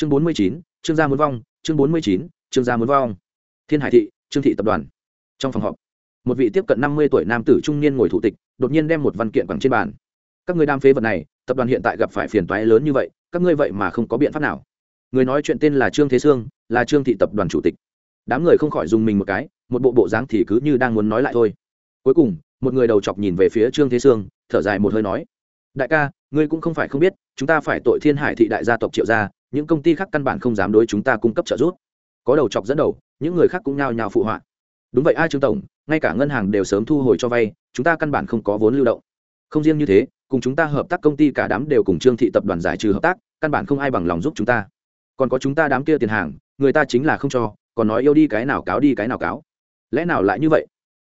chương bốn mươi chín, trương gia muốn vong, chương bốn mươi chín, trương gia muốn vong. Thiên hải thị, trương thị tập đoàn. Trong phòng họp, một vị tiếp cận năm mươi tuổi nam tử trung niên ngồi thủ tịch, đột nhiên đem một văn kiện bằng trên bàn. Các người đam phế vật này, tập đoàn hiện tại gặp phải phiền toái lớn như vậy, các ngươi vậy mà không có biện pháp nào. Người nói chuyện tên là trương thế sương, là trương thị tập đoàn chủ tịch. Đám người không khỏi dùng mình một cái, một bộ bộ dáng thì cứ như đang muốn nói lại thôi. Cuối cùng, một người đầu chọc nhìn về phía trương thế sương, thở dài một hơi nói, đại ca, ngươi cũng không phải không biết, chúng ta phải tội thiên hải thị đại gia tộc triệu gia những công ty khác căn bản không dám đối chúng ta cung cấp trợ giúp. Có đầu chọc dẫn đầu, những người khác cũng nhao nhao phụ họa. Đúng vậy, ai trương tổng, ngay cả ngân hàng đều sớm thu hồi cho vay, chúng ta căn bản không có vốn lưu động. Không riêng như thế, cùng chúng ta hợp tác công ty cả đám đều cùng trương thị tập đoàn giải trừ hợp tác, căn bản không ai bằng lòng giúp chúng ta. Còn có chúng ta đám kia tiền hàng, người ta chính là không cho, còn nói yêu đi cái nào cáo đi cái nào cáo. Lẽ nào lại như vậy?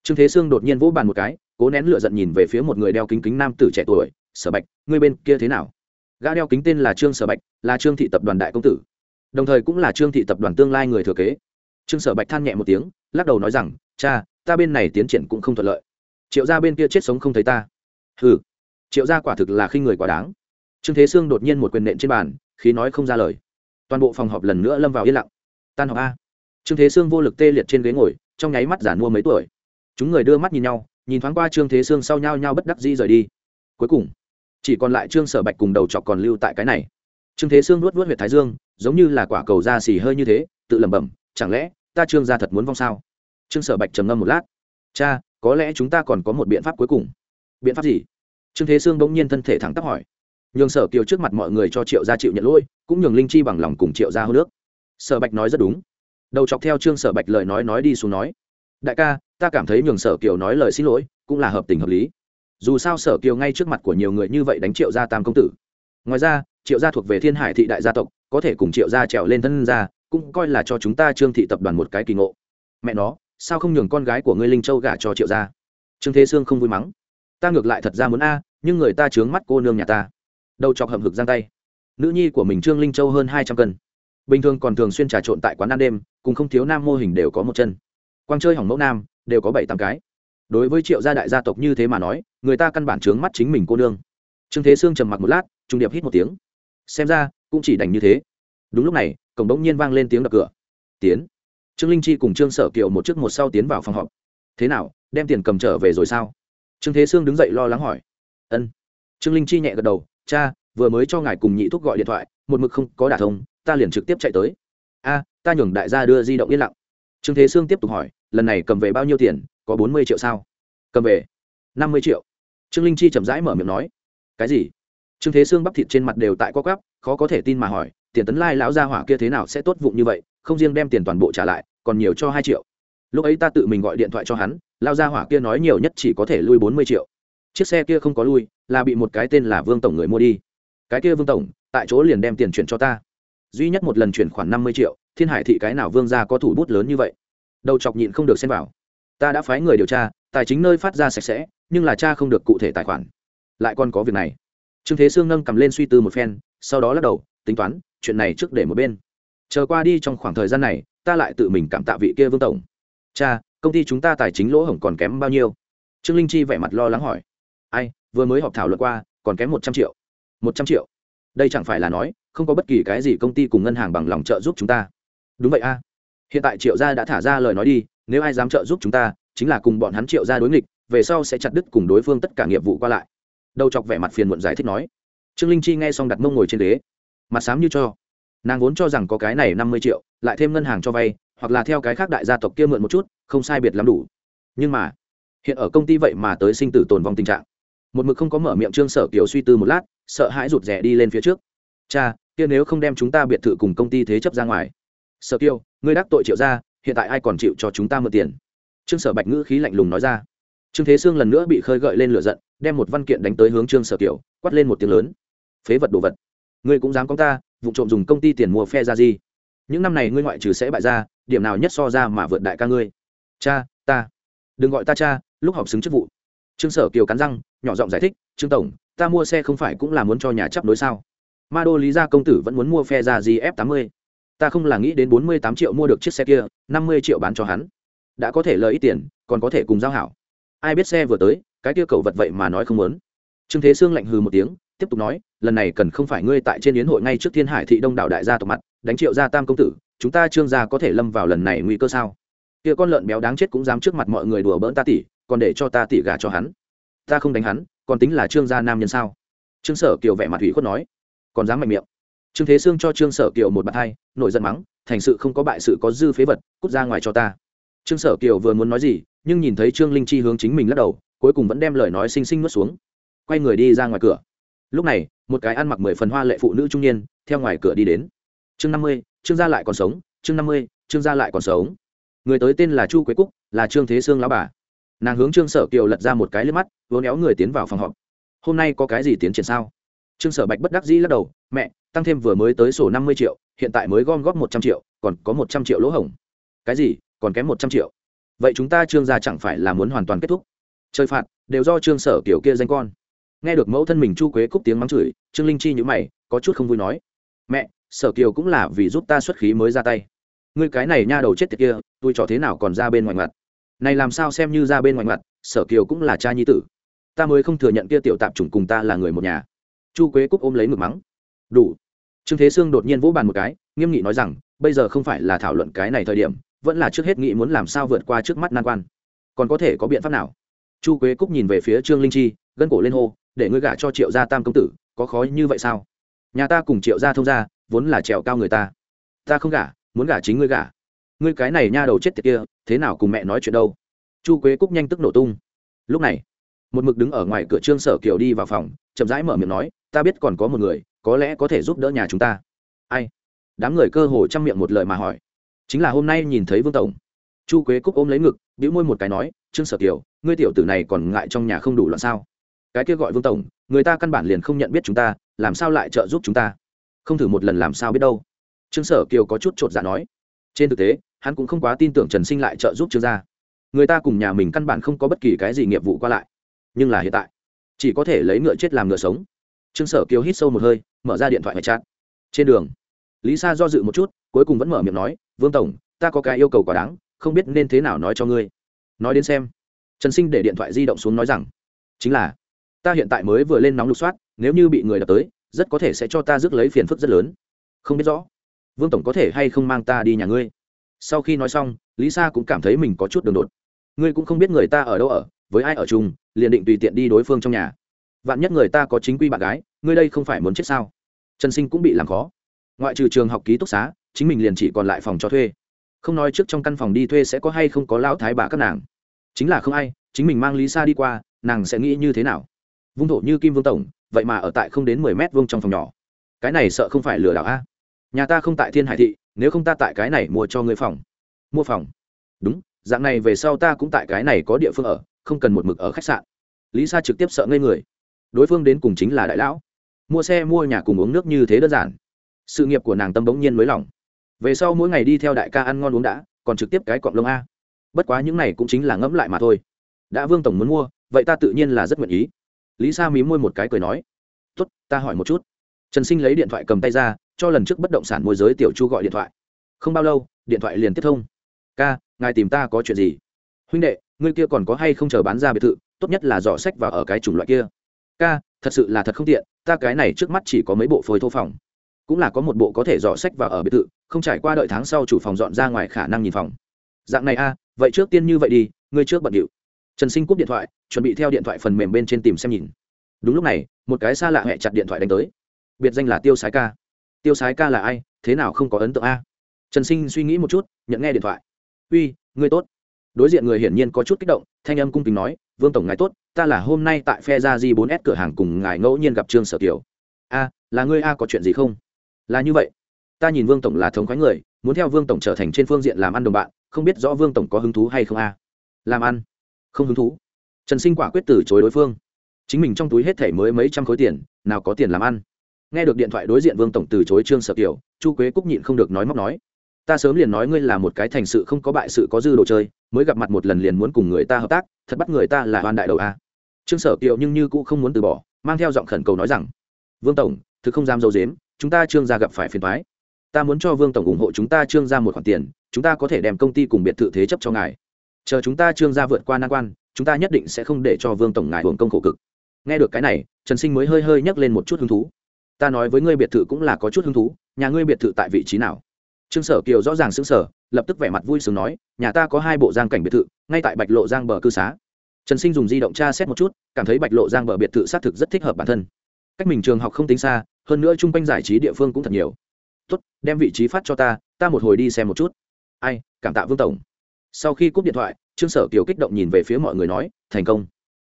Trương thế sương đột nhiên vỗ bàn một cái, cố nén lửa giận nhìn về phía một người đeo kính kính nam tử trẻ tuổi, sở bạch, ngươi bên kia thế nào? Gã đeo kính tên là trương sở bạch, là trương thị tập đoàn đại công tử. Đồng thời cũng là trương thị tập đoàn tương lai người thừa kế. Trương sở bạch than nhẹ một tiếng, lắc đầu nói rằng, cha, ta bên này tiến triển cũng không thuận lợi. Triệu gia bên kia chết sống không thấy ta. Ừ triệu gia quả thực là khi người quá đáng. Trương thế sương đột nhiên một quyền nện trên bàn, khí nói không ra lời. Toàn bộ phòng họp lần nữa lâm vào yên lặng. Tan họp a. Trương thế sương vô lực tê liệt trên ghế ngồi, trong nháy mắt giả mua mấy tuổi. Chúng người đưa mắt nhìn nhau, nhìn thoáng qua trương thế sương sau nhau nhau bất đắc dĩ rời đi. Cuối cùng chỉ còn lại trương sở bạch cùng đầu chọc còn lưu tại cái này. Trương thế sương nuốt nuốt huyệt thái dương, giống như là quả cầu da xì hơi như thế, tự lẩm bẩm, chẳng lẽ ta trương gia thật muốn vong sao? Trương sở bạch trầm ngâm một lát. Cha, có lẽ chúng ta còn có một biện pháp cuối cùng. Biện pháp gì? Trương thế sương bỗng nhiên thân thể thẳng tắp hỏi. Nhường sở kiều trước mặt mọi người cho triệu gia chịu nhận lỗi, cũng nhường linh chi bằng lòng cùng triệu gia hô nước. Sở bạch nói rất đúng. Đầu chọc theo trương sở bạch lời nói nói đi xuống nói. Đại ca, ta cảm thấy nhường sở kiều nói lời xin lỗi, cũng là hợp tình hợp lý dù sao sở kiều ngay trước mặt của nhiều người như vậy đánh triệu gia tam công tử. Ngoài ra, triệu gia thuộc về thiên hải thị đại gia tộc, có thể cùng triệu gia trèo lên thân gia, cũng coi là cho chúng ta trương thị tập đoàn một cái kỳ ngộ. Mẹ nó, sao không nhường con gái của ngươi linh châu gả cho triệu gia? Trương thế sương không vui mắng. Ta ngược lại thật ra muốn a, nhưng người ta trướng mắt cô nương nhà ta. Đầu chọc hầm hực giang tay. Nữ nhi của mình trương linh châu hơn hai trăm cân. Bình thường còn thường xuyên trà trộn tại quán ăn đêm, cùng không thiếu nam mô hình đều có một chân. Quang chơi hỏng mẫu nam, đều có bảy tám cái đối với triệu gia đại gia tộc như thế mà nói, người ta căn bản trướng mắt chính mình cô nương. Trương thế sương trầm mặc một lát trung điệp hít một tiếng. Xem ra, cũng chỉ đành như thế. Đúng lúc này, cổng đống nhiên vang lên tiếng đập cửa. Tiến. Trương linh chi cùng trương sở kiều một trước một sau tiến vào phòng họp. Thế nào, đem tiền cầm trở về rồi sao? Trương thế sương đứng dậy lo lắng hỏi. Ân. Trương linh chi nhẹ gật đầu. Cha, vừa mới cho ngài cùng nhị thúc gọi điện thoại, một mực không có đả thông, ta liền trực tiếp chạy tới. A, ta nhường đại gia đưa di động yên lặng. Trương thế sương tiếp tục hỏi, lần này cầm về bao nhiêu tiền? Có bốn mươi triệu sao? Cầm về. Năm mươi triệu. Trương linh chi chậm rãi mở miệng nói. Cái gì? Trương thế sương bắp thịt trên mặt đều tại co quắp khó có thể tin mà hỏi, tiền tấn lai lão gia hỏa kia thế nào sẽ tốt vụng như vậy, không riêng đem tiền toàn bộ trả lại, còn nhiều cho hai triệu. Lúc ấy ta tự mình gọi điện thoại cho hắn lao gia hỏa kia nói nhiều nhất chỉ có thể lui bốn mươi triệu. Chiếc xe kia không có lui, là bị một cái tên là vương tổng người mua đi. Cái kia vương tổng, tại chỗ liền đem tiền chuyển cho ta. Duy nhất một lần chuyển khoản năm mươi triệu, thiên hải thị cái nào vương gia có thủ bút lớn như vậy? Đầu chọc nhịn không được xem vào ta đã phái người điều tra, tài chính nơi phát ra sạch sẽ, nhưng là cha không được cụ thể tài khoản. Lại còn có việc này. Trương thế sương nâng cầm lên suy tư một phen, sau đó lắc đầu, tính toán, chuyện này trước để một bên. Chờ qua đi trong khoảng thời gian này, ta lại tự mình cảm tạ vị kia vương tổng. Cha, công ty chúng ta tài chính lỗ hổng còn kém bao nhiêu? Trương linh chi vẻ mặt lo lắng hỏi. Ai, vừa mới họp thảo luận qua, còn kém một trăm triệu. Một trăm triệu? Đây chẳng phải là nói, không có bất kỳ cái gì công ty cùng ngân hàng bằng lòng trợ giúp chúng ta. Đúng vậy a hiện tại triệu gia đã thả ra lời nói đi, nếu ai dám trợ giúp chúng ta, chính là cùng bọn hắn triệu gia đối nghịch, về sau sẽ chặt đứt cùng đối phương tất cả nghiệp vụ qua lại. Đầu chọc vẻ mặt phiền muộn giải thích nói. Trương linh chi nghe xong đặt mông ngồi trên ghế. Mặt sám như cho. Nàng vốn cho rằng có cái này năm mươi triệu, lại thêm ngân hàng cho vay, hoặc là theo cái khác đại gia tộc kia mượn một chút, không sai biệt lắm đủ. Nhưng mà, hiện ở công ty vậy mà tới sinh tử tồn vong tình trạng. Một mực không có mở miệng trương sở kiều suy tư một lát, sợ hãi rụt rè đi lên phía trước. Cha, kia nếu không đem chúng ta biệt thự cùng công ty thế chấp ra ngoài sở kiều ngươi đắc tội triệu ra hiện tại ai còn chịu cho chúng ta mượn tiền? Trương sở bạch ngữ khí lạnh lùng nói ra. Trương thế sương lần nữa bị khơi gợi lên lửa giận, đem một văn kiện đánh tới hướng trương sở kiều quát lên một tiếng lớn. Phế vật đồ vật, ngươi cũng dám con ta vụ trộm dùng công ty tiền mua phe ra gì? Những năm này ngươi ngoại trừ sẽ bại ra, điểm nào nhất so ra mà vượt đại ca ngươi? Cha, ta, đừng gọi ta cha, lúc học xứng chức vụ. Trương sở kiều cắn răng, nhỏ giọng giải thích, trương tổng, ta mua xe không phải cũng là muốn cho nhà chấp đối sao? Ma đô lý gia công tử vẫn muốn mua phe ra gì f tám mươi? Ta không là nghĩ đến bốn mươi tám triệu mua được chiếc xe kia, năm mươi triệu bán cho hắn. Đã có thể lời ít tiền, còn có thể cùng giao hảo. Ai biết xe vừa tới, cái kia cầu vật vậy mà nói không muốn. Trương thế sương lạnh hừ một tiếng, tiếp tục nói, lần này cần không phải ngươi tại trên yến hội ngay trước thiên hải thị đông đảo đại gia tộc mặt, đánh triệu gia tam công tử, chúng ta trương gia có thể lâm vào lần này nguy cơ sao? Kia con lợn béo đáng chết cũng dám trước mặt mọi người đùa bỡn ta tỷ còn để cho ta tỷ gả cho hắn. Ta không đánh hắn, còn tính là trương gia nam nhân sao? Trương sở kiều vẻ mặt hủy khuất nói. Còn dám mạnh miệng trương thế sương cho trương sở kiều một bạt hai, nổi giận mắng, thành sự không có bại sự có dư phế vật, cút ra ngoài cho ta. Trương sở kiều vừa muốn nói gì, nhưng nhìn thấy trương linh chi hướng chính mình lắc đầu, cuối cùng vẫn đem lời nói xinh xinh nuốt xuống. Quay người đi ra ngoài cửa. Lúc này, một cái ăn mặc mười phần hoa lệ phụ nữ trung niên, theo ngoài cửa đi đến. Chương năm mươi, trương gia lại còn sống chương năm mươi, trương gia lại còn sống. Người tới tên là chu quế cúc, là trương thế sương lão bà. Nàng hướng trương sở kiều lật ra một cái lên mắt vốn éo người tiến vào phòng họp. Hôm nay có cái gì tiến triển sao? Trương sở bạch bất đắc dĩ lắc đầu, mẹ, tăng thêm vừa mới tới sổ năm mươi triệu, hiện tại mới gom góp một trăm triệu, còn có một trăm triệu lỗ hổng. Cái gì? Còn kém một trăm triệu? Vậy chúng ta trương gia chẳng phải là muốn hoàn toàn kết thúc? Chơi phạt, đều do trương sở kiểu kia danh con. Nghe được mẫu thân mình chu quế cúc tiếng mắng chửi, trương linh chi nhữ mày, có chút không vui nói, mẹ, sở kiều cũng là vì giúp ta xuất khí mới ra tay. Ngươi cái này nha đầu chết tiệt kia, tôi trò thế nào còn ra bên ngoài mặt? Này làm sao xem như ra bên ngoài mặt, sở kiều cũng là cha nhi tử. Ta mới không thừa nhận kia tiểu tạp chủng cùng ta là người một nhà chu quế cúc ôm lấy ngực mắng. Đủ. Trương thế sương đột nhiên vỗ bàn một cái, nghiêm nghị nói rằng, bây giờ không phải là thảo luận cái này thời điểm, vẫn là trước hết nghĩ muốn làm sao vượt qua trước mắt nan quan. Còn có thể có biện pháp nào? Chu quế cúc nhìn về phía trương linh chi, gân cổ lên hô, để ngươi gả cho triệu gia tam công tử, có khó như vậy sao? Nhà ta cùng triệu gia thông gia, vốn là trèo cao người ta. Ta không gả, muốn gả chính ngươi gả. Ngươi cái này nha đầu chết tiệt kia, thế nào cùng mẹ nói chuyện đâu? Chu quế cúc nhanh tức nổ tung. Lúc này, một mực đứng ở ngoài cửa trương sở kiều đi vào phòng, chậm rãi mở miệng nói ta biết còn có một người, có lẽ có thể giúp đỡ nhà chúng ta. Ai? Đám người cơ hồ chăm miệng một lời mà hỏi. Chính là hôm nay nhìn thấy vương tổng. Chu quế cúc ôm lấy ngực, bĩu môi một cái nói, trương sở kiều, ngươi tiểu tử này còn ngại trong nhà không đủ loạn sao? Cái kia gọi vương tổng, người ta căn bản liền không nhận biết chúng ta, làm sao lại trợ giúp chúng ta? Không thử một lần làm sao biết đâu? Trương sở kiều có chút t r ộ t dạ nói. Trên thực tế, hắn cũng không quá tin tưởng trần sinh lại trợ giúp trương gia. Người ta cùng nhà mình căn bản không có bất kỳ cái gì nghiệp vụ qua lại. Nhưng là hiện tại, chỉ có thể lấy ngựa chết làm ngựa sống trương sở kiều hít sâu một hơi, mở ra điện thoại ngoại chat. Trên đường, lý sa do dự một chút, cuối cùng vẫn mở miệng nói, vương tổng, ta có cái yêu cầu quá đáng, không biết nên thế nào nói cho ngươi. Nói đến xem, trần sinh để điện thoại di động xuống nói rằng, chính là, ta hiện tại mới vừa lên nóng lục soát, nếu như bị người đập tới, rất có thể sẽ cho ta rước lấy phiền phức rất lớn. Không biết rõ, vương tổng có thể hay không mang ta đi nhà ngươi? Sau khi nói xong, lý sa cũng cảm thấy mình có chút đường đột. Ngươi cũng không biết người ta ở đâu ở, với ai ở chung, liền định tùy tiện đi đối phương trong nhà vạn nhất người ta có chính quy bạn gái, ngươi đây không phải muốn chết sao? Trần sinh cũng bị làm khó. Ngoại trừ trường học ký túc xá, chính mình liền chỉ còn lại phòng cho thuê. Không nói trước trong căn phòng đi thuê sẽ có hay không có lão thái bà các nàng. Chính là không ai, chính mình mang lý sa đi qua, nàng sẽ nghĩ như thế nào? Vung thổ như kim vương tổng, vậy mà ở tại không đến mười mét vuông trong phòng nhỏ. Cái này sợ không phải lừa đảo a. Nhà ta không tại thiên hải thị, nếu không ta tại cái này mua cho người phòng. Mua phòng? Đúng, dạng này về sau ta cũng tại cái này có địa phương ở, không cần một mực ở khách sạn. Lý sa trực tiếp sợ ngây người đối phương đến cùng chính là đại lão. Mua xe, mua nhà cùng uống nước như thế đơn giản. Sự nghiệp của nàng tâm bỗng nhiên mới lỏng. Về sau mỗi ngày đi theo đại ca ăn ngon uống đã, còn trực tiếp cái cọng lông a. Bất quá những này cũng chính là ngẫm lại mà thôi. Đã vương tổng muốn mua, vậy ta tự nhiên là rất nguyện ý. Lý sa mí môi một cái cười nói, tốt, ta hỏi một chút. Trần sinh lấy điện thoại cầm tay ra, cho lần trước bất động sản môi giới tiểu chu gọi điện thoại. Không bao lâu, điện thoại liền tiếp thông. Ca, ngài tìm ta có chuyện gì? Huynh đệ, ngươi kia còn có hay không chờ bán ra biệt thự, tốt nhất là giỏ sách và ở cái chủng loại kia ca, thật sự là thật không tiện, ta cái này trước mắt chỉ có mấy bộ phối thô phòng. Cũng là có một bộ có thể dò sách và ở biệt thự, không trải qua đợi tháng sau chủ phòng dọn ra ngoài khả năng nhìn phòng. Dạng này a, vậy trước tiên như vậy đi, ngươi trước bận điệu. Trần sinh cúp điện thoại, chuẩn bị theo điện thoại phần mềm bên trên tìm xem nhìn. Đúng lúc này, một cái xa lạ hẹ chặt điện thoại đánh tới. Biệt danh là tiêu sái ca. Tiêu sái ca là ai, thế nào không có ấn tượng a? Trần sinh suy nghĩ một chút, nhận nghe điện thoại. Uy, ngươi tốt. Đối diện người hiển nhiên có chút kích động, thanh âm cung kính nói vương tổng ngài tốt, ta là hôm nay tại phe gia di bốn s cửa hàng cùng ngài ngẫu nhiên gặp trương sở kiều. A, là ngươi a có chuyện gì không? Là như vậy. Ta nhìn vương tổng là thống khoái người, muốn theo vương tổng trở thành trên phương diện làm ăn đồng bạn, không biết rõ vương tổng có hứng thú hay không a? Làm ăn? Không hứng thú. Trần sinh quả quyết từ chối đối phương. Chính mình trong túi hết thể mới mấy trăm khối tiền, nào có tiền làm ăn. Nghe được điện thoại đối diện vương tổng từ chối trương sở kiều, chu quế cúc nhịn không được nói móc nói ta sớm liền nói ngươi là một cái thành sự không có bại sự có dư đồ chơi, mới gặp mặt một lần liền muốn cùng người ta hợp tác, thật bắt người ta là hoan đại đầu a. Trương sở kiều nhưng như cũng không muốn từ bỏ, mang theo giọng khẩn cầu nói rằng, vương tổng, thực không dám dâu dếm chúng ta trương gia gặp phải phiền thoái ta muốn cho vương tổng ủng hộ chúng ta trương gia một khoản tiền, chúng ta có thể đem công ty cùng biệt thự thế chấp cho ngài. Chờ chúng ta trương gia vượt qua nan quan, chúng ta nhất định sẽ không để cho vương tổng ngài hưởng công khổ cực. Nghe được cái này, trần sinh mới hơi hơi nhắc lên một chút hứng thú. Ta nói với ngươi biệt thự cũng là có chút hứng thú, nhà ngươi biệt thự tại vị trí nào? Trương sở kiều rõ ràng xứng sở lập tức vẻ mặt vui sướng nói, nhà ta có hai bộ giang cảnh biệt thự, ngay tại bạch lộ giang bờ cư xá. Trần sinh dùng di động tra xét một chút, cảm thấy bạch lộ giang bờ biệt thự xác thực rất thích hợp bản thân. Cách mình trường học không tính xa, hơn nữa chung quanh giải trí địa phương cũng thật nhiều. Tốt, đem vị trí phát cho ta ta một hồi đi xem một chút. Ai, cảm tạ vương tổng. Sau khi cúp điện thoại, trương sở kiều kích động nhìn về phía mọi người nói, thành công.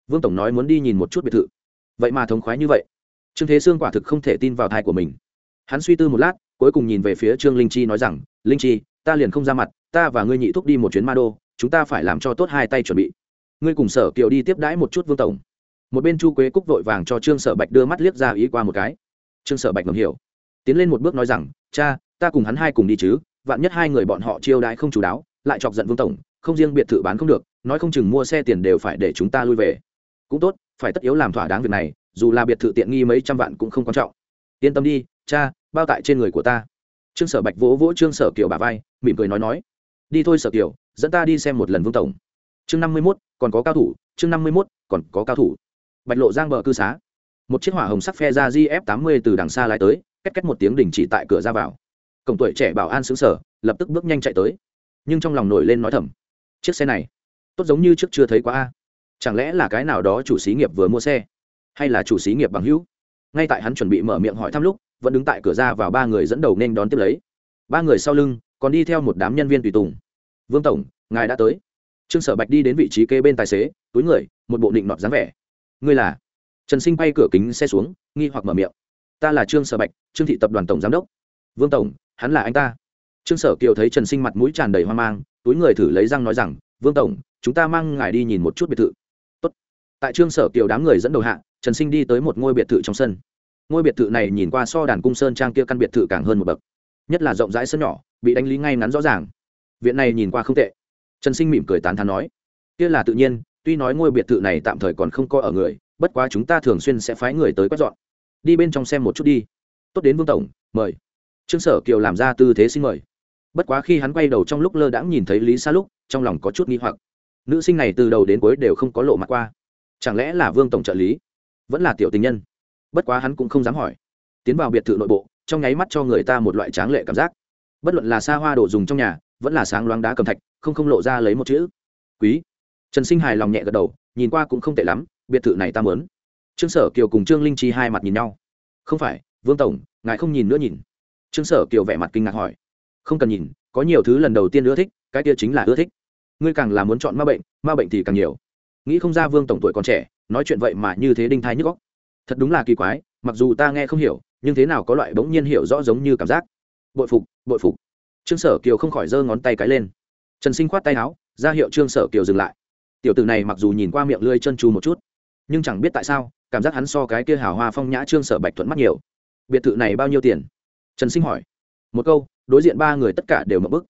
Vương tổng nói muốn đi nhìn một chút biệt thự. Vậy mà thống khoái như vậy. Trương thế sương quả thực không thể tin vào thai của mình. Hắn suy tư một lát cuối cùng nhìn về phía trương linh chi nói rằng, linh chi, ta liền không ra mặt, ta và ngươi nhị thúc đi một chuyến ma đô, chúng ta phải làm cho tốt hai tay chuẩn bị. Ngươi cùng sở kiều đi tiếp đãi một chút vương tổng. Một bên chu quế cúc vội vàng cho trương sở bạch đưa mắt liếc ra ý qua một cái. Trương sở bạch ngầm hiểu. Tiến lên một bước nói rằng, cha, ta cùng hắn hai cùng đi chứ, vạn nhất hai người bọn họ chiêu đãi không chú đáo, lại chọc giận vương tổng, không riêng biệt thự bán không được, nói không chừng mua xe tiền đều phải để chúng ta lui về. Cũng tốt, phải tất yếu làm thỏa đáng việc này, dù là biệt thự tiện nghi mấy trăm vạn cũng không quan trọng. Yên tâm đi cha, bao tại trên người của ta. Trương sở bạch vỗ vỗ trương sở kiều bà vai, mỉm cười nói nói, đi thôi sở kiều, dẫn ta đi xem một lần vương tổng. Chương năm mươi mốt, còn có cao thủ, chương năm mươi mốt, còn có cao thủ. Bạch lộ giang bờ cư xá. Một chiếc hỏa hồng sắc phe ra gf tám mươi từ đằng xa lái tới cách cách một tiếng đình chỉ tại cửa ra vào. Cổng tuổi trẻ bảo an xứng sở lập tức bước nhanh chạy tới. Nhưng trong lòng nổi lên nói thầm, chiếc xe này, tốt giống như trước chưa thấy quá a. Chẳng lẽ là cái nào đó chủ xí nghiệp vừa mua xe? Hay là chủ xí nghiệp bằng hữu? Ngay tại hắn chuẩn bị mở miệng hỏi thăm lúc, vẫn đứng tại cửa ra vào ba người dẫn đầu nên đón tiếp lấy. Ba người sau lưng, còn đi theo một đám nhân viên tùy tùng. Vương tổng, ngài đã tới. Trương sở bạch đi đến vị trí kê bên tài xế, túi người, một bộ định nọt dáng vẻ. Ngươi là? Trần sinh bay cửa kính xe xuống, nghi hoặc mở miệng. Ta là trương sở bạch, trương thị tập đoàn tổng giám đốc. Vương tổng, hắn là anh ta. Trương sở kiều thấy trần sinh mặt mũi tràn đầy hoang mang, túi người thử lấy răng nói rằng, vương tổng, chúng ta mang ngài đi nhìn một chút biệt thự. Tốt. tại trương sở kiều đám người dẫn đầu hạ trần sinh đi tới một ngôi biệt thự trong sân. Ngôi biệt thự này nhìn qua so đàn cung sơn trang kia căn biệt thự càng hơn một bậc, nhất là rộng rãi sân nhỏ, bị đánh lý ngay ngắn rõ ràng. Viện này nhìn qua không tệ. Trần sinh mỉm cười tán thán nói, kia là tự nhiên, tuy nói ngôi biệt thự này tạm thời còn không có ở người, bất quá chúng ta thường xuyên sẽ phái người tới quét dọn. Đi bên trong xem một chút đi. Tốt đến vương tổng, mời. Trương sở kiều làm ra tư thế xin mời. Bất quá khi hắn quay đầu trong lúc lơ đãng nhìn thấy lý sa lúc, trong lòng có chút nghi hoặc. Nữ sinh này từ đầu đến cuối đều không có lộ mặt qua. Chẳng lẽ là vương tổng trợ lý? Vẫn là tiểu tình nhân. Bất quá hắn cũng không dám hỏi. Tiến vào biệt thự nội bộ, trong nháy mắt cho người ta một loại tráng lệ cảm giác. Bất luận là xa hoa đồ dùng trong nhà, vẫn là sáng loáng đá cầm thạch, không không lộ ra lấy một chữ. Quý. Trần sinh hài lòng nhẹ gật đầu, nhìn qua cũng không tệ lắm, biệt thự này ta mớn trương sở kiều cùng trương linh chi hai mặt nhìn nhau. Không phải, vương tổng, ngài không nhìn nữa nhìn. Trương sở kiều vẻ mặt kinh ngạc hỏi. Không cần nhìn, có nhiều thứ lần đầu tiên ưa thích, cái kia chính là ưa thích. Ngươi càng là muốn chọn ma bệnh ma bệnh thì càng nhiều nghĩ không ra vương tổng tuổi còn trẻ, nói chuyện vậy mà như thế đinh thái nhức góc thật đúng là kỳ quái, mặc dù ta nghe không hiểu, nhưng thế nào có loại bỗng nhiên hiểu rõ giống như cảm giác. Bội phục bội phục. Trương sở kiều không khỏi giơ ngón tay cái lên. Trần sinh khoát tay áo, ra hiệu trương sở kiều dừng lại. Tiểu tử này mặc dù nhìn qua miệng lưỡi chân trù một chút, nhưng chẳng biết tại sao, cảm giác hắn so cái kia hào hoa phong nhã trương sở bạch thuận mắt nhiều. Biệt thự này bao nhiêu tiền? Trần sinh hỏi. Một câu, đối diện ba người tất cả đều mập bức.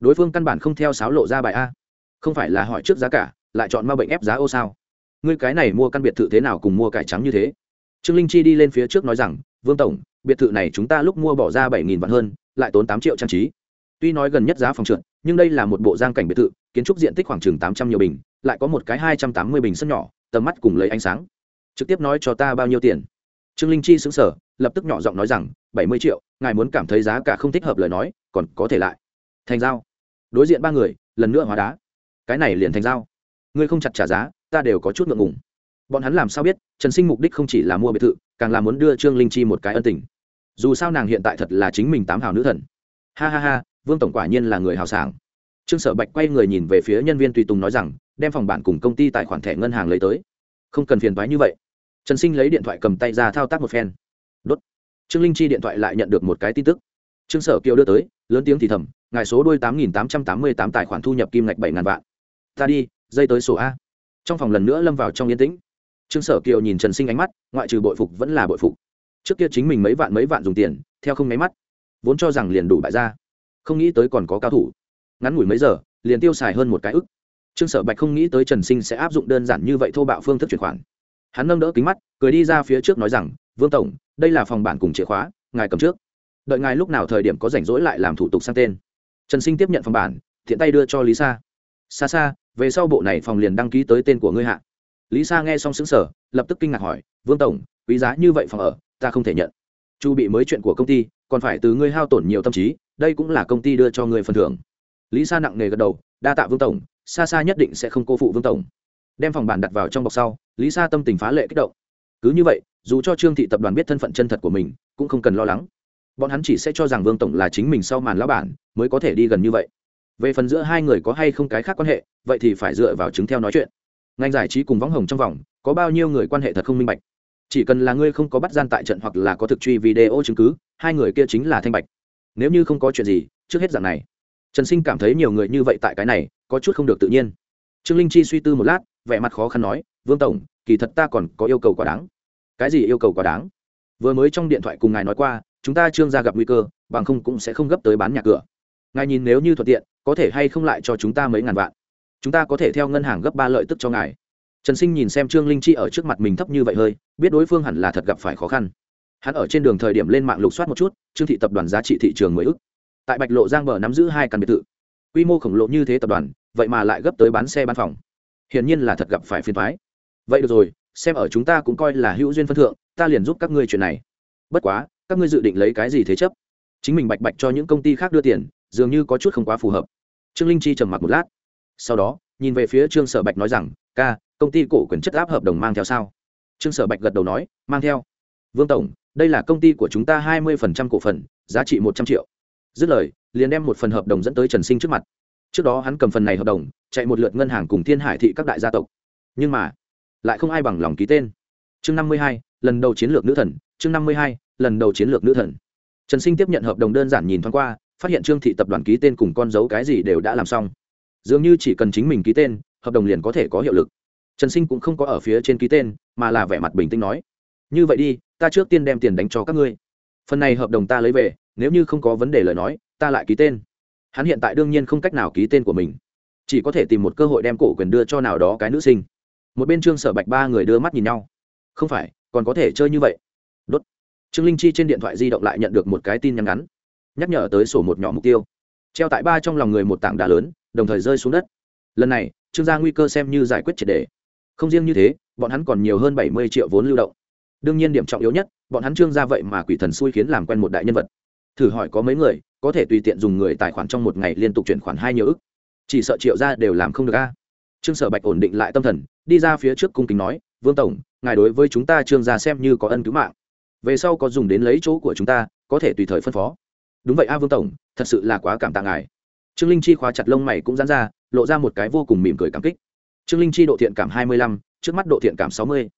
Đối phương căn bản không theo sáo lộ ra bài a. Không phải là hỏi trước giá cả lại chọn ma bệnh ép giá ô sao? Ngươi cái này mua căn biệt thự thế nào cùng mua cải trắng như thế? Trương linh chi đi lên phía trước nói rằng, vương tổng, biệt thự này chúng ta lúc mua bỏ ra bảy nghìn vạn hơn, lại tốn tám triệu trang trí. Tuy nói gần nhất giá phòng trượt, nhưng đây là một bộ giang cảnh biệt thự, kiến trúc diện tích khoảng chừng tám trăm nhiều bình, lại có một cái hai trăm tám mươi bình sân nhỏ, tầm mắt cùng lấy ánh sáng. Trực tiếp nói cho ta bao nhiêu tiền? Trương linh chi xứng sở lập tức nhỏ giọng nói rằng, bảy mươi triệu, ngài muốn cảm thấy giá cả không thích hợp lời nói, còn có thể lại. Thành giao. Đối diện ba người, lần nữa hóa đá. Cái này liền thành giao ngươi không chặt trả giá, ta đều có chút ngượng ngùng. Bọn hắn làm sao biết, trần sinh mục đích không chỉ là mua biệt thự, càng là muốn đưa trương linh chi một cái ân tình. Dù sao nàng hiện tại thật là chính mình tám hào nữ thần. Ha ha ha, vương tổng quả nhiên là người hào sảng. Trương sở bạch quay người nhìn về phía nhân viên tùy tùng nói rằng, đem phòng bản cùng công ty tài khoản thẻ ngân hàng lấy tới. Không cần phiền thoái như vậy. Trần sinh lấy điện thoại cầm tay ra thao tác một phen. Đốt. Trương linh chi điện thoại lại nhận được một cái tin tức. Trương sở kiều đưa tới, lớn tiếng thì thầm, ngài số đôi tám nghìn tám trăm tám mươi tám tài khoản thu nhập kim ngạch bảy ngàn vạn. Ta đi dây tới sổ a. Trong phòng lần nữa lâm vào trong yên tĩnh. Trương sở kiều nhìn trần sinh ánh mắt, ngoại trừ bội phục vẫn là bội phục. Trước kia chính mình mấy vạn mấy vạn dùng tiền, theo không máy mắt, vốn cho rằng liền đủ bại ra không nghĩ tới còn có cao thủ. Ngắn ngủi mấy giờ, liền tiêu xài hơn một cái ức. Trương sở bạch không nghĩ tới trần sinh sẽ áp dụng đơn giản như vậy thô bạo phương thức chuyển khoản. Hắn nâng đỡ kính mắt, cười đi ra phía trước nói rằng, vương tổng, đây là phòng bản cùng chìa khóa, ngài cầm trước. Đợi ngài lúc nào thời điểm có rảnh rỗi lại làm thủ tục sang tên. Trần sinh tiếp nhận phòng bản thiện tay đưa cho lý sa xa xa, về sau bộ này phòng liền đăng ký tới tên của ngươi hạ. Lý sa nghe xong xứng sở lập tức kinh ngạc hỏi, vương tổng, quý giá như vậy phòng ở, ta không thể nhận. Chu bị mới chuyện của công ty, còn phải từ ngươi hao tổn nhiều tâm trí, đây cũng là công ty đưa cho ngươi phần thưởng. Lý sa nặng nề gật đầu, đa tạ vương tổng, xa xa nhất định sẽ không cô phụ vương tổng. Đem phòng bản đặt vào trong bọc sau, lý sa tâm tình phá lệ kích động. Cứ như vậy, dù cho trương thị tập đoàn biết thân phận chân thật của mình, cũng không cần lo lắng. Bọn hắn chỉ sẽ cho rằng vương tổng là chính mình sau màn lão bản, mới có thể đi gần như vậy về phần giữa hai người có hay không cái khác quan hệ, vậy thì phải dựa vào chứng theo nói chuyện. Ngành giải trí cùng võng hồng trong vòng, có bao nhiêu người quan hệ thật không minh bạch? Chỉ cần là ngươi không có bắt gian tại trận hoặc là có thực truy video chứng cứ, hai người kia chính là thanh bạch. Nếu như không có chuyện gì, trước hết dạng này. Trần sinh cảm thấy nhiều người như vậy tại cái này, có chút không được tự nhiên. Trương linh chi suy tư một lát, vẻ mặt khó khăn nói, vương tổng, kỳ thật ta còn có yêu cầu quá đáng. Cái gì yêu cầu quá đáng? Vừa mới trong điện thoại cùng ngài nói qua, chúng ta trương gia gặp nguy cơ, bằng không cũng sẽ không gấp tới bán nhà cửa. Ngài nhìn nếu như thuận tiện có thể hay không lại cho chúng ta mấy ngàn vạn? Chúng ta có thể theo ngân hàng gấp ba lợi tức cho ngài. Trần sinh nhìn xem trương linh chi ở trước mặt mình thấp như vậy hơi, biết đối phương hẳn là thật gặp phải khó khăn. Hắn ở trên đường thời điểm lên mạng lục soát một chút, trương thị tập đoàn giá trị thị trường mới ức. Tại bạch lộ giang bờ nắm giữ hai căn biệt thự. Quy mô khổng lồ như thế tập đoàn, vậy mà lại gấp tới bán xe bán phòng. Hiển nhiên là thật gặp phải phiền thoái vậy được rồi, xem ở chúng ta cũng coi là hữu duyên phân thượng, ta liền giúp các ngươi chuyện này. Bất quá, các ngươi dự định lấy cái gì thế chấp? Chính mình bạch bạch cho những công ty khác đưa tiền, dường như có chút không quá phù hợp trương linh chi trầm mặc một lát. Sau đó, nhìn về phía trương sở bạch nói rằng, ca, công ty cổ quyền chất áp hợp đồng mang theo sao? Trương sở bạch gật đầu nói, mang theo. Vương tổng, đây là công ty của chúng ta hai mươi phần trăm cổ phần, giá trị một trăm triệu. Dứt lời, liền đem một phần hợp đồng dẫn tới trần sinh trước mặt. Trước đó hắn cầm phần này hợp đồng, chạy một lượt ngân hàng cùng thiên hải thị các đại gia tộc. Nhưng mà, lại không ai bằng lòng ký tên. Chương năm mươi hai, lần đầu chiến lược nữ thần. Chương năm mươi hai, lần đầu chiến lược nữ thần. Trần sinh tiếp nhận hợp đồng đơn giản nhìn thoáng qua phát hiện trương thị tập đoàn ký tên cùng con dấu cái gì đều đã làm xong. Dường như chỉ cần chính mình ký tên, hợp đồng liền có thể có hiệu lực. Trần sinh cũng không có ở phía trên ký tên, mà là vẻ mặt bình tĩnh nói, như vậy đi, ta trước tiên đem tiền đánh cho các ngươi. Phần này hợp đồng ta lấy về, nếu như không có vấn đề lời nói, ta lại ký tên. Hắn hiện tại đương nhiên không cách nào ký tên của mình. Chỉ có thể tìm một cơ hội đem cổ quyền đưa cho nào đó cái nữ sinh. Một bên trương sở bạch ba người đưa mắt nhìn nhau. Không phải, còn có thể chơi như vậy. Đốt. Trương linh chi trên điện thoại di động lại nhận được một cái tin nhắn ngắn nhắc nhở tới sổ một nhỏ mục tiêu. Treo tại ba trong lòng người một tảng đá lớn, đồng thời rơi xuống đất. Lần này, trương gia nguy cơ xem như giải quyết triệt đề. Không riêng như thế, bọn hắn còn nhiều hơn bảy mươi triệu vốn lưu động. Đương nhiên điểm trọng yếu nhất, bọn hắn trương gia vậy mà quỷ thần xui khiến làm quen một đại nhân vật. Thử hỏi có mấy người, có thể tùy tiện dùng người tài khoản trong một ngày liên tục chuyển khoản hai nhiều ức. Chỉ sợ triệu gia đều làm không được a. Trương sở bạch ổn định lại tâm thần, đi ra phía trước cung kính nói, vương tổng, ngài đối với chúng ta trương gia xem như có ân cứu mạng. Về sau có dùng đến lấy chỗ của chúng ta, có thể tùy thời phân phó đúng vậy a vương tổng, thật sự là quá cảm tạ ngài. Trương linh chi khóa chặt lông mày cũng dán ra, lộ ra một cái vô cùng mỉm cười cảm kích. Trương linh chi độ thiện cảm hai mươi lăm, trước mắt độ thiện cảm sáu mươi.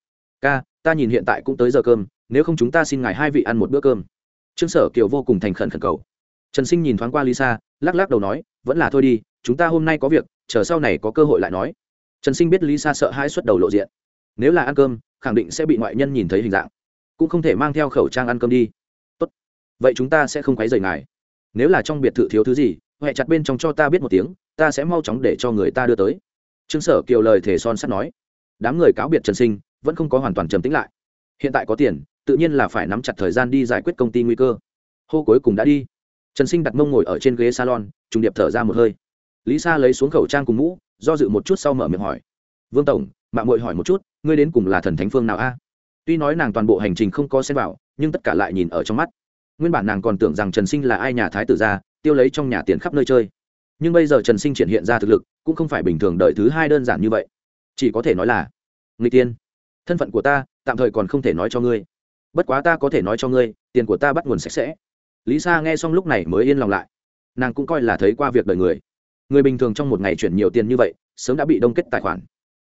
K ta nhìn hiện tại cũng tới giờ cơm, nếu không chúng ta xin ngài hai vị ăn một bữa cơm. Trương sở kiều vô cùng thành khẩn khẩn cầu. Trần sinh nhìn thoáng qua lisa, lắc lắc đầu nói, vẫn là thôi đi, chúng ta hôm nay có việc, chờ sau này có cơ hội lại nói. Trần sinh biết lisa sợ hai suất đầu lộ diện. Nếu là ăn cơm, khẳng định sẽ bị ngoại nhân nhìn thấy hình dạng. Cũng không thể mang theo khẩu trang ăn cơm đi vậy chúng ta sẽ không quấy rầy ngài. Nếu là trong biệt thự thiếu thứ gì huệ chặt bên trong cho ta biết một tiếng, ta sẽ mau chóng để cho người ta đưa tới. Trương sở kiều lời thể son sắt nói. Đám người cáo biệt trần sinh, vẫn không có hoàn toàn trầm tĩnh lại. Hiện tại có tiền, tự nhiên là phải nắm chặt thời gian đi giải quyết công ty nguy cơ. Hô cuối cùng đã đi. Trần sinh đặt mông ngồi ở trên ghế salon, trùng điệp thở ra một hơi. Lý sa lấy xuống khẩu trang cùng mũ, do dự một chút sau mở miệng hỏi. Vương tổng, mạng mội hỏi một chút, ngươi đến cùng là thần thánh phương nào a? Tuy nói nàng toàn bộ hành trình không có xem vào, nhưng tất cả lại nhìn ở trong mắt nguyên bản nàng còn tưởng rằng trần sinh là ai nhà thái tử gia tiêu lấy trong nhà tiền khắp nơi chơi. Nhưng bây giờ trần sinh triển hiện ra thực lực, cũng không phải bình thường đợi thứ hai đơn giản như vậy. Chỉ có thể nói là người tiên, thân phận của ta, tạm thời còn không thể nói cho ngươi. Bất quá ta có thể nói cho ngươi, tiền của ta bắt nguồn sạch sẽ. Lý sa nghe xong lúc này mới yên lòng lại. Nàng cũng coi là thấy qua việc đời người. Người bình thường trong một ngày chuyển nhiều tiền như vậy, sớm đã bị đông kết tài khoản.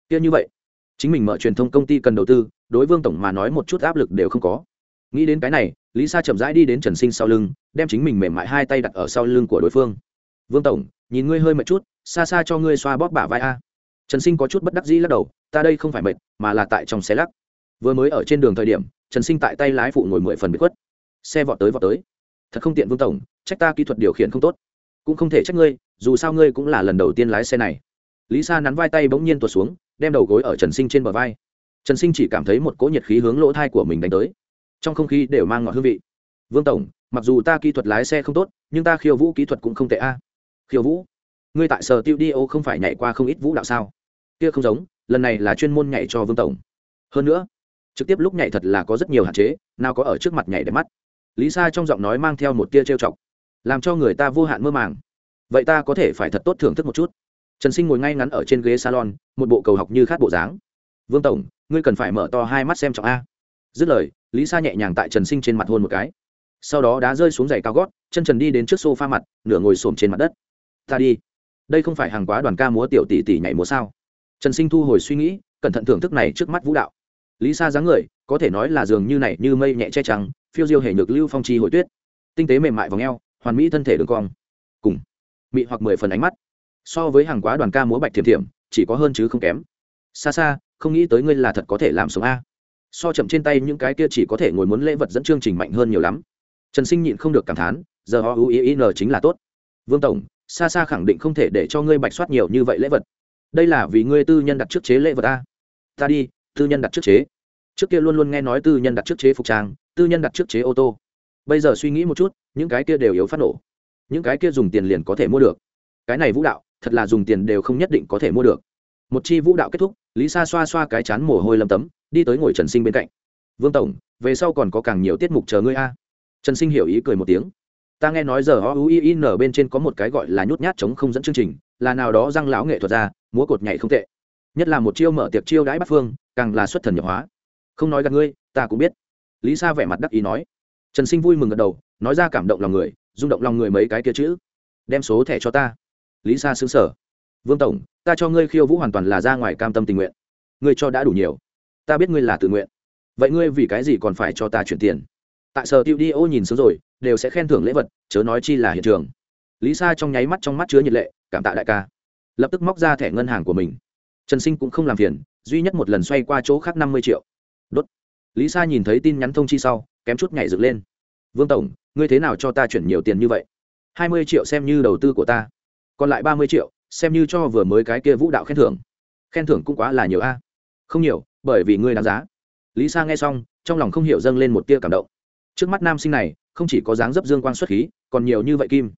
Kia như vậy, chính mình mở truyền thông công ty cần đầu tư, đối vương tổng mà nói một chút áp lực đều không có nghĩ đến cái này, lý sa chậm rãi đi đến trần sinh sau lưng, đem chính mình mềm mại hai tay đặt ở sau lưng của đối phương. Vương tổng, nhìn ngươi hơi mệt chút, xa xa cho ngươi xoa bóp bả vai a. Trần sinh có chút bất đắc dĩ lắc đầu, ta đây không phải mệt, mà là tại trong xe lắc. Vừa mới ở trên đường thời điểm, trần sinh tại tay lái phụ ngồi mười phần bị khuất. Xe vọt tới vọt tới. Thật không tiện vương tổng, trách ta kỹ thuật điều khiển không tốt. Cũng không thể trách ngươi, dù sao ngươi cũng là lần đầu tiên lái xe này. Lý sa nắn vai tay bỗng nhiên tuột xuống, đem đầu gối ở trần sinh trên bờ vai. Trần sinh chỉ cảm thấy một cỗ nhiệt khí hướng lỗ thai của mình đánh tới trong không khí đều mang ngọt hương vị. Vương tổng, mặc dù ta kỹ thuật lái xe không tốt, nhưng ta khiêu vũ kỹ thuật cũng không tệ a. Khiêu vũ? Ngươi tại sở tiêu đi ô không phải nhảy qua không ít vũ đạo sao? Kia không giống, lần này là chuyên môn nhảy cho vương tổng. Hơn nữa, trực tiếp lúc nhảy thật là có rất nhiều hạn chế, nào có ở trước mặt nhảy đẹp mắt. Lý sa trong giọng nói mang theo một tia trêu chọc, làm cho người ta vô hạn mơ màng. Vậy ta có thể phải thật tốt thưởng thức một chút. Trần sinh ngồi ngay ngắn ở trên ghế salon, một bộ cầu học như khát bộ dáng. Vương tổng, ngươi cần phải mở to hai mắt xem trọng a dứt lời, lý sa nhẹ nhàng tại trần sinh trên mặt hôn một cái. Sau đó đá rơi xuống giày cao gót, chân trần đi đến trước s o f a mặt, nửa ngồi xổm trên mặt đất. Ta đi. Đây không phải hàng quá đoàn ca múa tiểu tỷ tỷ nhảy múa sao? Trần sinh thu hồi suy nghĩ, cẩn thận thưởng thức này trước mắt vũ đạo. Lý sa dáng người, có thể nói là dường như này như mây nhẹ che trắng, phiêu diêu hề nhược lưu phong trì hồi tuyết. Tinh tế mềm mại v ò hoàn mỹ thân thể đường cong. Cùng mị hoặc mười phần ánh mắt. So với hàng quá đoàn ca múa bạch thiềm thiểm, chỉ có hơn chứ không kém. Xa xa không nghĩ tới ngươi là thật có thể làm sống a so chậm trên tay những cái kia chỉ có thể ngồi muốn lễ vật dẫn chương trình mạnh hơn nhiều lắm. Trần sinh nhịn không được cảm thán, giờ họ ưu ý n chính là tốt. Vương tổng xa xa khẳng định không thể để cho ngươi bạch soát nhiều như vậy lễ vật. Đây là vì ngươi tư nhân đặt trước chế lễ vật ta. ta đi, tư nhân đặt trước chế. Trước kia luôn luôn nghe nói tư nhân đặt trước chế phục trang, tư nhân đặt trước chế ô tô. Bây giờ suy nghĩ một chút, những cái kia đều yếu phát nổ. Những cái kia dùng tiền liền có thể mua được. Cái này vũ đạo, thật là dùng tiền đều không nhất định có thể mua được. Một chi vũ đạo kết thúc, lý sa xoa xoa cái chán mồ hôi lâm tấm đi tới ngồi trần sinh bên cạnh. Vương tổng, về sau còn có càng nhiều tiết mục chờ ngươi a. Trần sinh hiểu ý cười một tiếng. Ta nghe nói giờ o u i n bên trên có một cái gọi là nhút nhát chống không dẫn chương trình, là nào đó răng lão nghệ thuật ra, múa cột nhảy không tệ. Nhất là một chiêu mở tiệc chiêu đãi bắc phương, càng là xuất thần nhập hóa. Không nói gặp ngươi, ta cũng biết. Lý sa vẻ mặt đắc ý nói. Trần sinh vui mừng gật đầu, nói ra cảm động lòng người, rung động lòng người mấy cái kia chữ. Đem số thẻ cho ta. Lý sa xứng sở vương tổng, ta cho ngươi khiêu vũ hoàn toàn là ra ngoài cam tâm tình nguyện. Ngươi cho đã đủ nhiều ta biết ngươi là tự nguyện. Vậy ngươi vì cái gì còn phải cho ta chuyển tiền? Tại sở tiêu đi ô nhìn xuống rồi, đều sẽ khen thưởng lễ vật, chớ nói chi là hiện trường. Lý sa trong nháy mắt trong mắt chứa nhiệt lệ, cảm tạ đại ca. Lập tức móc ra thẻ ngân hàng của mình. Trần sinh cũng không làm phiền, duy nhất một lần xoay qua chỗ khác năm mươi triệu. Đốt. Lý sa nhìn thấy tin nhắn thông chi sau, kém chút nhảy dựng lên. Vương tổng, ngươi thế nào cho ta chuyển nhiều tiền như vậy? Hai mươi triệu xem như đầu tư của ta. Còn lại ba mươi triệu, xem như cho vừa mới cái kia vũ đạo khen thưởng. Khen thưởng cũng quá là nhiều a. Không nhiều bởi vì ngươi đáng giá. Lý sa nghe xong, trong lòng không hiểu dâng lên một tia cảm động. Trước mắt nam sinh này, không chỉ có dáng dấp dương quang xuất khí, còn nhiều như vậy kim.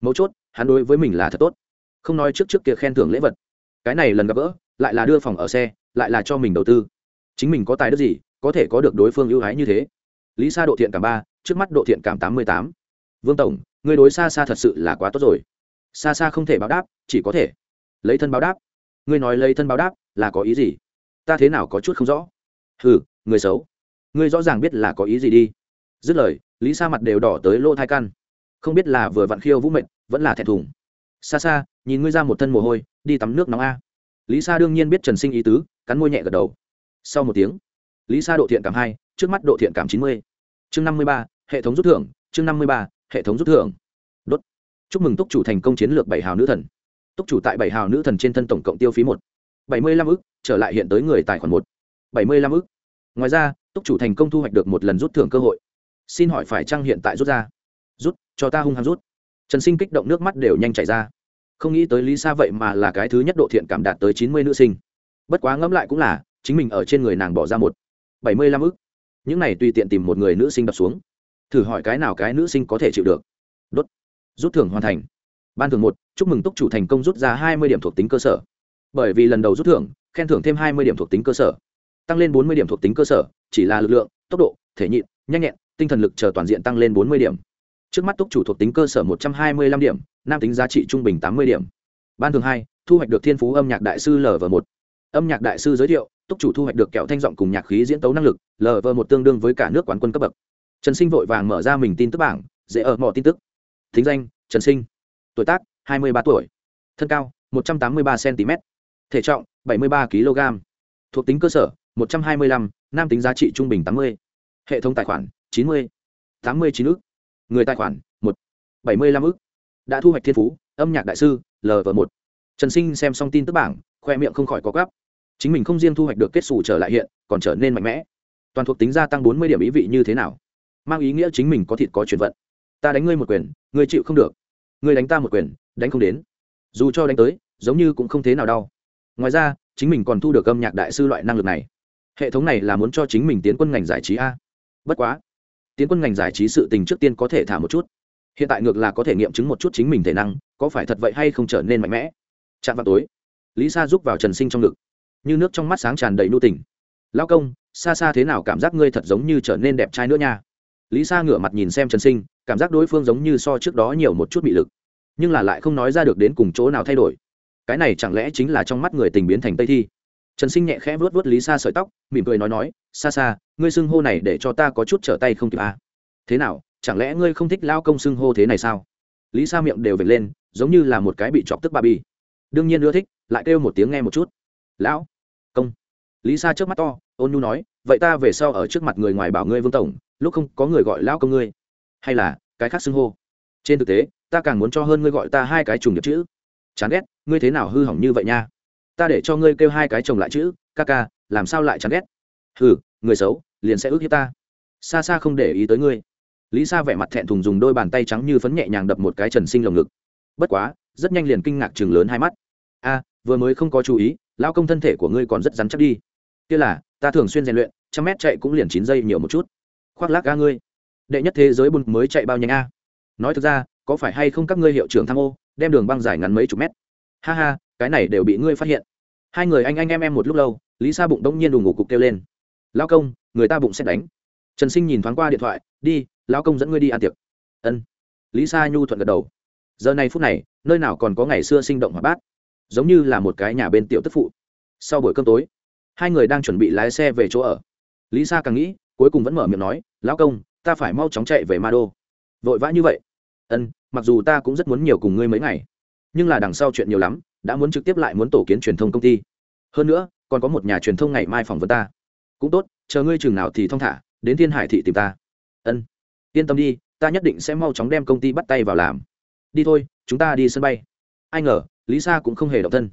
Mấu chốt, hắn đối với mình là thật tốt. Không nói trước trước kia khen thưởng lễ vật. Cái này lần gặp gỡ, lại là đưa phòng ở xe, lại là cho mình đầu tư. Chính mình có tài đức gì, có thể có được đối phương ưu ái như thế? Lý sa độ thiện cảm ba, trước mắt độ thiện cảm tám mươi tám. Vương tổng người đối xa xa thật sự là quá tốt rồi. Xa xa không thể báo đáp, chỉ có thể lấy thân báo đáp. Ngươi nói lấy thân báo đáp là có ý gì? Ta thế nào có chút không rõ? Hừ, người xấu. Ngươi rõ ràng biết là có ý gì đi. Dứt lời lý sa mặt đều đỏ tới lỗ thai căn. Không biết là vừa vặn khiêu vũ mệnh vẫn là thẹn thùng. Xa xa nhìn ngươi ra một thân mồ hôi đi tắm nước nóng a. Lý sa đương nhiên biết trần sinh ý tứ cắn môi nhẹ gật đầu. Sau một tiếng lý sa độ thiện cảm hai trước mắt độ thiện cảm chín mươi. Chương năm mươi ba hệ thống rút thưởng chương năm mươi ba hệ thống rút thưởng. Đốt. Chúc mừng túc chủ thành công chiến lược bảy hào nữ thần. Túc chủ tại bảy hào nữ thần trên thân tổng cộng tiêu phí một bảy mươi lăm ức, trở lại hiện tới người tài khoản một. bảy mươi lăm ức. Ngoài ra, túc chủ thành công thu hoạch được một lần rút thưởng cơ hội. Xin hỏi phải chăng hiện tại rút ra? Rút, cho ta hung hăng rút. Trần sinh kích động nước mắt đều nhanh chảy ra. Không nghĩ tới lý sa vậy mà là cái thứ nhất độ thiện cảm đạt tới chín mươi nữ sinh. Bất quá ngẫm lại cũng là, chính mình ở trên người nàng bỏ ra một. bảy mươi lăm ức. Những này tùy tiện tìm một người nữ sinh đập xuống. Thử hỏi cái nào cái nữ sinh có thể chịu được. Đốt. Rút thưởng hoàn thành. Ban thưởng một, chúc mừng túc chủ thành công rút ra hai mươi điểm thuộc tính cơ sở bởi vì lần đầu rút thưởng, khen thưởng thêm hai mươi điểm thuộc tính cơ sở. Tăng lên bốn mươi điểm thuộc tính cơ sở, chỉ là lực lượng, tốc độ, thể nhịn nhanh nhẹn, tinh thần lực chờ toàn diện tăng lên bốn mươi điểm. Trước mắt túc chủ thuộc tính cơ sở một trăm hai mươi lăm điểm, nam tính giá trị trung bình tám mươi điểm. Ban thường hai, thu hoạch được thiên phú âm nhạc đại sư lv một. Âm nhạc đại sư giới thiệu, túc chủ thu hoạch được kẹo thanh giọng cùng nhạc khí diễn tấu năng lực lv một tương đương với cả nước quán quân cấp bậc. Trần sinh vội vàng mở ra mình tin tức bảng, dễ ở mọi tin tức. Thính danh, trần sinh. Tuổi tác, hai mươi ba tuổi. Thân cao, một trăm tám mươi ba cm thể trọng bảy mươi ba kg. Thuộc tính cơ sở, một trăm hai mươi lăm, nam tính giá trị trung bình tám mươi. Hệ thống tài khoản, chín mươi. tám mươi chín người tài khoản, một. bảy mươi lăm đã thu hoạch thiên phú, âm nhạc đại sư lv một. Trần sinh xem xong tin tức bảng, khoe miệng không khỏi có gắp chính mình không riêng thu hoạch được kết xù trở lại hiện, còn trở nên mạnh mẽ. Toàn thuộc tính gia tăng bốn mươi điểm ý vị như thế nào? Mang ý nghĩa chính mình có thịt có chuyển vận. Ta đánh ngươi một quyền, ngươi chịu không được. Ngươi đánh ta một quyền, đánh không đến. Dù cho đánh tới, giống như cũng không thế nào đau ngoài ra, chính mình còn thu được âm nhạc đại sư loại năng lực này. Hệ thống này là muốn cho chính mình tiến quân ngành giải trí a. Bất quá, tiến quân ngành giải trí sự tình trước tiên có thể thả một chút. Hiện tại ngược là có thể nghiệm chứng một chút chính mình thể năng, có phải thật vậy hay không trở nên mạnh mẽ. Chạm vào tối, lý sa giúp vào trần sinh trong ngực. Như nước trong mắt sáng tràn đầy nô tình. Lao công, xa xa thế nào cảm giác ngươi thật giống như trở nên đẹp trai nữa nha? Lý sa ngửa mặt nhìn xem trần sinh, cảm giác đối phương giống như so trước đó nhiều một chút bị lực. Nhưng là lại không nói ra được đến cùng chỗ nào thay đổi cái này chẳng lẽ chính là trong mắt người tình biến thành tây thi? Trần sinh nhẹ khẽ vuốt vuốt lý sa sợi tóc, mỉm cười nói nói xa xa ngươi xưng hô này để cho ta có chút trở tay không kịp à. thế nào, chẳng lẽ ngươi không thích lao công xưng hô thế này sao? Lý sa miệng đều vệt lên, giống như là một cái bị chọc tức bà bi. Đương nhiên ưa thích, lại kêu một tiếng nghe một chút. Lão công. Lý sa trước mắt to, ôn nhu nói, vậy ta về sau ở trước mặt người ngoài bảo ngươi vương tổng, lúc không có người gọi lão công ngươi. Hay là, cái khác xưng hô? Trên thực tế, ta càng muốn cho hơn ngươi gọi ta hai cái trùng điệp chữ. Chán ghét ngươi thế nào hư hỏng như vậy nha? Ta để cho ngươi kêu hai cái chồng lại chữ, ca ca, làm sao lại chán ghét? Hừ, người xấu, liền sẽ ước hiếp ta. Xa xa không để ý tới ngươi. Lý sa vẻ mặt thẹn thùng dùng đôi bàn tay trắng như phấn nhẹ nhàng đập một cái trần sinh lồng ngực. Bất quá, rất nhanh liền kinh ngạc chừng lớn hai mắt. A, vừa mới không có chú ý lao công thân thể của ngươi còn rất rắn chắc đi. Kia là, ta thường xuyên rèn luyện, trăm mét chạy cũng liền chín giây nhiều một chút. Khoác lác ga ngươi. Đệ nhất thế giới bùn mới chạy bao nhanh a. Nói thực ra, có phải hay không các ngươi hiệu trưởng tham ô, đem đường băng dài ngắn mấy chục mét? Ha ha, cái này đều bị ngươi phát hiện. Hai người anh anh em em một lúc lâu, lý sa bụng đông nhiên đùng ngủ cục kêu lên. Lao công, người ta bụng sẽ đánh. Trần sinh nhìn thoáng qua điện thoại, đi lao công dẫn ngươi đi ăn tiệc. Ân. Lý sa nhu thuận gật đầu. Giờ này phút này, nơi nào còn có ngày xưa sinh động hoạt bát. Giống như là một cái nhà bên tiểu tức phụ. Sau buổi cơm tối, hai người đang chuẩn bị lái xe về chỗ ở. Lý sa càng nghĩ, cuối cùng vẫn mở miệng nói, lão công, ta phải mau chóng chạy về ma đô. Vội vã như vậy. Ân, mặc dù ta cũng rất muốn nhiều cùng ngươi mấy ngày nhưng là đằng sau chuyện nhiều lắm, đã muốn trực tiếp lại muốn tổ kiến truyền thông công ty. Hơn nữa, còn có một nhà truyền thông ngày mai phỏng vấn ta. Cũng tốt, chờ ngươi chừng nào thì thong thả, đến thiên hải thị tìm ta. Ân. Yên tâm đi, ta nhất định sẽ mau chóng đem công ty bắt tay vào làm. Đi thôi, chúng ta đi sân bay. Ai ngờ, lý sa cũng không hề động thân.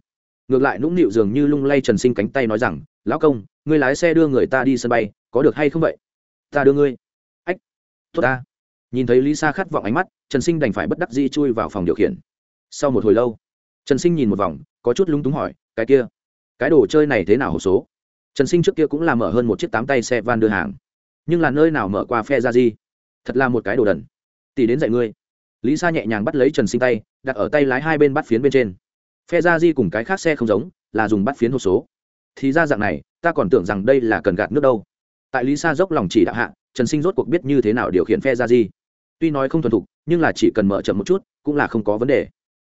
Ngược lại nũng nịu dường như lung lay trần sinh cánh tay nói rằng, lão công, ngươi lái xe đưa người ta đi sân bay, có được hay không vậy? Ta đưa ngươi. Ách, tốt ta. Nhìn thấy lý sa khát vọng ánh mắt, trần sinh đành phải bất đắc dĩ chui vào phòng điều khiển sau một hồi lâu, trần sinh nhìn một vòng, có chút lúng túng hỏi, cái kia, cái đồ chơi này thế nào hộp số? Trần sinh trước kia cũng là mở hơn một chiếc tám tay xe van đưa hàng, nhưng là nơi nào mở qua phe ra gì thật là một cái đồ đần. Tỷ đến dạy ngươi. Lý sa nhẹ nhàng bắt lấy trần sinh tay, đặt ở tay lái hai bên bắt phiến bên trên. Phe ra di cùng cái khác xe không giống, là dùng bắt phiến hộp số. Thì ra dạng này, ta còn tưởng rằng đây là cần gạt nước đâu. Tại lý sa dốc lòng chỉ đạo hạ, trần sinh rốt cuộc biết như thế nào điều khiển phe ra di. Tuy nói không thuần thục, nhưng là chỉ cần mở chậm một chút, cũng là không có vấn đề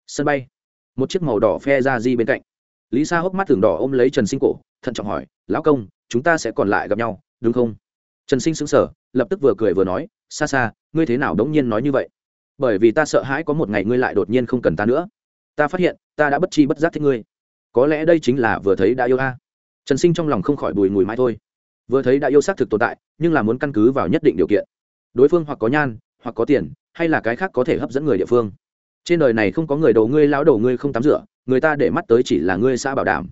sân bay. Một chiếc màu đỏ phe ra di bên cạnh. Lý sa hốc mắt thường đỏ ôm lấy trần sinh cổ, thận trọng hỏi, lão công, chúng ta sẽ còn lại gặp nhau, đúng không? Trần sinh xứng sở lập tức vừa cười vừa nói xa xa ngươi thế nào đống nhiên nói như vậy? Bởi vì ta sợ hãi có một ngày ngươi lại đột nhiên không cần ta nữa. Ta phát hiện, ta đã bất chi bất giác thích ngươi. Có lẽ đây chính là vừa thấy đã yêu a. Trần sinh trong lòng không khỏi bùi ngùi mãi thôi. Vừa thấy đã yêu xác thực tồn tại, nhưng là muốn căn cứ vào nhất định điều kiện. Đối phương hoặc có nhan, hoặc có tiền, hay là cái khác có thể hấp dẫn người địa phương trên đời này không có người đầu ngươi, lão đầu ngươi không tắm rửa, người ta để mắt tới chỉ là ngươi xã bảo đảm.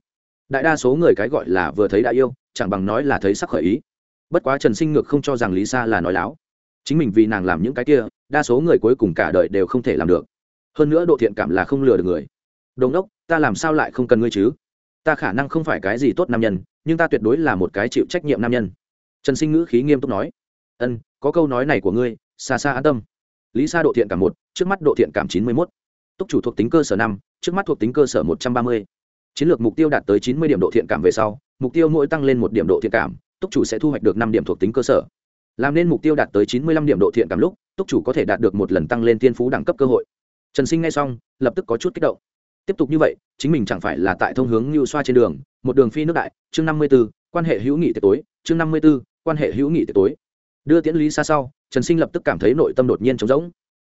Đại đa số người cái gọi là vừa thấy đã yêu, chẳng bằng nói là thấy sắc khởi ý. Bất quá trần sinh ngược không cho rằng lý sa là nói láo. Chính mình vì nàng làm những cái kia, đa số người cuối cùng cả đời đều không thể làm được. Hơn nữa độ thiện cảm là không lừa được người. Đồn đốc ta làm sao lại không cần ngươi chứ? Ta khả năng không phải cái gì tốt nam nhân, nhưng ta tuyệt đối là một cái chịu trách nhiệm nam nhân. Trần sinh ngữ khí nghiêm túc nói. Ân, có câu nói này của ngươi xa xa an tâm lý sa độ thiện cảm một, trước mắt độ thiện cảm chín mươi mốt. Túc chủ thuộc tính cơ sở năm, trước mắt thuộc tính cơ sở một trăm ba mươi. Chiến lược mục tiêu đạt tới chín mươi điểm độ thiện cảm về sau, mục tiêu mỗi tăng lên một điểm độ thiện cảm, túc chủ sẽ thu hoạch được năm điểm thuộc tính cơ sở. Làm nên mục tiêu đạt tới chín mươi lăm điểm độ thiện cảm lúc, túc chủ có thể đạt được một lần tăng lên tiên phú đẳng cấp cơ hội. Trần sinh ngay xong, lập tức có chút kích động. Tiếp tục như vậy, chính mình chẳng phải là tại thông hướng như xoa trên đường, một đường phi nước đại, chương năm mươi b ố quan hệ hữu nghị tiệc tối, chương năm mươi b ố quan hệ hữu nghị tiệc tối. Đưa tiễn lý xa sau trần sinh lập tức cảm thấy nội tâm đột nhiên trống rỗng.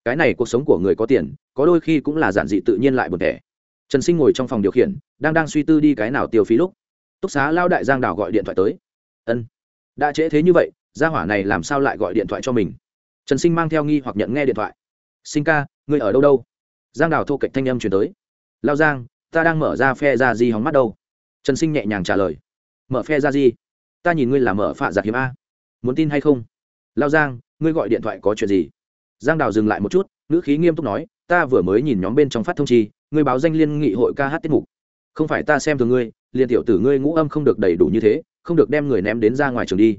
Cái này cuộc sống của người có tiền, có đôi khi cũng là giản dị tự nhiên lại buồn thẻ. Trần sinh ngồi trong phòng điều khiển, đang đang suy tư đi cái nào tiêu phí lúc, túc xá lao đại giang Đào gọi điện thoại tới. Ân, đã trễ thế như vậy, gia hỏa này làm sao lại gọi điện thoại cho mình? Trần sinh mang theo nghi hoặc nhận nghe điện thoại. Sinh ca, ngươi ở đâu đâu? Giang đào thô cạnh thanh âm chuyển tới. Lao giang, ta đang mở ra phe ra di hóng mắt đâu. Trần sinh nhẹ nhàng trả lời. Mở phe ra di? Ta nhìn ngươi là mở phạ giặc hiếm a. Muốn tin hay không? Lao giang ngươi gọi điện thoại có chuyện gì? Giang đào dừng lại một chút, ngữ khí nghiêm túc nói, ta vừa mới nhìn nhóm bên trong phát thông chi, ngươi báo danh liên nghị hội ca hát tiết mục. Không phải ta xem thường ngươi, liên tiểu tử ngươi ngũ âm không được đầy đủ như thế, không được đem người ném đến ra ngoài trường đi.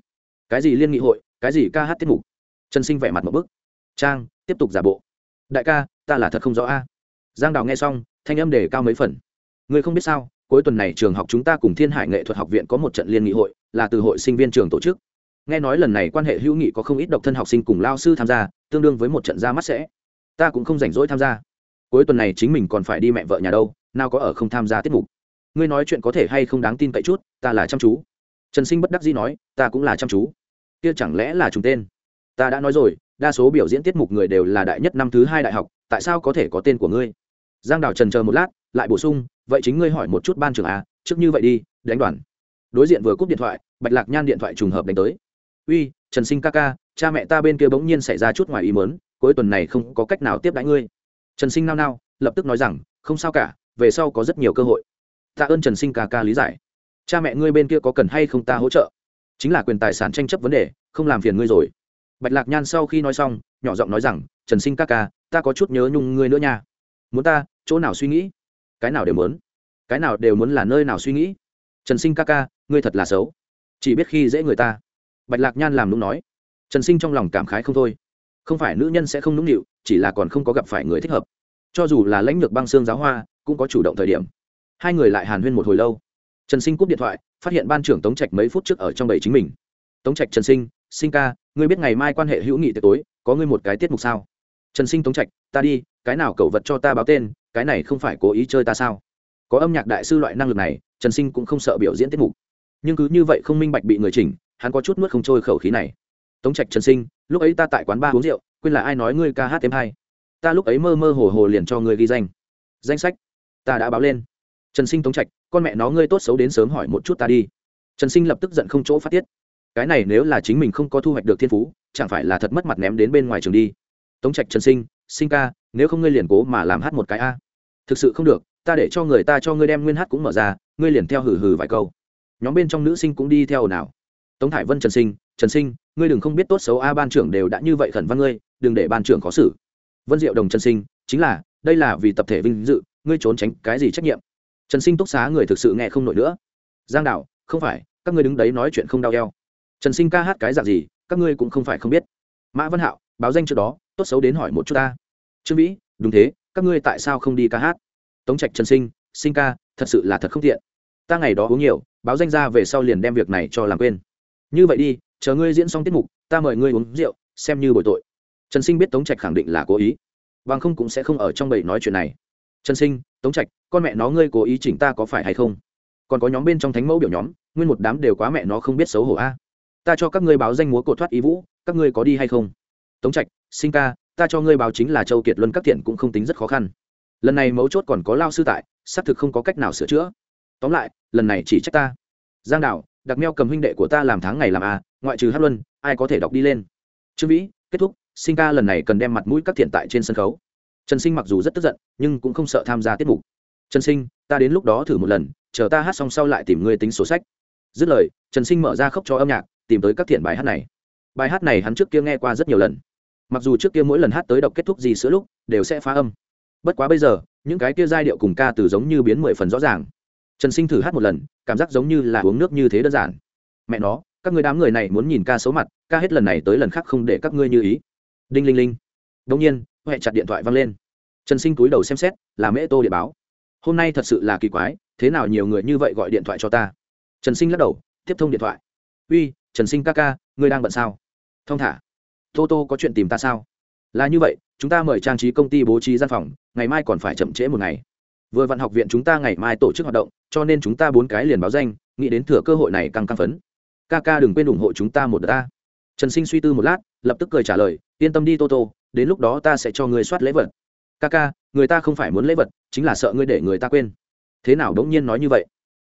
Cái gì liên nghị hội, cái gì ca hát tiết mục? Trần sinh vẻ mặt một bức. Trang, tiếp tục giả bộ. Đại ca, ta là thật không rõ a. Giang đào nghe xong, thanh âm đề cao mấy phần. Ngươi không biết sao, cuối tuần này trường học chúng ta cùng thiên hải nghệ thuật học viện có một trận liên nghị hội, là từ hội sinh viên trường tổ chức nghe nói lần này quan hệ hữu nghị có không ít độc thân học sinh cùng lao sư tham gia, tương đương với một trận ra mắt sẽ. Ta cũng không rảnh rỗi tham gia. Cuối tuần này chính mình còn phải đi mẹ vợ nhà đâu, nào có ở không tham gia tiết mục. Ngươi nói chuyện có thể hay không đáng tin cậy chút, ta là chăm chú. Trần sinh bất đắc dĩ nói, ta cũng là chăm chú. Kia chẳng lẽ là trùng tên? Ta đã nói rồi, đa số biểu diễn tiết mục người đều là đại nhất năm thứ hai đại học, tại sao có thể có tên của ngươi? Giang đào trần chờ một lát, lại bổ sung, vậy chính ngươi hỏi một chút ban trưởng à trước như vậy đi, đánh đoàn. Đối diện vừa cúp điện thoại, bạch lạc nhan điện thoại trùng hợp đánh tới uy, trần sinh ca ca, cha mẹ ta bên kia bỗng nhiên xảy ra chút ngoài ý mớn cuối tuần này không có cách nào tiếp đãi ngươi. Trần sinh nao nao, lập tức nói rằng, không sao cả, về sau có rất nhiều cơ hội. Tạ ơn trần sinh ca ca lý giải. Cha mẹ ngươi bên kia có cần hay không ta hỗ trợ? Chính là quyền tài sản tranh chấp vấn đề, không làm phiền ngươi rồi. Bạch lạc nhan sau khi nói xong, nhỏ giọng nói rằng, trần sinh ca ca, ta có chút nhớ nhung ngươi nữa nha. Muốn ta, chỗ nào suy nghĩ? Cái nào đều muốn. Cái nào đều muốn là nơi nào suy nghĩ? Trần sinh ca ca, ngươi thật là xấu. Chỉ biết khi dễ người ta bạch lạc nhan làm nũng nói. Trần sinh trong lòng cảm khái không thôi. Không phải nữ nhân sẽ không nũng nịu, chỉ là còn không có gặp phải người thích hợp. Cho dù là lãnh lược băng xương giáo hoa, cũng có chủ động thời điểm. Hai người lại hàn huyên một hồi lâu. Trần sinh cúp điện thoại, phát hiện ban trưởng tống trạch mấy phút trước ở trong bầy chính mình. Tống trạch, trần sinh sinh ca, ngươi biết ngày mai quan hệ hữu nghị tối, có ngươi một cái tiết mục sao? Trần sinh, tống trạch, ta đi, cái nào cậu vật cho ta báo tên, cái này không phải cố ý chơi ta sao? Có âm nhạc đại sư loại năng lực này, trần sinh cũng không sợ biểu diễn tiết mục nhưng cứ như vậy không minh bạch bị người chỉnh, hắn có chút nuốt không trôi khẩu khí này. Tống trạch trần sinh, lúc ấy ta tại quán ba uống rượu, quên là ai nói ngươi ca hát thêm hay. Ta lúc ấy mơ mơ hồ hồ liền cho ngươi ghi danh. Danh sách. Ta đã báo lên. Trần sinh tống trạch, con mẹ nó ngươi tốt xấu đến sớm hỏi một chút ta đi. Trần sinh lập tức giận không chỗ phát tiết. Cái này nếu là chính mình không có thu hoạch được thiên phú, chẳng phải là thật mất mặt ném đến bên ngoài trường đi. Tống trạch trần sinh sinh ca, nếu không ngươi liền cố mà làm hát một cái a. Thực sự không được, ta để cho người ta cho ngươi đem nguyên hát cũng mở ra, ngươi liền theo hừ hừ vài câu nhóm bên trong nữ sinh cũng đi theo nào tống thải vân, trần sinh trần sinh, ngươi đừng không biết tốt xấu a ban trưởng đều đã như vậy khẩn văn ngươi, đừng để ban trưởng khó xử. Vân diệu đồng, trần sinh, chính là, đây là vì tập thể vinh dự, ngươi trốn tránh cái gì trách nhiệm? Trần sinh túc xá người thực sự nghe không nổi nữa. Giang đạo, không phải, các ngươi đứng đấy nói chuyện không đau eo. Trần sinh ca hát cái dạng gì, các ngươi cũng không phải không biết. Mã văn hạo, báo danh trước đó, tốt xấu đến hỏi một chút ta. Trương vĩ, đúng thế, các ngươi tại sao không đi ca hát? Tống trạch, trần sinh sinh ca, thật sự là thật không tiện ta ngày đó uống nhiều, báo danh ra về sau liền đem việc này cho làm quên. Như vậy đi, chờ ngươi diễn xong tiết mục, ta mời ngươi uống rượu, xem như bồi tội. Trần sinh biết tống trạch khẳng định là cố ý, bằng không cũng sẽ không ở trong bầy nói chuyện này. Trần sinh, tống trạch, con mẹ nó ngươi cố ý chỉnh ta có phải hay không? Còn có nhóm bên trong thánh mẫu biểu nhóm, nguyên một đám đều quá mẹ nó không biết xấu hổ a. Ta cho các ngươi báo danh múa cột thoát ý vũ, các ngươi có đi hay không? Tống trạch, sinh ca, ta cho ngươi báo chính là châu kiệt luân các thiện cũng không tính rất khó khăn. Lần này mấu chốt còn có lao sư tại, xác thực không có cách nào sửa chữa tóm lại, lần này chỉ trách ta. Giang đạo đặc meo cầm huynh đệ của ta làm tháng ngày làm a, ngoại trừ hát luân, ai có thể đọc đi lên? Trương vĩ, kết thúc, sinh ca lần này cần đem mặt mũi các thiện tại trên sân khấu. Trần sinh mặc dù rất tức giận, nhưng cũng không sợ tham gia tiết mục. Trần sinh, ta đến lúc đó thử một lần, chờ ta hát xong sau lại tìm ngươi tính sổ sách. Dứt lời, trần sinh mở ra khóc cho âm nhạc, tìm tới các thiện bài hát này. Bài hát này hắn trước kia nghe qua rất nhiều lần. Mặc dù trước kia mỗi lần hát tới đọc kết thúc gì sữa lúc, đều sẽ phá âm. Bất quá bây giờ, những cái kia giai điệu cùng ca từ giống như biến mười phần rõ ràng trần sinh thử hát một lần, cảm giác giống như là uống nước như thế đơn giản. Mẹ nó, các người đám người này muốn nhìn ca xấu mặt, ca hết lần này tới lần khác không để các ngươi như ý. Đinh linh linh. Đông nhiên huệ chặt điện thoại văng lên. Trần sinh túi đầu xem xét, là mễ tô điện báo. Hôm nay thật sự là kỳ quái, thế nào nhiều người như vậy gọi điện thoại cho ta? Trần sinh lắc đầu, tiếp thông điện thoại. Uy, trần sinh ca ca, ngươi đang bận sao? Thong thả. Tô tô có chuyện tìm ta sao? Là như vậy, chúng ta mời trang trí công ty bố trí gian phòng, ngày mai còn phải chậm trễ một ngày vừa vạn học viện chúng ta ngày mai tổ chức hoạt động, cho nên chúng ta bốn cái liền báo danh, nghĩ đến thừa cơ hội này càng căng phấn. Ca ca đừng quên ủng hộ chúng ta một đợt ta. Trần sinh suy tư một lát, lập tức cười trả lời, yên tâm đi tô tô, đến lúc đó ta sẽ cho ngươi soát lễ vật. Ca ca người ta không phải muốn lễ vật, chính là sợ ngươi để người ta quên. Thế nào đống nhiên nói như vậy?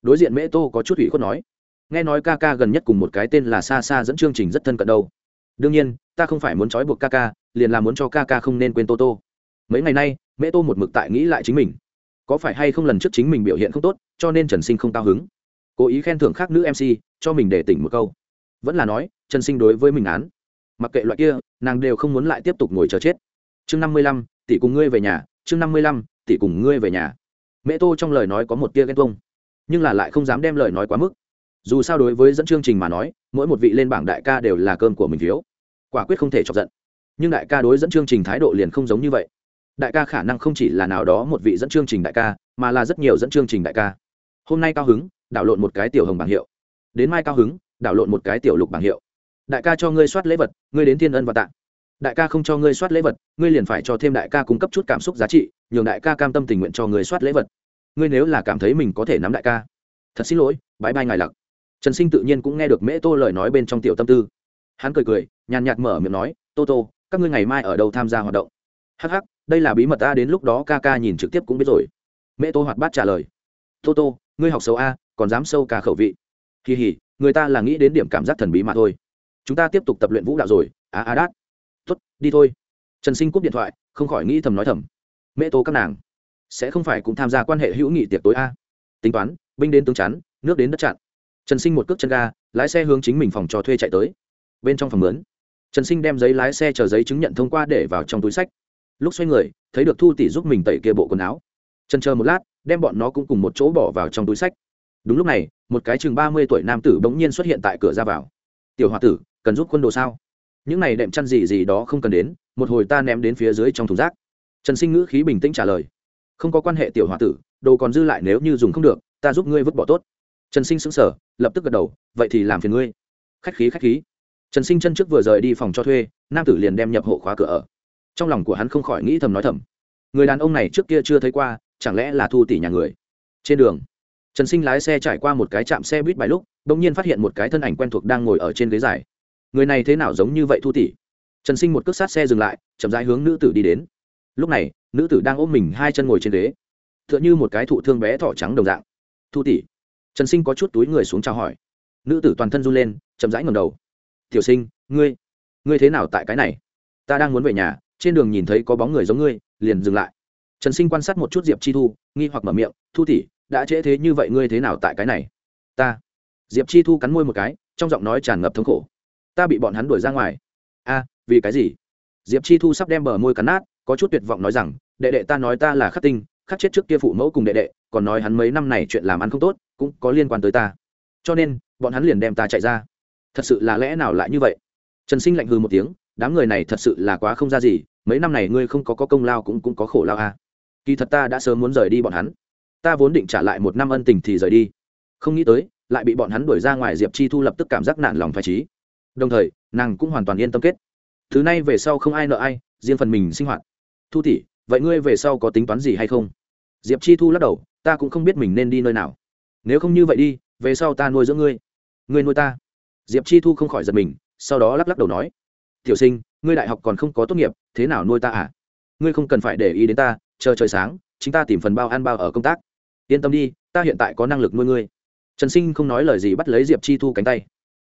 Đối diện mễ tô có chút ủy khuất nói. Nghe nói ca ca gần nhất cùng một cái tên là xa xa dẫn chương trình rất thân cận đâu. Đương nhiên, ta không phải muốn trói buộc ca ca liền là muốn cho ca ca không nên quên tô tô. Mấy ngày nay, mễ tô một mực tại nghĩ lại chính mình có phải hay không lần trước chính mình biểu hiện không tốt, cho nên trần sinh không cao hứng. Cố ý khen thưởng khác nữ mc cho mình để tỉnh một câu. Vẫn là nói, trần sinh đối với mình án. Mặc kệ loại kia, nàng đều không muốn lại tiếp tục ngồi chờ chết. Chương năm mươi lăm, tỷ cùng ngươi về nhà, chương năm mươi lăm, tỷ cùng ngươi về nhà. Mẹ tô trong lời nói có một tia ghen tuông, nhưng là lại không dám đem lời nói quá mức. Dù sao đối với dẫn chương trình mà nói, mỗi một vị lên bảng đại ca đều là cơm của mình phiếu quả quyết không thể chọc giận. Nhưng đại ca đối dẫn chương trình thái độ liền không giống như vậy đại ca khả năng không chỉ là nào đó một vị dẫn chương trình đại ca, mà là rất nhiều dẫn chương trình đại ca. Hôm nay cao hứng, đảo lộn một cái tiểu hồng bảng hiệu. Đến mai cao hứng, đảo lộn một cái tiểu lục bảng hiệu. Đại ca cho ngươi soát lễ vật, ngươi đến thiên ân và tạ. Đại ca không cho ngươi soát lễ vật, ngươi liền phải cho thêm đại ca cung cấp chút cảm xúc giá trị, nhường đại ca cam tâm tình nguyện cho ngươi soát lễ vật. Ngươi nếu là cảm thấy mình có thể nắm đại ca, thật xin lỗi bãi bay ngài lặc. Trần sinh tự nhiên cũng nghe được mễ tô lời nói bên trong tiểu tâm tư. Hắn cười cười, nhàn nhạt mở miệng nói, tô tô, các ngươi ngày mai ở đâu tham gia hoạt động? Hắc hắc đây là bí mật ta đến lúc đó ca ca nhìn trực tiếp cũng biết rồi. Mẹ tô hoạt bát trả lời. Tô tô, ngươi học xấu a, còn dám sâu ca khẩu vị. Kỳ hỉ người ta là nghĩ đến điểm cảm giác thần bí mà thôi. Chúng ta tiếp tục tập luyện vũ đạo rồi. À à đát. Tuất đi thôi. Trần sinh cúp điện thoại, không khỏi nghĩ thầm nói thầm. Mẹ tô các nàng, sẽ không phải cũng tham gia quan hệ hữu nghị tiệc tối a. Tính toán, binh đến tướng chắn, nước đến đất chặn. Trần sinh một cước chân ga, lái xe hướng chính mình phòng cho thuê chạy tới. Bên trong phòng lớn trần sinh đem giấy lái xe chờ giấy chứng nhận thông qua để vào trong túi sách lúc xoay người, thấy được thu tỷ giúp mình tẩy kia bộ quần áo. Chân chờ một lát, đem bọn nó cũng cùng một chỗ bỏ vào trong túi sách. Đúng lúc này, một cái chừng ba mươi tuổi nam tử bỗng nhiên xuất hiện tại cửa ra vào. Tiểu h o a tử, cần giúp quân đồ sao? Những này đệm chăn gì gì đó không cần đến, một hồi ta ném đến phía dưới trong thùng rác. Trần sinh ngữ khí bình tĩnh trả lời. Không có quan hệ, tiểu h o a tử, đồ còn dư lại nếu như dùng không được, ta giúp ngươi vứt bỏ tốt. Trần sinh sững sờ, lập tức gật đầu, vậy thì làm phiền ngươi. Khách khí khách khí. Trần sinh chân trước vừa rời đi phòng cho thuê, nam tử liền đem nhập hộ khóa cửa ở trong lòng của hắn không khỏi nghĩ thầm nói thầm. Người đàn ông này trước kia chưa thấy qua, chẳng lẽ là thu tỷ nhà người? Trên đường, trần sinh lái xe trải qua một cái trạm xe buýt bài lúc đ ỗ n g nhiên phát hiện một cái thân ảnh quen thuộc đang ngồi ở trên ghế dài. Người này thế nào giống như vậy thu tỷ? Trần sinh một cước sát xe dừng lại, chậm rãi hướng nữ tử đi đến. Lúc này, nữ tử đang ôm mình hai chân ngồi trên ghế t h ư ợ n h ư một cái thụ thương bé thỏ trắng đồng dạng. Thu tỷ. Trần sinh có chút túi người xuống chào hỏi. Nữ tử toàn thân run lên, chậm rãi ngầm đầu. Tiểu sinh, ngươi ngươi thế nào tại cái này? Ta đang muốn về nhà trên đường nhìn thấy có bóng người giống ngươi, liền dừng lại. Trần sinh quan sát một chút diệp chi thu, nghi hoặc mở miệng, thu tỷ, đã trễ thế như vậy ngươi thế nào tại cái này? Ta. Diệp chi thu cắn môi một cái, trong giọng nói tràn ngập thống khổ. Ta bị bọn hắn đuổi ra ngoài. A, vì cái gì? Diệp chi thu sắp đem bờ môi cắn nát, có chút tuyệt vọng nói rằng, đệ đệ ta nói ta là khắc tinh, khắc chết trước kia phụ mẫu cùng đệ đệ, còn nói hắn mấy năm này chuyện làm ăn không tốt, cũng có liên quan tới ta. Cho nên, bọn hắn liền đem ta chạy ra. Thật sự là lẽ nào lại như vậy? Trần sinh lạnh hư một tiếng đám người này thật sự là quá không ra gì mấy năm này ngươi không có, có công lao cũng cũng có khổ lao a kỳ thật ta đã sớm muốn rời đi bọn hắn. Ta vốn định trả lại một năm ân tình thì rời đi. Không nghĩ tới lại bị bọn hắn đuổi ra ngoài diệp chi thu lập tức cảm giác nản lòng phải trí. Đồng thời nàng cũng hoàn toàn yên tâm kết. Thứ này về sau không ai nợ ai riêng phần mình sinh hoạt. Thu tỷ vậy ngươi về sau có tính toán gì hay không? Diệp chi thu lắc đầu ta cũng không biết mình nên đi nơi nào. Nếu không như vậy đi về sau ta nuôi dưỡng ngươi. Ngươi nuôi ta. Diệp chi thu không khỏi giật mình sau đó lắc lắc đầu nói tiểu sinh, ngươi đại học còn không có tốt nghiệp, thế nào nuôi ta à? Ngươi không cần phải để ý đến ta, chờ trời sáng chúng ta tìm phần bao ăn bao ở công tác. Yên tâm đi, ta hiện tại có năng lực nuôi ngươi. Trần sinh không nói lời gì bắt lấy diệp chi thu cánh tay.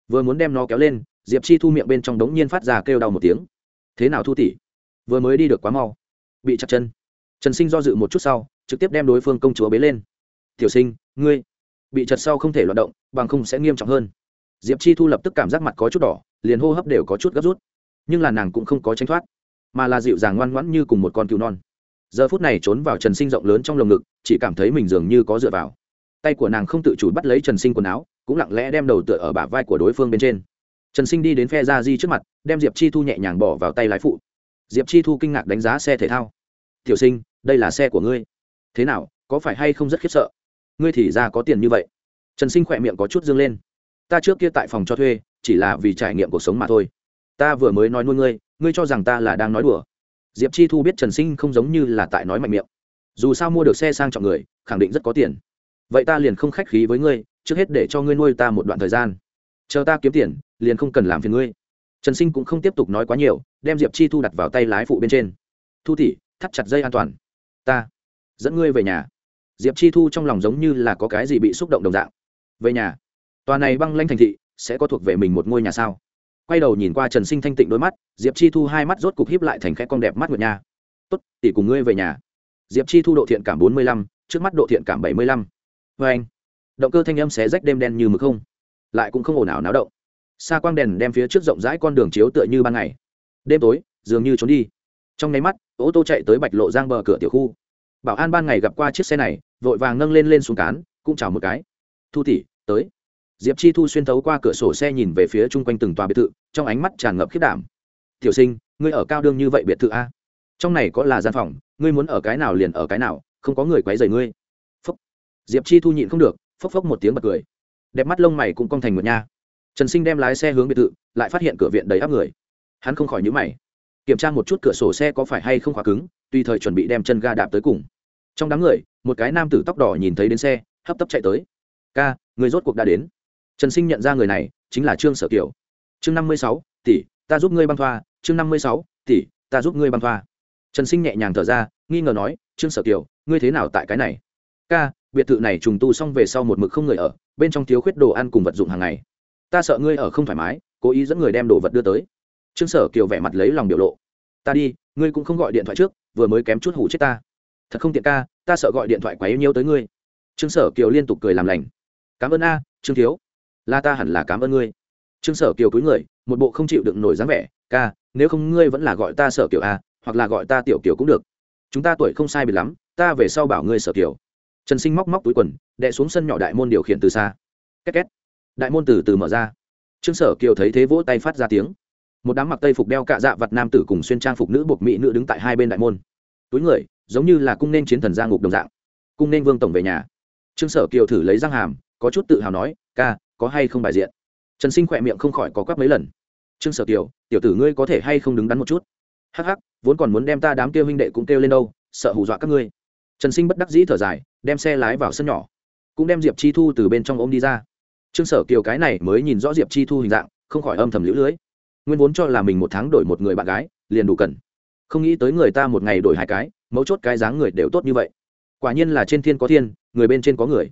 Vừa muốn đem nó kéo lên, diệp chi thu miệng bên trong đống nhiên phát ra kêu đau một tiếng. Thế nào thu tỉ vừa mới đi được quá mau. Bị chặt chân. Trần sinh do dự một chút sau, trực tiếp đem đối phương công chúa bế lên. Tiểu sinh, ngươi. Bị chật sau không thể loạt động, bằng không sẽ nghiêm trọng hơn. Diệp chi thu lập tức cảm giác mặt có chút đỏ, liền hô hấp đều có chút gấp rút nhưng là nàng cũng không có tranh thoát, mà là dịu dàng ngoan ngoãn như cùng một con cừu non. Giờ phút này trốn vào trần sinh rộng lớn trong lồng ngực, chỉ cảm thấy mình dường như có dựa vào. Tay của nàng không tự chủ bắt lấy trần sinh quần áo, cũng lặng lẽ đem đầu tựa ở bả vai của đối phương bên trên. Trần sinh đi đến phe ra di trước mặt, đem diệp chi thu nhẹ nhàng bỏ vào tay lái phụ. Diệp chi thu kinh ngạc đánh giá xe thể thao. Tiểu sinh, đây là xe của ngươi. Thế nào, có phải hay không rất khiếp sợ? Ngươi thì ra có tiền như vậy. Trần sinh khỏe miệng có chút dương lên. Ta trước kia tại phòng cho thuê, chỉ là vì trải nghiệm cuộc sống mà thôi ta vừa mới nói nuôi ngươi ngươi cho rằng ta là đang nói đùa. Diệp chi thu biết trần sinh không giống như là tại nói mạnh miệng. Dù sao mua được xe sang trọng người, khẳng định rất có tiền. Vậy ta liền không khách khí với ngươi, trước hết để cho ngươi nuôi ta một đoạn thời gian. Chờ ta kiếm tiền, liền không cần làm phiền ngươi. Trần sinh cũng không tiếp tục nói quá nhiều, đem diệp chi thu đặt vào tay lái phụ bên trên. Thu tỉ thắt chặt dây an toàn. Ta dẫn ngươi về nhà. Diệp chi thu trong lòng giống như là có cái gì bị xúc động đồng dạng. Về nhà. Tòa này băng lanh thành thị sẽ có thuộc về mình một ngôi nhà sao? Quay đầu nhìn qua trần sinh thanh tịnh đôi mắt, diệp chi thu hai mắt rốt cục híp lại thành khẽ con đẹp mắt nguyệt nha. Tốt, tỷ cùng ngươi về nhà. Diệp chi thu độ thiện cảm bốn mươi lăm, trước mắt độ thiện cảm bảy mươi lăm. Vê anh, động cơ thanh âm xé rách đêm đen như mực không, lại cũng không ồn ào náo động. Xa quang đèn đem phía trước rộng rãi con đường chiếu tựa như ban ngày. Đêm tối, dường như trốn đi. Trong nháy mắt, ô tô chạy tới bạch lộ giang bờ cửa tiểu khu. Bảo an ban ngày gặp qua chiếc xe này, vội vàng nâng lên lên xuống cán, cũng chào một cái. Thu tỷ, tới diệp chi thu xuyên thấu qua cửa sổ xe nhìn về phía chung quanh từng tòa biệt thự, trong ánh mắt tràn ngập khiết đảm. Tiểu sinh, ngươi ở cao đương như vậy biệt thự a? Trong này có là gian phòng, ngươi muốn ở cái nào liền ở cái nào, không có người quấy rầy ngươi. Phúc diệp chi thu nhịn không được, phốc phốc một tiếng bật cười. Đẹp mắt lông mày cũng cong thành một nha. Trần sinh đem lái xe hướng biệt thự, lại phát hiện cửa viện đầy áp người. Hắn không khỏi nhữ mày. Kiểm tra một chút cửa sổ xe có phải hay không khóa cứng, tùy thời chuẩn bị đem chân ga đạp tới cùng. Trong đám người, một cái nam tử tóc đỏ nhìn thấy đến xe, hấp tấp chạy tới. Ca, người rốt cuộc đã đến trần sinh nhận ra người này chính là trương sở kiều. Chương năm mươi sáu, tỷ, ta giúp ngươi băng thoa. Chương năm mươi sáu, tỷ, ta giúp ngươi băng thoa. Trần sinh nhẹ nhàng thở ra, nghi ngờ nói, trương sở kiều, ngươi thế nào tại cái này? Ca, biệt thự này trùng tu xong về sau một mực không người ở, bên trong thiếu khuyết đồ ăn cùng vật dụng hàng ngày. Ta sợ ngươi ở không thoải mái, cố ý dẫn người đem đồ vật đưa tới. Trương sở kiều vẻ mặt lấy lòng biểu lộ. Ta đi, ngươi cũng không gọi điện thoại trước, vừa mới kém chút hủ chết ta. Thật không tiện ca, ta sợ gọi điện thoại quá yêu nhiêu tới ngươi. Trương sở kiều liên tục cười làm lành. Cảm ơn a, trương thiếu là ta hẳn là cảm ơn ngươi. Trương sở kiều cúi người, một bộ không chịu đựng nổi dáng vẻ, ca, nếu không ngươi vẫn là gọi ta sở kiều a hoặc là gọi ta tiểu kiều cũng được. Chúng ta tuổi không sai biệt lắm, ta về sau bảo ngươi sở kiều. Trần sinh móc móc túi quần đệ xuống sân nhỏ đại môn điều khiển từ xa. Két két. Đại môn từ từ mở ra. Trương sở kiều thấy thế vỗ tay phát ra tiếng. Một đám mặc tây phục đeo cạ dạ vật nam tử cùng xuyên trang phục nữ buộc mỹ nữ đứng tại hai bên đại môn. Túi người, giống như là cung nên chiến thần gia ngục đồng dạng. Cung nên vương tổng về nhà. Trương sở kiều thử lấy răng hàm, có chút tự hào nói, ca có hay không bài diện? Trần sinh khỏe miệng không khỏi có quắp mấy lần. Trương sở kiều, tiểu tử ngươi có thể hay không đứng đắn một chút? Hắc hắc, vốn còn muốn đem ta đám kêu huynh đệ cũng kêu lên đâu, sợ hù dọa các ngươi. Trần sinh bất đắc dĩ thở dài, đem xe lái vào sân nhỏ. Cũng đem diệp chi thu từ bên trong ôm đi ra. Trương sở kiều cái này mới nhìn rõ diệp chi thu hình dạng, không khỏi âm thầm lũ lưới. Nguyên vốn cho là mình một tháng đổi một người bạn gái, liền đủ cần. Không nghĩ tới người ta một ngày đổi hai cái, mấu chốt cái dáng người đều tốt như vậy. Quả nhiên là trên thiên có thiên, người bên trên có người.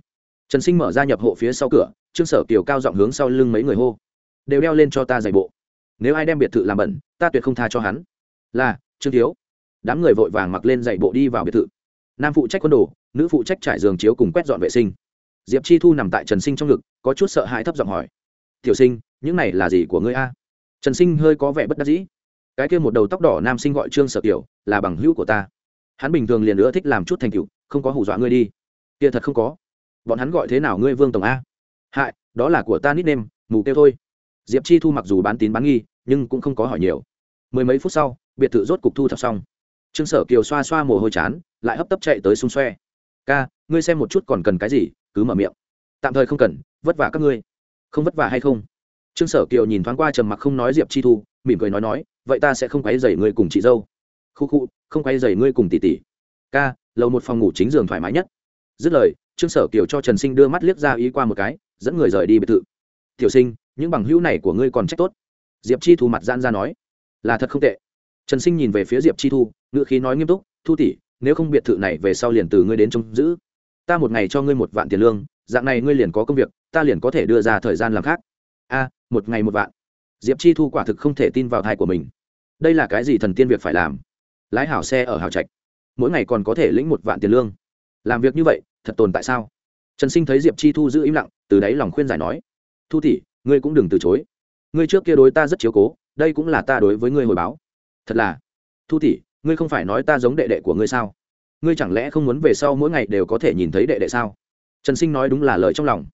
Trần sinh mở ra nhập hộ phía sau cửa trương sở kiều cao giọng hướng sau lưng mấy người hô. Đều đeo lên cho ta giày bộ. Nếu ai đem biệt thự làm bẩn, ta tuyệt không tha cho hắn. Là, trương thiếu. Đám người vội vàng mặc lên giày bộ đi vào biệt thự. Nam phụ trách quân đồ, nữ phụ trách trải giường chiếu cùng quét dọn vệ sinh. Diệp chi thu nằm tại trần sinh trong ngực, có chút sợ hãi thấp giọng hỏi. Tiểu sinh, những này là gì của ngươi a? Trần sinh hơi có vẻ bất đắc dĩ. Cái kia một đầu tóc đỏ nam sinh gọi trương sở tiểu là bằng hữu của ta. Hắn bình thường liền nữa thích làm chút thành cựu không có hù dọa ngươi đi. Kia thật không có. Bọn hắn gọi thế nào ngươi vương tổng a? Hại, đó là của ta nít nêm mù kêu thôi. Diệp chi thu mặc dù bán tín bán nghi, nhưng cũng không có hỏi nhiều. Mười mấy phút sau, biệt thự rốt cục thu thập xong. Trương sở kiều xoa xoa mồ hôi chán, lại hấp tấp chạy tới xung xoe. Ca, ngươi xem một chút còn cần cái gì, cứ mở miệng. Tạm thời không cần, vất vả các ngươi. Không vất vả hay không? Trương sở kiều nhìn thoáng qua trầm mặc không nói diệp chi thu, mỉm cười nói nói, vậy ta sẽ không quấy dày ngươi cùng chị dâu. Khu khu, không quấy dày ngươi cùng tỷ tỷ. Ca, lầu một phòng ngủ chính giường thoải mái nhất. Dứt lời, trương sở kiều cho trần sinh đưa mắt liếc ra ý qua một cái dẫn người rời đi biệt thự. Tiểu sinh, những bằng hữu này của ngươi còn trách tốt. Diệp chi thu mặt gian ra nói. Là thật không tệ. Trần sinh nhìn về phía diệp chi thu, ngữ khí nói nghiêm túc, thu tỷ, nếu không biệt thự này về sau liền từ ngươi đến trông giữ. Ta một ngày cho ngươi một vạn tiền lương, dạng này ngươi liền có công việc, ta liền có thể đưa ra thời gian làm khác. A, một ngày một vạn. Diệp chi thu quả thực không thể tin vào thai của mình. Đây là cái gì thần tiên việc phải làm? Lái hảo xe ở hảo trạch, mỗi ngày còn có thể lĩnh một vạn tiền lương. Làm việc như vậy, thật tồn tại sao? Trần sinh thấy diệp chi thu giữ im lặng, từ đáy lòng khuyên giải nói, thu tỷ, ngươi cũng đừng từ chối. Ngươi trước kia đối ta rất chiếu cố, đây cũng là ta đối với ngươi hồi báo. Thật là, thu tỷ, ngươi không phải nói ta giống đệ đệ của ngươi sao? Ngươi chẳng lẽ không muốn về sau mỗi ngày đều có thể nhìn thấy đệ đệ sao? Trần sinh nói đúng là lời trong lòng.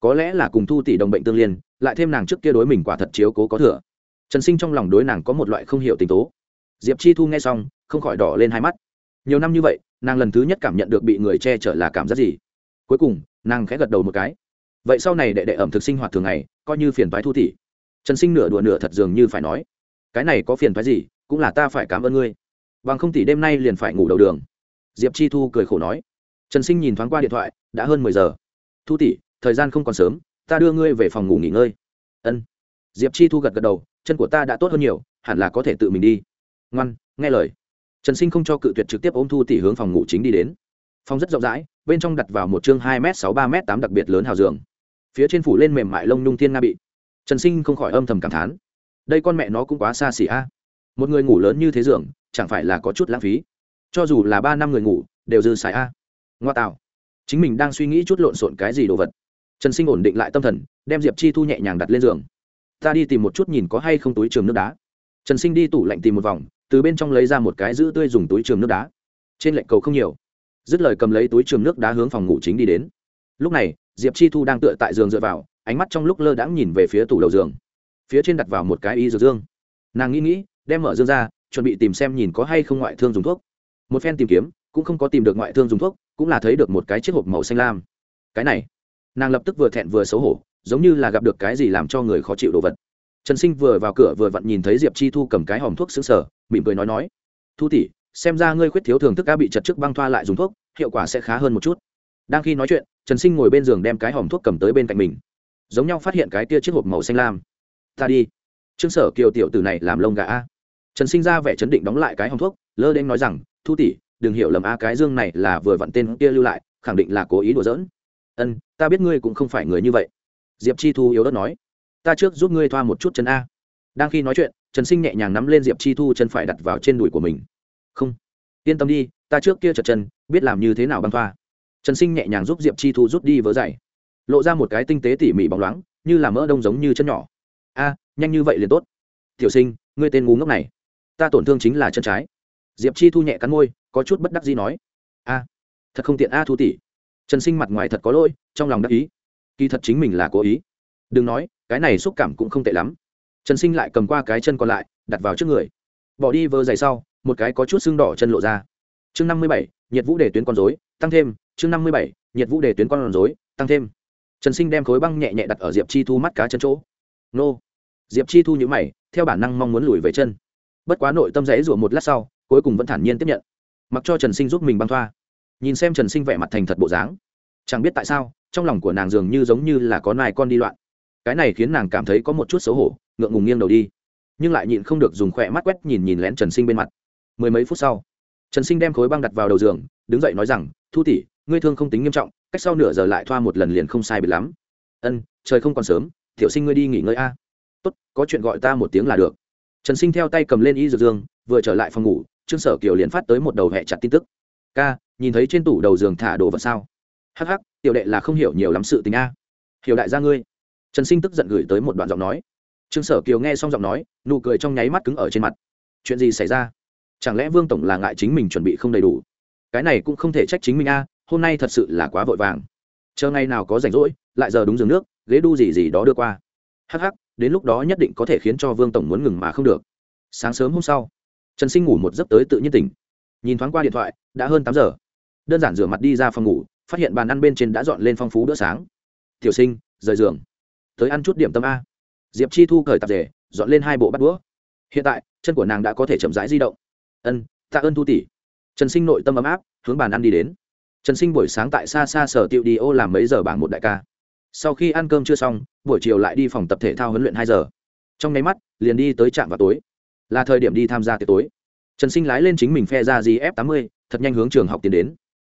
Có lẽ là cùng thu tỷ đồng bệnh tương liên, lại thêm nàng trước kia đối mình quả thật chiếu cố có thừa. Trần sinh trong lòng đối nàng có một loại không hiểu tình tố. Diệp chi thu nghe xong, không khỏi đỏ lên hai mắt. Nhiều năm như vậy, nàng lần thứ nhất cảm nhận được bị người che chở là cảm giác gì? Cuối cùng, nàng khẽ gật đầu một cái. Vậy sau này đệ đệ ẩm thực sinh hoạt thường ngày, coi như phiền toái thu tỷ trần sinh nửa đùa nửa thật dường như phải nói, cái này có phiền toái gì, cũng là ta phải cảm ơn ngươi. Bằng không tỷ đêm nay liền phải ngủ đầu đường. Diệp chi thu cười khổ nói. Trần sinh nhìn thoáng qua điện thoại, đã hơn mười giờ. Thu tỷ thời gian không còn sớm, ta đưa ngươi về phòng ngủ nghỉ ngơi. Ân. Diệp chi thu gật gật đầu, chân của ta đã tốt hơn nhiều, hẳn là có thể tự mình đi. Ngoan, nghe lời. Trần sinh không cho cự tuyệt trực tiếp ôm thu tỷ hướng phòng ngủ chính đi đến. Phòng rất rộng rãi bên trong đặt vào một chương hai m sáu ba m tám đặc biệt lớn hào giường. Phía trên phủ lên mềm mại lông nhung thiên nga bị. Trần sinh không khỏi âm thầm cảm thán. Đây con mẹ nó cũng quá xa xỉ a. Một người ngủ lớn như thế giường, chẳng phải là có chút lãng phí. Cho dù là ba năm người ngủ, đều dư xài a. Ngoa tạo. Chính mình đang suy nghĩ chút lộn xộn cái gì đồ vật. Trần sinh ổn định lại tâm thần, đem diệp chi thu nhẹ nhàng đặt lên giường. Ta đi tìm một chút nhìn có hay không túi trường nước đá. Trần sinh đi tủ lạnh tìm một vòng, từ bên trong lấy ra một cái giữ tươi dùng túi trường nước đá. Trên lệnh cầu không nhiều dứt lời cầm lấy túi trường nước đá hướng phòng ngủ chính đi đến. Lúc này, diệp chi thu đang tựa tại giường dựa vào, ánh mắt trong lúc lơ đãng nhìn về phía tủ đầu giường. Phía trên đặt vào một cái y dược dương. Nàng nghĩ nghĩ, đem mở dương ra, chuẩn bị tìm xem nhìn có hay không ngoại thương dùng thuốc. Một phen tìm kiếm, cũng không có tìm được ngoại thương dùng thuốc, cũng là thấy được một cái chiếc hộp màu xanh lam. Cái này, nàng lập tức vừa thẹn vừa xấu hổ, giống như là gặp được cái gì làm cho người khó chịu đồ vật. Trần sinh vừa vào cửa vừa vặn nhìn thấy diệp chi thu cầm cái hòm thuốc xứng sở mỉm cười nói nói, thu tỷ xem ra ngươi khuyết thiếu thường thức ca bị chật trước băng thoa lại dùng thuốc, hiệu quả sẽ khá hơn một chút. Đang khi nói chuyện, trần sinh ngồi bên giường đem cái hòm thuốc cầm tới bên cạnh mình. Giống nhau phát hiện cái kia chiếc hộp màu xanh lam. Ta đi. Trương sở kiều tiểu tử này làm lông gà a. Trần sinh ra vẻ chấn định đóng lại cái hòm thuốc, lơ đen nói rằng, thu tỷ, đừng hiểu lầm a, cái dương này là vừa vặn tên kia lưu lại, khẳng định là cố ý đùa giỡn. Ân, ta biết ngươi cũng không phải người như vậy. Diệp chi thu yếu đất nói. Ta trước giúp ngươi thoa một chút chân a. Đang khi nói chuyện, trần sinh nhẹ nhàng nắm lên diệp chi thu chân phải đặt vào trên đùi của mình không. Yên tâm đi, ta trước kia chật chân, biết làm như thế nào băng thoa. Trần sinh nhẹ nhàng giúp diệp chi thu rút đi vớ dày. Lộ ra một cái tinh tế tỉ mỉ bóng loáng, như là mỡ đông giống như chân nhỏ. A, nhanh như vậy liền tốt. Tiểu sinh, ngươi tên ngu ngốc này. Ta tổn thương chính là chân trái. Diệp chi thu nhẹ cắn môi, có chút bất đắc gì nói. A, thật không tiện a thu tỷ. Trần sinh mặt ngoài thật có lỗi, trong lòng đắc ý. Kỳ thật chính mình là cố ý. Đừng nói, cái này xúc cảm cũng không tệ lắm. Trần sinh lại cầm qua cái chân còn lại, đặt vào trước người. Bỏ đi vơ giày sau một cái có chút xương đỏ chân lộ ra. Chương năm mươi bảy, nhiệt vũ để tuyến con dối tăng thêm. Chương năm mươi bảy, nhiệt vũ để tuyến con dối tăng thêm. Trần sinh đem khối băng nhẹ nhẹ đặt ở diệp chi thu mắt cá chân chỗ. Nô. Diệp chi thu nhữ mày, theo bản năng mong muốn lùi về chân. Bất quá nội tâm rẽ rủa một lát sau, cuối cùng vẫn thản nhiên tiếp nhận. Mặc cho trần sinh giúp mình băng thoa. Nhìn xem trần sinh vẻ mặt thành thật bộ dáng. Chẳng biết tại sao, trong lòng của nàng dường như giống như là có nài con đi loạn. Cái này khiến nàng cảm thấy có một chút xấu hổ, ngượng ngùng nghiêng đầu đi. Nhưng lại nhịn không được dùng khỏe mắt quét nhìn nhìn lén trần sinh bên mặt mười mấy phút sau trần sinh đem khối băng đặt vào đầu giường đứng dậy nói rằng thu tỷ ngươi thương không tính nghiêm trọng cách sau nửa giờ lại thoa một lần liền không sai biệt lắm. Ân trời không còn sớm tiểu sinh ngươi đi nghỉ ngơi a. Tốt có chuyện gọi ta một tiếng là được. Trần sinh theo tay cầm lên y dược dương vừa trở lại phòng ngủ trương sở kiều liền phát tới một đầu hẹ chặt tin tức. Ca nhìn thấy trên tủ đầu giường thả đồ vật sao? Hắc hắc, tiểu đệ là không hiểu nhiều lắm sự tình a. Hiểu đại gia ngươi. Trần sinh tức giận gửi tới một đoạn giọng nói. Trương sở kiều nghe xong giọng nói nụ cười trong nháy mắt cứng ở trên mặt. Chuyện gì xảy ra? Chẳng lẽ vương tổng là ngại chính mình chuẩn bị không đầy đủ? Cái này cũng không thể trách chính mình a, hôm nay thật sự là quá vội vàng. Chờ ngày nào có rảnh rỗi, lại giờ đúng giường nước, ghế đu gì gì đó đưa qua. Hh đến lúc đó nhất định có thể khiến cho vương tổng muốn ngừng mà không được. Sáng sớm hôm sau, trần sinh ngủ một giấc tới tự nhiên tỉnh. Nhìn thoáng qua điện thoại, đã hơn tám giờ. Đơn giản rửa mặt đi ra phòng ngủ, phát hiện bàn ăn bên trên đã dọn lên phong phú bữa sáng. Tiểu sinh, rời giường. Tới ăn chút điểm tâm a. Diệp chi thu cởi tạp rể dọn lên hai bộ bắt đũa. Hiện tại, chân của nàng đã có thể chậm rãi di động ân, tạ ơn thu tỷ. Trần sinh nội tâm ấm áp, hướng bàn ăn đi đến. Trần sinh buổi sáng tại xa xa sở tiệu đi ô làm mấy giờ bảng một đại ca. Sau khi ăn cơm chưa xong, buổi chiều lại đi phòng tập thể thao huấn luyện hai giờ. Trong nháy mắt, liền đi tới trạm vào tối. Là thời điểm đi tham gia tiệc tối. Trần sinh lái lên chính mình phe ra gf tám mươi, thật nhanh hướng trường học tiến đến.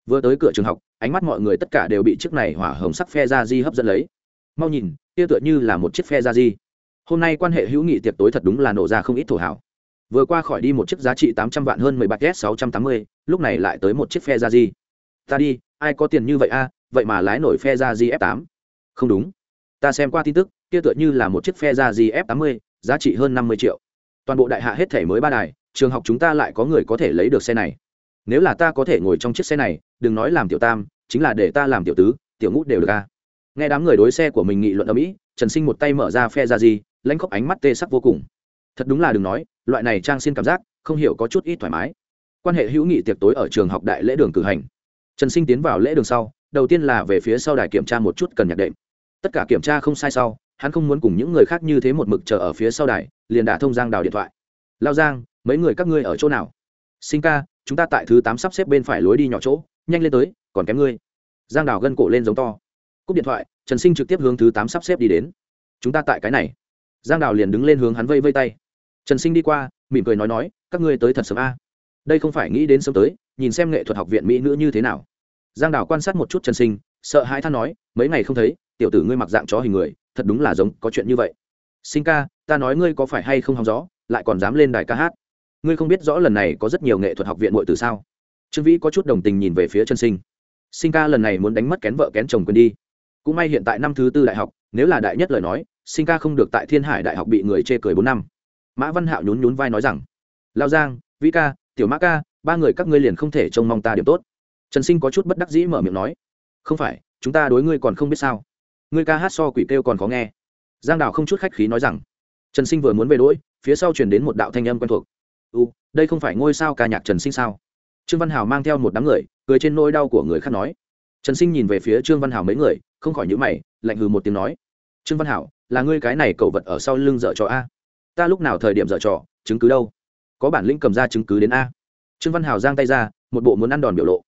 Vừa tới cửa trường học, ánh mắt mọi người tất cả đều bị chiếc này hỏa hồng sắc phe ra di hấp dẫn lấy. Mau nhìn, kia tựa như là một chiếc phe ra di hôm nay quan hệ hữu nghị tiệc tối thật đúng là nổ ra không ít thổ hảo vừa qua khỏi đi một chiếc giá trị tám trăm vạn hơn mười bạc s sáu trăm tám mươi, lúc này lại tới một chiếc phe ra di ta đi, ai có tiền như vậy a? Vậy mà lái nổi phe ra di f tám. Không đúng. Ta xem qua tin tức, kia tựa như là một chiếc phe ra di f tám mươi, giá trị hơn năm mươi triệu. Toàn bộ đại hạ hết thể mới ba đài, trường học chúng ta lại có người có thể lấy được xe này. Nếu là ta có thể ngồi trong chiếc xe này, đừng nói làm tiểu tam, chính là để ta làm tiểu tứ, tiểu ngút đều được ca nghe đám người đối xe của mình nghị luận ở mỹ trần sinh một tay mở ra phe ra gì lãnh khóc ánh mắt tê sắc vô cùng. Thật đúng là đừng nói loại này trang xin cảm giác, không hiểu có chút ít thoải mái. Quan hệ hữu nghị tiệc tối ở trường học đại lễ đường cử hành. Trần sinh tiến vào lễ đường sau, đầu tiên là về phía sau đài kiểm tra một chút cần nhạc đệm. Tất cả kiểm tra không sai sau, hắn không muốn cùng những người khác như thế một mực chờ ở phía sau đài, liền đã thông giang đào điện thoại. Lao giang, mấy người các ngươi ở chỗ nào? Sinh ca, chúng ta tại thứ tám sắp xếp bên phải lối đi nhỏ chỗ, nhanh lên tới, còn kém ngươi. Giang đào gân cổ lên giống to. Cúp điện thoại, trần sinh trực tiếp hướng thứ tám sắp xếp đi đến. Chúng ta tại cái này. Giang đào liền đứng lên hướng hắn vây vây tay trần sinh đi qua, mỉm cười nói nói, các ngươi tới thật sớm a. Đây không phải nghĩ đến sớm tới, nhìn xem nghệ thuật học viện mỹ nữ như thế nào. Giang đào quan sát một chút trần sinh, sợ hãi than nói, mấy ngày không thấy, tiểu tử ngươi mặc dạng chó hình người, thật đúng là giống, có chuyện như vậy. Sinh ca, ta nói ngươi có phải hay không hóng gió, lại còn dám lên đài ca hát? Ngươi không biết rõ lần này có rất nhiều nghệ thuật học viện muội từ sao? Trương vĩ có chút đồng tình nhìn về phía chân sinh. Sinh ca lần này muốn đánh mất kén vợ kén chồng quên đi. Cũng may hiện tại năm thứ tư đại học, nếu là đại nhất lời nói, sinh ca không được tại thiên hải đại học bị người chê cười bốn năm mã văn hạo nhún nhún vai nói rằng, lao giang, vĩ ca, tiểu mã ca, ba người các ngươi liền không thể trông mong ta điểm tốt. Trần sinh có chút bất đắc dĩ mở miệng nói, không phải, chúng ta đối ngươi còn không biết sao. Ngươi ca hát so quỷ kêu còn khó nghe. Giang đào không chút khách khí nói rằng, trần sinh vừa muốn về đỗi phía sau truyền đến một đạo thanh âm quen thuộc. U, đây không phải ngôi sao ca nhạc trần sinh sao? Trương văn hào mang theo một đám người, cười trên nỗi đau của người khác nói. Trần sinh nhìn về phía trương văn hào mấy người, không khỏi nhữ mày, lạnh hừ một tiếng nói, trương văn hảo là ngươi cái này cẩu vật ở sau lưng dở trò a? Ta lúc nào thời điểm dở trò, chứng cứ đâu? Có bản lĩnh cầm ra chứng cứ đến a. Trương văn hảo giang tay ra, một bộ muốn ăn đòn biểu lộ.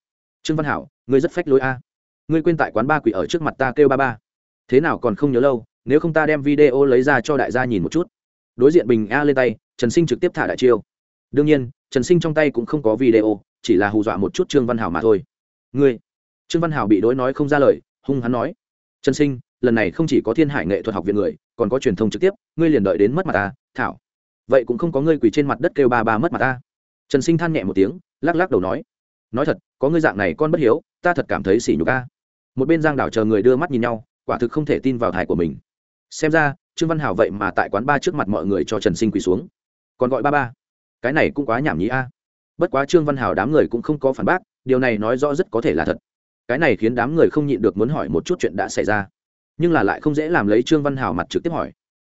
Trương văn hảo, ngươi rất phách lối a. Ngươi quên tại quán ba quỷ ở trước mặt ta kêu ba ba. Thế nào còn không nhớ lâu, nếu không ta đem video lấy ra cho đại gia nhìn một chút. Đối diện bình a lên tay, trần sinh trực tiếp thả đại chiêu. Đương nhiên, trần sinh trong tay cũng không có video, chỉ là hù dọa một chút trương văn hảo mà thôi. Ngươi? Trương văn hảo bị đối nói không ra lời, hung hắn nói. Trần sinh, lần này không chỉ có thiên hải nghệ thuật học viện người, còn có truyền thông trực tiếp, ngươi liền đợi đến mất mặt ta thảo. Vậy cũng không có ngươi quỳ trên mặt đất kêu ba ba mất mặt ta. Trần sinh than nhẹ một tiếng, lắc lắc đầu nói nói thật, có ngươi dạng này con bất hiếu, ta thật cảm thấy xỉ nhục ca một bên giang đảo chờ người đưa mắt nhìn nhau, quả thực không thể tin vào thải của mình. Xem ra, trương văn hảo vậy mà tại quán ba trước mặt mọi người cho trần sinh quỳ xuống. Còn gọi ba ba? Cái này cũng quá nhảm nhí a. Bất quá trương văn hảo đám người cũng không có phản bác, điều này nói rõ rất có thể là thật. Cái này khiến đám người không nhịn được muốn hỏi một chút chuyện đã xảy ra. Nhưng là lại không dễ làm lấy trương văn hảo mặt trực tiếp hỏi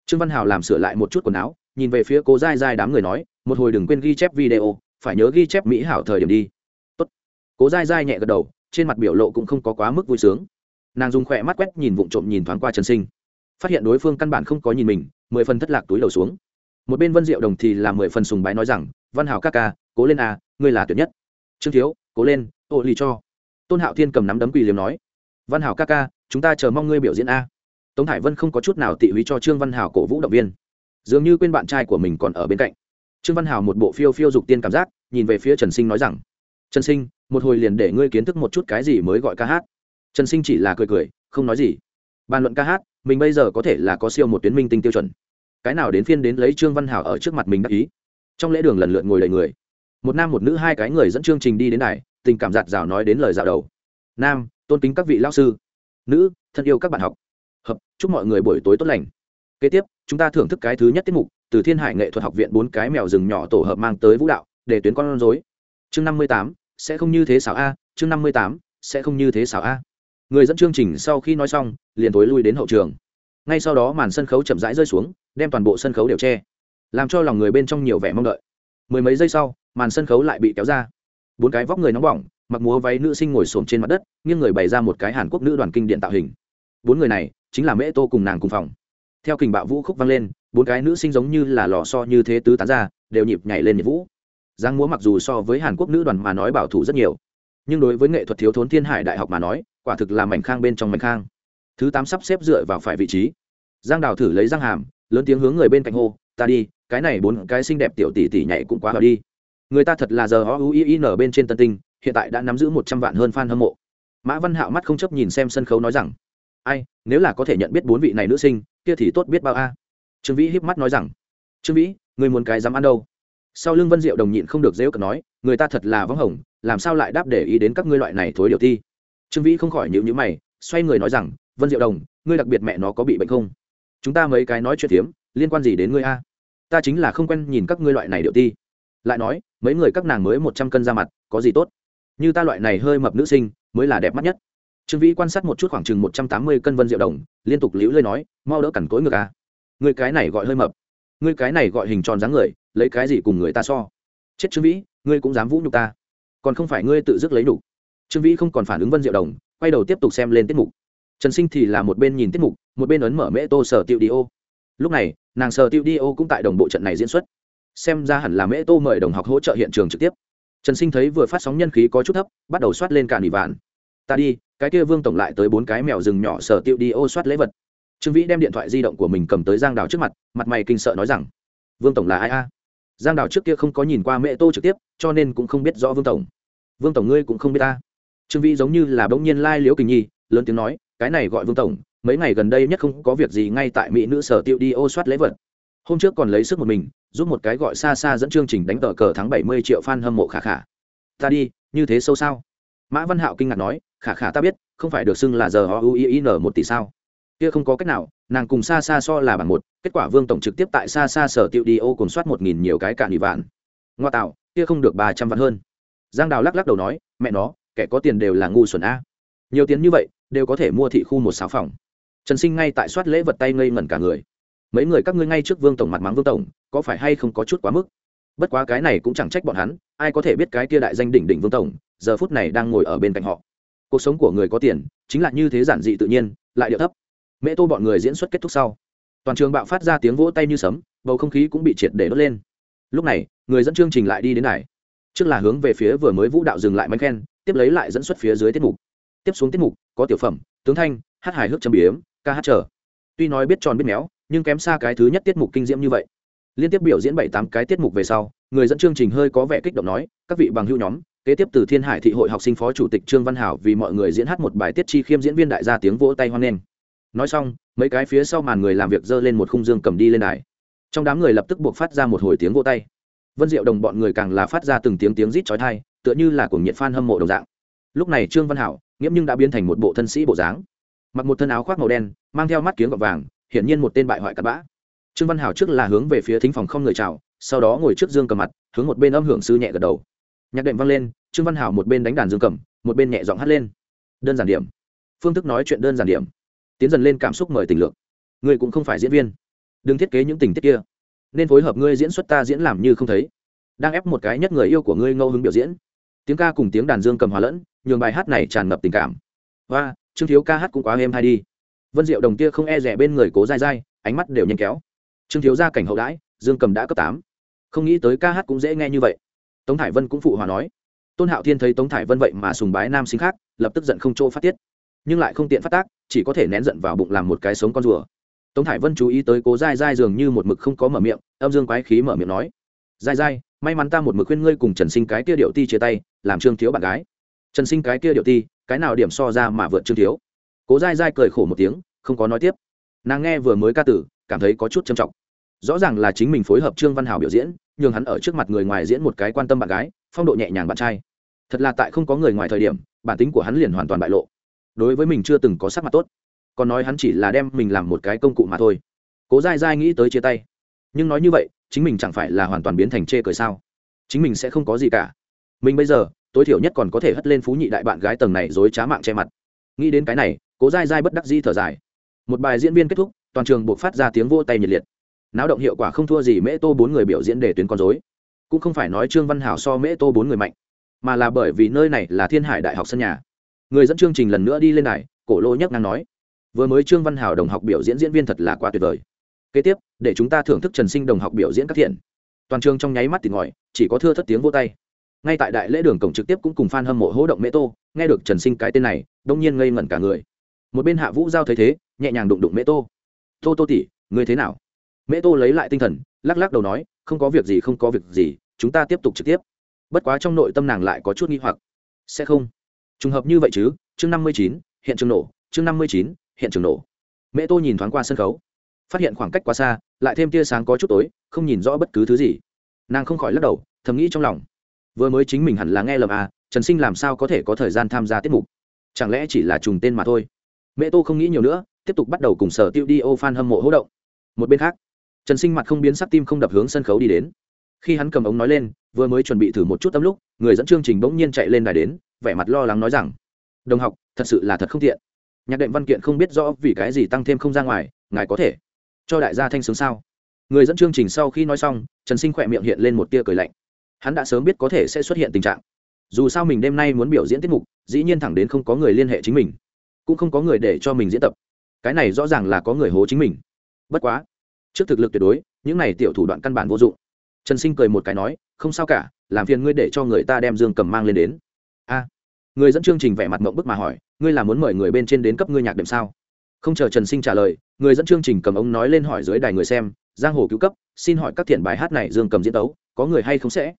trương văn hảo làm sửa lại một chút quần áo, nhìn về phía cố dai dai đám người nói, một hồi đừng quên ghi chép video, phải nhớ ghi chép mỹ hảo thời điểm đi. Tốt. cố dai dai nhẹ gật đầu, trên mặt biểu lộ cũng không có quá mức vui sướng. Nàng dùng khỏe mắt quét nhìn vụng trộm nhìn thoáng qua trần sinh. Phát hiện đối phương căn bản không có nhìn mình, mười phần thất lạc túi đầu xuống. Một bên vân diệu đồng thì là mười phần sùng bái nói rằng, văn hảo ca ca, cố lên à ngươi là tuyệt nhất. Trương thiếu, cố lên, ô ly cho. Tôn hạo thiên cầm nắm đấm quỳ liếm nói, văn hảo ca ca, chúng ta chờ mong ngươi biểu diễn a tống hải vân không có chút nào tị húy cho trương văn Hào cổ vũ động viên. Dường như quên bạn trai của mình còn ở bên cạnh. Trương văn Hào một bộ phiêu phiêu dục tiên cảm giác nhìn về phía trần sinh nói rằng trần sinh một hồi liền để ngươi kiến thức một chút cái gì mới gọi ca hát. Trần sinh chỉ là cười cười không nói gì. Bàn luận ca hát mình bây giờ có thể là có siêu một tuyến minh tinh tiêu chuẩn. Cái nào đến phiên đến lấy trương văn hảo ở trước mặt mình đắc ý. Trong lễ đường lần lượt ngồi đầy người. Một nam một nữ hai cái người dẫn chương trình đi đến này, tình cảm giạt rào nói đến lời dạo đầu. Nam tôn kính các vị lao sư. Nữ thân yêu các bạn học hợp, chúc mọi người buổi tối tốt lành. Kế tiếp, chúng ta thưởng thức cái thứ nhất tiết mục, từ thiên hải nghệ thuật học viện bốn cái mèo rừng nhỏ tổ hợp mang tới vũ đạo, để tuyến con rối. Chương năm mươi tám, sẽ không như thế xảo a, chương năm mươi tám, sẽ không như thế xảo a. Người dẫn chương trình sau khi nói xong, liền tối lui đến hậu trường. Ngay sau đó màn sân khấu chậm rãi rơi xuống, đem toàn bộ sân khấu đều che, làm cho lòng người bên trong nhiều vẻ mong đợi. Mười mấy giây sau, màn sân khấu lại bị kéo ra. Bốn cái vóc người nóng bỏng, mặc múa váy nữ sinh ngồi xổm trên mặt đất, nghiêng người bày ra một cái hàn quốc nữ đoàn kinh điện tạo hình bốn người này chính là mễ tô cùng nàng cùng phòng. Theo kình bạo vũ khúc vang lên, bốn cái nữ sinh giống như là lò so như thế tứ tán ra, đều nhịp nhảy lên nhịp vũ. Giang múa mặc dù so với hàn quốc nữ đoàn mà nói bảo thủ rất nhiều, nhưng đối với nghệ thuật thiếu thốn thiên hải đại học mà nói, quả thực là mảnh khang bên trong mảnh khang. Thứ tám sắp xếp dựa vào phải vị trí. Giang đào thử lấy răng hàm, lớn tiếng hướng người bên cạnh hô, ta đi, cái này bốn cái xinh đẹp tiểu tỷ tỷ nhảy cũng quá vào đi. Người ta thật là giờ o ui i n bên trên tân tinh, hiện tại đã nắm giữ một trăm vạn hơn fan hâm mộ. Mã văn hạo mắt không chấp nhìn xem sân khấu nói rằng ai, nếu là có thể nhận biết bốn vị này nữ sinh, kia thì tốt biết bao a. Trương vĩ híp mắt nói rằng, trương vĩ, người muốn cái dám ăn đâu? Sau lưng vân diệu đồng nhịn không được dễ cận nói, người ta thật là vắng hồng, làm sao lại đáp để ý đến các ngươi loại này thối điều thi trương vĩ không khỏi nhịu nhữ mày, xoay người nói rằng, vân diệu đồng, ngươi đặc biệt mẹ nó có bị bệnh không? Chúng ta mấy cái nói chuyện tiếm liên quan gì đến ngươi a? Ta chính là không quen nhìn các ngươi loại này điệu ti. Lại nói, mấy người các nàng mới một trăm cân ra mặt, có gì tốt? Như ta loại này hơi mập nữ sinh, mới là đẹp mắt nhất trương vĩ quan sát một chút khoảng chừng một trăm tám mươi cân vân diệu đồng, liên tục liễu lơi nói, mau đỡ cằn cối ngược à. người cái này gọi hơi mập. Người cái này gọi hình tròn dáng người, lấy cái gì cùng người ta so? Chết trương vĩ, ngươi cũng dám vũ nhục ta. Còn không phải ngươi tự dứt lấy đủ. trương vĩ không còn phản ứng vân diệu đồng, quay đầu tiếp tục xem lên tiết mục. Trần sinh thì là một bên nhìn tiết mục, một bên ấn mở mễ tô sở tiệu đi ô. Lúc này, nàng sở tiệu đi ô cũng tại đồng bộ trận này diễn xuất. Xem ra hẳn là mễ tô mời đồng học hỗ trợ hiện trường trực tiếp. Trần sinh thấy vừa phát sóng nhân khí có chút thấp, bắt đầu soát lên cả nỉ vạn ta đi, cái kia vương tổng lại tới bốn cái mèo rừng nhỏ sở tiệu đi ô soát lễ vật. Trương vĩ đem điện thoại di động của mình cầm tới giang đào trước mặt mặt mày kinh sợ nói rằng, vương tổng là ai a? Giang đào trước kia không có nhìn qua mẹ tô trực tiếp, cho nên cũng không biết rõ vương tổng. Vương tổng ngươi cũng không biết ta. Trương vĩ giống như là bỗng nhiên lai、like、liễu kình nhi, lớn tiếng nói, cái này gọi vương tổng, mấy ngày gần đây nhất không có việc gì ngay tại mỹ nữ sở tiệu đi ô soát lễ vật. Hôm trước còn lấy sức một mình, giúp một cái gọi xa xa dẫn chương trình đánh tờ cờ thắng bảy mươi triệu fan hâm mộ khả khả. Ta đi, như thế sâu sao? Mã văn hạo kinh ngạc nói khả khả ta biết, không phải được xưng là giờ họ uin một tỷ sao. Kia không có cách nào, nàng cùng xa xa so là bằng một, kết quả vương tổng trực tiếp tại xa xa sở tiệu đi ô cùng soát một nghìn nhiều cái cạn ủy vạn. Ngoa tạo, kia không được ba trăm vạn hơn. Giang đào lắc lắc đầu nói, mẹ nó, kẻ có tiền đều là ngu xuẩn a. Nhiều tiền như vậy, đều có thể mua thị khu một sáu phòng. Trần sinh ngay tại soát lễ vật tay ngây ngẩn cả người. Mấy người các ngươi ngay trước vương tổng mặt mắng vương tổng, có phải hay không có chút quá mức? Bất quá cái này cũng chẳng trách bọn hắn, ai có thể biết cái kia đại danh đỉnh đỉnh vương tổng, giờ phút này đang ngồi ở bên cạnh họ cuộc sống của người có tiền chính là như thế giản dị tự nhiên, lại điệu thấp. Mẹ tô bọn người diễn xuất kết thúc sau. Toàn trường bạo phát ra tiếng vỗ tay như sấm, bầu không khí cũng bị triệt để đốt lên. Lúc này, người dẫn chương trình lại đi đến này trước là hướng về phía vừa mới vũ đạo dừng lại mánh khen, tiếp lấy lại dẫn xuất phía dưới tiết mục. Tiếp xuống tiết mục, có tiểu phẩm, tướng thanh, hát hài hước châm biếm, ca hát trở tuy nói biết tròn biết méo, nhưng kém xa cái thứ nhất tiết mục kinh diễm như vậy. Liên tiếp biểu diễn bảy tám cái tiết mục về sau, người dẫn chương trình hơi có vẻ kích động nói, các vị bằng hữu nhóm kế tiếp từ thiên hải thị hội học sinh phó chủ tịch trương văn hảo vì mọi người diễn hát một bài tiết chi khiêm diễn viên đại gia tiếng vỗ tay hoan nghênh. Nói xong, mấy cái phía sau màn người làm việc dơ lên một khung dương cầm đi lên đài. Trong đám người lập tức buộc phát ra một hồi tiếng vỗ tay. Vân diệu đồng bọn người càng là phát ra từng tiếng tiếng rít chói tai, tựa như là cuồng nhiệt fan hâm mộ đồng dạng. Lúc này trương văn hảo, nghiễm nhưng đã biến thành một bộ thân sĩ bộ dáng. Mặc một thân áo khoác màu đen, mang theo mắt kiếng gọt vàng, hiển nhiên một tên bại hoại cặp bã. Trương văn hảo trước là hướng về phía thính phòng không người chào, sau đó ngồi trước dương cầm mặt, hướng một bên âm hưởng sư nhẹ gật đầu nhạc đệm vang lên, trương văn hảo một bên đánh đàn dương cầm, một bên nhẹ giọng hát lên. Đơn giản điểm. Phương thức nói chuyện đơn giản điểm. Tiến dần lên cảm xúc mời tình lượng ngươi cũng không phải diễn viên. Đừng thiết kế những tình tiết kia. Nên phối hợp ngươi diễn xuất ta diễn làm như không thấy. Đang ép một cái nhất người yêu của ngươi ngẫu hứng biểu diễn. Tiếng ca cùng tiếng đàn dương cầm hòa lẫn, nhường bài hát này tràn ngập tình cảm. Và trương thiếu ca hát cũng quá êm hay đi. Vân diệu đồng kia không e rẻ bên người cố dai dai, ánh mắt đều nhanh kéo. Trương thiếu ra cảnh hậu đãi, dương cầm đã cấp tám. Không nghĩ tới ca hát cũng dễ nghe như vậy tống thải vân cũng phụ hòa nói. Tôn hạo thiên thấy tống thải vân vậy mà sùng bái nam sinh khác, lập tức giận không chỗ phát tiết. Nhưng lại không tiện phát tác, chỉ có thể nén giận vào bụng làm một cái sống con rùa. Tống thải vân chú ý tới cố dai dai dường như một mực không có mở miệng, âm dương quái khí mở miệng nói. Dai dai, may mắn ta một mực khuyên ngươi cùng trần sinh cái kia điệu ti chia tay, làm trương thiếu bạn gái. Trần sinh cái kia điệu ti, cái nào điểm so ra mà vượt trương thiếu? Cố dai dai cười khổ một tiếng, không có nói tiếp. Nàng nghe vừa mới ca tử, cảm thấy có chút trầm trọng. Rõ ràng là chính mình phối hợp trương văn hảo biểu diễn Nhường hắn ở trước mặt người ngoài diễn một cái quan tâm bạn gái, phong độ nhẹ nhàng bạn trai. Thật là tại không có người ngoài thời điểm, bản tính của hắn liền hoàn toàn bại lộ. Đối với mình chưa từng có sắc mặt tốt. Còn nói hắn chỉ là đem mình làm một cái công cụ mà thôi. Cố dai dai nghĩ tới chia tay. Nhưng nói như vậy, chính mình chẳng phải là hoàn toàn biến thành chê cười sao? Chính mình sẽ không có gì cả. Mình bây giờ, tối thiểu nhất còn có thể hất lên phú nhị đại bạn gái tầng này dối trá mạng che mặt. Nghĩ đến cái này, cố dai dai bất đắc di thở dài. Một bài diễn viên kết thúc, toàn trường buộc phát ra tiếng vô tay nhiệt liệt náo động hiệu quả không thua gì mễ tô bốn người biểu diễn để tuyến con dối cũng không phải nói trương văn hảo so mễ tô bốn người mạnh, mà là bởi vì nơi này là thiên hải đại học sân nhà. Người dẫn chương trình lần nữa đi lên này cổ lô nhắc ngang nói, vừa mới trương văn hảo đồng học biểu diễn diễn viên thật là quá tuyệt vời. Kế tiếp, để chúng ta thưởng thức trần sinh đồng học biểu diễn các thiện. Toàn trường trong nháy mắt thì ngòi chỉ có thưa thất tiếng vô tay. Ngay tại đại lễ đường cổng trực tiếp cũng cùng f a n hâm mộ hỗ động mễ tô, nghe được trần sinh cái tên này, đông nhiên ngây ngẩn cả người. Một bên hạ vũ giao thấy thế, nhẹ nhàng đụng đụng mễ tô. Tô tô tỉ người thế nào? Mễ tô lấy lại tinh thần, lắc lắc đầu nói, không có việc gì, không có việc gì, chúng ta tiếp tục trực tiếp. Bất quá trong nội tâm nàng lại có chút nghi hoặc. Sẽ không. Trùng hợp như vậy chứ, chương năm mươi chín, hiện trường nổ, chương năm mươi chín, hiện trường nổ. Mễ tô nhìn thoáng qua sân khấu, phát hiện khoảng cách quá xa, lại thêm tia sáng có chút tối, không nhìn rõ bất cứ thứ gì. Nàng không khỏi lắc đầu, thầm nghĩ trong lòng. Vừa mới chính mình hẳn là nghe lầm à trần sinh làm sao có thể có thời gian tham gia tiết mục? Chẳng lẽ chỉ là trùng tên mà thôi? Mẹ tô không nghĩ nhiều nữa, tiếp tục bắt đầu cùng sở tiêu đi ô f hâm mộ hỗ động. Một bên khác trần sinh mặt không biến sắc tim không đập hướng sân khấu đi đến. Khi hắn cầm ống nói lên, vừa mới chuẩn bị thử một chút tâm lúc, người dẫn chương trình bỗng nhiên chạy lên đài đến, vẻ mặt lo lắng nói rằng, đồng học, thật sự là thật không tiện. Nhạc đệm văn kiện không biết rõ vì cái gì tăng thêm không ra ngoài, ngài có thể cho đại gia thanh sướng sao? Người dẫn chương trình sau khi nói xong, trần sinh khỏe miệng hiện lên một tia cười lạnh. Hắn đã sớm biết có thể sẽ xuất hiện tình trạng. Dù sao mình đêm nay muốn biểu diễn tiết mục, dĩ nhiên thẳng đến không có người liên hệ chính mình, cũng không có người để cho mình diễn tập. Cái này rõ ràng là có người hố chính mình. Bất quá trước thực lực tuyệt đối, những này tiểu thủ đoạn căn bản vô dụng. Trần sinh cười một cái nói, không sao cả, làm phiền ngươi để cho người ta đem dương cầm mang lên đến. A. Người dẫn chương trình vẻ mặt mộng bức mà hỏi, ngươi là muốn mời người bên trên đến cấp ngươi nhạc đệm sao? Không chờ trần sinh trả lời, người dẫn chương trình cầm ống nói lên hỏi dưới đài người xem, giang hồ cứu cấp, xin hỏi các thiện bài hát này dương cầm diễn tấu, có người hay không sẽ?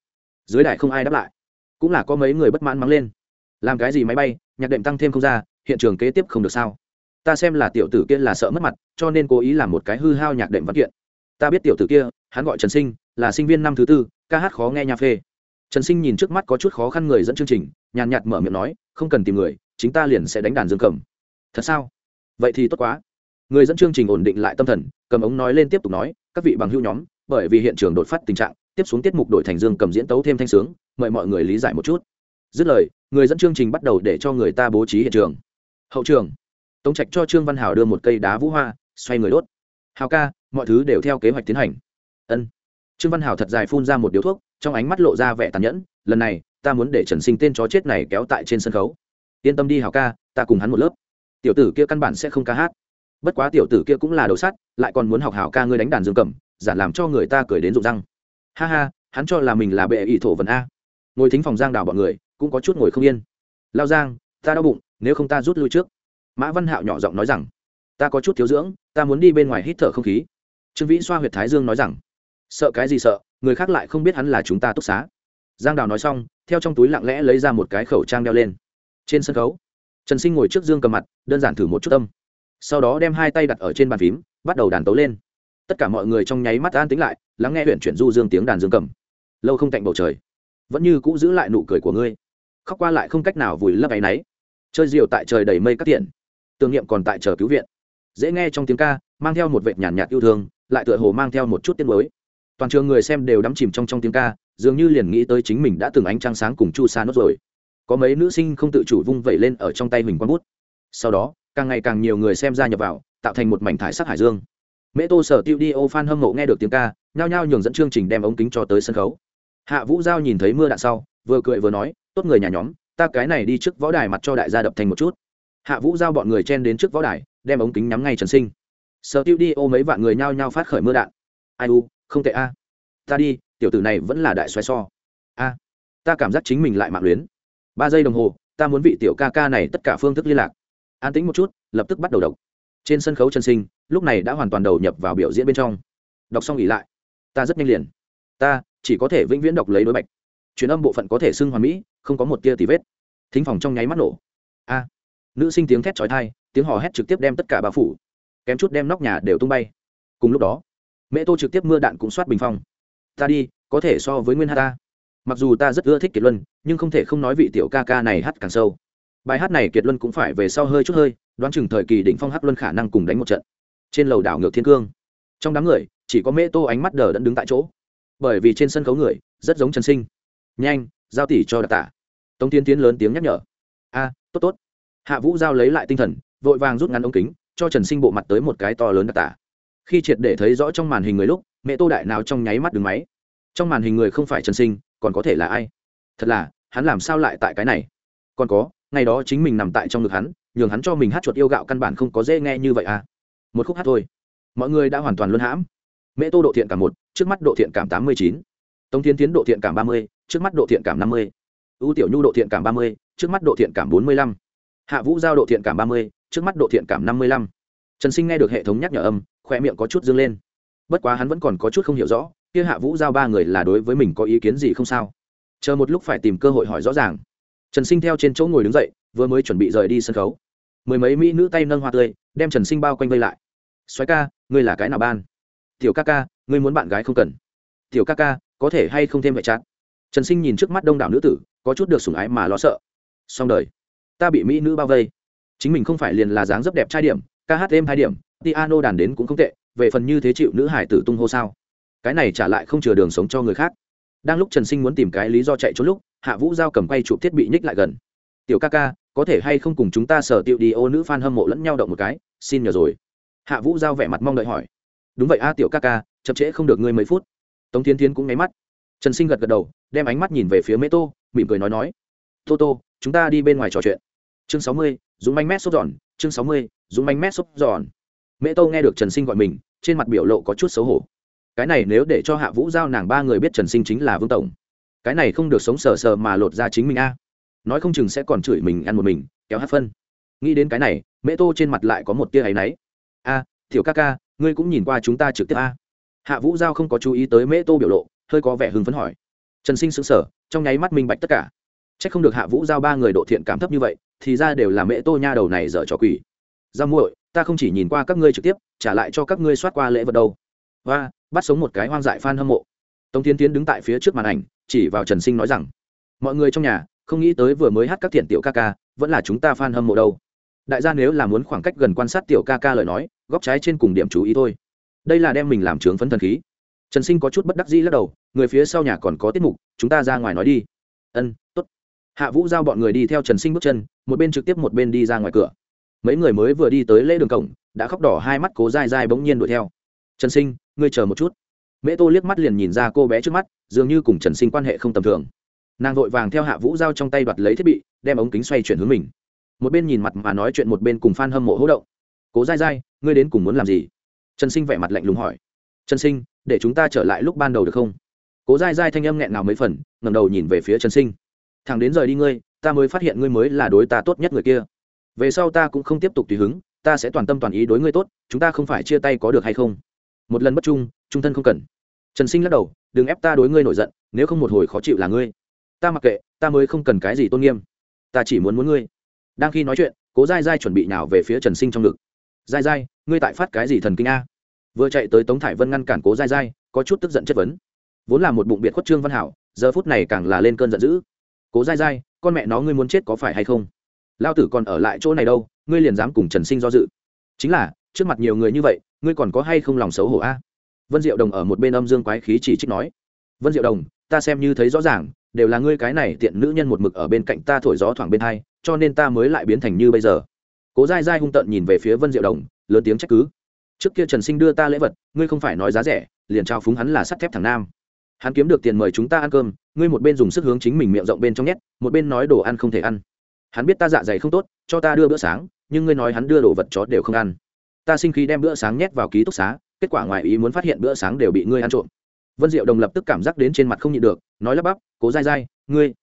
Dưới đài không ai đáp lại. Cũng là có mấy người bất mãn mắng lên. Làm cái gì máy bay, nhạc đệm tăng thêm không ra, hiện trường kế tiếp không được sao? Ta xem là tiểu tử kia là sợ mất mặt, cho nên cố ý làm một cái hư hao nhạc đệm văn kiện. Ta biết tiểu tử kia, hắn gọi trần sinh, là sinh viên năm thứ tư, ca hát khó nghe nhà phê. Trần sinh nhìn trước mắt có chút khó khăn người dẫn chương trình, nhàn nhạt mở miệng nói, không cần tìm người, chính ta liền sẽ đánh đàn dương cầm. Thật sao? Vậy thì tốt quá. Người dẫn chương trình ổn định lại tâm thần, cầm ống nói lên tiếp tục nói, các vị bằng hữu nhóm, bởi vì hiện trường đột phát tình trạng, tiếp xuống tiết mục đổi thành dương cầm diễn tấu thêm thanh sướng, mời mọi người lý giải một chút. Dứt lời, người dẫn chương trình bắt đầu để cho người ta bố trí hiện trường. Hậu trường tống trạch cho trương văn hảo đưa một cây đá vũ hoa, xoay người đốt. Hào ca, mọi thứ đều theo kế hoạch tiến hành. Ân. Trương văn hảo thật dài phun ra một điếu thuốc, trong ánh mắt lộ ra vẻ tàn nhẫn, lần này, ta muốn để trần sinh tên chó chết này kéo tại trên sân khấu. Yên tâm đi hào ca, ta cùng hắn một lớp. Tiểu tử kia căn bản sẽ không ca hát. Bất quá tiểu tử kia cũng là đầu sắt, lại còn muốn học hảo ca ngươi đánh đàn dương cầm giản làm cho người ta cười đến rụng răng. Ha ha, hắn cho là mình là bệ ỷ thổ vần a. Ngồi thính phòng giang đảo bọn người, cũng có chút ngồi không yên. Lao giang, ta đau bụng, nếu không ta rút lui trước mã văn hạo nhỏ giọng nói rằng, ta có chút thiếu dưỡng, ta muốn đi bên ngoài hít thở không khí. Trương vĩ xoa h u y ệ t thái dương nói rằng, sợ cái gì sợ, người khác lại không biết hắn là chúng ta túc xá. Giang đào nói xong, theo trong túi lặng lẽ lấy ra một cái khẩu trang đeo lên. Trên sân khấu, trần sinh ngồi trước dương cầm mặt, đơn giản thử một chút tâm. Sau đó đem hai tay đặt ở trên bàn phím, bắt đầu đàn tấu lên. Tất cả mọi người trong nháy mắt an tính lại, lắng nghe huyện chuyển du dương tiếng đàn dương cầm. Lâu không cạnh bầu trời, vẫn như cũ giữ lại nụ cười của ngươi. Khóc qua lại không cách nào vùi lấp áy náy. Chơi diều tại trời đầy mây cắt tiện tưởng niệm còn tại chờ cứu viện. Dễ nghe trong tiếng ca, mang theo một vệt nhàn nhạt yêu thương, lại tựa hồ mang theo một chút tiếng mới toàn trường người xem đều đắm chìm trong trong tiếng ca, dường như liền nghĩ tới chính mình đã từng ánh trăng sáng cùng chu sa nốt rồi. Có mấy nữ sinh không tự chủ vung vẩy lên ở trong tay mình quang bút. Sau đó, càng ngày càng nhiều người xem ra nhập vào, tạo thành một mảnh thải sắc hải dương. Mễ tô sở tiêu đi, ô fan hâm mộ nghe được tiếng ca, nhao nhao nhường dẫn chương trình đem ống kính cho tới sân khấu. Hạ vũ giao nhìn thấy mưa đạn sau, vừa cười vừa nói, tốt người nhà nhóm, ta cái này đi trước võ đài mặt cho đại gia đập thành một chút hạ vũ giao bọn người chen đến trước võ đài, đem ống kính nhắm ngay trần sinh. Sở tiêu đi ô mấy vạn người nhao nhao phát khởi mưa đạn. Ai u, không tệ a. Ta đi, tiểu tử này vẫn là đại xoáy so. A, ta cảm giác chính mình lại mạng luyến. Ba giây đồng hồ, ta muốn vị tiểu ca ca này tất cả phương thức liên lạc. An tính một chút, lập tức bắt đầu đọc. Trên sân khấu trần sinh, lúc này đã hoàn toàn đầu nhập vào biểu diễn bên trong. Đọc xong nghỉ lại. Ta rất nhanh liền. Ta, chỉ có thể vĩnh viễn đọc lấy đối bạch. Truyền âm bộ phận có thể xưng hoàn mỹ, không có một tia tì vết. Thính phòng trong nháy mắt nổ. A nữ sinh tiếng thét chói tai, tiếng hò hét trực tiếp đem tất cả bao phủ. Kém chút đem nóc nhà đều tung bay. Cùng lúc đó mẹ tô trực tiếp mưa đạn cũng soát bình phong. Ta đi có thể so với nguyên hát ta. Mặc dù ta rất ưa thích kiệt luân nhưng không thể không nói vị tiểu ca ca này hát càng sâu. Bài hát này kiệt luân cũng phải về sau hơi chút hơi đoán chừng thời kỳ đỉnh phong hát luân khả năng cùng đánh một trận. Trên lầu đảo ngược thiên cương. Trong đám người chỉ có mẹ tô ánh mắt đờ đẫn đứng tại chỗ. Bởi vì trên sân khấu người rất giống trần sinh. Nhanh giao tỷ cho đặc tả tống tiến tiến lớn tiếng nhắc nhở. A tốt tốt hạ vũ giao lấy lại tinh thần, vội vàng rút ngắn ống kính, cho trần sinh bộ mặt tới một cái to lớn đặc tả. Khi triệt để thấy rõ trong màn hình người lúc, mẹ tô đại nào trong nháy mắt đứng máy. Trong màn hình người không phải trần sinh, còn có thể là ai? Thật là, hắn làm sao lại tại cái này? Còn có, ngày đó chính mình nằm tại trong ngực hắn, nhường hắn cho mình hát chuột yêu gạo căn bản không có dễ nghe như vậy à. Một khúc hát thôi. Mọi người đã hoàn toàn luân hãm. Mẹ tô độ thiện cảm một, trước mắt độ thiện cảm tám mươi chín. Tống tiến tiến độ thiện cảm ba mươi, trước mắt độ thiện cảm năm mươi. Ưu tiểu nhu độ thiện cảm ba mươi, trước mắt độ thiện cảm bốn mươi lăm hạ vũ giao độ thiện cảm ba mươi, trước mắt độ thiện cảm năm mươi lăm. Trần sinh nghe được hệ thống nhắc nhở âm khoe miệng có chút dâng lên. Bất quá hắn vẫn còn có chút không hiểu rõ, kia hạ vũ giao ba người là đối với mình có ý kiến gì không sao? Chờ một lúc phải tìm cơ hội hỏi rõ ràng. Trần sinh theo trên chỗ ngồi đứng dậy, vừa mới chuẩn bị rời đi sân khấu. Mười mấy mỹ nữ tay nâng hoa tươi, đem trần sinh bao quanh vây lại. Xoáy ca, ngươi là cái nào ban? Tiểu ca ca, ngươi muốn bạn gái không cần. Tiểu ca ca, có thể hay không thêm vệ chát? Trần sinh nhìn trước mắt đông đảo nữ tử, có chút được sủng ái mà lo sợ. Xong đời ta bị mỹ nữ bao vây. Chính mình không phải liền là dáng dấp đẹp trai điểm, ca hát êm hai điểm, piano đàn đến cũng không tệ, về phần như thế chịu nữ hải tử tung hô sao? Cái này trả lại không chừa đường sống cho người khác. Đang lúc trần sinh muốn tìm cái lý do chạy trốn lúc, hạ vũ giao cầm quay chụp thiết bị nhích lại gần. Tiểu ca ca, có thể hay không cùng chúng ta sở tiệu đi ô nữ f a n hâm mộ lẫn nhau động một cái? Xin nhờ rồi. Hạ vũ giao vẻ mặt mong đợi hỏi. Đúng vậy a, tiểu ca ca, chậm trễ không được ngươi mấy phút. Tống tiến tiến cũng nháy mắt. Trần sinh gật gật đầu, đem ánh mắt nhìn về phía mê tô, mỉm cười nói nói. Tô tô, chúng ta đi bên ngoài trò chuyện chương sáu mươi dùng manh mét xốp giòn chương sáu mươi dùng manh mét xốp giòn. Mẹ tô nghe được trần sinh gọi mình trên mặt biểu lộ có chút xấu hổ. Cái này nếu để cho hạ vũ giao nàng ba người biết trần sinh chính là vương tổng cái này không được sống sờ sờ mà lột ra chính mình a. Nói không chừng sẽ còn chửi mình ăn một mình kéo hát phân. Nghĩ đến cái này mẹ tô trên mặt lại có một tia áy náy. A à, thiểu ca ca ngươi cũng nhìn qua chúng ta trực tiếp a. Hạ vũ giao không có chú ý tới mễ tô biểu lộ hơi có vẻ hưng phấn hỏi. Trần sinh sững sở trong nháy mắt minh bạch tất cả. C h ắ c không được hạ vũ giao ba người độ thiện cảm thấp như vậy thì ra đều là mễ tô nha đầu này dở trò quỷ. Ra muội, ta không chỉ nhìn qua các ngươi trực tiếp, trả lại cho các ngươi soát qua lễ vật đâu. Và, bắt sống một cái hoang dại f a n hâm mộ. Tống tiến tiến đứng tại phía trước màn ảnh, chỉ vào trần sinh nói rằng, mọi người trong nhà, không nghĩ tới vừa mới hát các thiện tiểu ca ca, vẫn là chúng ta f a n hâm mộ đâu. Đại gia nếu là muốn khoảng cách gần quan sát tiểu ca ca lời nói, góc trái trên cùng điểm chú ý thôi. Đây là đem mình làm trướng phấn thần khí. Trần sinh có chút bất đắc dĩ lắc đầu, người phía sau nhà còn có tiết mục, chúng ta ra ngoài nói đi. Ân hạ vũ giao bọn người đi theo trần sinh bước chân, một bên trực tiếp một bên đi ra ngoài cửa. Mấy người mới vừa đi tới lễ đường cổng, đã khóc đỏ hai mắt cố dai dai bỗng nhiên đuổi theo. Trần sinh, ngươi chờ một chút. Mễ tô liếc mắt liền nhìn ra cô bé trước mắt, dường như cùng trần sinh quan hệ không tầm thường. Nàng vội vàng theo hạ vũ giao trong tay đoạt lấy thiết bị, đem ống kính xoay chuyển hướng mình. Một bên nhìn mặt mà nói chuyện một bên cùng f hâm mộ hỗ động. Cố dai dai, ngươi đến cùng muốn làm gì? Trần sinh vẻ mặt lạnh lùng hỏi. Trần sinh, để chúng ta trở lại lúc ban đầu được không? Cố dai dai thanh âm nghẹn nào mấy phần ngầm đầu nhìn về phía trần sinh thằng đến rời đi ngươi, ta mới phát hiện ngươi mới là đối ta tốt nhất người kia. Về sau ta cũng không tiếp tục tùy hứng, ta sẽ toàn tâm toàn ý đối ngươi tốt, chúng ta không phải chia tay có được hay không? Một lần bất trung trung thân không cần. Trần sinh lắc đầu, đừng ép ta đối ngươi nổi giận, nếu không một hồi khó chịu là ngươi. Ta mặc kệ, ta mới không cần cái gì tôn nghiêm. Ta chỉ muốn muốn ngươi. Đang khi nói chuyện, cố dai dai chuẩn bị nào về phía trần sinh trong ngực. Dai dai ngươi tại phát cái gì thần kinh a? Vừa chạy tới tống thải vân ngăn cản cố dai dai có chút tức giận chất vấn. Vốn là một bụng biệt khuất trương văn hảo, giờ phút này càng là lên cơn giận dữ cố dai dai, con mẹ nó ngươi muốn chết có phải hay không? Lao tử còn ở lại chỗ này đâu, ngươi liền dám cùng trần sinh do dự. Chính là, trước mặt nhiều người như vậy, ngươi còn có hay không lòng xấu hổ a? Vân diệu đồng ở một bên âm dương quái khí chỉ trích nói. Vân diệu đồng, ta xem như thấy rõ ràng, đều là ngươi cái này tiện nữ nhân một mực ở bên cạnh ta thổi gió thoảng bên hai, cho nên ta mới lại biến thành như bây giờ. Cố dai dai hung tợn nhìn về phía vân diệu đồng, lớn tiếng trách cứ. Trước kia trần sinh đưa ta lễ vật, ngươi không phải nói giá rẻ, liền trao phúng hắn là sắt thép thằng nam hắn kiếm được tiền mời chúng ta ăn cơm, ngươi một bên dùng sức hướng chính mình miệng rộng bên trong nhét, một bên nói đồ ăn không thể ăn. Hắn biết ta dạ dày không tốt, cho ta đưa bữa sáng, nhưng ngươi nói hắn đưa đồ vật chó đều không ăn. Ta sinh khí đem bữa sáng nhét vào ký túc xá, kết quả ngoài ý muốn phát hiện bữa sáng đều bị ngươi ăn trộm. Vân diệu đồng lập tức cảm giác đến trên mặt không nhịn được, nói lắp bắp, cố dai dai ngươi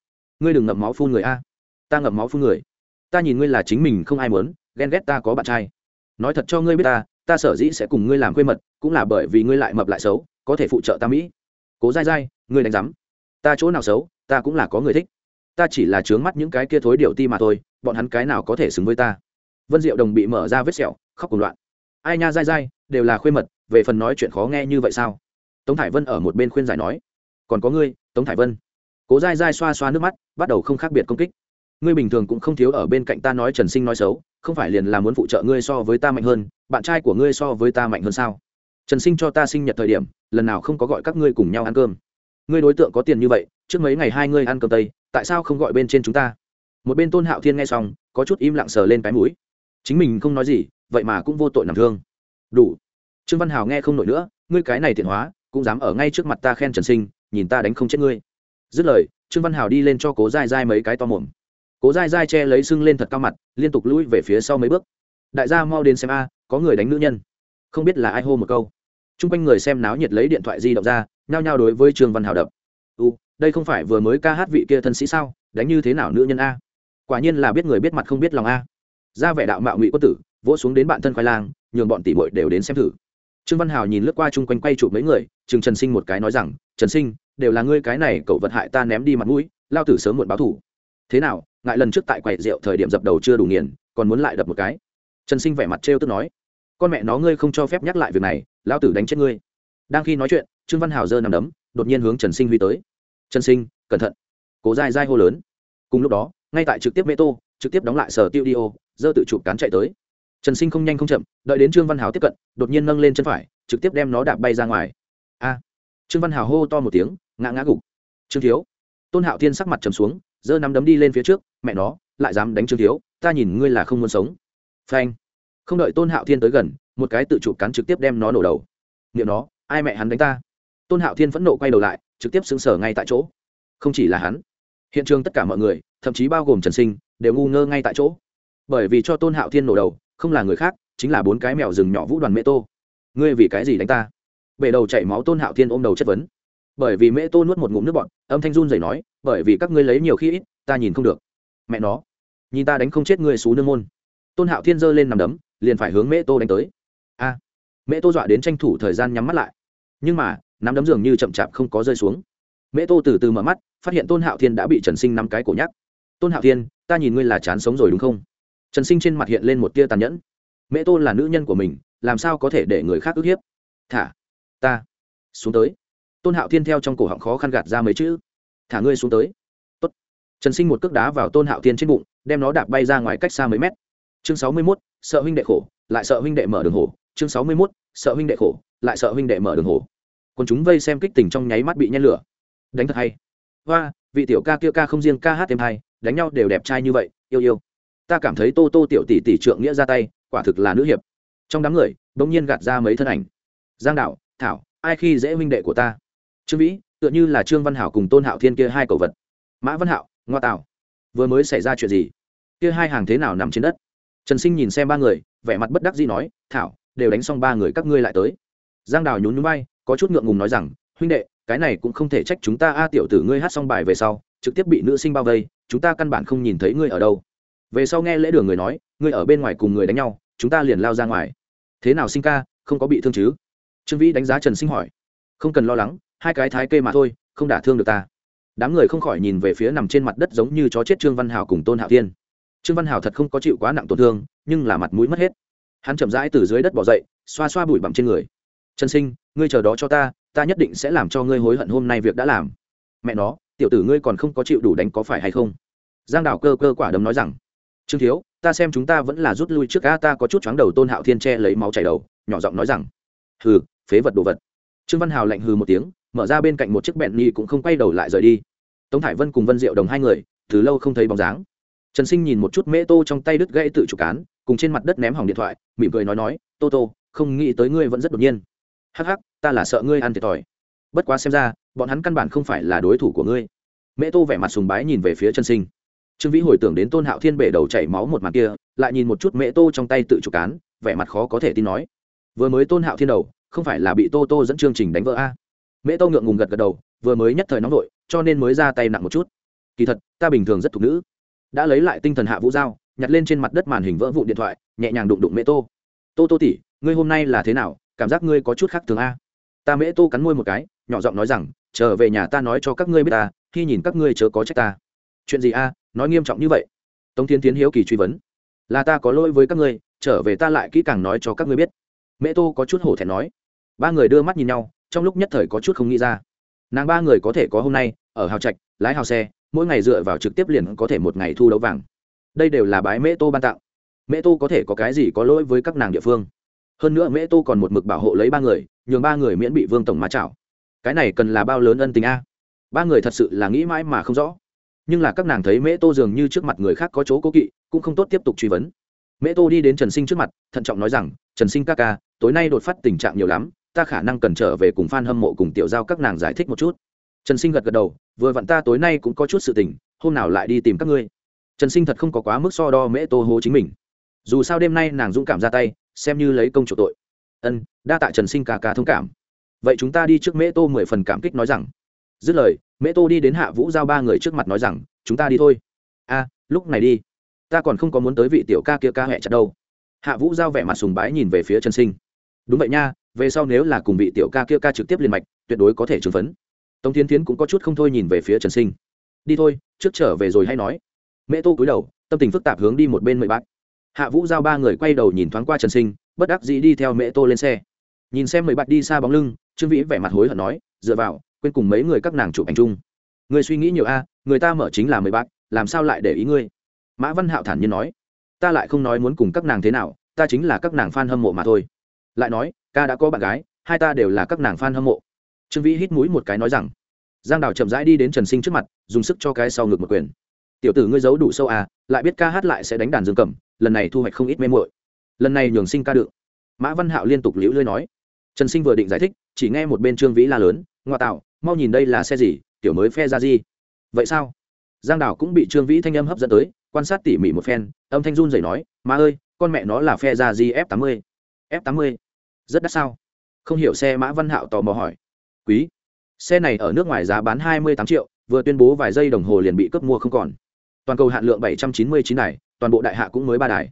ngươi đừng ngậm máu phun người a. Ta ngậm máu phun người. Ta nhìn ngươi là chính mình không ai muốn, ghen ghét ta có bạn trai. Nói thật cho ngươi biết ta ta sở dĩ sẽ cùng ngươi làm quê mật, cũng là bởi vì ngươi lại mập lại xấu, có thể phụ trợ ta mỹ cố dai dai ngươi đánh giám. Ta chỗ nào xấu, ta cũng là có người thích. Ta chỉ là trướng mắt những cái kia thối điệu ti mà thôi, bọn hắn cái nào có thể xứng với ta? Vân diệu đồng bị mở ra vết sẹo, khóc cùng loạn. Ai nha dai dai đều là khuê mật, về phần nói chuyện khó nghe như vậy sao? Tống thải vân ở một bên khuyên giải nói. Còn có ngươi, tống thải vân. Cố dai dai xoa xoa nước mắt, bắt đầu không khác biệt công kích. Ngươi bình thường cũng không thiếu ở bên cạnh ta nói trần sinh nói xấu, không phải liền là muốn phụ trợ ngươi so với ta mạnh hơn, bạn trai của ngươi so với ta mạnh hơn sao? Trần sinh cho ta sinh nhật thời điểm, lần nào không có gọi các ngươi cùng nhau ăn cơm. Ngươi đối tượng có tiền như vậy, trước mấy ngày hai ngươi ăn cơm tây, tại sao không gọi bên trên chúng ta? Một bên tôn hạo thiên nghe xong, có chút im lặng sờ lên cái mũi. Chính mình không nói gì, vậy mà cũng vô tội nằm thương. Đủ. Trương văn hào nghe không nổi nữa, ngươi cái này tiện hóa, cũng dám ở ngay trước mặt ta khen trần sinh, nhìn ta đánh không chết ngươi. Dứt lời, trương văn hào đi lên cho cố dai dai mấy cái to mồm. Cố dai dai che lấy sưng lên thật cao mặt, liên tục lũi về phía sau mấy bước. Đại gia mau đến xem a, có người đánh nữ nhân không biết là ai hô một câu. T r u n g quanh người xem náo nhiệt lấy điện thoại di động ra, nhao nhao đối với trương văn hào đập. U đây không phải vừa mới ca hát vị kia thân sĩ sao? Đánh như thế nào nữ nhân a? Quả nhiên là biết người biết mặt không biết lòng a. Ra vẻ đạo mạo ngụy quân tử, vỗ xuống đến bạn thân khoai lang, nhường bọn tỷ bội đều đến xem thử. Trương văn hào nhìn lướt qua chung quanh quay chụp mấy người chừng trần sinh một cái nói rằng, trần sinh, đều là ngươi cái này cậu vật hại ta ném đi mặt mũi, lao tử sớm muộn báo thủ. Thế nào, ngại lần trước tại quầy rượu thời điểm dập đầu chưa đủ nghiền, còn muốn lại đập một cái? Trần sinh vẻ mặt trêu tức nói con mẹ nó ngươi không cho phép nhắc lại việc này, lão tử đánh chết ngươi. Đang khi nói chuyện, trương văn hào giơ nằm đấm, đột nhiên hướng trần sinh huy tới. Trần sinh, cẩn thận. Cố dai dai hô lớn. Cùng lúc đó, ngay tại trực tiếp mê tô trực tiếp đóng lại sở tiêu đi ô, giơ tự chụp cán chạy tới. Trần sinh không nhanh không chậm, đợi đến trương văn hào tiếp cận, đột nhiên nâng lên chân phải, trực tiếp đem nó đạp bay ra ngoài. A! Trương văn hào hô to một tiếng, ngã ngã gục. Trương thiếu. Tôn hạo thiên sắc mặt trầm xuống, giơ nắm đấm đi lên phía trước, mẹ nó, lại dám đánh trương thiếu, ta nhìn ngươi là không muốn sống. Phanh! Không đợi tôn hạo thiên tới gần, một cái tự chụp cắn trực tiếp đem nó nổ đầu. Nghiệm nó, ai mẹ hắn đánh ta? Tôn hạo thiên phẫn nộ quay đầu lại, trực tiếp xứng sở ngay tại chỗ. Không chỉ là hắn, hiện trường tất cả mọi người, thậm chí bao gồm trần sinh, đều ngu ngơ ngay tại chỗ. Bởi vì cho tôn hạo thiên nổ đầu, không là người khác, chính là bốn cái mèo rừng nhỏ vũ đoàn mê tô. Ngươi vì cái gì đánh ta? Bể đầu chảy máu tôn hạo thiên ôm đầu chất vấn. Bởi vì mễ tô nuốt một ngụm nước bọn âm thanh run dày nói, bởi vì các ngươi lấy nhiều khi ít, ta nhìn không được. Mẹ nó, nhìn ta đánh không chết ngươi xú nương môn. Tôn hạo thiên giơ lên nằm đấm liền phải hướng mễ tô đánh tới. A, mễ tô dọa đến tranh thủ thời gian nhắm mắt lại. Nhưng mà, nắm đấm dường như chậm chạp không có rơi xuống. Mễ tô từ từ mở mắt, phát hiện tôn hạo thiên đã bị trần sinh năm cái cổ nhắc. Tôn hạo thiên, ta nhìn ngươi là chán sống rồi đúng không? Trần sinh trên mặt hiện lên một tia tàn nhẫn. Mễ tô là nữ nhân của mình, làm sao có thể để người khác ức hiếp? Thả, ta, xuống tới. Tôn hạo thiên theo trong cổ họng khó khăn gạt ra mấy chữ. Thả ngươi xuống tới. Tốt. trần sinh một cước đá vào tôn hạo thiên trên bụng, đem nó đạp bay ra ngoài cách xa mấy mét chương sáu mươi mốt, sợ huynh đệ khổ, lại sợ huynh đệ mở đường hổ. chương sáu mươi mốt, sợ huynh đệ khổ, lại sợ huynh đệ mở đường hổ. còn chúng vây xem kích tình trong nháy mắt bị nhen lửa. Đánh thật hay. Hoa, vị tiểu ca kia ca không riêng ca hát thêm hay, đánh nhau đều đẹp trai như vậy, yêu yêu. Ta cảm thấy tô tô tiểu tỷ tỷ trượng nghĩa ra tay, quả thực là nữ hiệp. Trong đám người bỗng nhiên gạt ra mấy thân ảnh. Giang đạo, thảo, ai khi dễ huynh đệ của ta? Trương vĩ, tựa như là trương văn hảo cùng tôn hạo thiên kia hai cầu vật. Mã văn hạo, ngoa tào. vừa mới xảy ra chuyện gì? Kia hai hàng thế nào nằm trên đất? Trần sinh nhìn xem ba người, vẻ mặt bất đắc dĩ nói, thảo, đều đánh xong ba người các ngươi lại tới. Giang đào nhún nhún bay có chút ngượng ngùng nói rằng, huynh đệ, cái này cũng không thể trách chúng ta a, tiểu tử ngươi hát xong bài về sau, trực tiếp bị nữ sinh bao vây, chúng ta căn bản không nhìn thấy ngươi ở đâu. Về sau nghe lễ đường người nói, ngươi ở bên ngoài cùng người đánh nhau, chúng ta liền lao ra ngoài. Thế nào sinh ca, không có bị thương chứ? Trương vĩ đánh giá trần sinh hỏi. Không cần lo lắng, hai cái thái kê mà thôi, không đả thương được ta. Đám người không khỏi nhìn về phía nằm trên mặt đất giống như chó chết trương văn hào cùng tôn hạo thiên trương văn hào thật không có chịu quá nặng tổn thương, nhưng là mặt mũi mất hết. Hắn chậm rãi từ dưới đất bỏ dậy, xoa xoa bụi bặm trên người. Trần sinh, ngươi chờ đó cho ta ta nhất định sẽ làm cho ngươi hối hận hôm nay việc đã làm. Mẹ nó, tiểu tử ngươi còn không có chịu đủ đánh có phải hay không? Giang đảo cơ cơ quả đấm nói rằng. Trương thiếu, ta xem chúng ta vẫn là rút lui trước, a, ta có chút chóng đầu tôn hạo thiên che lấy máu chảy đầu, nhỏ giọng nói rằng. Hừ, phế vật đồ vật. Trương văn hào lạnh hừ một tiếng, mở ra bên cạnh một chiếc bẹn nhi cũng không quay đầu lại rời đi. Tống thải vân cùng vân diệu đồng hai người, từ lâu không thấy bóng dáng trần sinh nhìn một chút mễ tô trong tay đứt gãy tự chủ cán, cùng trên mặt đất ném hỏng điện thoại, mỉm cười nói nói, tô tô, không nghĩ tới ngươi vẫn rất đột nhiên. Hắc hắc, ta là sợ ngươi ăn thiệt thòi. Bất quá xem ra, bọn hắn căn bản không phải là đối thủ của ngươi. Mễ tô vẻ mặt sùng bái nhìn về phía trần sinh. Trương vĩ hồi tưởng đến tôn hạo thiên bể đầu chảy máu một mặt kia, lại nhìn một chút mễ tô trong tay tự chủ cán, vẻ mặt khó có thể tin nói. Vừa mới tôn hạo thiên đầu, không phải là bị tô tô dẫn chương trình đánh vỡ a? Mễ tô ngượng ngùng gật gật đầu, vừa mới nhất thời nóng vội, cho nên mới ra tay nặng một chút. Kỳ thật, ta bình thường rất thục nữ đã lấy lại tinh thần hạ vũ giao, nhặt lên trên mặt đất màn hình vỡ vụ điện thoại, nhẹ nhàng đụng đụng mễ tô. Tô tô tỉ ngươi hôm nay là thế nào? Cảm giác ngươi có chút khác thường a. Ta mễ tô cắn môi một cái, nhỏ giọng nói rằng, trở về nhà ta nói cho các ngươi biết ta, khi nhìn các ngươi chớ có trách ta. Chuyện gì a? Nói nghiêm trọng như vậy? Tống thiên tiến hiếu kỳ truy vấn. Là ta có lỗi với các ngươi, trở về ta lại kỹ càng nói cho các ngươi biết. Mễ tô có chút hổ thẹn nói. Ba người đưa mắt nhìn nhau, trong lúc nhất thời có chút không nghĩ ra. Nàng ba người có thể có hôm nay, ở hào trạch, lái hào xe mỗi ngày dựa vào trực tiếp liền có thể một ngày thu đấu vàng. Đây đều là bái mễ tô ban tặng. Mễ tô có thể có cái gì có lỗi với các nàng địa phương? Hơn nữa mễ tô còn một mực bảo hộ lấy ba người, nhường ba người miễn bị vương tổng má chảo. Cái này cần là bao lớn ân tình a? Ba người thật sự là nghĩ mãi mà không rõ. Nhưng là các nàng thấy mễ tô dường như trước mặt người khác có chỗ cố kỵ, cũng không tốt tiếp tục truy vấn. Mễ tô đi đến trần sinh trước mặt, thận trọng nói rằng, trần sinh ca ca, tối nay đột phát tình trạng nhiều lắm, ta khả năng cần trở về cùng f a n hâm mộ cùng tiểu giao các nàng giải thích một chút trần sinh gật gật đầu, vừa vặn ta tối nay cũng có chút sự tình, hôm nào lại đi tìm các ngươi. Trần sinh thật không có quá mức so đo mễ tô hố chính mình. Dù sao đêm nay nàng dũng cảm ra tay, xem như lấy công chủ tội. Ân, đa tạ trần sinh ca ca thông cảm. Vậy chúng ta đi trước mễ tô mười phần cảm kích nói rằng. Dứt lời, mễ tô đi đến hạ vũ giao ba người trước mặt nói rằng, chúng ta đi thôi. A, lúc này đi. Ta còn không có muốn tới vị tiểu ca kia ca hẹ chặt đâu. Hạ vũ giao vẻ mặt sùng bái nhìn về phía trần sinh. Đúng vậy nha, về sau nếu là cùng vị tiểu ca kia ca trực tiếp liền mạch, tuyệt đối có thể trừng phấn tống tiến tiến cũng có chút không thôi nhìn về phía trần sinh. Đi thôi, trước trở về rồi hay nói. Mẹ tô cúi đầu, tâm tình phức tạp hướng đi một bên mười bác. Hạ vũ giao ba người quay đầu nhìn thoáng qua trần sinh, bất đắc dĩ đi theo mẹ tô lên xe. Nhìn xem mười bác đi xa bóng lưng, trương vĩ vẻ mặt hối hận nói, dựa vào, quên cùng mấy người các nàng chụp ảnh chung. Người suy nghĩ nhiều a, người ta mở chính là mười bác, làm sao lại để ý ngươi? Mã văn hạo thản nhiên nói, ta lại không nói muốn cùng các nàng thế nào, ta chính là các nàng f a n hâm mộ mà thôi. Lại nói, ca đã có bạn gái, hai ta đều là các nàng f a n hâm mộ trương vĩ hít mũi một cái nói rằng, giang đào chậm rãi đi đến trần sinh trước mặt, dùng sức cho cái sau ngực một quyền. Tiểu tử ngươi giấu đủ sâu à lại biết ca hát lại sẽ đánh đàn dương cầm, lần này thu hoạch không ít mê mội lần này nhường sinh ca đựng mã văn hạo liên tục liễu lưới nói. Trần sinh vừa định giải thích, chỉ nghe một bên trương vĩ la lớn, ngoa tạo, mau nhìn đây là xe gì, tiểu mới phe ra gì? Vậy sao? Giang đào cũng bị trương vĩ thanh âm hấp dẫn tới, quan sát tỉ mỉ một phen, âm thanh run dậy nói, má ơi, con mẹ nó là phe ra gì f tám mươi? F tám mươi? Rất đắt sao? Không hiểu, xe mã văn hạo tò mò hỏi quý. Xe này ở nước ngoài giá bán hai mươi tám triệu, vừa tuyên bố vài giây đồng hồ liền bị cấp mua không còn. Toàn cầu hạn lượng bảy trăm chín mươi chín đài, toàn bộ đại hạ cũng mới ba đài.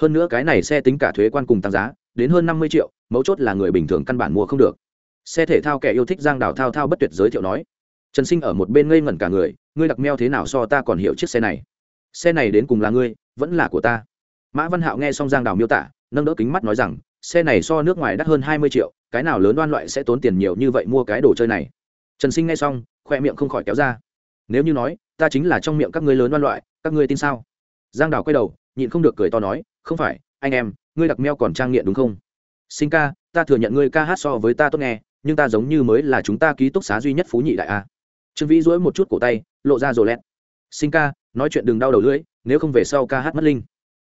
Hơn nữa cái này xe tính cả thuế quan cùng tăng giá, đến hơn năm mươi triệu, mấu chốt là người bình thường căn bản mua không được. Xe thể thao kẻ yêu thích giang đào thao thao bất tuyệt giới thiệu nói, trần sinh ở một bên ngây ngẩn cả người, ngươi đặc meo thế nào so ta còn hiểu chiếc xe này? Xe này đến cùng là ngươi, vẫn là của ta. Mã văn hạo nghe xong giang đào miêu tả, nâng đỡ kính mắt nói rằng xe này so nước ngoài đắt hơn hai mươi triệu, cái nào lớn đoan loại sẽ tốn tiền nhiều như vậy mua cái đồ chơi này? Trần sinh nghe xong, khoe miệng không khỏi kéo ra. Nếu như nói, ta chính là trong miệng các ngươi lớn đoan loại, các ngươi tin sao? Giang đào quay đầu, nhịn không được cười to nói, không phải, anh em, ngươi đặc meo còn trang nghiện đúng không? Sinh ca, ta thừa nhận ngươi ca hát so với ta tốt nghe, nhưng ta giống như mới là chúng ta ký túc xá duy nhất phú nhị đại a. Trương vĩ dỗi một chút cổ tay, lộ ra rồ lẹt sinh ca, nói chuyện đừng đau đầu lưỡi, nếu không về sau ca hát mất linh.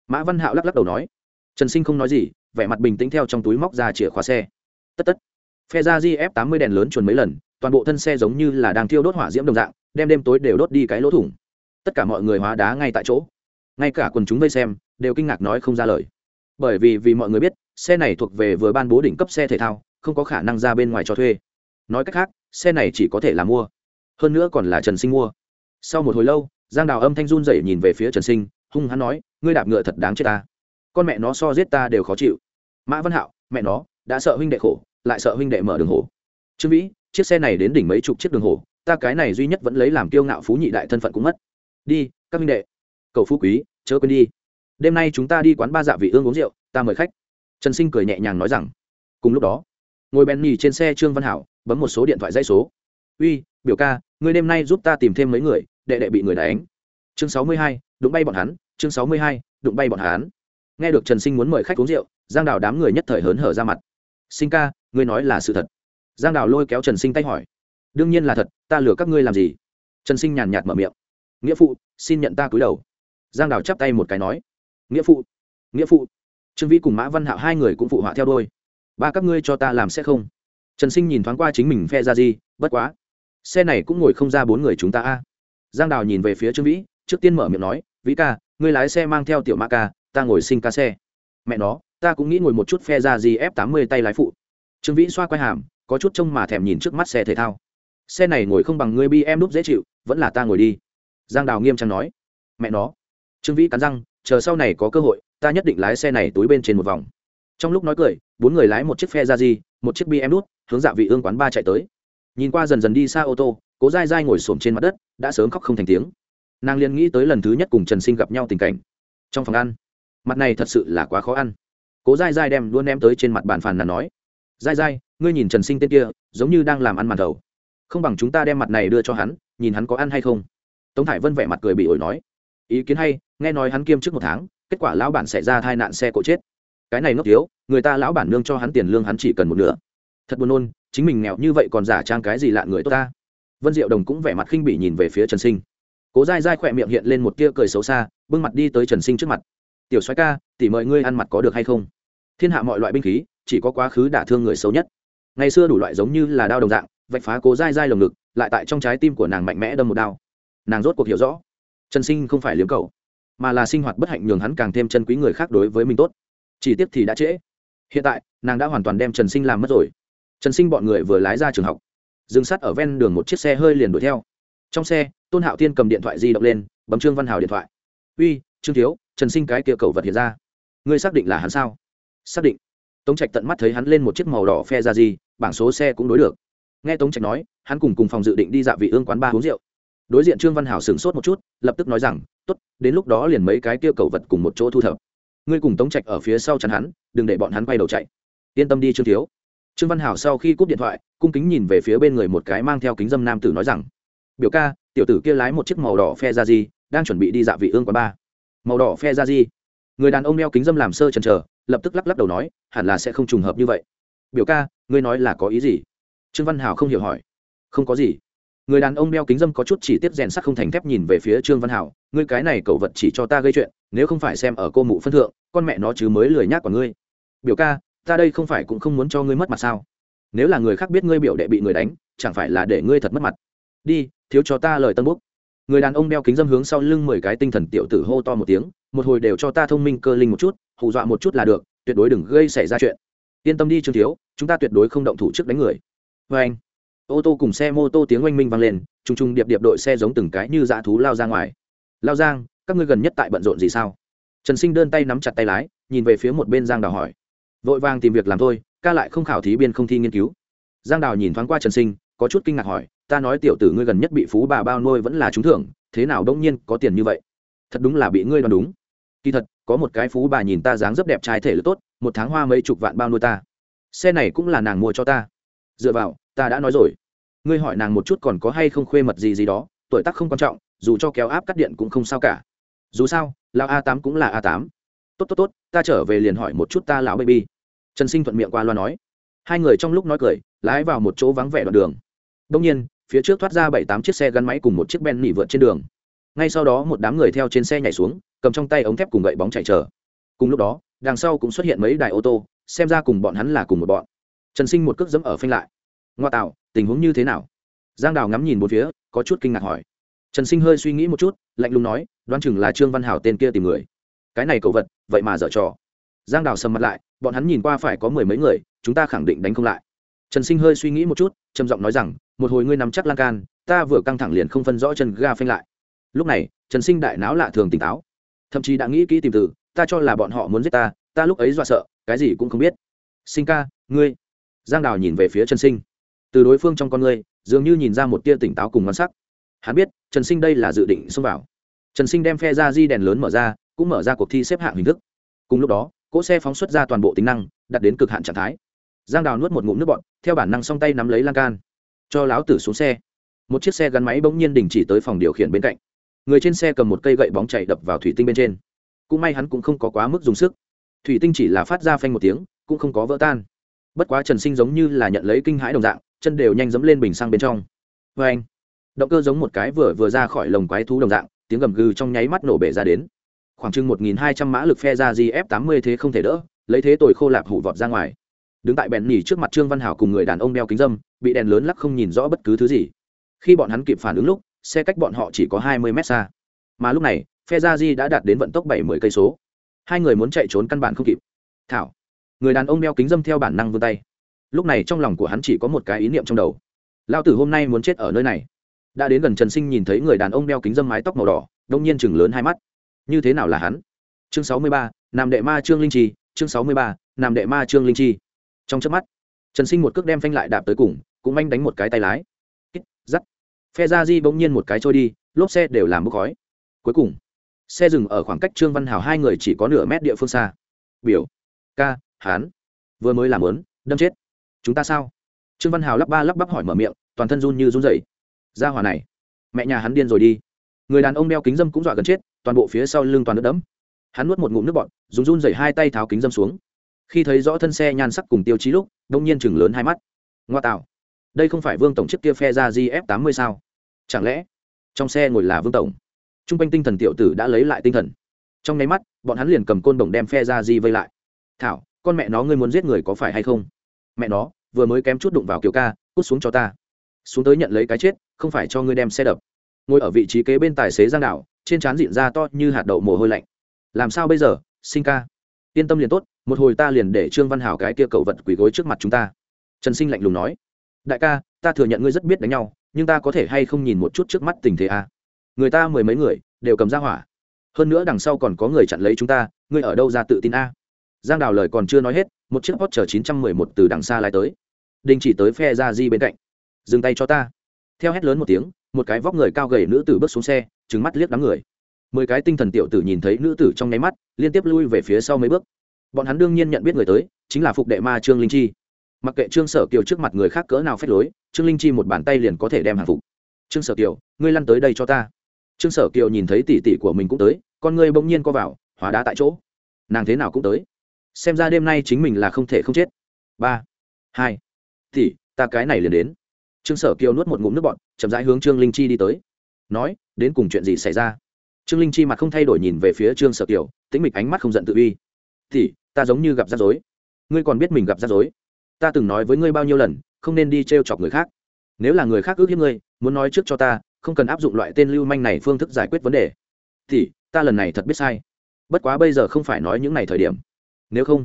Mã văn hạo lắc lắc đầu nói. Trần sinh không nói gì vẻ mặt bình tĩnh theo trong túi móc ra chìa khóa xe. Tất tất. Phe ra gf tám mươi đèn lớn chuồn mấy lần, toàn bộ thân xe giống như là đang thiêu đốt hỏa diễm đồng dạng, đem đêm tối đều đốt đi cái lỗ thủng. Tất cả mọi người hóa đá ngay tại chỗ. Ngay cả quần chúng vây xem, đều kinh ngạc nói không ra lời. Bởi vì vì mọi người biết, xe này thuộc về vừa ban bố đỉnh cấp xe thể thao, không có khả năng ra bên ngoài cho thuê. Nói cách khác, xe này chỉ có thể là mua. Hơn nữa còn là trần sinh mua. Sau một hồi lâu, giang đào âm thanh run rẩy nhìn về phía trần sinh, hung hắn nói, ngươi đạp ngựa thật đáng chết ta. Con mẹ nó so giết ta đều khó chịu mã văn hạo, mẹ nó, đã sợ huynh đệ khổ, lại sợ huynh đệ mở đường hồ trương vĩ, chiếc xe này đến đỉnh mấy chục chiếc đường hồ ta cái này duy nhất vẫn lấy làm kiêu ngạo phú nhị đại thân phận cũng mất. Đi, các huynh đệ. Cầu phú quý, chớ quên đi. Đêm nay chúng ta đi quán ba dạ vị ương uống rượu, ta mời khách. Trần sinh cười nhẹ nhàng nói rằng. Cùng lúc đó, ngồi bèn nhì trên xe trương văn hảo bấm một số điện thoại dây số. Uy, biểu ca, ngươi đêm nay giúp ta tìm thêm mấy người, đệ đệ bị người đánh. Chương sáu mươi hai, đụng bay bọn hắn, chương sáu mươi hai, đụng bay bọn hắn nghe được trần sinh muốn mời khách uống rượu, giang đào đám người nhất thời hớn hở ra mặt. Sinh ca, ngươi nói là sự thật. Giang đào lôi kéo trần sinh tay hỏi. Đương nhiên là thật, ta lừa các ngươi làm gì? Trần sinh nhàn nhạt mở miệng. Nghĩa phụ, xin nhận ta cúi đầu. Giang đào chắp tay một cái nói. Nghĩa phụ nghĩa phụ. Trương vĩ cùng mã văn hạo hai người cũng phụ họa theo đôi. Ba các ngươi cho ta làm sẽ không? Trần sinh nhìn thoáng qua chính mình phe ra gì, bất quá, xe này cũng ngồi không ra bốn người chúng ta a. Giang đào nhìn về phía trương vĩ, trước tiên mở miệng nói. Vĩ ca, ngươi lái xe mang theo tiểu mã ca ta ngồi sinh ca xe. Mẹ nó, ta cũng nghĩ ngồi một chút phe ra gì f tám mươi tay lái phụ. Trương vĩ xoa quay hàm, có chút trông mà thèm nhìn trước mắt xe thể thao. Xe này ngồi không bằng ngươi bi em đúc dễ chịu, vẫn là ta ngồi đi. Giang đào nghiêm trang nói. Mẹ nó. Trương vĩ cắn răng, chờ sau này có cơ hội, ta nhất định lái xe này túi bên trên một vòng. Trong lúc nói cười, bốn người lái một chiếc phe ra gì một chiếc bi em đút, hướng dạ vị ương quán ba chạy tới. Nhìn qua dần dần đi xa ô tô, cố dai dai ngồi xổm trên mặt đất, đã sớm khóc không thành tiếng. Nàng liền nghĩ tới lần thứ nhất cùng trần sinh gặp nhau tình cảnh. Trong phòng ăn mặt này thật sự là quá khó ăn. Cố dai dai đem luôn ném tới trên mặt bàn phàn nàn nói dai dai ngươi nhìn trần sinh tên kia, giống như đang làm ăn màn thầu không bằng chúng ta đem mặt này đưa cho hắn, nhìn hắn có ăn hay không. Tống thải vân vẻ mặt cười bị ổi nói, ý kiến hay, nghe nói hắn kiêm trước một tháng, kết quả lão bản xảy ra tai nạn xe cộ chết. Cái này ngốc thiếu, người ta lão bản nương cho hắn tiền lương hắn chỉ cần một nửa. Thật buồn nôn, chính mình nghèo như vậy còn giả trang cái gì lạ người tốt ta? Vân diệu đồng cũng vẻ mặt khinh bỉ nhìn về phía trần sinh. Cố dai dai khỏe miệng hiện lên một tia cười xấu xa, bưng mặt đi tới trần sinh trước mặt tiểu soái ca, tỉ mời ngươi ăn mặt có được hay không? Thiên hạ mọi loại binh khí, chỉ có quá khứ đả thương người xấu nhất. Ngày xưa đủ loại giống như là đao đồng dạng, vạch phá cố dai dai lồng ngực, lại tại trong trái tim của nàng mạnh mẽ đâm một đao. Nàng rốt cuộc hiểu rõ, trần sinh không phải liếm cầu mà là sinh hoạt bất hạnh nhường hắn càng thêm chân quý người khác đối với mình tốt. Chỉ tiếp thì đã trễ. Hiện tại, nàng đã hoàn toàn đem trần sinh làm mất rồi. Trần sinh bọn người vừa lái ra trường học, dừng sát ở ven đường một chiếc xe hơi liền đuổi theo. Trong xe, tôn hạo tiên cầm điện thoại di động lên, bấm trương văn hào điện thoại. Uy, trương thiếu trần sinh cái kia cầu vật hiện ra. Ngươi xác định là hắn sao? Xác định. Tống trạch tận mắt thấy hắn lên một chiếc màu đỏ phe ra gì bảng số xe cũng đối được. Nghe tống trạch nói hắn cùng cùng phòng dự định đi dạ vị ương quán ba uống rượu. Đối diện trương văn hảo sửng sốt một chút lập tức nói rằng t ố t đến lúc đó liền mấy cái kia cầu vật cùng một chỗ thu thập. Ngươi cùng tống trạch ở phía sau chắn hắn đừng để bọn hắn quay đầu chạy. Yên tâm đi trương thiếu. Trương văn hảo sau khi cúp điện thoại cung kính nhìn về phía bên người một cái mang theo kính dâm nam tử nói rằng biểu ca tiểu tử kia lái một chiếc màu đỏ phe ra gì, đang chuẩn bị đi dạ vị ương quán ba màu đỏ phe ra di. Người đàn ông đeo kính dâm làm sơ chần chờ, lập tức lắc lắc đầu nói, hẳn là sẽ không trùng hợp như vậy. Biểu ca, ngươi nói là có ý gì? Trương văn hảo không hiểu hỏi. Không có gì. Người đàn ông đeo kính dâm có chút chỉ tiết rèn sắc không thành thép nhìn về phía trương văn hảo, ngươi cái này cậu vật chỉ cho ta gây chuyện, nếu không phải xem ở cô mụ phân thượng, con mẹ nó chứ mới lười nhác của ngươi. Biểu ca, ta đây không phải cũng không muốn cho ngươi mất mặt sao? Nếu là người khác biết ngươi biểu đệ bị người đánh, chẳng phải là để ngươi thật mất mặt. Đi, thiếu cho ta lời tân búc người đàn ông đeo kính dâm hướng sau lưng mười cái tinh thần tiểu tử hô to một tiếng, một hồi đều cho ta thông minh cơ linh một chút, hù dọa một chút là được, tuyệt đối đừng gây xảy ra chuyện. Yên tâm đi trương thiếu, chúng ta tuyệt đối không động thủ trước đánh người. Vê anh, ô tô cùng xe mô tô tiếng oanh minh vang lên t r u n g t r u n g điệp điệp đội xe giống từng cái như dã thú lao ra ngoài. Lao giang, các ngươi gần nhất tại bận rộn gì sao? Trần sinh đơn tay nắm chặt tay lái, nhìn về phía một bên giang đào hỏi. Vội vàng tìm việc làm thôi, ca lại không khảo thí biên không thi nghiên cứu. Giang đào nhìn thoáng qua trần sinh, có chút kinh ngạc hỏi ta nói tiểu tử ngươi gần nhất bị phú bà bao nuôi vẫn là trúng thưởng, thế nào đông nhiên có tiền như vậy? Thật đúng là bị ngươi đoán đúng. Kỳ thật, có một cái phú bà nhìn ta dáng rất đẹp trai thể lực tốt, một tháng hoa mấy chục vạn bao nuôi ta. Xe này cũng là nàng mua cho ta. Dựa vào, ta đã nói rồi. Ngươi hỏi nàng một chút còn có hay không khuê mật gì gì đó, tuổi tác không quan trọng, dù cho kéo áp cắt điện cũng không sao cả. Dù sao, lão a tám cũng là a tám. Tốt tốt tốt, ta trở về liền hỏi một chút ta lão baby. Trần sinh thuận miệng qua loa nói. Hai người trong lúc nói cười, lái vào một chỗ vắng vẻ đoạn đường. Đông nhiên phía trước thoát ra bảy tám chiếc xe gắn máy cùng một chiếc ben nỉ vượt trên đường. Ngay sau đó một đám người theo trên xe nhảy xuống, cầm trong tay ống thép cùng gậy bóng chạy chờ. Cùng lúc đó, đằng sau cũng xuất hiện mấy đài ô tô, xem ra cùng bọn hắn là cùng một bọn. Trần sinh một cước dẫm ở phanh lại. Ngoa tạo, tình huống như thế nào? Giang đào ngắm nhìn một phía, có chút kinh ngạc hỏi. Trần sinh hơi suy nghĩ một chút, lạnh lùng nói, đoán chừng là trương văn hảo tên kia tìm người. Cái này cậu vật, vậy mà dở trò. Giang đào sầm mặt lại, bọn hắn nhìn qua phải có mười mấy người, chúng ta khẳng định đánh không lại. Trần sinh hơi suy nghĩ một chút, trầm giọng nói rằng một hồi ngươi nắm chắc lan can, ta vừa căng thẳng liền không phân rõ chân ga phanh lại. Lúc này, trần sinh đại não lạ thường tỉnh táo. Thậm chí đã nghĩ kỹ tìm từ, ta cho là bọn họ muốn giết ta ta lúc ấy dọa sợ, cái gì cũng không biết. Sinh ca, ngươi. Giang đào nhìn về phía trần sinh. Từ đối phương trong con ngươi, dường như nhìn ra một tia tỉnh táo cùng ngon sắc. Hắn biết, trần sinh đây là dự định xông vào. Trần sinh đem phe ra di đèn lớn mở ra, cũng mở ra cuộc thi xếp hạng hình thức. Cùng lúc đó, cỗ xe phóng xuất ra toàn bộ tính năng, đặt đến cực hạn trạng thái. Giang đào nuốt một ngụm nước bọn theo bản năng song tay nắm lấy lan can cho láo tử xuống xe. Một chiếc xe gắn máy bỗng nhiên đình chỉ tới phòng điều khiển bên cạnh. Người trên xe cầm một cây gậy bóng chạy đập vào thủy tinh bên trên. Cũng may hắn cũng không có quá mức dùng sức. Thủy tinh chỉ là phát ra phanh một tiếng, cũng không có vỡ tan. Bất quá trần sinh giống như là nhận lấy kinh hãi đồng dạng, chân đều nhanh dẫm lên bình sang bên trong. Vê anh, động cơ giống một cái vừa vừa ra khỏi lồng quái thú đồng dạng, tiếng gầm gừ trong nháy mắt nổ bể ra đến. Khoảng chừng một nghìn hai trăm mã lực phe ra gf tám mươi thế không thể đỡ, lấy thế tội khô lạp hủ vọt ra ngoài. Đứng tại bèn nỉ trước mặt trương văn hảo cùng người đàn ông đeo kính dâm bị đèn lớn lắc không nhìn rõ bất cứ thứ gì. Khi bọn hắn kịp phản ứng lúc, xe cách bọn họ chỉ có hai mươi mét xa. Mà lúc này phe gia di đã đạt đến vận tốc bảy mươi cây số. Hai người muốn chạy trốn căn bản không kịp. Thảo, người đàn ông đeo kính dâm theo bản năng vươn tay. Lúc này trong lòng của hắn chỉ có một cái ý niệm trong đầu. Lao tử hôm nay muốn chết ở nơi này. Đã đến gần trần sinh nhìn thấy người đàn ông đeo kính dâm mái tóc màu đỏ, đông nhiên chừng lớn hai mắt. Như thế nào là hắn? Chương sáu mươi ba, nam đệ ma trương linh chi, chương sáu mươi ba, nam đệ ma trương linh chi. Trong chớp mắt trần sinh một cước đem phanh lại đạp tới cùng, cũng manh đánh một cái tay lái. Kít dắt phe ra di bỗng nhiên một cái trôi đi, lốp xe đều làm bốc khói. Cuối cùng, xe dừng ở khoảng cách trương văn hào hai người chỉ có nửa mét địa phương xa. Biểu, ca, hán. Vừa mới làm lớn đâm chết. Chúng ta sao? Trương văn hào lắp ba lắp bắp hỏi mở miệng, toàn thân run như run rẩy. Ra hỏa này, mẹ nhà hắn điên rồi đi. Người đàn ông đeo kính dâm cũng dọa gần chết, toàn bộ phía sau lưng toàn nước đẫm. Hắn nuốt một ngụm nước bọt dùng run rẩy hai tay tháo kính dâm xuống khi thấy rõ thân xe nhan sắc cùng tiêu chí lúc, đông nhiên chừng lớn hai mắt. Ngoa tạo. Đây không phải vương tổng chiếc kia phe ra gf tám mươi sao? Chẳng lẽ, trong xe ngồi là vương tổng? T r u n g quanh tinh thần tiểu tử đã lấy lại tinh thần. Trong nháy mắt, bọn hắn liền cầm côn đồng đem phe ra di vây lại. Thảo, con mẹ nó ngươi muốn giết người có phải hay không? Mẹ nó, vừa mới kém chút đụng vào kiều ca, cút xuống cho ta. Xuống tới nhận lấy cái chết, không phải cho ngươi đem xe đập. Ngồi ở vị trí kế bên tài xế giang đảo trên trán dịn ra to như hạt đậu mồ hôi lạnh. Làm sao bây giờ, sinh ca? Yên tâm liền tốt một hồi ta liền để trương văn hảo cái kia cậu vật quỳ gối trước mặt chúng ta trần sinh lạnh lùng nói đại ca ta thừa nhận ngươi rất biết đánh nhau nhưng ta có thể hay không nhìn một chút trước mắt tình thế a à? người ta mười mấy người đều cầm ra hỏa hơn nữa đằng sau còn có người chặn lấy chúng ta ngươi ở đâu ra tự tin a giang đào lời còn chưa nói hết một chiếc hot chở chín trăm mười một từ đằng xa lái tới đình chỉ tới phe ra di bên cạnh dừng tay cho ta theo hét lớn một tiếng một cái vóc người cao gầy nữ tử bước xuống xe trứng mắt liếc đám người mười cái tinh thần tiểu tử nhìn thấy nữ tử trong nháy mắt liên tiếp lui về phía sau mấy bước bọn hắn đương nhiên nhận biết người tới, chính là phục đệ ma trương linh chi. Mặc kệ trương sở kiều trước mặt người khác cỡ nào phép lối, trương linh chi một bàn tay liền có thể đem hàng phục. Trương sở kiều, ngươi lăn tới đây cho ta. Trương sở kiều nhìn thấy tỷ tỷ của mình cũng tới, con ngươi bỗng nhiên co vào, hóa đá tại chỗ. Nàng thế nào cũng tới. Xem ra đêm nay chính mình là không thể không chết. Ba, hai, tỷ, ta cái này liền đến. Trương sở kiều nuốt một ngụm nước bọn chậm rãi hướng trương linh chi đi tới. Nói, đến cùng chuyện gì xảy ra? Trương linh chi mặt không thay đổi nhìn về phía trương sở kiều, tĩnh mịch ánh mắt không giận tự uy. Tỉ ta giống như gặp rắc rối. Ngươi còn biết mình gặp rắc rối? Ta từng nói với ngươi bao nhiêu lần, không nên đi t r e o chọc người khác. Nếu là người khác ước hiếp ngươi, muốn nói trước cho ta, không cần áp dụng loại tên lưu manh này phương thức giải quyết vấn đề. Thì, ta lần này thật biết sai. Bất quá bây giờ không phải nói những ngày thời điểm. Nếu không,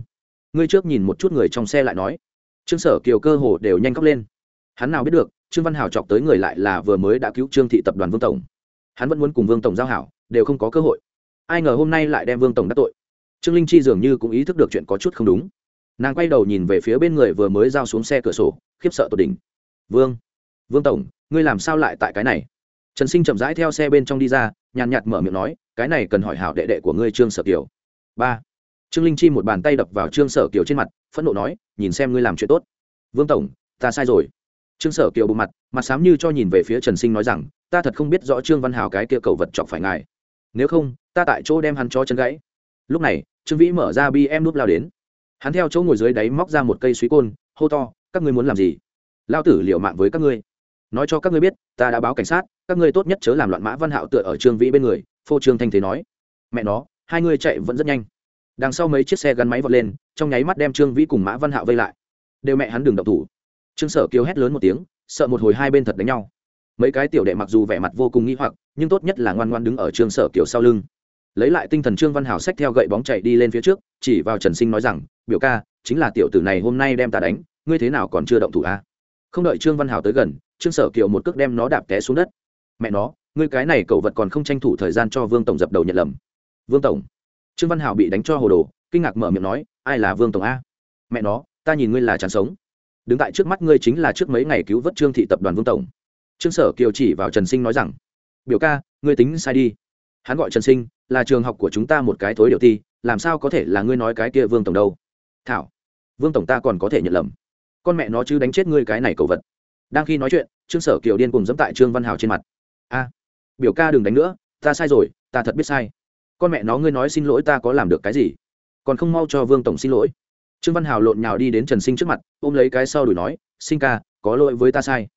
ngươi trước nhìn một chút người trong xe lại nói. Trương sở kiều cơ hồ đều nhanh khóc lên. Hắn nào biết được, trương văn hảo chọc tới người lại là vừa mới đã cứu trương thị tập đoàn vương tổng. Hắn vẫn muốn cùng vương tổng giao hảo, đều không có cơ hội. Ai ngờ hôm nay lại đem vương tổng đắc tội trương linh chi dường như cũng ý thức được chuyện có chút không đúng. Nàng quay đầu nhìn về phía bên người vừa mới giao xuống xe cửa sổ, khiếp sợ tột đỉnh. Vương vương tổng, ngươi làm sao lại tại cái này? Trần sinh chậm rãi theo xe bên trong đi ra, nhàn nhạt mở miệng nói, cái này cần hỏi hảo đệ đệ của ngươi trương sở kiều. Ba. Trương linh chi một bàn tay đập vào trương sở kiều trên mặt, phẫn nộ nói, nhìn xem ngươi làm chuyện tốt. Vương tổng, ta sai rồi. Trương sở kiều bộ mặt mặt sám như cho nhìn về phía trần sinh nói rằng, ta thật không biết rõ trương văn hào cái kia cầu vật chọc phải ngài. Nếu không, ta tại chỗ đem hắn cho chân gãy. Lúc này trương vĩ mở ra bi em núp lao đến. Hắn theo chỗ ngồi dưới đáy móc ra một cây suý côn, hô to, các ngươi muốn làm gì? Lao tử liệu mạng với các ngươi. Nói cho các ngươi biết, ta đã báo cảnh sát, các ngươi tốt nhất chớ làm loạn mã văn hạo tựa ở trương vĩ bên người, phô trương thanh thế nói. Mẹ nó, hai ngươi chạy vẫn rất nhanh. Đằng sau mấy chiếc xe gắn máy vọt lên, trong nháy mắt đem trương vĩ cùng mã văn hạo vây lại. Đều mẹ hắn đừng độc thủ. Trương sở kêu hét lớn một tiếng, sợ một hồi hai bên thật đánh nhau. Mấy cái tiểu đệ mặc dù vẻ mặt vô cùng nghi hoặc, nhưng tốt nhất là ngoan ngoan đứng ở trương sở kiều sau lưng lấy lại tinh thần trương văn hảo xách theo gậy bóng chạy đi lên phía trước, chỉ vào trần sinh nói rằng, biểu ca, chính là tiểu tử này hôm nay đem ta đánh, ngươi thế nào còn chưa động thủ a à? không đợi trương văn hảo tới gần, trương sở kiều một cước đem nó đạp té xuống đất. Mẹ nó, ngươi cái này cậu vật còn không tranh thủ thời gian cho vương tổng dập đầu nhận lầm. Vương tổng? Trương văn hảo bị đánh cho hồ đồ, kinh ngạc mở miệng nói, ai là vương tổng a? Mẹ nó, ta nhìn ngươi là chán sống. Đứng tại trước mắt ngươi chính là trước mấy ngày cứu vớt trương thị tập đoàn vương tổng. Trương sở kiều chỉ vào trần sinh nói rằng, biểu ca, ngươi tính sai đi hắn gọi trần sinh, là trường học của chúng ta một cái thối điều ti, làm sao có thể là ngươi nói cái kia vương tổng đâu? Thảo, vương tổng ta còn có thể nhận lầm. Con mẹ nó chứ đánh chết ngươi cái này cầu vật. Đang khi nói chuyện, trương sở kiều điên cùng dẫm tại trương văn hào trên mặt. A, biểu ca đừng đánh nữa, ta sai rồi, ta thật biết sai. Con mẹ nó ngươi nói xin lỗi ta có làm được cái gì? Còn không mau cho vương tổng xin lỗi. Trương văn hào lộn nhào đi đến trần sinh trước mặt, ôm lấy cái sau đuổi nói, sinh ca, có lỗi với ta sai.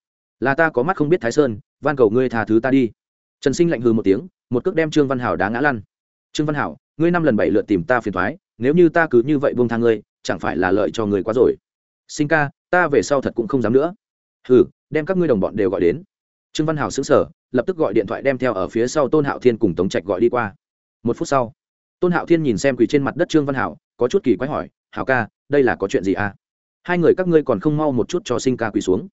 Là ta có mắt không biết thái sơn, van cầu ngươi tha thứ ta đi trần sinh lạnh hừ một tiếng, một cước đem trương văn hảo đá ngã lăn. Trương văn hảo, ngươi năm lần bảy lượt tìm ta phiền thoái, nếu như ta cứ như vậy buông thang ngươi, chẳng phải là lợi cho người quá rồi? Sinh ca, ta về sau thật cũng không dám nữa. Hừ, đem các ngươi đồng bọn đều gọi đến. Trương văn hảo xứng sở lập tức gọi điện thoại đem theo ở phía sau tôn hạo thiên cùng tống trạch gọi đi qua. Một phút sau, tôn hạo thiên nhìn xem quỳ trên mặt đất trương văn hảo, có chút kỳ quái hỏi, hảo ca, đây là có chuyện gì à? Hai người các ngươi còn không mau một chút cho sinh ca quỳ xuống.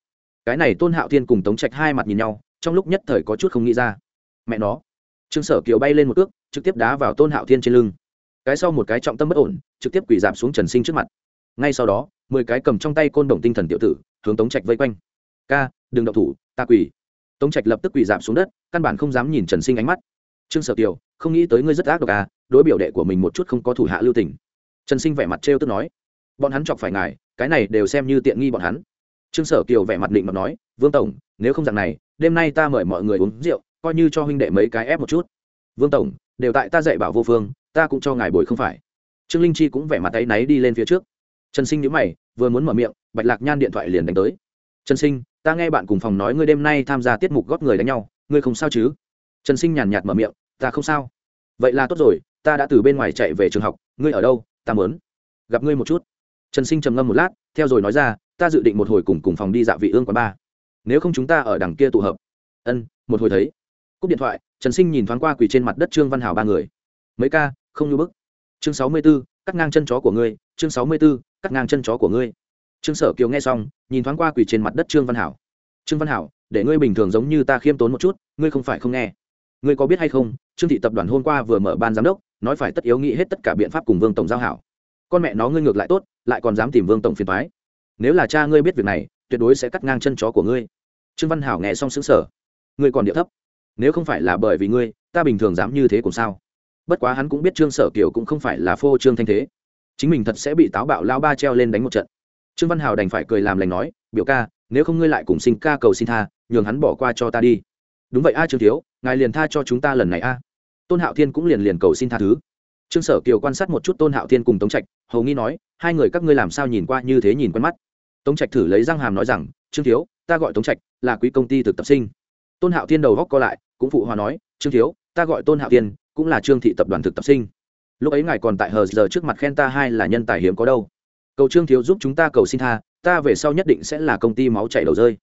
Cái này tôn hạo thiên cùng tống trạch hai mặt nhìn nhau, trong lúc nhất thời có chút không nghĩ ra mẹ nó. Trương sở kiều bay lên một cước, trực tiếp đá vào tôn hạo thiên trên lưng. Cái sau một cái trọng tâm bất ổn, trực tiếp quỷ giảm xuống trần sinh trước mặt. Ngay sau đó, mười cái cầm trong tay côn đồng tinh thần tiểu tử, hướng tống trạch vây quanh. Ca, đừng đậu thủ, ta quỳ. Tống trạch lập tức quỳ giảm xuống đất, căn bản không dám nhìn trần sinh ánh mắt. Trương sở kiều, không nghĩ tới ngươi rất ác độc à đối biểu đệ của mình một chút không có thủ hạ lưu tình. Trần sinh vẻ mặt trêu tức nói. Bọn hắn chọc phải ngài, cái này đều xem như tiện nghi bọn hắn. Trương sở kiều vẻ mặt định mà nói. Vương tổng, nếu không dạng này, đêm nay ta mời mọi người uống rượu coi như cho huynh đệ mấy cái ép một chút. Vương tổng, đều tại ta dạy bảo vô phương, ta cũng cho ngài bồi không phải. Trương linh chi cũng vẻ mặt tay náy đi lên phía trước. Trần sinh nhữ mày, vừa muốn mở miệng, bạch lạc nhan điện thoại liền đánh tới. Trần sinh, ta nghe bạn cùng phòng nói ngươi đêm nay tham gia tiết mục góp người đánh nhau, ngươi không sao chứ? Trần sinh nhàn nhạt mở miệng, ta không sao. Vậy là tốt rồi, ta đã từ bên ngoài chạy về trường học, ngươi ở đâu? Ta mớn gặp ngươi một chút. Trần sinh trầm ngâm một lát, theo rồi nói ra, ta dự định một hồi cùng cùng phòng đi dạo vị ương quán ba. Nếu không chúng ta ở đằng kia tụ hợp. Ân, một hồi thấy cúp điện thoại, trần sinh nhìn thoáng qua quỳ trên mặt đất trương văn hảo ba người. Mấy ca, không như bức. Chương sáu mươi b ố cắt ngang chân chó của ngươi, chương sáu mươi b ố cắt ngang chân chó của ngươi. Trương sở kiều nghe xong, nhìn thoáng qua quỳ trên mặt đất trương văn hảo. Trương văn hảo, để ngươi bình thường giống như ta khiêm tốn một chút, ngươi không phải không nghe. Ngươi có biết hay không, trương thị tập đoàn hôm qua vừa mở ban giám đốc, nói phải tất yếu nghĩ hết tất cả biện pháp cùng vương tổng giao hảo. Con mẹ nó ngươi ngược lại tốt, lại còn dám tìm vương tổng phiền thoái nếu là cha ngươi biết việc này, tuyệt đối sẽ cắt ngang chân chó của ngươi. Trương văn hảo nghe xong xứng sở ngươi còn điệu thấp nếu không phải là bởi vì ngươi, ta bình thường dám như thế cũng sao? Bất quá hắn cũng biết trương sở kiều cũng không phải là phô trương thanh thế. Chính mình thật sẽ bị táo bạo lao ba treo lên đánh một trận. Trương văn hào đành phải cười làm lành nói, biểu ca, nếu không ngươi lại cùng sinh ca cầu xin tha, nhường hắn bỏ qua cho ta đi. Đúng vậy a, trương thiếu, ngài liền tha cho chúng ta lần này a. Tôn hạo thiên cũng liền liền cầu xin tha thứ. Trương sở kiều quan sát một chút tôn hạo thiên cùng tống trạch, hầu nghi nói, hai người các ngươi làm sao nhìn qua như thế nhìn quen mắt? Tống trạch thử lấy răng hàm nói rằng, trương thiếu, ta gọi tống trạch, là quý công ty thực tập sinh tôn hạo thiên đầu góc co lại, cũng phụ hòa nói, trương thiếu, ta gọi tôn hạo thiên, cũng là trương thị tập đoàn thực tập sinh. Lúc ấy ngài còn tại hờ giờ trước mặt khen ta hai là nhân tài hiếm có đâu. Cầu trương thiếu giúp chúng ta cầu xin tha, ta về sau nhất định sẽ là công ty máu chảy đầu rơi.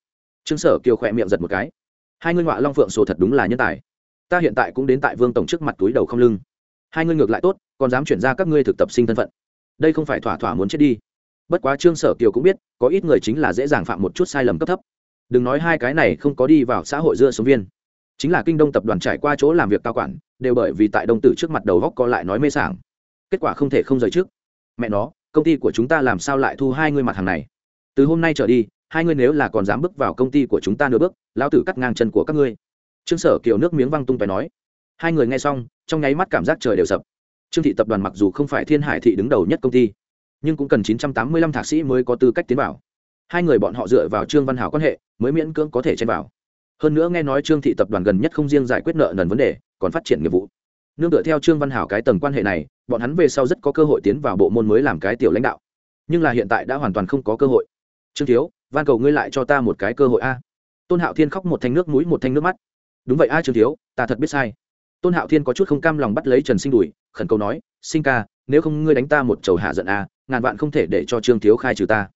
Trương sở kiều khỏe miệng giật một cái. Hai ngươi ngoại long phượng sổ thật đúng là nhân tài. Ta hiện tại cũng đến tại vương tổng trước mặt túi đầu không lưng. Hai ngươi ngược lại tốt, còn dám chuyển ra các ngươi thực tập sinh thân phận. Đây không phải thỏa thỏa muốn chết đi. Bất quá trương sở kiều cũng biết, có ít người chính là dễ dàng phạm một chút sai lầm cấp thấp đừng nói hai cái này không có đi vào xã hội dưa sống viên. Chính là kinh đông tập đoàn trải qua chỗ làm việc cao quản, đều bởi vì tại đông tử trước mặt đầu góc co lại nói mê sảng. Kết quả không thể không rời trước. Mẹ nó, công ty của chúng ta làm sao lại thu hai ngươi mặt hàng này? Từ hôm nay trở đi, hai ngươi nếu là còn dám bước vào công ty của chúng ta nửa bước, lão tử cắt ngang chân của các ngươi. Trương sở kiều nước miếng văng tung phải nói. Hai người nghe xong, trong nháy mắt cảm giác trời đều sập. Trương thị tập đoàn mặc dù không phải thiên hải thị đứng đầu nhất công ty, nhưng cũng cần chín trăm tám mươi lăm thạc sĩ mới có tư cách tiến vào hai người bọn họ dựa vào trương văn hảo quan hệ, mới miễn cưỡng có thể chen vào. Hơn nữa nghe nói trương thị tập đoàn gần nhất không riêng giải quyết nợ nần vấn đề, còn phát triển nghiệp vụ. Nương tựa theo trương văn hảo cái tầng quan hệ này, bọn hắn về sau rất có cơ hội tiến vào bộ môn mới làm cái tiểu lãnh đạo. Nhưng là hiện tại đã hoàn toàn không có cơ hội. Trương thiếu van cầu ngươi lại cho ta một cái cơ hội a. Tôn hạo thiên khóc một thanh nước mũi, một thanh nước mắt. Đúng vậy a trương thiếu, ta thật biết sai. Tôn hạo thiên có chút không cam lòng bắt lấy trần sinh đùi khẩn cầu nói, sinh ca, nếu không ngươi đánh ta một chầu hạ giận a, ngàn vạn không thể để cho trương thiếu khai trừ ta.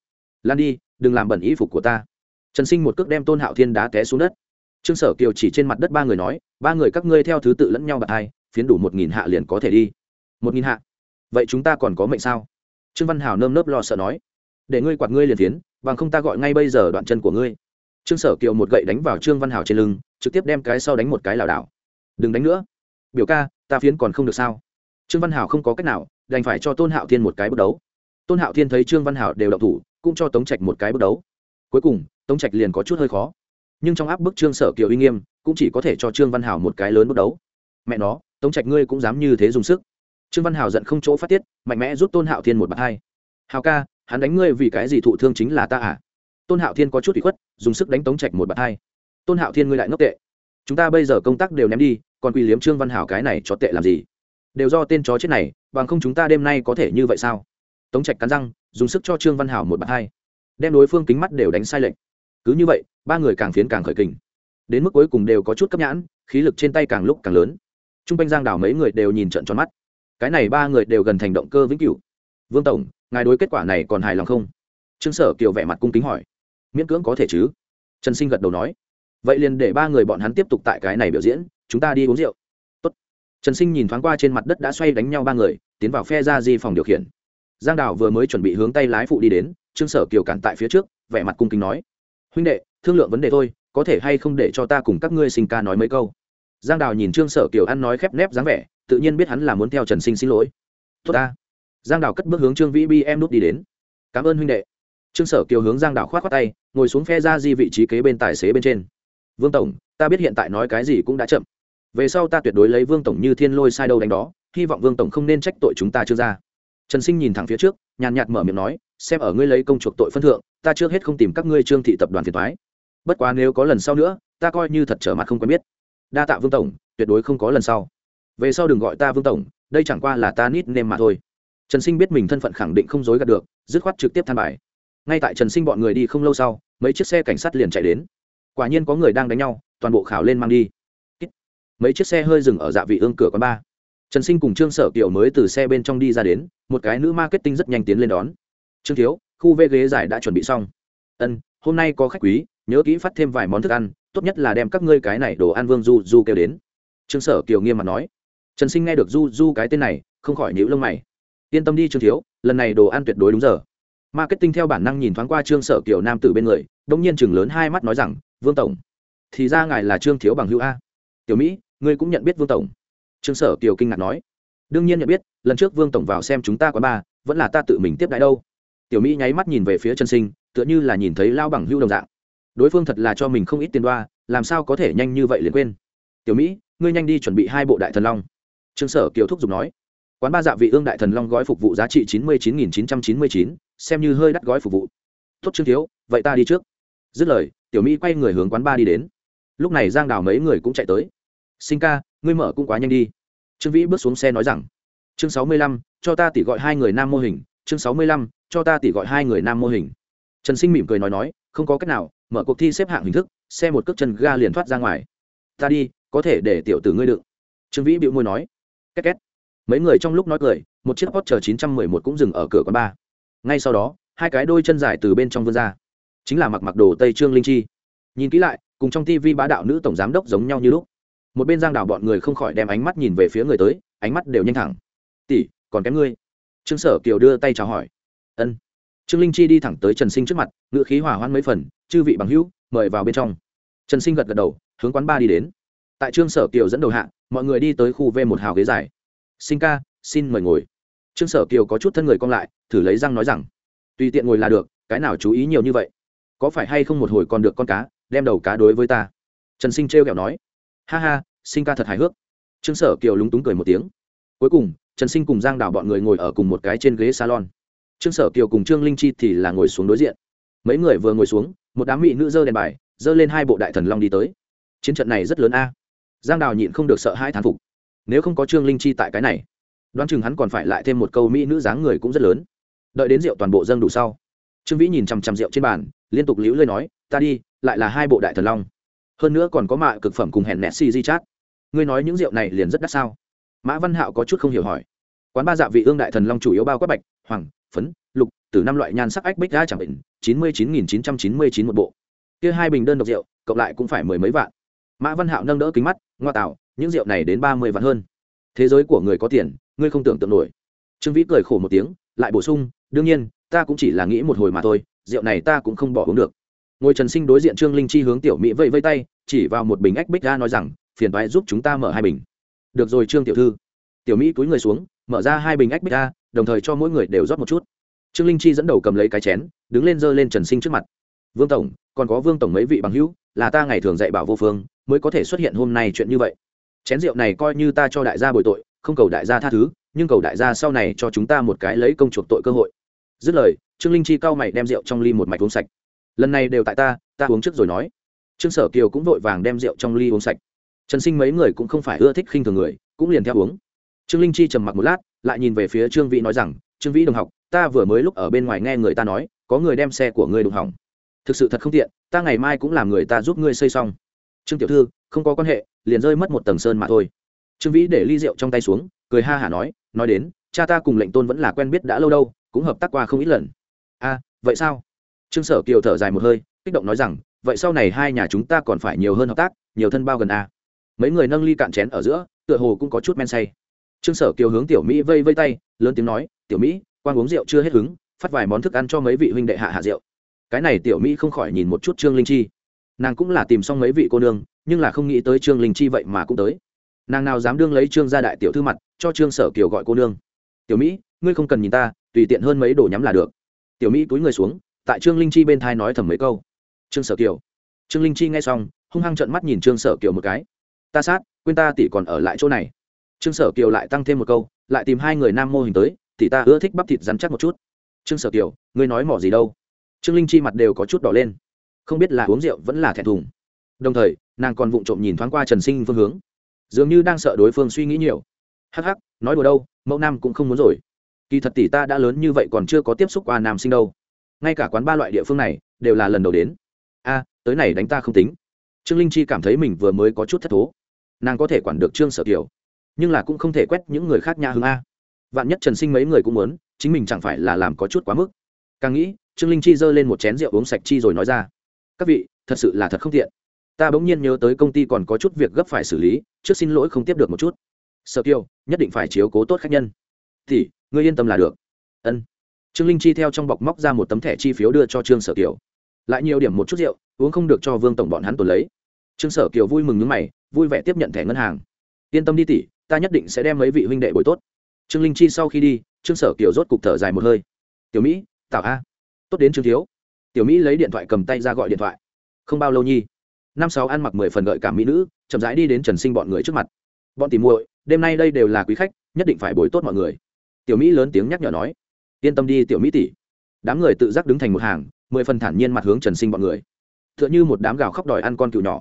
Lan đi đừng làm bẩn ý phục của ta. Trần sinh một cước đem tôn hạo thiên đá té xuống đất. Trương sở kiều chỉ trên mặt đất ba người nói, ba người các ngươi theo thứ tự lẫn nhau bạc hai, phiến đủ một nghìn hạ liền có thể đi. Một nghìn hạ? Vậy chúng ta còn có mệnh sao? Trương văn hảo nơm nớp lo sợ nói. Để ngươi quạt ngươi liền phiến, bằng không ta gọi ngay bây giờ đoạn chân của ngươi. Trương sở kiều một gậy đánh vào trương văn hảo trên lưng, trực tiếp đem cái sau đánh một cái lảo đảo. Đừng đánh nữa. Biểu ca, ta phiến còn không được sao? Trương văn hảo không có cách nào, đành phải cho tôn hạo thiên một cái bước đấu tôn hạo thiên thấy trương văn hảo đều đậu thủ, cũng cho tống trạch một cái bước đấu. Cuối cùng, tống trạch liền có chút hơi khó. Nhưng trong áp bức trương sở kiều uy nghiêm, cũng chỉ có thể cho trương văn hảo một cái lớn bước đấu. Mẹ nó, tống trạch ngươi cũng dám như thế dùng sức. Trương văn hảo giận không chỗ phát tiết, mạnh mẽ rút tôn hạo thiên một bạt hai. Hào ca, hắn đánh ngươi vì cái gì thụ thương chính là ta à? Tôn hạo thiên có chút bị khuất, dùng sức đánh tống trạch một bạt hai. Tôn hạo thiên ngươi lại ngốc tệ. Chúng ta bây giờ công tác đều ném đi, còn quy liếm trương văn hảo cái này cho tệ làm gì? Đều do tên chó chết này, bằng không chúng ta đêm nay có thể như vậy sao? Tống trạch cắn răng, dùng sức cho trương văn hảo một bạt hai. Đem đối phương kính mắt đều đánh sai lệch. Cứ như vậy, ba người càng phiến càng khởi kình. Đến mức cuối cùng đều có chút cấp nhãn, khí lực trên tay càng lúc càng lớn. T r u n g quanh giang đảo mấy người đều nhìn trận tròn mắt. Cái này ba người đều gần thành động cơ vĩnh cửu. Vương tổng, ngài đối kết quả này còn hài lòng không? Trương sở kiều vẻ mặt cung kính hỏi. Miễn cưỡng có thể chứ. Trần sinh gật đầu nói. Vậy liền để ba người bọn hắn tiếp tục tại cái này biểu diễn, chúng ta đi uống rượu. Tốt. trần sinh nhìn thoáng qua trên mặt đất đã xoay đánh nhau ba người, tiến vào phe ra di phòng điều khiển giang Đào vừa mới chuẩn bị hướng tay lái phụ đi đến, trương sở kiều cản tại phía trước, vẻ mặt cung kính nói, huynh đệ, thương lượng vấn đề thôi, có thể hay không để cho ta cùng các ngươi sinh ca nói mấy câu? Giang đào nhìn trương sở kiều ăn nói khép nép dáng vẻ, tự nhiên biết hắn là muốn theo trần sinh xin lỗi. Tốt ta. Giang đào cất bước hướng trương vĩ bi em nút đi đến. Cảm ơn huynh đệ. Trương sở kiều hướng giang đào k h o á t khoác tay, ngồi xuống phe ra di vị trí kế bên tài xế bên trên. Vương tổng, ta biết hiện tại nói cái gì cũng đã chậm. Về sau ta tuyệt đối lấy vương tổng như thiên lôi sai đâu đánh đó, hy vọng vương tổng không nên trách tội chúng ta chưa ra trần sinh nhìn thẳng phía trước, nhàn nhạt mở miệng nói, xem ở ngươi lấy công chuộc tội phân thượng, ta trước hết không tìm các ngươi trương thị tập đoàn phiền thoái bất quá nếu có lần sau nữa, ta coi như thật trở mặt không quen biết. Đa tạ vương tổng, tuyệt đối không có lần sau. Về sau đừng gọi ta vương tổng, đây chẳng qua là ta nít nêm mà thôi. Trần sinh biết mình thân phận khẳng định không dối gạt được, dứt khoát trực tiếp than bài. Ngay tại trần sinh bọn người đi không lâu sau, mấy chiếc xe cảnh sát liền chạy đến. Quả nhiên có người đang đánh nhau, toàn bộ khảo lên mang đi. Mấy chiếc xe hơi dừng ở dạ vị ương cửa quán ba trần sinh cùng trương sở kiều mới từ xe bên trong đi ra đến, một cái nữ marketing rất nhanh tiến lên đón. Trương thiếu, khu vê ghế giải đã chuẩn bị xong. Ân, hôm nay có khách quý, nhớ kỹ phát thêm vài món thức ăn, tốt nhất là đem các ngươi cái này đồ ăn vương du du kêu đến. Trương sở kiều nghiêm mặt nói. Trần sinh nghe được du du cái tên này, không khỏi nhíu lông mày. Yên tâm đi trương thiếu, lần này đồ ăn tuyệt đối đúng giờ. Marketing theo bản năng nhìn thoáng qua trương sở kiều nam tử bên người đông nhiên chừng lớn hai mắt nói rằng, vương tổng, thì ra ngài là trương thiếu bằng hữu a. Tiểu mỹ, ngươi cũng nhận biết vương tổng trương sở kiều kinh ngạc nói, đương nhiên nhận biết, lần trước vương tổng vào xem chúng ta quán ba vẫn là ta tự mình tiếp đại đâu. Tiểu mỹ nháy mắt nhìn về phía chân sinh, tựa như là nhìn thấy lao bằng hưu đồng dạng. Đối phương thật là cho mình không ít tiền đoa, làm sao có thể nhanh như vậy liền quên. Tiểu mỹ, ngươi nhanh đi chuẩn bị hai bộ đại thần long. Trương sở kiều thúc giục nói. Quán ba dạ vị ương đại thần long gói phục vụ giá trị chín mươi chín nghìn chín trăm chín mươi chín, xem như hơi đắt gói phục vụ. Tốt trương thiếu, vậy ta đi trước. Dứt lời, tiểu mỹ quay người hướng quán ba đi đến. Lúc này giang đào mấy người cũng chạy tới. Sinh ca ngươi mở cũng quá nhanh đi. Trương vĩ bước xuống xe nói rằng, chương sáu mươi lăm, cho ta tỉ gọi hai người nam mô hình, chương sáu mươi lăm, cho ta tỉ gọi hai người nam mô hình. Trần sinh mỉm cười nói nói, không có cách nào, mở cuộc thi xếp hạng hình thức, xe một cước chân ga liền thoát ra ngoài. Ta đi, có thể để tiểu tử ngươi đựng. Trương vĩ bịu môi nói, két két. Mấy người trong lúc nói cười, một chiếc hot chờ chín trăm mười một cũng dừng ở cửa quán ba. Ngay sau đó, hai cái đôi chân dài từ bên trong vươn ra. Chính là mặc mặc đồ tây trương linh chi. Nhìn kỹ lại, cùng trong tivi bá đạo nữ tổng giám đốc giống nhau như lúc một bên giang đảo bọn người không khỏi đem ánh mắt nhìn về phía người tới, ánh mắt đều nhanh thẳng. Tỷ, còn kém ngươi. Trương sở kiều đưa tay chào hỏi. Ân. Trương linh chi đi thẳng tới trần sinh trước mặt ngự khí hỏa hoãn mấy phần, chư vị bằng hữu, mời vào bên trong. Trần sinh gật gật đầu, hướng quán ba đi đến. Tại trương sở kiều dẫn đầu hạ, mọi người đi tới khu v một hào ghế dài. Sinh ca, xin mời ngồi. Trương sở kiều có chút thân người cong lại, thử lấy răng nói rằng, tùy tiện ngồi là được, cái nào chú ý nhiều như vậy? Có phải hay không một hồi còn được con cá, đem đầu cá đối với ta? Trần sinh trêu kẹo nói ha ha, sinh ca thật hài hước. Trương sở kiều lúng túng cười một tiếng. Cuối cùng, trần sinh cùng giang đảo bọn người ngồi ở cùng một cái trên ghế salon. Trương sở kiều cùng trương linh chi thì là ngồi xuống đối diện. Mấy người vừa ngồi xuống, một đám mỹ nữ dơ đèn bài dơ lên hai bộ đại thần long đi tới. Chiến trận này rất lớn a. Giang đào nhịn không được sợ hai thán phục. Nếu không có trương linh chi tại cái này, đoán chừng hắn còn phải lại thêm một câu mỹ nữ dáng người cũng rất lớn. Đợi đến rượu toàn bộ dâng đủ sau, trương vĩ nhìn chằm chằm rượu trên bàn, liên tục liễu lơi nói, ta đi, lại là hai bộ đại thần long hơn nữa còn có mạ cực phẩm cùng hẹn nẹt si di chát. Ngươi nói những rượu này liền rất đắt sao? Mã văn hạo có chút không hiểu hỏi. Quán ba dạ vị ương đại thần long chủ yếu bao quát bạch, hoàng, phấn, lục từ năm loại nhan sắc ách bích ra chẳng bệnh chín mươi chín nghìn chín trăm chín mươi chín một bộ. Kia hai bình đơn độc rượu, cộng lại cũng phải mười mấy vạn. Mã văn hạo nâng đỡ kính mắt, ngoa tạo, những rượu này đến ba mươi vạn hơn. Thế giới của người có tiền, ngươi không tưởng tượng nổi. Trương vĩ cười khổ một tiếng, lại bổ sung, đương nhiên, ta cũng chỉ là nghĩ một hồi mà thôi, rượu này ta cũng không bỏ uống được ngồi trần sinh đối diện trương linh chi hướng tiểu mỹ vẫy vây tay, chỉ vào một bình ách bích ra nói rằng, phiền thoái giúp chúng ta mở hai bình. Được rồi, trương tiểu thư. Tiểu mỹ cúi người xuống, mở ra hai bình ách bích ra đồng thời cho mỗi người đều rót một chút. Trương linh chi dẫn đầu cầm lấy cái chén, đứng lên giơ lên trần sinh trước mặt. Vương tổng, còn có vương tổng mấy vị bằng hữu, là ta ngày thường dạy bảo vô phương, mới có thể xuất hiện hôm nay chuyện như vậy. Chén rượu này coi như ta cho đại gia bồi tội, không cầu đại gia tha thứ, nhưng cầu đại gia sau này cho chúng ta một cái lấy công chuộc tội cơ hội. Dứt lời, trương linh chi cao mày đem rượu trong ly một mạch uống sạch lần này đều tại ta ta uống trước rồi nói. Trương sở kiều cũng vội vàng đem rượu trong ly uống sạch. Trần sinh mấy người cũng không phải ưa thích khinh thường người, cũng liền theo uống. Trương linh chi trầm mặc một lát, lại nhìn về phía trương vĩ nói rằng, trương vĩ đồng học, ta vừa mới lúc ở bên ngoài nghe người ta nói, có người đem xe của ngươi đụng hỏng. Thực sự thật không tiện, ta ngày mai cũng làm người ta giúp ngươi xây xong. Trương tiểu thư, không có quan hệ, liền rơi mất một tầng sơn mà thôi. Trương vĩ để ly rượu trong tay xuống, cười ha hả nói nói đến, cha ta cùng lệnh tôn vẫn là quen biết đã lâu đâu, cũng hợp tác qua không ít lần. A, vậy sao? Trương sở kiều thở dài một hơi, kích động nói rằng, vậy sau này hai nhà chúng ta còn phải nhiều hơn hợp tác, nhiều thân bao gần a mấy người nâng ly cạn chén ở giữa, tựa hồ cũng có chút men say. Trương sở kiều hướng tiểu mỹ vây vây tay, lớn tiếng nói, tiểu mỹ quan uống rượu chưa hết hứng, phát vài món thức ăn cho mấy vị huynh đệ hạ hạ rượu. Cái này tiểu mỹ không khỏi nhìn một chút trương linh chi. Nàng cũng là tìm xong mấy vị cô nương, nhưng là không nghĩ tới trương linh chi vậy mà cũng tới. Nàng nào dám đương lấy trương gia đại tiểu thư mặt, cho trương sở kiều gọi cô nương. Tiểu mỹ, ngươi không cần nhìn ta, tùy tiện hơn mấy đồ nhắm là được. Tiểu mỹ túi người xuống tại trương linh chi bên thai nói thầm mấy câu. Trương sở kiều. Trương linh chi nghe xong, hung hăng trợn mắt nhìn trương sở kiều một cái. Ta sát, quên ta tỷ còn ở lại chỗ này. Trương sở kiều lại tăng thêm một câu, lại tìm hai người nam mô hình tới, tỷ ta ưa thích bắp thịt rắn chắc một chút. Trương sở kiều, ngươi nói mỏ gì đâu? Trương linh chi mặt đều có chút đỏ lên. Không biết là uống rượu vẫn là thẹn thùng. Đồng thời, nàng còn vụng trộm nhìn thoáng qua trần sinh phương hướng. Dường như đang sợ đối phương suy nghĩ nhiều. Hắc hắc, nói đùa đâu, mẫu nam cũng không muốn rồi. Kỳ thật tỷ ta đã lớn như vậy còn chưa có tiếp xúc qua nam sinh đâu ngay cả quán ba loại địa phương này đều là lần đầu đến. A, tới này đánh ta không tính. Trương linh chi cảm thấy mình vừa mới có chút thất thố. Nàng có thể quản được trương sở kiều, nhưng là cũng không thể quét những người khác nhà hướng a. Vạn nhất trần sinh mấy người cũng muốn, chính mình chẳng phải là làm có chút quá mức. Càng nghĩ, trương linh chi giơ lên một chén rượu uống sạch chi rồi nói ra, các vị, thật sự là thật không tiện. Ta bỗng nhiên nhớ tới công ty còn có chút việc gấp phải xử lý, trước xin lỗi không tiếp được một chút. Sở kiều, nhất định phải chiếu cố tốt khách nhân. Thì, ngươi yên tâm là được. Ân trương linh chi theo trong bọc móc ra một tấm thẻ chi phiếu đưa cho trương sở kiều. Lại nhiều điểm một chút rượu, uống không được cho vương tổng bọn hắn tồn lấy. Trương sở kiều vui mừng nhứ mày, vui vẻ tiếp nhận thẻ ngân hàng. Yên tâm đi tỷ, ta nhất định sẽ đem mấy vị huynh đệ bồi tốt. Trương linh chi sau khi đi, trương sở kiều rốt cục thở dài một hơi. Tiểu mỹ, tảo a. Tốt đến trương thiếu. Tiểu mỹ lấy điện thoại cầm tay ra gọi điện thoại. Không bao lâu nhi. Năm sáu ăn mặc mười phần gợi cảm mỹ nữ, chậm rãi đi đến trần sinh bọn người trước mặt. Bọn tìm muội, đêm nay đây đều là quý khách, nhất định phải bồi tốt mọi người. Tiểu mỹ lớn tiếng nhắc nhở nói yên tâm đi, tiểu mỹ tỷ. Đám người tự giác đứng thành một hàng, mười phần thản nhiên mặt hướng trần sinh bọn người. T h ư ợ n h ư một đám gào khóc đòi ăn con cựu nhỏ.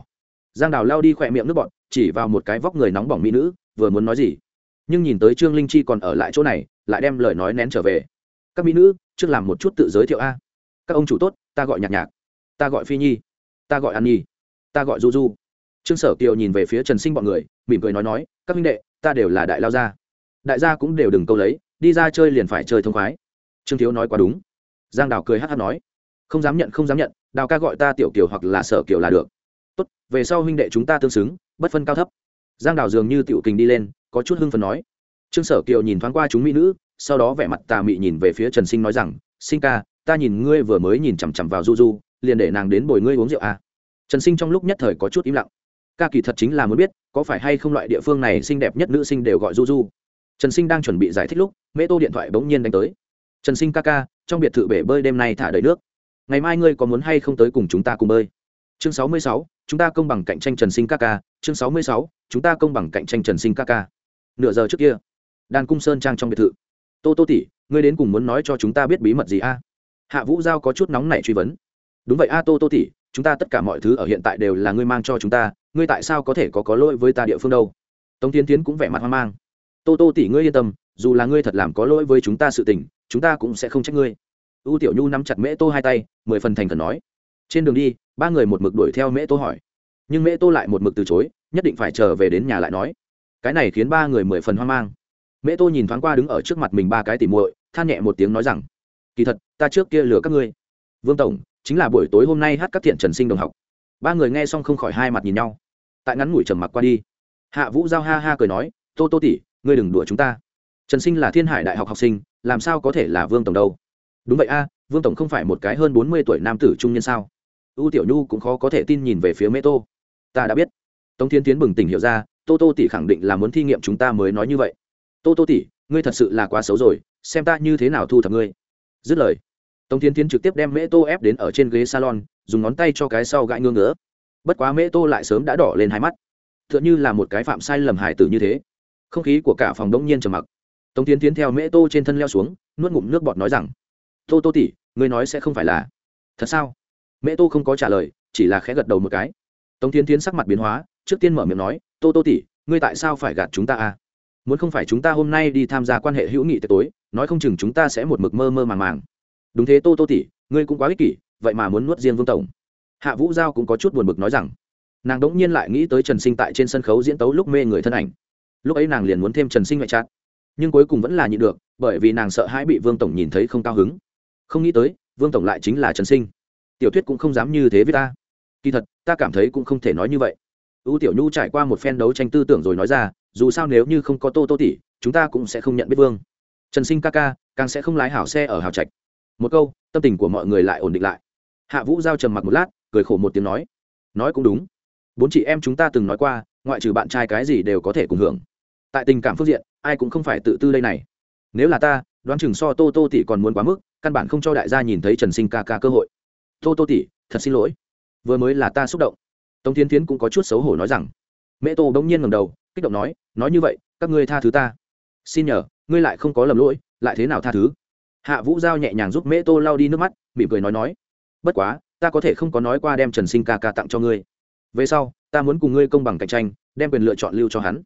Giang đào lao đi khỏe miệng nước bọn chỉ vào một cái vóc người nóng bỏng mỹ nữ, vừa muốn nói gì. Nhưng nhìn tới trương linh chi còn ở lại chỗ này, lại đem lời nói nén trở về. Các mỹ nữ, trước làm một chút tự giới thiệu a. Các ông chủ tốt, ta gọi nhạc nhạc. Ta gọi phi nhi. Ta gọi an nhi. Ta gọi du du. Trương sở kiều nhìn về phía trần sinh bọn người, mỉm cười nói nói, các minh đệ, ta đều là đại lao gia. Đại gia cũng đều đừng câu lấy, đi ra chơi liền phải chơi thông khoái trương thiếu nói quá đúng. Giang đào cười hát hát nói, không dám nhận, không dám nhận, đào ca gọi ta tiểu kiều hoặc là sở kiều là được. Tốt, về sau huynh đệ chúng ta tương xứng, bất phân cao thấp. Giang đào dường như tiểu kình đi lên, có chút hưng phần nói. Trương sở kiều nhìn thoáng qua chúng mỹ nữ, sau đó vẻ mặt tà mị nhìn về phía trần sinh nói rằng, sinh ca, ta nhìn ngươi vừa mới nhìn chằm chằm vào du du, liền để nàng đến bồi ngươi uống rượu à. trần sinh trong lúc nhất thời có chút im lặng. Ca kỳ thật chính là muốn biết, có phải hay không loại địa phương này xinh đẹp nhất nữ sinh đều gọi du du. Trần sinh đang chuẩn bị giải thích lúc, mễ tô điện thoại bỗng nhiên đánh tới trần sinh ca ca, trong biệt thự bể bơi đêm nay thả đầy nước. Ngày mai ngươi có muốn hay không tới cùng chúng ta cùng bơi? Chương sáu mươi sáu, chúng ta công bằng cạnh tranh trần sinh ca ca. Chương sáu mươi sáu, chúng ta công bằng cạnh tranh trần sinh ca ca. Nửa giờ trước kia, đàn cung sơn trang trong biệt thự. Tô tô tỉ ngươi đến cùng muốn nói cho chúng ta biết bí mật gì a? Hạ vũ giao có chút nóng nảy truy vấn. Đúng vậy a, tô tô tỉ chúng ta tất cả mọi thứ ở hiện tại đều là ngươi mang cho chúng ta. Ngươi tại sao có thể có có lỗi với ta địa phương đâu? Tống tiến tiến cũng vẻ mặt hoang mang. Tô tô tỷ, ngươi yên tâm dù là ngươi thật làm có lỗi với chúng ta sự tình, chúng ta cũng sẽ không trách ngươi. U tiểu nhu nắm chặt mễ tô hai tay, mười phần thành thần nói. Trên đường đi, ba người một mực đuổi theo mễ tô hỏi. Nhưng mễ tô lại một mực từ chối, nhất định phải chờ về đến nhà lại nói. Cái này khiến ba người mười phần hoang mang. Mễ tô nhìn thoáng qua đứng ở trước mặt mình ba cái tỉ muội, than nhẹ một tiếng nói rằng, kỳ thật, ta trước kia lừa các ngươi. Vương tổng, chính là buổi tối hôm nay hát các thiện trần sinh đồng học. Ba người nghe xong không khỏi hai mặt nhìn nhau. Tại ngắn ngủi trầm mặc qua đi. Hạ vũ giao ha ha cười nói, tô tô tỉ ngươi đừng đùa chúng ta trần sinh là thiên hải đại học học sinh, làm sao có thể là vương tổng đâu? Đúng vậy a, vương tổng không phải một cái hơn bốn mươi tuổi nam tử trung nhân sao? U tiểu nhu cũng khó có thể tin nhìn về phía mê tô. Ta đã biết. Tống thiên tiến bừng tỉnh hiểu ra, tô tô tỷ khẳng định là muốn thi nghiệm chúng ta mới nói như vậy. Tô tô tỷ, ngươi thật sự là quá xấu rồi, xem ta như thế nào thu thập ngươi. Dứt lời, tống thiên tiến trực tiếp đem mễ tô ép đến ở trên ghế salon, dùng ngón tay cho cái sau gãi ngưỡng ngỡ bất quá mễ tô lại sớm đã đỏ lên hai mắt. T h ư ợ n h ư là một cái phạm sai lầm hải tử như thế. Không khí của cả phòng đông nhiên trầm mặc tống tiến tiến theo mễ tô trên thân leo xuống, nuốt ngụm nước bọt nói rằng, tô tô tỉ ngươi nói sẽ không phải là. Thật sao? Mễ tô không có trả lời, chỉ là khẽ gật đầu một cái. Tống tiến tiến sắc mặt biến hóa, trước tiên mở miệng nói, tô tô tỉ ngươi tại sao phải gạt chúng ta à? Muốn không phải chúng ta hôm nay đi tham gia quan hệ hữu nghị tối, nói không chừng chúng ta sẽ một mực mơ mơ màng màng. Đúng thế, tô tô tỉ ngươi cũng quá ích kỷ, vậy mà muốn nuốt riêng vương tổng. Hạ vũ giao cũng có chút buồn bực nói rằng, nàng đ ỗ n g nhiên lại nghĩ tới trần sinh tại trên sân khấu diễn tấu lúc mê người thân ảnh. Lúc ấy nàng liền muốn thêm trần sinh ngoại trát nhưng cuối cùng vẫn là nhịn được, bởi vì nàng sợ hãi bị vương tổng nhìn thấy không cao hứng. Không nghĩ tới, vương tổng lại chính là trần sinh. Tiểu thuyết cũng không dám như thế với ta. Kỳ thật, ta cảm thấy cũng không thể nói như vậy. Ưu tiểu nhu trải qua một phen đấu tranh tư tưởng rồi nói ra, dù sao nếu như không có tô tô tỷ, chúng ta cũng sẽ không nhận biết vương. Trần sinh ca ca, càng sẽ không lái hảo xe ở hào trạch. Một câu, tâm tình của mọi người lại ổn định lại. Hạ vũ giao trầm mặc một lát, cười khổ một tiếng nói. Nói cũng đúng. Bốn chị em chúng ta từng nói qua, ngoại trừ bạn trai cái gì đều có thể cùng hưởng tại tình cảm phương diện, ai cũng không phải tự tư đây này. Nếu là ta, đoán chừng so tô tô tỷ còn muốn quá mức, căn bản không cho đại gia nhìn thấy trần sinh ca ca cơ hội. Tô tô tỷ, thật xin lỗi. Vừa mới là ta xúc động. Tống tiến tiến cũng có chút xấu hổ nói rằng. Mẹ tô bỗng nhiên ngầm đầu, kích động nói nói như vậy, các ngươi tha thứ ta. Xin nhờ, ngươi lại không có lầm lỗi, lại thế nào tha thứ? Hạ vũ giao nhẹ nhàng giúp mễ tô lau đi nước mắt, mỉm cười nói nói, bất quá, ta có thể không có nói qua đem trần sinh ca ca tặng cho ngươi. Về sau, ta muốn cùng ngươi công bằng cạnh tranh, đem quyền lựa chọn lưu cho hắn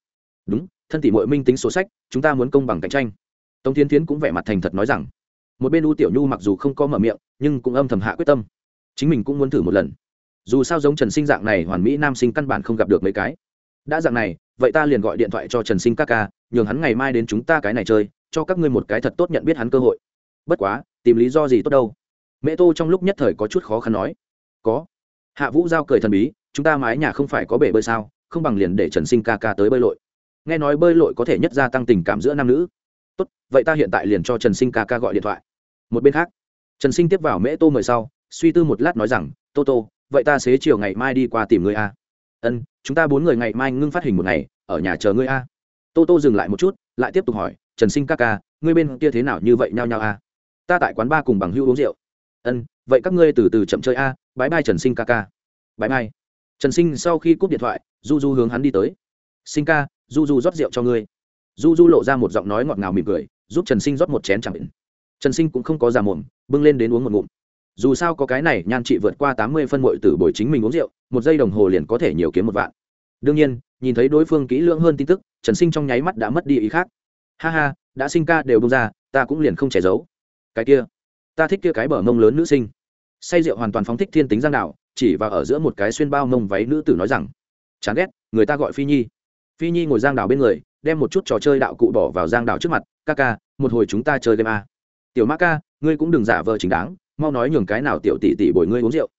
đúng, thân tỷ mội minh tính sổ sách, chúng ta muốn công bằng cạnh tranh. Tống tiến tiến cũng vẻ mặt thành thật nói rằng, một bên u tiểu nhu mặc dù không có mở miệng, nhưng cũng âm thầm hạ quyết tâm. Chính mình cũng muốn thử một lần. Dù sao giống trần sinh dạng này hoàn mỹ nam sinh căn bản không gặp được mấy cái. Đã dạng này, vậy ta liền gọi điện thoại cho trần sinh ca ca, nhường hắn ngày mai đến chúng ta cái này chơi, cho các ngươi một cái thật tốt nhận biết hắn cơ hội. Bất quá, tìm lý do gì tốt đâu. Mẹ tô trong lúc nhất thời có chút khó khăn nói. Có. Hạ vũ giao cười thần bí, chúng ta mái nhà không phải có bể bơi sao, không bằng liền để trần sinh ca ca tới bơi lội nghe nói bơi lội có thể nhất gia tăng tình cảm giữa nam nữ. Tốt, vậy ta hiện tại liền cho trần sinh ca ca gọi điện thoại. Một bên khác, trần sinh tiếp vào mễ tô mời sau, suy tư một lát nói rằng, tô tô, vậy ta xế chiều ngày mai đi qua tìm người a. Ân, chúng ta bốn người ngày mai ngưng phát hình một ngày, ở nhà chờ ngươi a. Tô tô dừng lại một chút, lại tiếp tục hỏi, trần sinh ca ca, ngươi bên kia thế nào, như vậy nhau nhau a? Ta tại quán ba cùng bằng hữu uống rượu. Ân, vậy các ngươi từ từ chậm chơi a bãi bai trần sinh ca ca. Bãi bai. Trần sinh sau khi cúp điện thoại, du du hướng hắn đi tới sinh ca, du du rót rượu cho ngươi. Du du lộ ra một giọng nói ngọt ngào mỉm cười, giúp trần sinh rót một chén chẳng định. Trần sinh cũng không có già mồm, bưng lên đến uống một ngụm. Dù sao có cái này, nhan chị vượt qua tám mươi phân mội từ buổi chính mình uống rượu, một giây đồng hồ liền có thể nhiều kiếm một vạn. Đương nhiên, nhìn thấy đối phương kỹ lưỡng hơn tin tức, trần sinh trong nháy mắt đã mất đi ý khác. Ha ha, đã sinh ca đều bông ra, ta cũng liền không che giấu. Cái kia, ta thích kia cái bờ mông lớn nữ sinh. Say rượu hoàn toàn phóng thích thiên tính giang đạo, chỉ và ở giữa một cái xuyên bao mông váy nữ tử nói rằng, chán ghét, người ta gọi phi nhi phi nhi ngồi giang đảo bên người, đem một chút trò chơi đạo cụ bỏ vào giang đảo trước mặt. Ca ca, một hồi chúng ta chơi game a. Tiểu mã ca, ngươi cũng đừng giả vờ chính đáng, mau nói nhường cái nào tiểu tỷ tỷ bồi ngươi uống rượu.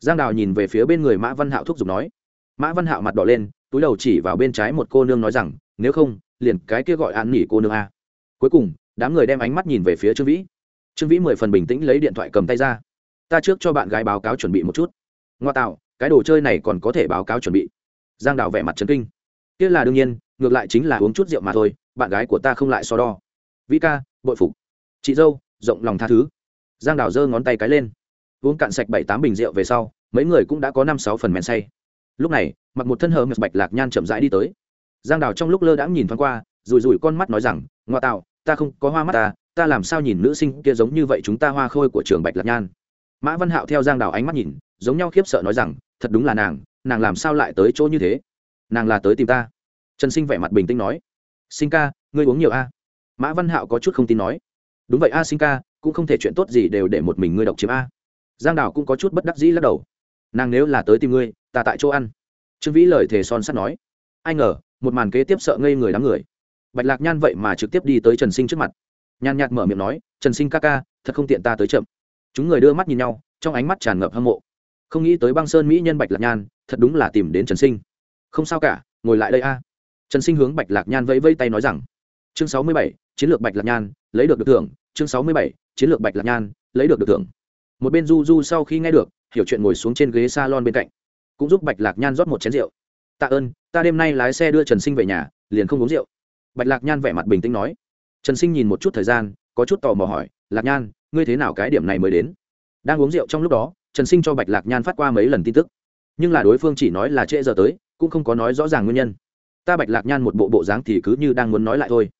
Giang đào nhìn về phía bên người mã văn hạo thúc giục nói. Mã văn hạo mặt đỏ lên, túi đầu chỉ vào bên trái một cô nương nói rằng, nếu không, liền cái kia gọi an nghỉ cô nương a. Cuối cùng, đám người đem ánh mắt nhìn về phía trương vĩ. Trương vĩ mười phần bình tĩnh lấy điện thoại cầm tay ra. Ta trước cho bạn gái báo cáo chuẩn bị một chút. Ngoa tạo, cái đồ chơi này còn có thể báo cáo chuẩn bị. Giang đào vẻ mặt trấn kinh kia là đương nhiên, ngược lại chính là uống chút rượu mà thôi, bạn gái của ta không lại so đo. Vĩ ca, bội phục. Chị dâu, rộng lòng tha thứ. Giang đào giơ ngón tay cái lên. Uống cạn sạch bảy tám bình rượu về sau, mấy người cũng đã có năm sáu phần men say. Lúc này, mặc một thân hờ mệt bạch lạc nhan chậm rãi đi tới. Giang đào trong lúc lơ đãng nhìn thoáng qua rùi rùi con mắt nói rằng, ngoa tạo, ta không có hoa mắt ta ta làm sao nhìn nữ sinh kia giống như vậy chúng ta hoa khôi của trường bạch lạc nhan? Mã văn hạo theo giang đào ánh mắt nhìn, giống nhau khiếp sợ nói rằng, thật đúng là nàng nàng làm sao lại tới chỗ như thế? Nàng là tới tìm ta. Trần sinh vẻ mặt bình tĩnh nói, sinh ca, ngươi uống nhiều a. Mã văn hạo có chút không tin nói, đúng vậy a, sinh ca, cũng không thể chuyện tốt gì đều để một mình ngươi độc chiếm a. Giang đào cũng có chút bất đắc dĩ lắc đầu, nàng nếu là tới tìm ngươi, ta tại chỗ ăn. Trương vĩ lời thề son sắt nói, ai ngờ, một màn kế tiếp sợ ngây người đám người. Bạch lạc nhan vậy mà trực tiếp đi tới trần sinh trước mặt, nhàn nhạt mở miệng nói, trần sinh ca ca, thật không tiện ta tới chậm. Chúng người đưa mắt nhìn nhau, trong ánh mắt tràn ngập hâm mộ. Không nghĩ tới băng sơn mỹ nhân bạch lạc nhan, thật đúng là tìm đến trần sinh không sao cả, ngồi lại đây a. Trần sinh hướng bạch lạc nhan vẫy vẫy tay nói rằng, chương sáu mươi bảy, chiến lược bạch lạc nhan, lấy được được thưởng, chương sáu mươi bảy, chiến lược bạch lạc nhan, lấy được được thưởng. Một bên du du sau khi nghe được, hiểu chuyện ngồi xuống trên ghế s a lon bên cạnh, cũng giúp bạch lạc nhan rót một chén rượu. Tạ ơn, ta đêm nay lái xe đưa trần sinh về nhà, liền không uống rượu. Bạch lạc nhan vẻ mặt bình tĩnh nói. Trần sinh nhìn một chút thời gian, có chút tò mò hỏi, lạc nhan, ngươi thế nào cái điểm này mới đến? Đang uống rượu trong lúc đó, trần sinh cho bạch lạc nhan phát qua mấy lần tin tức. Nhưng là đối phương chỉ nói là trễ giờ tới cũng không có nói rõ ràng nguyên nhân. Ta bạch lạc nhan một bộ bộ dáng thì cứ như đang muốn nói lại thôi.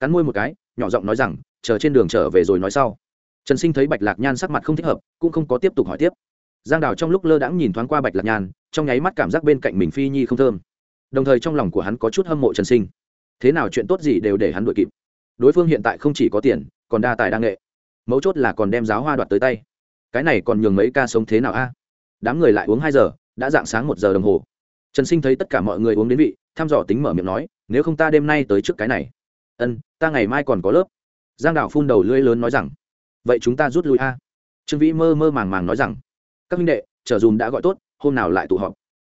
Cắn môi một cái, nhỏ giọng nói rằng, chờ trên đường trở về rồi nói sau. Trần sinh thấy bạch lạc nhan sắc mặt không thích hợp, cũng không có tiếp tục hỏi tiếp. Giang đào trong lúc lơ đãng nhìn thoáng qua bạch lạc nhan, trong nháy mắt cảm giác bên cạnh mình phi nhi không thơm. Đồng thời trong lòng của hắn có chút hâm mộ trần sinh. Thế nào chuyện tốt gì đều để hắn đuổi kịp. Đối phương hiện tại không chỉ có tiền, còn đa tài đa nghệ. Mấu chốt là còn đem giáo hoa đoạt tới tay. Cái này còn nhường mấy ca sống thế nào a? Đám người lại uống hai giờ, đã dạng sáng một giờ đồng hồ trần sinh thấy tất cả mọi người uống đến vị, thăm dò tính mở miệng nói, nếu không ta đêm nay tới trước cái này. Ân, ta ngày mai còn có lớp. Giang đạo phun đầu lưỡi lớn nói rằng, vậy chúng ta rút lui a. Trương vĩ mơ mơ màng màng nói rằng, các minh đệ, chờ dùm đã gọi tốt, hôm nào lại tụ họp.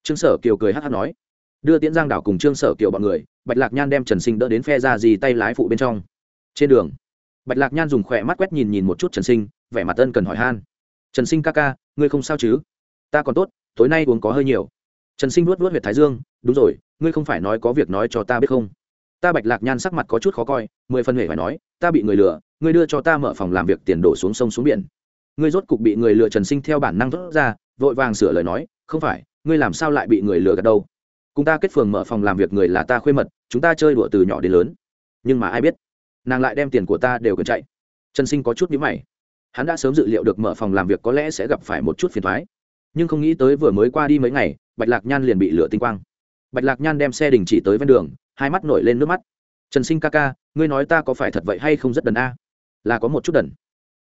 Trương sở kiều cười hát hát nói, đưa tiễn giang đảo cùng trương sở kiều bọn người, bạch lạc nhan đem trần sinh đỡ đến phe ra gì tay lái phụ bên trong. Trên đường, bạch lạc nhan dùng khỏe mắt quét nhìn nhìn một chút trần sinh, vẻ mặt ân cần hỏi han. Trần sinh ca ca, ngươi không sao chứ? Ta còn tốt, tối nay uống có hơi nhiều trần sinh nuốt nuốt huyệt thái dương, đúng rồi, ngươi không phải nói có việc nói cho ta biết không? Ta bạch lạc nhan sắc mặt có chút khó coi, mười phần huệ phải nói, ta bị người lừa, ngươi đưa cho ta mở phòng làm việc tiền đổ xuống sông xuống biển. Ngươi rốt cục bị người lừa trần sinh theo bản năng thốt ra, vội vàng sửa lời nói, không phải, ngươi làm sao lại bị người lừa gạt đâu? Cùng ta kết phường mở phòng làm việc người là ta khuê mật, chúng ta chơi đùa từ nhỏ đến lớn. Nhưng mà ai biết, nàng lại đem tiền của ta đều cần chạy. Trần sinh có chút nhíu mày. Hắn đã sớm dự liệu được mở phòng làm việc có lẽ sẽ gặp phải một chút phiền thoái nhưng không nghĩ tới vừa mới qua đi mấy ngày bạch lạc nhan liền bị lửa tinh quang. Bạch lạc nhan đem xe đình chỉ tới ven đường, hai mắt nổi lên nước mắt. Trần sinh ca ca, ngươi nói ta có phải thật vậy hay không rất đần a? Là có một chút đần.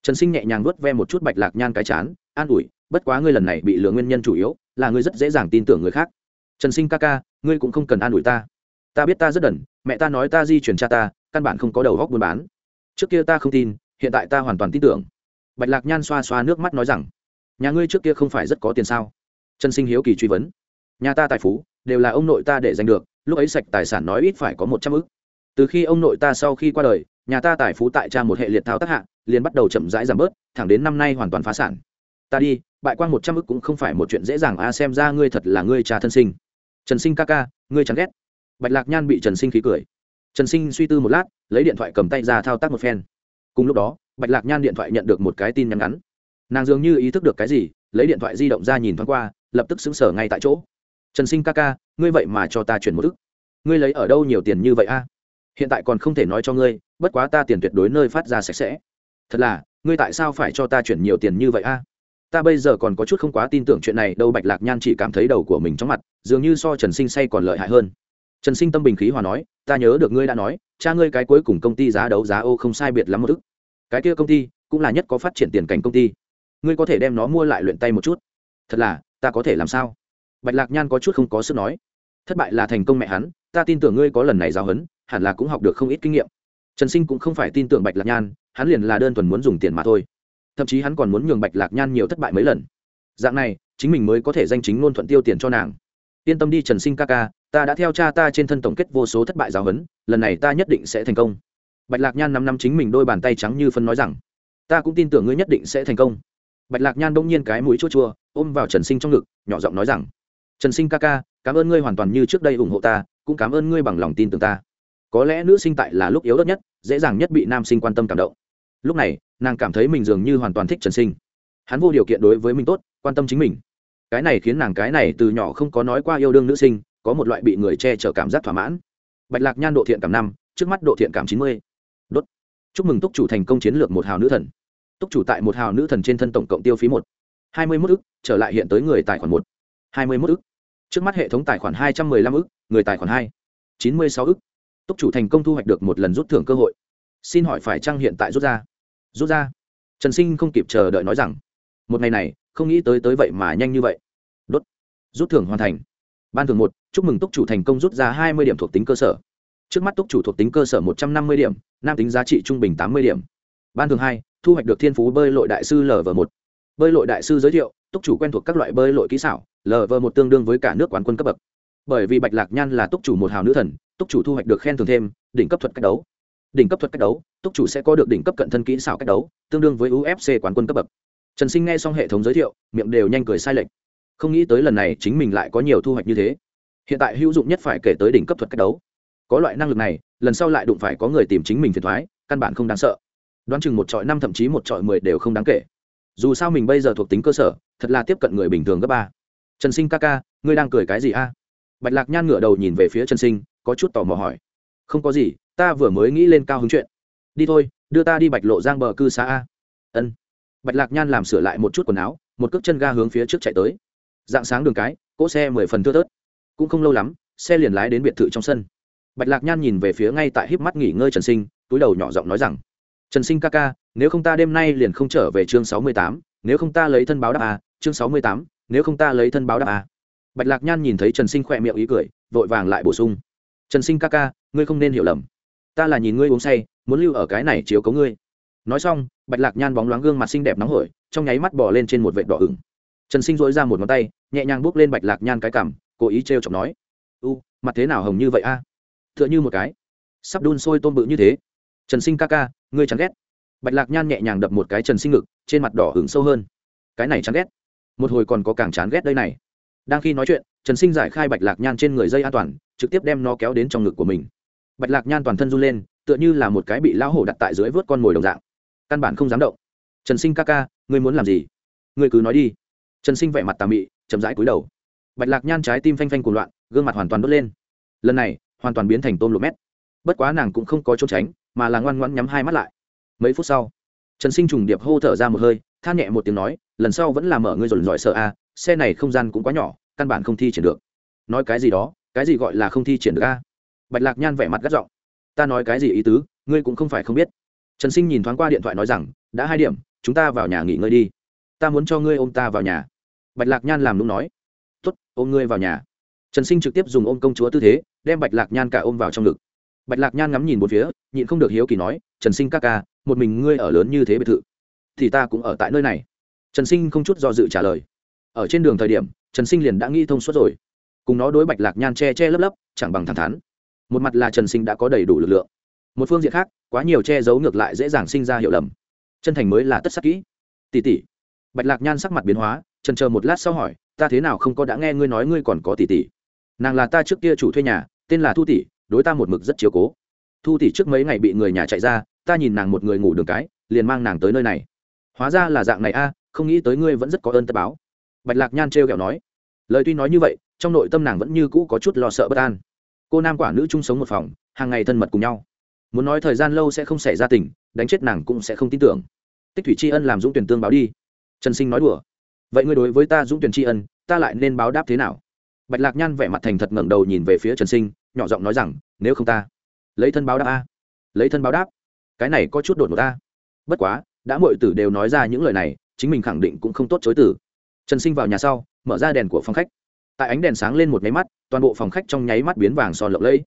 Trần sinh nhẹ nhàng nuốt ve một chút bạch lạc nhan cái chán, an ủi, bất quá ngươi lần này bị lừa nguyên nhân chủ yếu, là ngươi rất dễ dàng tin tưởng người khác. Trần sinh ca ca, ngươi cũng không cần an ủi ta. Ta biết ta rất đần, mẹ ta nói ta di chuyển cha ta, căn bản không có đầu góc buôn bán. Trước kia ta không tin, hiện tại ta hoàn toàn tin tưởng. Bạch lạc nhan xoa xoa nước mắt nói rằng, nhà ngươi trước kia không phải rất có tiền sao? Trần sinh hiếu kỳ truy vấn nhà ta tài phú, đều là ông nội ta để giành được, lúc ấy sạch tài sản nói ít phải có một trăm ức. Từ khi ông nội ta sau khi qua đời, nhà ta tài phú tại cha một hệ liệt thao tác hạ, liền bắt đầu chậm rãi giảm bớt, thẳng đến năm nay hoàn toàn phá sản. Ta đi, bại quan một trăm ức cũng không phải một chuyện dễ dàng, a, xem ra ngươi thật là ngươi cha thân sinh. Trần sinh ca ca, ngươi chẳng ghét. Bạch lạc nhan bị trần sinh khí cười. Trần sinh suy tư một lát, lấy điện thoại cầm tay ra thao tác một phen. Cùng lúc đó, bạch lạc nhan điện thoại nhận được một cái tin nhắn ngắn. Nàng dường như ý thức được cái gì, lấy điện thoại di động ra nhìn thoáng qua, lập tức xứng sở ngay tại chỗ trần sinh ca ca, ngươi vậy mà cho ta chuyển một ức. Ngươi lấy ở đâu nhiều tiền như vậy a? Hiện tại còn không thể nói cho ngươi, bất quá ta tiền tuyệt đối nơi phát ra sạch sẽ. Thật là, ngươi tại sao phải cho ta chuyển nhiều tiền như vậy a? Ta bây giờ còn có chút không quá tin tưởng chuyện này, đâu bạch lạc nhan chỉ cảm thấy đầu của mình trong mặt, dường như so trần sinh say còn lợi hại hơn. Trần sinh tâm bình khí hòa nói, ta nhớ được ngươi đã nói, cha ngươi cái cuối cùng công ty giá đấu giá ô không sai biệt lắm một ức. Cái kia công ty, cũng là nhất có phát triển tiền cảnh công ty. Ngươi có thể đem nó mua lại luyện tay một chút. Thật là, ta có thể làm sao? Bạch lạc nhan có chút không có sức nói. Thất bại là thành công mẹ hắn, ta tin tưởng ngươi có lần này giáo huấn, hẳn là cũng học được không ít kinh nghiệm. Trần sinh cũng không phải tin tưởng bạch lạc nhan, hắn liền là đơn thuần muốn dùng tiền mà thôi. Thậm chí hắn còn muốn nhường bạch lạc nhan nhiều thất bại mấy lần. Dạng này, chính mình mới có thể danh chính ngôn thuận tiêu tiền cho nàng. Yên tâm đi trần sinh ca ca, ta đã theo cha ta trên thân tổng kết vô số thất bại giáo huấn, lần này ta nhất định sẽ thành công. Bạch lạc nhan năm năm chính mình đôi bàn tay trắng như phân nói rằng, ta cũng tin tưởng ngươi nhất định sẽ thành công. Bạch lạc nhan đông nhiên cái mũi chua chua, ôm vào trần sinh trong ngực, nhỏ giọng nói rằng trần sinh ca ca, cảm ơn ngươi hoàn toàn như trước đây ủng hộ ta, cũng cảm ơn ngươi bằng lòng tin tưởng ta. Có lẽ nữ sinh tại là lúc yếu đất nhất, dễ dàng nhất bị nam sinh quan tâm cảm động. Lúc này, nàng cảm thấy mình dường như hoàn toàn thích trần sinh. Hắn vô điều kiện đối với mình tốt, quan tâm chính mình. Cái này khiến nàng cái này từ nhỏ không có nói qua yêu đương nữ sinh, có một loại bị người che chở cảm giác thỏa mãn. Bạch lạc nhan độ thiện cảm năm, trước mắt độ thiện cảm chín mươi. Đốt. Chúc mừng túc chủ thành công chiến lược một hào nữ thần. Túc chủ tại một hào nữ thần trên thân tổng cộng tiêu phí một. Hai mươi mốt ức, trở lại hiện tới người tài khoản một hai mươi mốt ức. Trước mắt hệ thống tài khoản hai trăm mười lăm ức, người tài khoản hai chín mươi sáu ức. Túc chủ thành công thu hoạch được một lần rút thưởng cơ hội. Xin hỏi phải chăng hiện tại rút ra? Rút ra. Trần sinh không kịp chờ đợi nói rằng, một ngày này, không nghĩ tới tới vậy mà nhanh như vậy. Đốt. Rút thưởng hoàn thành. Ban thường một, chúc mừng túc chủ thành công rút ra hai mươi điểm thuộc tính cơ sở. Trước mắt túc chủ thuộc tính cơ sở một trăm năm mươi điểm, nam tính giá trị trung bình tám mươi điểm. Ban thường hai, thu hoạch được thiên phú bơi lội đại sư lv một bơi lội đại sư giới thiệu, túc chủ quen thuộc các loại bơi lội kỹ xảo, lờ vờ một tương đương với cả nước quán quân cấp bậc. Bởi vì bạch lạc nhan là túc chủ một hào nữ thần, túc chủ thu hoạch được khen thưởng thêm, đỉnh cấp thuật cách đấu. Đỉnh cấp thuật cách đấu, túc chủ sẽ có được đỉnh cấp cận thân kỹ xảo cách đấu, tương đương với ufc quán quân cấp bậc. Trần sinh nghe xong hệ thống giới thiệu, miệng đều nhanh cười sai lệch. Không nghĩ tới lần này chính mình lại có nhiều thu hoạch như thế. Hiện tại hữu dụng nhất phải kể tới đỉnh cấp thuật cách đấu. Có loại năng lực này, lần sau lại đụng phải có người tìm chính mình phiền thoái, căn bản không đáng sợ. Đoán chừng một trọi năm thậm chí một trọi mười đều không đáng kể dù sao mình bây giờ thuộc tính cơ sở, thật là tiếp cận người bình thường gấp ba. Trần sinh ca ca, ngươi đang cười cái gì a? Bạch lạc nhan ngửa đầu nhìn về phía trần sinh, có chút tò mò hỏi. Không có gì, ta vừa mới nghĩ lên cao hứng chuyện. Đi thôi, đưa ta đi bạch lộ giang bờ cư xa a. Ân. Bạch lạc nhan làm sửa lại một chút quần áo, một cước chân ga hướng phía trước chạy tới. Dạng sáng đường cái, cỗ xe mười phần thưa tớt cũng không lâu lắm, xe liền lái đến biệt thự trong sân. Bạch lạc nhan nhìn về phía ngay tại híp mắt nghỉ ngơi trần sinh, túi đầu nhỏ giọng nói rằng trần sinh ca ca nếu không ta đêm nay liền không trở về chương sáu mươi tám nếu không ta lấy thân báo đáp a chương sáu mươi tám nếu không ta lấy thân báo đáp a bạch lạc nhan nhìn thấy trần sinh khỏe miệng ý cười vội vàng lại bổ sung. Trần sinh ca ca ngươi không nên hiểu lầm. Ta là nhìn ngươi uống say muốn lưu ở cái này chiếu cấu ngươi. Nói xong bạch lạc nhan bóng loáng gương mặt xinh đẹp nóng hổi trong nháy mắt bỏ lên trên một vệt đỏ ửng. Trần sinh dỗi ra một ngón tay nhẹ nhàng bước lên bạch lạc nhan cái cằm, cố ý t r chọc nói u mặt thế nào hồng như vậy a? À? t h ư ợ n h ư một cái. Sắp đun sôi tôm bự như thế trần sinh ca ca, ngươi chán ghét. Bạch lạc nhan nhẹ nhàng đập một cái trần sinh ngực, trên mặt đỏ hứng sâu hơn. Cái này chán ghét. Một hồi còn có càng chán ghét đây này. Đang khi nói chuyện, trần sinh giải khai bạch lạc nhan trên người dây an toàn, trực tiếp đem nó kéo đến trong ngực của mình. Bạch lạc nhan toàn thân run lên, tựa như là một cái bị lão hổ đặt tại dưới vớt con mồi đồng dạng. Căn bản không dám động. Trần sinh ca ca, ngươi muốn làm gì? Ngươi cứ nói đi. Trần sinh vẻ mặt tà mị, chậm rãi cúi đầu. Bạch lạc nhan trái tim phanh phanh cuồng loạn, gương mặt hoàn toàn đốt lên. Lần này, hoàn toàn biến thành tôm lộ mét. Bất quá nàng cũng không có trốn tránh mà là ngoan ngoãn nhắm hai mắt lại. Mấy phút sau, trần sinh trùng điệp hô thở ra một hơi, than nhẹ một tiếng nói, lần sau vẫn là mở ngươi rồi giỏi sợ a, xe này không gian cũng quá nhỏ, căn bản không thi triển được. Nói cái gì đó, cái gì gọi là không thi triển được a? Bạch lạc nhan vẻ mặt gắt giọng, ta nói cái gì ý tứ, ngươi cũng không phải không biết. Trần sinh nhìn thoáng qua điện thoại nói rằng, đã hai điểm, chúng ta vào nhà nghỉ ngơi đi. Ta muốn cho ngươi ôm ta vào nhà. Bạch lạc nhan làm đúng nói t ố t ôm ngươi vào nhà. Trần sinh trực tiếp dùng ôm công chúa tư thế, đem bạch lạc nhan cả ôm vào trong ngực bạch lạc nhan ngắm nhìn một phía, nhịn không được hiếu kỳ nói, trần sinh ca ca, một mình ngươi ở lớn như thế biệt thự, thì ta cũng ở tại nơi này. Trần sinh không chút do dự trả lời. Ở trên đường thời điểm, trần sinh liền đã nghĩ thông suốt rồi. Cùng nó đối bạch lạc nhan che che lấp lấp, chẳng bằng thẳng thắn. Một mặt là trần sinh đã có đầy đủ lực lượng. Một phương diện khác, quá nhiều che giấu ngược lại dễ dàng sinh ra hiểu lầm. Chân thành mới là tất sắc kỹ. Tỷ tỷ. Bạch lạc nhan sắc mặt biến hóa, trần chờ một lát sau hỏi, ta thế nào không có đã nghe ngươi nói ngươi còn có tỷ tỷ? Nàng là ta trước kia chủ thuê nhà, tên là thu tỷ đối ta một mực rất chiếu cố. Thu tỷ trước mấy ngày bị người nhà chạy ra, ta nhìn nàng một người ngủ đường cái, liền mang nàng tới nơi này. Hóa ra là dạng này a, không nghĩ tới ngươi vẫn rất có ơn tất báo. Bạch lạc nhan trêu kẹo nói. Lời tuy nói như vậy, trong nội tâm nàng vẫn như cũ có chút lo sợ bất an. Cô nam quả nữ chung sống một phòng, hàng ngày thân mật cùng nhau. Muốn nói thời gian lâu sẽ không xảy ra tình, đánh chết nàng cũng sẽ không tin tưởng. Tích thủy tri ân làm dũng tuyển tương báo đi. Trần sinh nói đùa. Vậy ngươi đối với ta dũng tuyển tri ân, ta lại nên báo đáp thế nào? Bạch lạc nhan vẻ mặt thành thật ngẩng đầu nhìn về phía trần sinh nhỏ giọng nói rằng, nếu không ta, lấy thân báo đáp a. Lấy thân báo đáp? Cái này có chút đột ngột ta. Bất quá, đã mọi tử đều nói ra những lời này, chính mình khẳng định cũng không tốt chối tử trần sinh vào nhà sau, mở ra đèn của phòng khách. Tại ánh đèn sáng lên một nháy mắt, toàn bộ phòng khách trong nháy mắt biến vàng son lộng lẫy.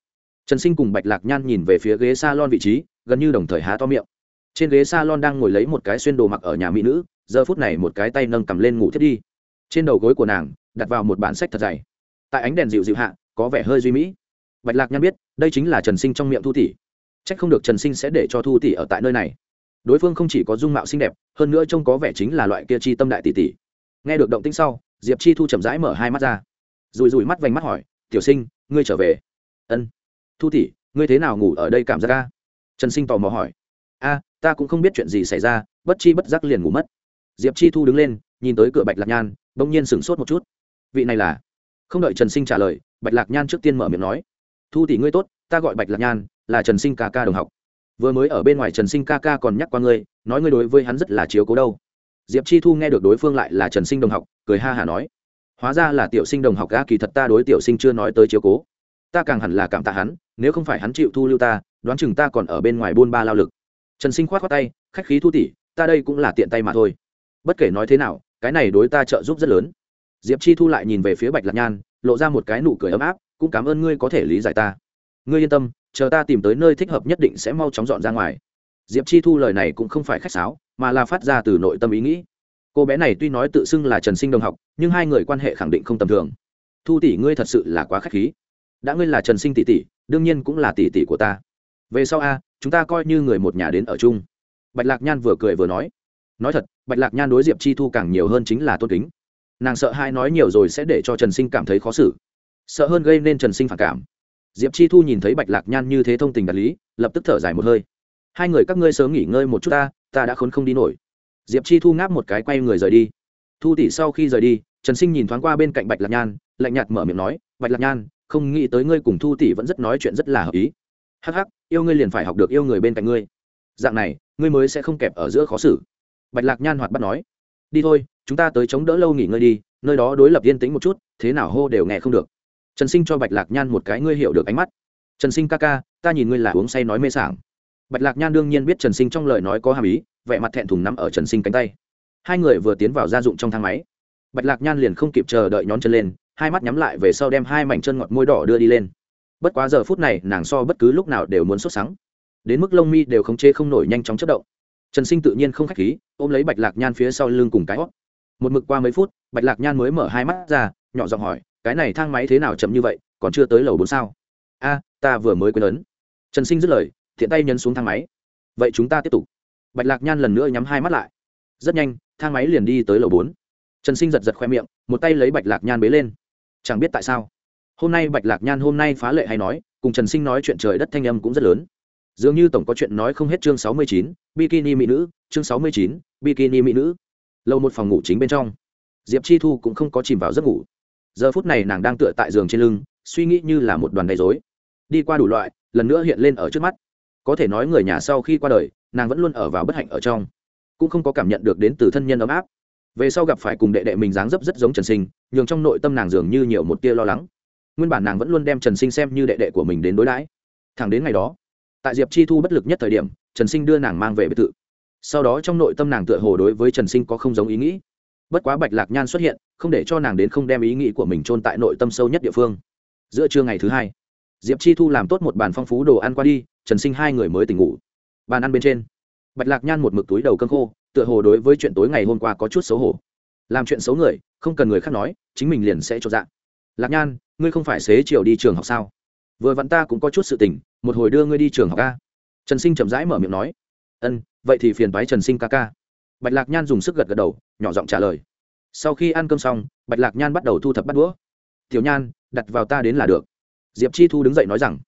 Trần sinh cùng bạch lạc nhan nhìn về phía ghế s a lon vị trí, gần như đồng thời há to miệng. Trên ghế s a lon đang ngồi lấy một cái xuyên đồ mặc ở nhà mỹ nữ, giờ phút này một cái tay nâng cầm lên ngủ thiết đi. Trên đầu gối của nàng, đặt vào một bản sách thật dày. Tại ánh đèn dịu dịu hạ, có vẻ hơi duy mỹ bạch lạc nhan biết, đây chính là trần sinh trong miệng thu tỷ. C h ắ c không được trần sinh sẽ để cho thu tỷ ở tại nơi này. Đối phương không chỉ có dung mạo xinh đẹp, hơn nữa trông có vẻ chính là loại kia chi tâm đại tỷ tỷ. Nghe được động tĩnh sau, diệp chi thu chậm rãi mở hai mắt ra. Rùi rùi mắt vành mắt hỏi, tiểu sinh, ngươi trở về? Ân. Thu tỷ, ngươi thế nào ngủ ở đây cảm giác ca trần sinh tò mò hỏi. A, ta cũng không biết chuyện gì xảy ra, bất chi bất giác liền ngủ mất. Diệp chi thu đứng lên, nhìn tới cửa bạch lạc nhan, bỗng nhiên sửng sốt một chút. Vị này là? Không đợi trần sinh trả lời, bạch lạc nhan trước tiên mở miệng nói thu tỷ ngươi tốt, ta gọi bạch lạc nhan, là trần sinh ca ca đồng học. Vừa mới ở bên ngoài trần sinh ca ca còn nhắc qua ngươi, nói ngươi đối với hắn rất là chiếu cố đâu. Diệp chi thu nghe được đối phương lại là trần sinh đồng học, cười ha hả nói, hóa ra là tiểu sinh đồng học ga kỳ thật ta đối tiểu sinh chưa nói tới chiếu cố. Ta càng hẳn là cảm tạ hắn, nếu không phải hắn chịu thu lưu ta, đoán chừng ta còn ở bên ngoài buôn ba lao lực. Trần sinh khoát khoát tay, khách khí thu tỷ, ta đây cũng là tiện tay mà thôi. Bất kể nói thế nào, cái này đối ta trợ giúp rất lớn. Diệp chi thu lại nhìn về phía bạch lạc nhan, lộ ra một cái nụ cười ấm áp cũng cảm ơn ngươi có thể lý giải ta. Ngươi yên tâm, chờ ta tìm tới nơi thích hợp nhất định sẽ mau chóng dọn ra ngoài. Diệp chi thu lời này cũng không phải khách sáo, mà là phát ra từ nội tâm ý nghĩ. Cô bé này tuy nói tự xưng là trần sinh đồng học, nhưng hai người quan hệ khẳng định không tầm thường. Thu tỷ, ngươi thật sự là quá k h á c h khí. Đã ngươi là trần sinh tỷ tỷ, đương nhiên cũng là tỷ tỷ của ta. Về sau a, chúng ta coi như người một nhà đến ở chung. Bạch lạc nhan vừa cười vừa nói. Nói thật, bạch lạc nhan đối diệp chi thu càng nhiều hơn chính là tôn kính. Nàng sợ hai nói nhiều rồi sẽ để cho trần sinh cảm thấy khó xử sợ hơn gây nên trần sinh phản cảm. Diệp chi thu nhìn thấy bạch lạc nhan như thế thông tình đạt lý, lập tức thở dài một hơi. Hai người các ngươi sớm nghỉ ngơi một chút ta ta đã khốn không đi nổi. Diệp chi thu ngáp một cái quay người rời đi. Thu tỷ sau khi rời đi, trần sinh nhìn thoáng qua bên cạnh bạch lạc nhan, lạnh nhạt mở miệng nói, bạch lạc nhan, không nghĩ tới ngươi cùng thu tỷ vẫn rất nói chuyện rất là hợp ý. Hắc hắc, yêu ngươi liền phải học được yêu người bên cạnh ngươi. Dạng này, ngươi mới sẽ không kẹp ở giữa khó xử. Bạch lạc nhan hoạt bắt nói. Đi thôi, chúng ta tới chống đỡ lâu nghỉ ngơi đi, nơi đó đối lập yên tĩnh một chút, thế nào hô đều nghe không được trần sinh cho bạch lạc nhan một cái ngươi hiểu được ánh mắt. Trần sinh ca ca, ta nhìn ngươi là uống say nói mê sảng. Bạch lạc nhan đương nhiên biết trần sinh trong lời nói có hàm ý, vẻ mặt thẹn thùng nắm ở trần sinh cánh tay. Hai người vừa tiến vào gia dụng trong thang máy, bạch lạc nhan liền không kịp chờ đợi nhón chân lên, hai mắt nhắm lại về sau đem hai mảnh chân ngọt môi đỏ đưa đi lên. Bất quá giờ phút này, nàng so bất cứ lúc nào đều muốn sốt sắng. Đến mức lông mi đều không chê không nổi nhanh chóng chất động. Trần sinh tự nhiên không k h á c h khí, ôm lấy bạch lạc nhan phía sau lưng cùng cái hót. Một mực qua mấy phút, bạch lạc nhan mới mở hai mắt ra, nhỏ giọng hỏi cái này thang máy thế nào chậm như vậy, còn chưa tới lầu bốn sao? A, ta vừa mới quên lớn. trần sinh dứt lời, thiện tay nhấn xuống thang máy. Vậy chúng ta tiếp tục. Bạch lạc nhan lần nữa nhắm hai mắt lại. Rất nhanh, thang máy liền đi tới lầu bốn. Trần sinh giật giật khoe miệng, một tay lấy bạch lạc nhan bế lên. Chẳng biết tại sao, hôm nay bạch lạc nhan hôm nay phá lệ hay nói, cùng trần sinh nói chuyện trời đất thanh âm cũng rất lớn. Dường như tổng có chuyện nói không hết chương sáu mươi chín, bikini mỹ nữ, chương sáu mươi chín, bikini mỹ nữ. Lâu một phòng ngủ chính bên trong. Diệp chi thu cũng không có chìm vào giấc ngủ giờ phút này nàng đang tựa tại giường trên lưng, suy nghĩ như là một đoàn gây dối đi qua đủ loại, lần nữa hiện lên ở trước mắt. Có thể nói người nhà sau khi qua đời, nàng vẫn luôn ở vào bất hạnh ở trong. Cũng không có cảm nhận được đến từ thân nhân ấm áp. Về sau gặp phải cùng đệ đệ mình dáng dấp rất giống trần sinh, nhường trong nội tâm nàng dường như nhiều một tia lo lắng. Nguyên bản nàng vẫn luôn đem trần sinh xem như đệ đệ của mình đến đối đãi. Thẳng đến ngày đó, tại diệp chi thu bất lực nhất thời điểm, trần sinh đưa nàng mang về biệt thự. Sau đó trong nội tâm nàng tựa hồ đối với trần sinh có không giống ý nghĩ bất quá bạch lạc nhan xuất hiện, không để cho nàng đến không đem ý nghĩ của mình chôn tại nội tâm sâu nhất địa phương. Giữa trưa ngày thứ hai, diệp chi thu làm tốt một bàn phong phú đồ ăn qua đi, trần sinh hai người mới tỉnh ngủ. Bàn ăn bên trên, bạch lạc nhan một mực túi đầu cơm khô, tựa hồ đối với chuyện tối ngày hôm qua có chút xấu hổ. Làm chuyện xấu người, không cần người khác nói, chính mình liền sẽ cho dạng lạc nhan, ngươi không phải xế chiều đi trường học sao? Vừa vặn ta cũng có chút sự tình, một hồi đưa ngươi đi trường học ca trần sinh chậm rãi mở miệng nói. Ân, vậy thì phiền bái trần sinh ca ca bạch lạc nhan dùng sức gật gật đầu, nhỏ giọng trả lời. Sau khi ăn cơm xong, bạch lạc nhan bắt đầu thu thập bắt đũa. Tiểu nhan, đặt vào ta đến là được. Diệp chi thu đứng dậy nói rằng,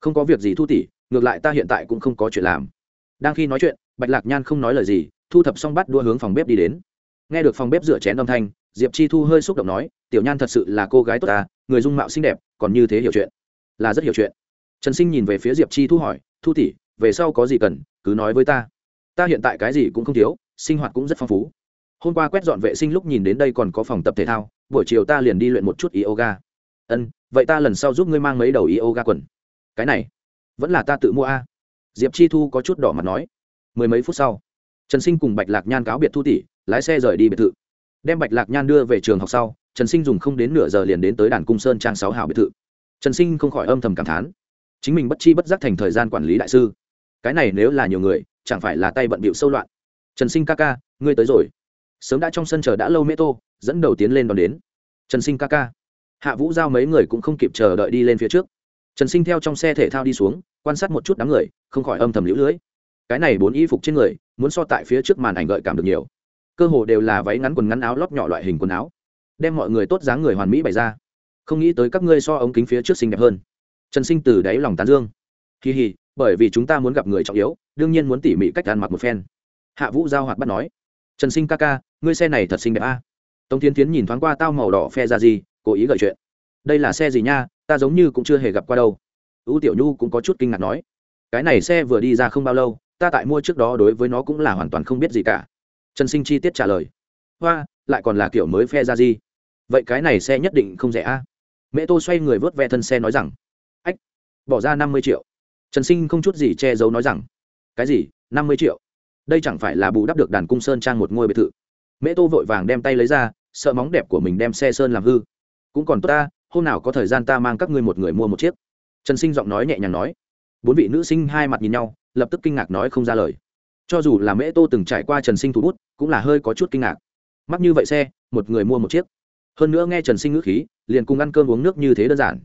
không có việc gì thu tỉ ngược lại ta hiện tại cũng không có chuyện làm. Đang khi nói chuyện, bạch lạc nhan không nói lời gì, thu thập xong bắt đua hướng phòng bếp đi đến. Nghe được phòng bếp rửa chén âm thanh, diệp chi thu hơi xúc động nói, tiểu nhan thật sự là cô gái tốt ta, người dung mạo xinh đẹp, còn như thế hiểu chuyện. Là rất hiểu chuyện. Trần sinh nhìn về phía diệp chi thu hỏi, thu tỷ, về sau có gì cần, cứ nói với ta. Ta hiện tại cái gì cũng không thiếu sinh hoạt cũng rất phong phú. Hôm qua quét dọn vệ sinh lúc nhìn đến đây còn có phòng tập thể thao, buổi chiều ta liền đi luyện một chút yoga. Ân, vậy ta lần sau giúp ngươi mang mấy đầu yoga quần. Cái này, vẫn là ta tự mua a. Diệp chi thu có chút đỏ mặt nói. Mười mấy phút sau, trần sinh cùng bạch lạc nhan cáo biệt thu tỷ, lái xe rời đi biệt thự. Đem bạch lạc nhan đưa về trường học sau, trần sinh dùng không đến nửa giờ liền đến tới đàn cung sơn trang sáu hảo biệt thự. Trần sinh không khỏi âm thầm cảm thán. Chính mình bất chi bất giác thành thời gian quản lý đại sư. Cái này nếu là nhiều người, chẳng phải là tay bận bịu sâu loạn trần sinh ca ca, ngươi tới rồi. Sớm đã trong sân chờ đã lâu mê tô, dẫn đầu tiến lên đón đến. Trần sinh ca ca. Hạ vũ giao mấy người cũng không kịp chờ đợi đi lên phía trước. Trần sinh theo trong xe thể thao đi xuống, quan sát một chút đám người, không khỏi âm thầm lũ lưỡi cái này bốn y phục trên người, muốn so tại phía trước màn ảnh gợi cảm được nhiều. Cơ hồ đều là váy ngắn quần ngắn áo lót nhỏ loại hình quần áo. Đem mọi người tốt dáng người hoàn mỹ bày ra. Không nghĩ tới các ngươi so ống kính phía trước xinh đẹp hơn. Trần sinh từ đáy lòng tán dương. Kỳ hì bởi vì chúng ta muốn gặp người trọng yếu, đương nhiên muốn tỉ mỉ cách ăn mặc một phen hạ vũ giao hoạt bắt nói, trần sinh ca ca, ngươi xe này thật xinh đẹp a. À? tống tiến tiến nhìn thoáng qua tao màu đỏ phe ra gì, cố ý gợi chuyện. Đây là xe gì nha, ta giống như cũng chưa hề gặp qua đâu. U tiểu nhu cũng có chút kinh ngạc nói, cái này xe vừa đi ra không bao lâu, ta tại mua trước đó đối với nó cũng là hoàn toàn không biết gì cả. Trần sinh chi tiết trả lời, hoa, lại còn là kiểu mới phe ra gì. Vậy cái này xe nhất định không rẻ a. Mẹ tô xoay người vớt ve thân xe nói rằng, ách, bỏ ra năm mươi triệu. Trần sinh không chút gì che giấu nói rằng, cái gì? năm mươi triệu? Đây chẳng phải là bù đắp được đàn cung sơn trang một ngôi biệt thự. Mẹ tô vội vàng đem tay lấy ra, sợ móng đẹp của mình đem xe sơn làm hư. Cũng còn tốt ta, hôm nào có thời gian ta mang các ngươi một người mua một chiếc. Trần sinh giọng nói nhẹ nhàng nói. Bốn vị nữ sinh hai mặt nhìn nhau, lập tức kinh ngạc nói không ra lời. Cho dù là mễ tô từng trải qua trần sinh thủ bút, cũng là hơi có chút kinh ngạc. Mắc như vậy xe, một người mua một chiếc. Hơn nữa nghe trần sinh ngữ khí, liền cùng ăn cơm uống nước như thế đơn giản.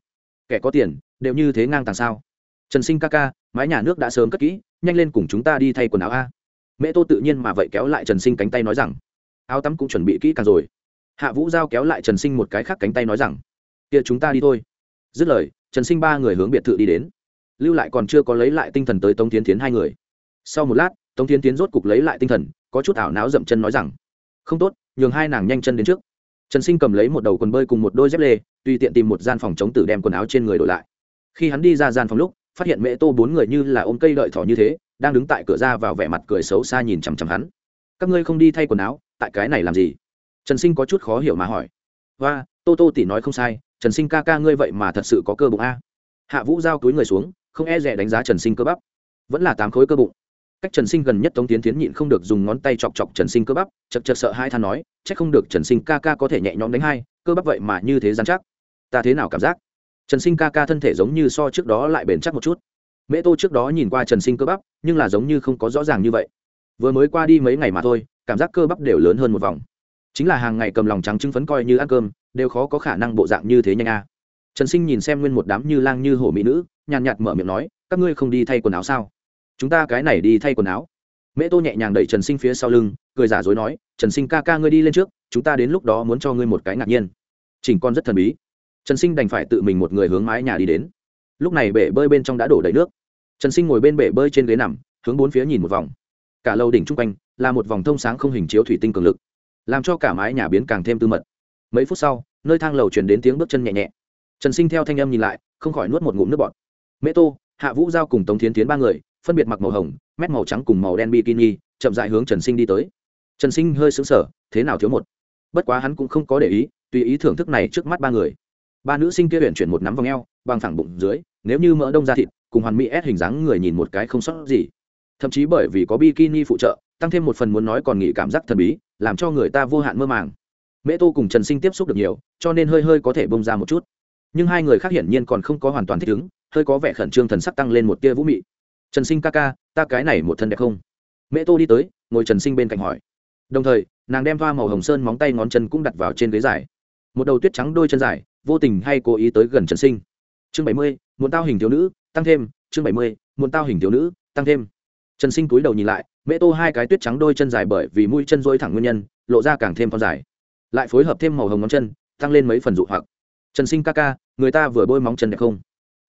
Kẻ có tiền, đều như thế ngang tàng sao? Trần sinh ca ca, mái nhà nước đã sớm cất kỹ, nhanh lên cùng chúng ta đi thay quần áo a mẹ tô tự nhiên mà vậy kéo lại trần sinh cánh tay nói rằng, áo tắm cũng chuẩn bị kỹ càng rồi. Hạ vũ giao kéo lại trần sinh một cái khác cánh tay nói rằng, kia chúng ta đi thôi. Dứt lời, trần sinh ba người hướng biệt thự đi đến. Lưu lại còn chưa có lấy lại tinh thần tới tống tiến tiến hai người. Sau một lát, tống tiến tiến rốt cục lấy lại tinh thần, có chút ảo não dậm chân nói rằng, không tốt, nhường hai nàng nhanh chân đến trước. Trần sinh cầm lấy một đầu quần bơi cùng một đôi dép lê, tùy tiện tìm một gian phòng chống tử đem quần áo trên người đổi lại. Khi hắn đi ra gian phòng lúc, phát hiện mẹ tô bốn người như là ôm cây đợi thỏ như thế đang đứng tại cửa ra vào vẻ mặt cười xấu xa nhìn chằm chằm hắn. Các ngươi không đi thay quần áo, tại cái này làm gì? Trần sinh có chút khó hiểu mà hỏi. Và tô tô tỷ nói không sai, trần sinh ca ca ngươi vậy mà thật sự có cơ bụng a. Hạ vũ giao túi người xuống, không e rẻ đánh giá trần sinh cơ bắp. Vẫn là tám khối cơ bụng. Cách trần sinh gần nhất tống tiến tiến nhịn không được dùng ngón tay chọc chọc trần sinh cơ bắp, chật chật sợ hai than nói c h ắ c không được trần sinh ca ca có thể nhẹ nhõm đánh hai, cơ bắp vậy mà như thế dán chắc. Ta thế nào cảm giác? Trần sinh ca ca thân thể giống như so trước đó lại bền chắc một chút mễ tô trước đó nhìn qua trần sinh cơ bắp, nhưng là giống như không có rõ ràng như vậy. Vừa mới qua đi mấy ngày mà thôi, cảm giác cơ bắp đều lớn hơn một vòng. Chính là hàng ngày cầm lòng trắng trứng phấn coi như ăn cơm, đều khó có khả năng bộ dạng như thế nhanh a. Trần sinh nhìn xem nguyên một đám như lang như hổ mỹ nữ, nhàn nhạt mở miệng nói, các ngươi không đi thay quần áo sao? Chúng ta cái này đi thay quần áo. Mễ tô nhẹ nhàng đẩy trần sinh phía sau lưng, cười giả dối nói, trần sinh ca ca ngươi đi lên trước, chúng ta đến lúc đó muốn cho ngươi một cái ngạc nhiên. Chỉnh con rất thần bí. Trần sinh đành phải tự mình một người hướng mái nhà đi đến lúc này bể bơi bên trong đã đổ đầy nước. Trần sinh ngồi bên bể bơi trên ghế nằm, hướng bốn phía nhìn một vòng. Cả lâu đỉnh chung quanh là một vòng thông sáng không hình chiếu thủy tinh cường lực, làm cho cả mái nhà biến càng thêm tư mật. Mấy phút sau, nơi thang lầu chuyển đến tiếng bước chân nhẹ nhẹ. Trần sinh theo thanh âm nhìn lại, không khỏi nuốt một ngụm nước bọt. Mễ tô, hạ vũ giao cùng tống thiến tiến ba người, phân biệt mặc màu hồng, mét màu trắng cùng màu đen bikini, chậm dại hướng trần sinh đi tới. Trần sinh hơi xứng sở thế nào thiếu một? Bất quá hắn cũng không có để ý, tùy ý thưởng thức này trước mắt ba người. Ba nữ sinh kia huyện chuyển một nắm vòng eo, bằng thẳng bụng dưới nếu như mỡ đông da thịt, cùng hoàn mỹ ép hình dáng người nhìn một cái không sót gì. Thậm chí bởi vì có bikini phụ trợ, tăng thêm một phần muốn nói còn nghĩ cảm giác thần bí, làm cho người ta vô hạn mơ màng. Mễ tô cùng trần sinh tiếp xúc được nhiều, cho nên hơi hơi có thể bông ra một chút. Nhưng hai người khác hiển nhiên còn không có hoàn toàn thích ứng, hơi có vẻ khẩn trương thần sắc tăng lên một tia vũ mị. Trần sinh ca ca, ta cái này một thân đẹp không? Mễ tô đi tới, ngồi trần sinh bên cạnh hỏi. Đồng thời, nàng đem thoa màu hồng sơn móng tay ngón chân cũng đặt vào trên ghế dài. Một đầu tuyết trắng đôi chân dài, vô tình hay cố ý tới gần trần sinh chương bảy mươi muốn tao hình thiếu nữ, tăng thêm. Chương bảy mươi muốn tao hình thiếu nữ, tăng thêm. Trần sinh túi đầu nhìn lại mễ tô hai cái tuyết trắng đôi chân dài bởi vì mũi chân dối thẳng nguyên nhân, lộ ra càng thêm con dài. Lại phối hợp thêm màu hồng ngón chân, tăng lên mấy phần dụ hoặc. Trần sinh ca ca, người ta vừa bôi móng chân đẹp không?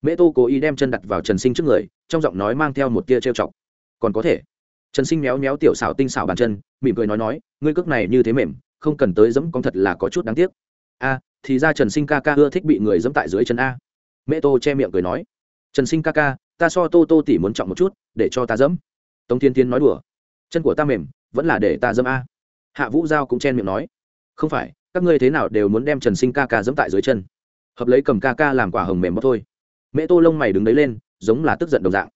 Mễ tô cố ý đem chân đặt vào trần sinh trước người, trong giọng nói mang theo một tia trêu chọc. Còn có thể. Trần sinh méo méo tiểu xảo tinh xảo bàn chân, mỉm cười nói nói, ngươi cước này như thế mềm, không cần tới dẫm con thật là có chút đáng tiếc. A, thì ra trần sinh ca ca ưa thích bị người dẫm tại dưới chân a mẹ tô che miệng cười nói, trần sinh ca ca, ta so tô tô tỉ muốn trọng một chút, để cho ta dẫm. Tống thiên tiến nói đùa, chân của ta mềm, vẫn là để ta dẫm a. Hạ vũ giao cũng chen miệng nói, không phải, các ngươi thế nào đều muốn đem trần sinh ca ca dẫm tại dưới chân. Hợp lấy cầm ca ca làm quả hồng mềm mất thôi. Mẹ tô lông mày đứng đấy lên, giống là tức giận đồng dạng.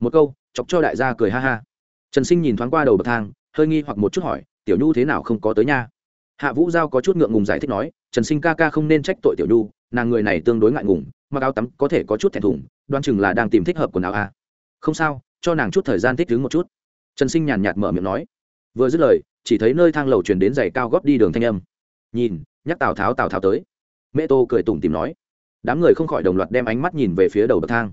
Một câu, chọc cho đại gia cười ha ha. Trần sinh nhìn thoáng qua đầu bậc thang, hơi nghi hoặc một chút hỏi, tiểu nhu thế nào không có tới nha? Hạ vũ giao có chút ngượng ngùng giải thích nói, trần sinh ca ca không nên trách tội tiểu nhu, nàng người này tương đối ngại ngùng mặc áo tắm có thể có chút thẹn thùng, đoan chừng là đang tìm thích hợp quần áo a à. không sao, cho nàng chút thời gian thích đứng một chút. Trần sinh nhàn nhạt mở miệng nói. Vừa dứt lời, chỉ thấy nơi thang lầu truyền đến giày cao góp đi đường thanh âm. Nhìn, nhắc tào tháo tào tháo tới. Mẹ tô cười tủm tìm nói. Đám người không khỏi đồng loạt đem ánh mắt nhìn về phía đầu bậc thang.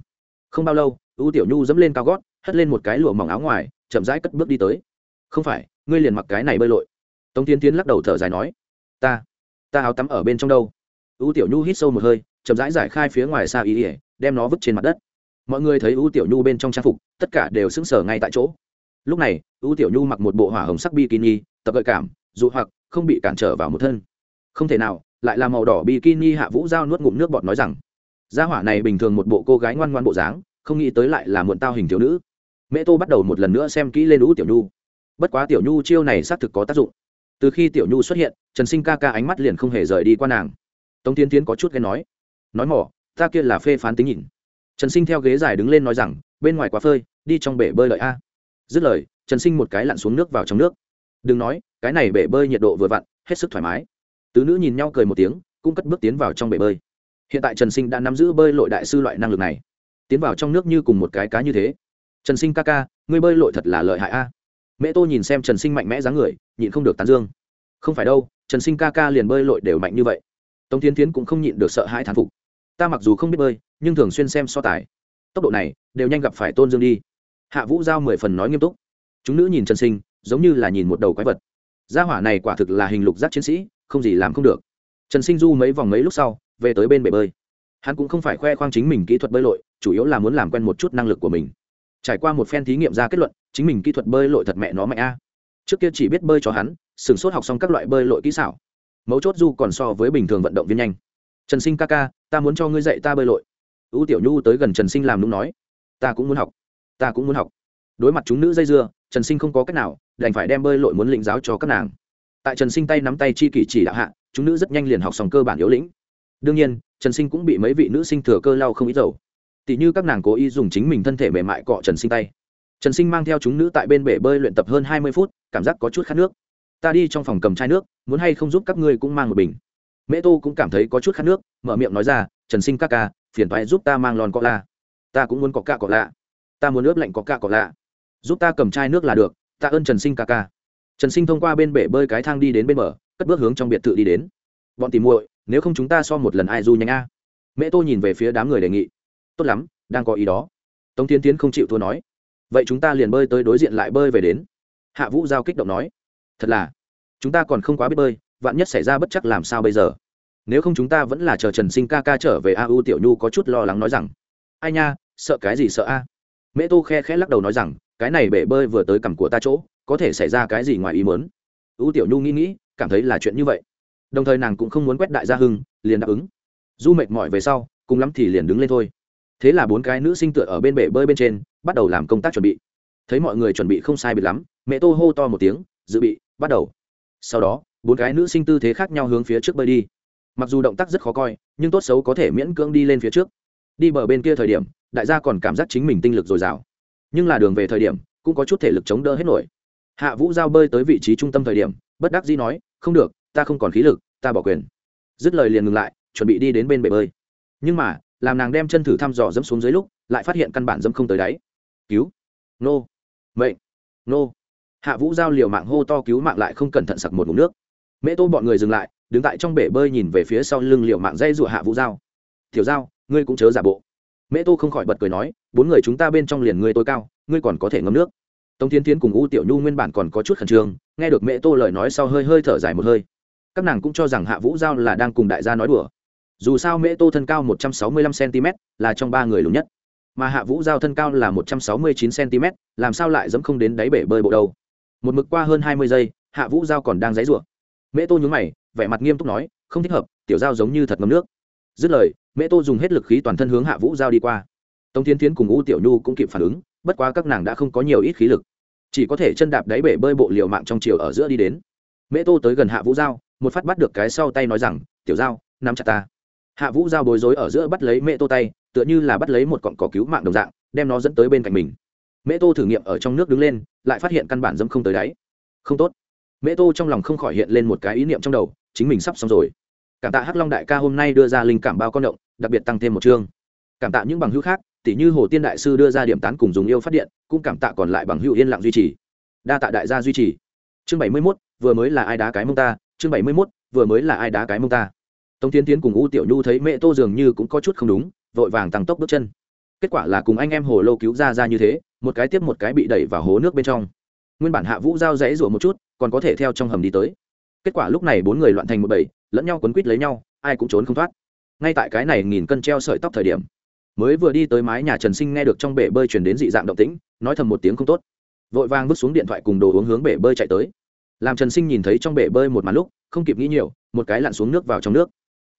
Không bao lâu ưu tiểu nhu dẫm lên cao gót, hất lên một cái lụa mỏng áo ngoài, chậm rãi cất bước đi tới. Không phải, ngươi liền mặc cái này bơi lội. Tống tiến tiến lắc đầu thở dài nói. Ta ta áo tắm ở bên trong đâu? Ưu tiểu nhu hít sâu một hơi chậm rãi giải khai phía ngoài xa ý ỉa, đem nó vứt trên mặt đất. Mọi người thấy ưu tiểu nhu bên trong trang phục, tất cả đều sững sờ ngay tại chỗ. Lúc này ưu tiểu nhu mặc một bộ hỏa hồng sắc bikini, tập gợi cảm dù hoặc, không bị cản trở vào một thân. Không thể nào, lại là màu đỏ bikini hạ vũ giao nuốt ngụm nước bọt nói rằng, gia hỏa này bình thường một bộ cô gái ngoan ngoan bộ dáng, không nghĩ tới lại là muộn tao hình thiếu nữ. Mẹ tô bắt đầu một lần nữa xem kỹ lên U tiểu nhu. Bất quá tiểu nhu chiêu này xác thực có tác dụng. Từ khi tiểu nhu xuất hiện, trần sinh ca ca ánh mắt liền không hề rời đi qua nàng. Tống tiến tiến có chút ghen nói nói mỏ, ta kia là phê phán tính nhìn. Trần sinh theo ghế dài đứng lên nói rằng, bên ngoài quá phơi, đi trong bể bơi lợi a. Dứt lời, trần sinh một cái lặn xuống nước vào trong nước. Đừng nói, cái này bể bơi nhiệt độ vừa vặn, hết sức thoải mái. Tứ nữ nhìn nhau cười một tiếng, cũng cất bước tiến vào trong bể bơi. Hiện tại trần sinh đã nắm giữ bơi lội đại sư loại năng lực này. Tiến vào trong nước như cùng một cái cá như thế. Trần sinh ca ca, ngươi bơi lội thật là lợi hại a. Mẹ tô nhìn xem trần sinh mạnh mẽ dáng người, nhịn không được tán dương. Không phải đâu, trần sinh ca ca liền bơi lội đều mạnh như vậy. Tống tiến tiến cũng không nhịn được sợ hãi thán phục ta mặc dù không biết bơi, nhưng thường xuyên xem so tài. Tốc độ này, đều nhanh gặp phải tôn dương đi. Hạ vũ giao mười phần nói nghiêm túc. Chúng nữ nhìn trần sinh, giống như là nhìn một đầu quái vật. Gia hỏa này quả thực là hình lục giác chiến sĩ, không gì làm không được. Trần sinh du mấy vòng mấy lúc sau, về tới bên bể bơi. Hắn cũng không phải khoe khoang chính mình kỹ thuật bơi lội, chủ yếu là muốn làm quen một chút năng lực của mình. Trải qua một phen thí nghiệm ra kết luận, chính mình kỹ thuật bơi lội thật mẹ nó mạnh a. Trước kia chỉ biết bơi cho hắn sửng sốt học xong các loại bơi lội kỹ xảo. Mấu chốt du còn so với bình thường vận động viên nhanh trần sinh ca ca, ta muốn cho ngươi dạy ta bơi lội. U tiểu nhu tới gần trần sinh làm đúng nói, ta cũng muốn học, ta cũng muốn học. Đối mặt chúng nữ dây dưa, trần sinh không có cách nào, đành phải đem bơi lội muốn lĩnh giáo cho các nàng. Tại trần sinh tay nắm tay chi kỷ chỉ đạo hạ, chúng nữ rất nhanh liền học xong cơ bản yếu lĩnh. Đương nhiên, trần sinh cũng bị mấy vị nữ sinh thừa cơ lau không ít dầu. Tỷ như các nàng cố ý dùng chính mình thân thể mềm mại cọ trần sinh tay. Trần sinh mang theo chúng nữ tại bên bể bơi luyện tập hơn hai mươi phút, cảm giác có chút khát nước. Ta đi trong phòng cầm chai nước, muốn hay không giúp các ngươi cũng mang một bình mễ tô cũng cảm thấy có chút khát nước, mở miệng nói ra, trần sinh các ca, phiền thoái giúp ta mang lon cọ la. Ta cũng muốn có ca cọ lạ. Ta muốn ướp lạnh có ca cọ lạ. Giúp ta cầm chai nước là được, ta ơn trần sinh ca ca. Trần sinh thông qua bên bể bơi cái thang đi đến bên bờ, cất bước hướng trong biệt thự đi đến. Bọn tìm muội, nếu không chúng ta so một lần ai du nhanh a? Mẹ tô nhìn về phía đám người đề nghị. Tốt lắm, đang có ý đó. Tống tiến tiến không chịu thua nói. Vậy chúng ta liền bơi tới đối diện lại bơi về đến. Hạ vũ giao kích động nói. Thật là, chúng ta còn không quá biết bơi vạn nhất xảy ra bất chắc làm sao bây giờ? Nếu không chúng ta vẫn là chờ trần sinh ca ca trở về a u tiểu nhu có chút lo lắng nói rằng, ai nha, sợ cái gì sợ a? Mẹ tô khe khẽ lắc đầu nói rằng, cái này bể bơi vừa tới cằm của ta chỗ, có thể xảy ra cái gì ngoài ý mớn u tiểu nhu nghĩ nghĩ, cảm thấy là chuyện như vậy. Đồng thời nàng cũng không muốn quét đại gia hưng, liền đáp ứng. Du mệt mỏi về sau, cùng lắm thì liền đứng lên thôi. Thế là bốn cái nữ sinh tựa ở bên bể bơi bên trên, bắt đầu làm công tác chuẩn bị. Thấy mọi người chuẩn bị không sai biệt lắm mẹ tô hô to một tiếng, dự bị, bắt đầu. Sau đó bốn cái nữ sinh tư thế khác nhau hướng phía trước bơi đi. Mặc dù động tác rất khó coi, nhưng tốt xấu có thể miễn cưỡng đi lên phía trước. Đi bờ bên kia thời điểm, đại gia còn cảm giác chính mình tinh lực dồi dào. Nhưng là đường về thời điểm, cũng có chút thể lực chống đỡ hết nổi. Hạ vũ giao bơi tới vị trí trung tâm thời điểm, bất đắc dĩ nói, không được, ta không còn khí lực, ta bỏ quyền. Dứt lời liền ngừng lại, chuẩn bị đi đến bên bể bơi. Nhưng mà, làm nàng đem chân thử thăm dò dẫm xuống dưới lúc, lại phát hiện căn bản dẫm không tới đáy. Cứu. Nô. Mệnh. Nô. Hạ vũ giao liều mạng hô to cứu mạng lại không cẩn thận sặc một ngụm nước mễ tô bọn người dừng lại, đứng tại trong bể bơi nhìn về phía sau lưng liều mạng dây rụa hạ vũ dao thiểu dao ngươi cũng chớ giả bộ. Mễ tô không khỏi bật cười nói, bốn người chúng ta bên trong liền ngươi tôi cao, ngươi còn có thể ngâm nước. Tống tiến tiến cùng u tiểu nhu nguyên bản còn có chút khẩn trương, nghe được mễ tô lời nói sau hơi hơi thở dài một hơi. Các nàng cũng cho rằng hạ vũ giao là đang cùng đại gia nói đùa. Dù sao mễ tô thân cao một trăm sáu mươi lăm cm là trong ba người lùn nhất. Mà hạ vũ giao thân cao là một trăm sáu mươi chín cm làm sao lại dẫm không đến đáy bể bơi bộ đâu? Một mực qua hơn hai mươi giây, hạ vũ giao còn đang dãy rủa mễ tô nhún mày, vẻ mặt nghiêm túc nói, không thích hợp, tiểu giao giống như thật ngấm nước. Dứt lời, mễ tô dùng hết lực khí toàn thân hướng hạ vũ giao đi qua. Tống tiến tiến cùng u tiểu nhu cũng kịp phản ứng, bất quá các nàng đã không có nhiều ít khí lực. Chỉ có thể chân đạp đáy bể bơi bộ liều mạng trong chiều ở giữa đi đến. Mễ tô tới gần hạ vũ giao, một phát bắt được cái sau tay nói rằng, tiểu giao, nắm chặt ta. Hạ vũ giao bối rối ở giữa bắt lấy mễ tô tay, tựa như là bắt lấy một cọn cỏ cứu mạng đồng dạng, đem nó dẫn tới bên cạnh mình. Mễ tô thử nghiệm ở trong nước đứng lên, lại phát hiện căn bản dẫm không tới đáy. Không tốt mễ tô trong lòng không khỏi hiện lên một cái ý niệm trong đầu, chính mình sắp xong rồi. Cảm tạ hắc long đại ca hôm nay đưa ra linh cảm bao con động, đặc biệt tăng thêm một chương. Cảm tạ những bằng hữu khác tỷ như hồ tiên đại sư đưa ra điểm tán cùng dùng yêu phát điện, cũng cảm tạ còn lại bằng hữu yên lặng duy trì. Đa tạ đại gia duy trì. Chương bảy mươi mốt, vừa mới là ai đá cái mông ta? Chương bảy mươi mốt, vừa mới là ai đá cái mông ta? Tống tiến tiến cùng u tiểu nhu thấy mẹ tô dường như cũng có chút không đúng, vội vàng tăng tốc bước chân. Kết quả là cùng anh em hồ lô cứu ra ra như thế, một cái tiếp một cái bị đẩy vào hố nước bên trong nguyên bản hạ vũ giao dãy rủa một chút, còn có thể theo trong hầm đi tới. Kết quả lúc này bốn người loạn thành một bầy, lẫn nhau quấn quít lấy nhau, ai cũng trốn không thoát. Ngay tại cái này nghìn cân treo sợi tóc thời điểm, mới vừa đi tới mái nhà trần sinh nghe được trong bể bơi chuyển đến dị dạng động tĩnh, nói thầm một tiếng không tốt. Vội vàng vứt xuống điện thoại cùng đồ uống hướng bể bơi chạy tới. Làm trần sinh nhìn thấy trong bể bơi một màn lúc, không kịp nghĩ nhiều, một cái lặn xuống nước vào trong nước.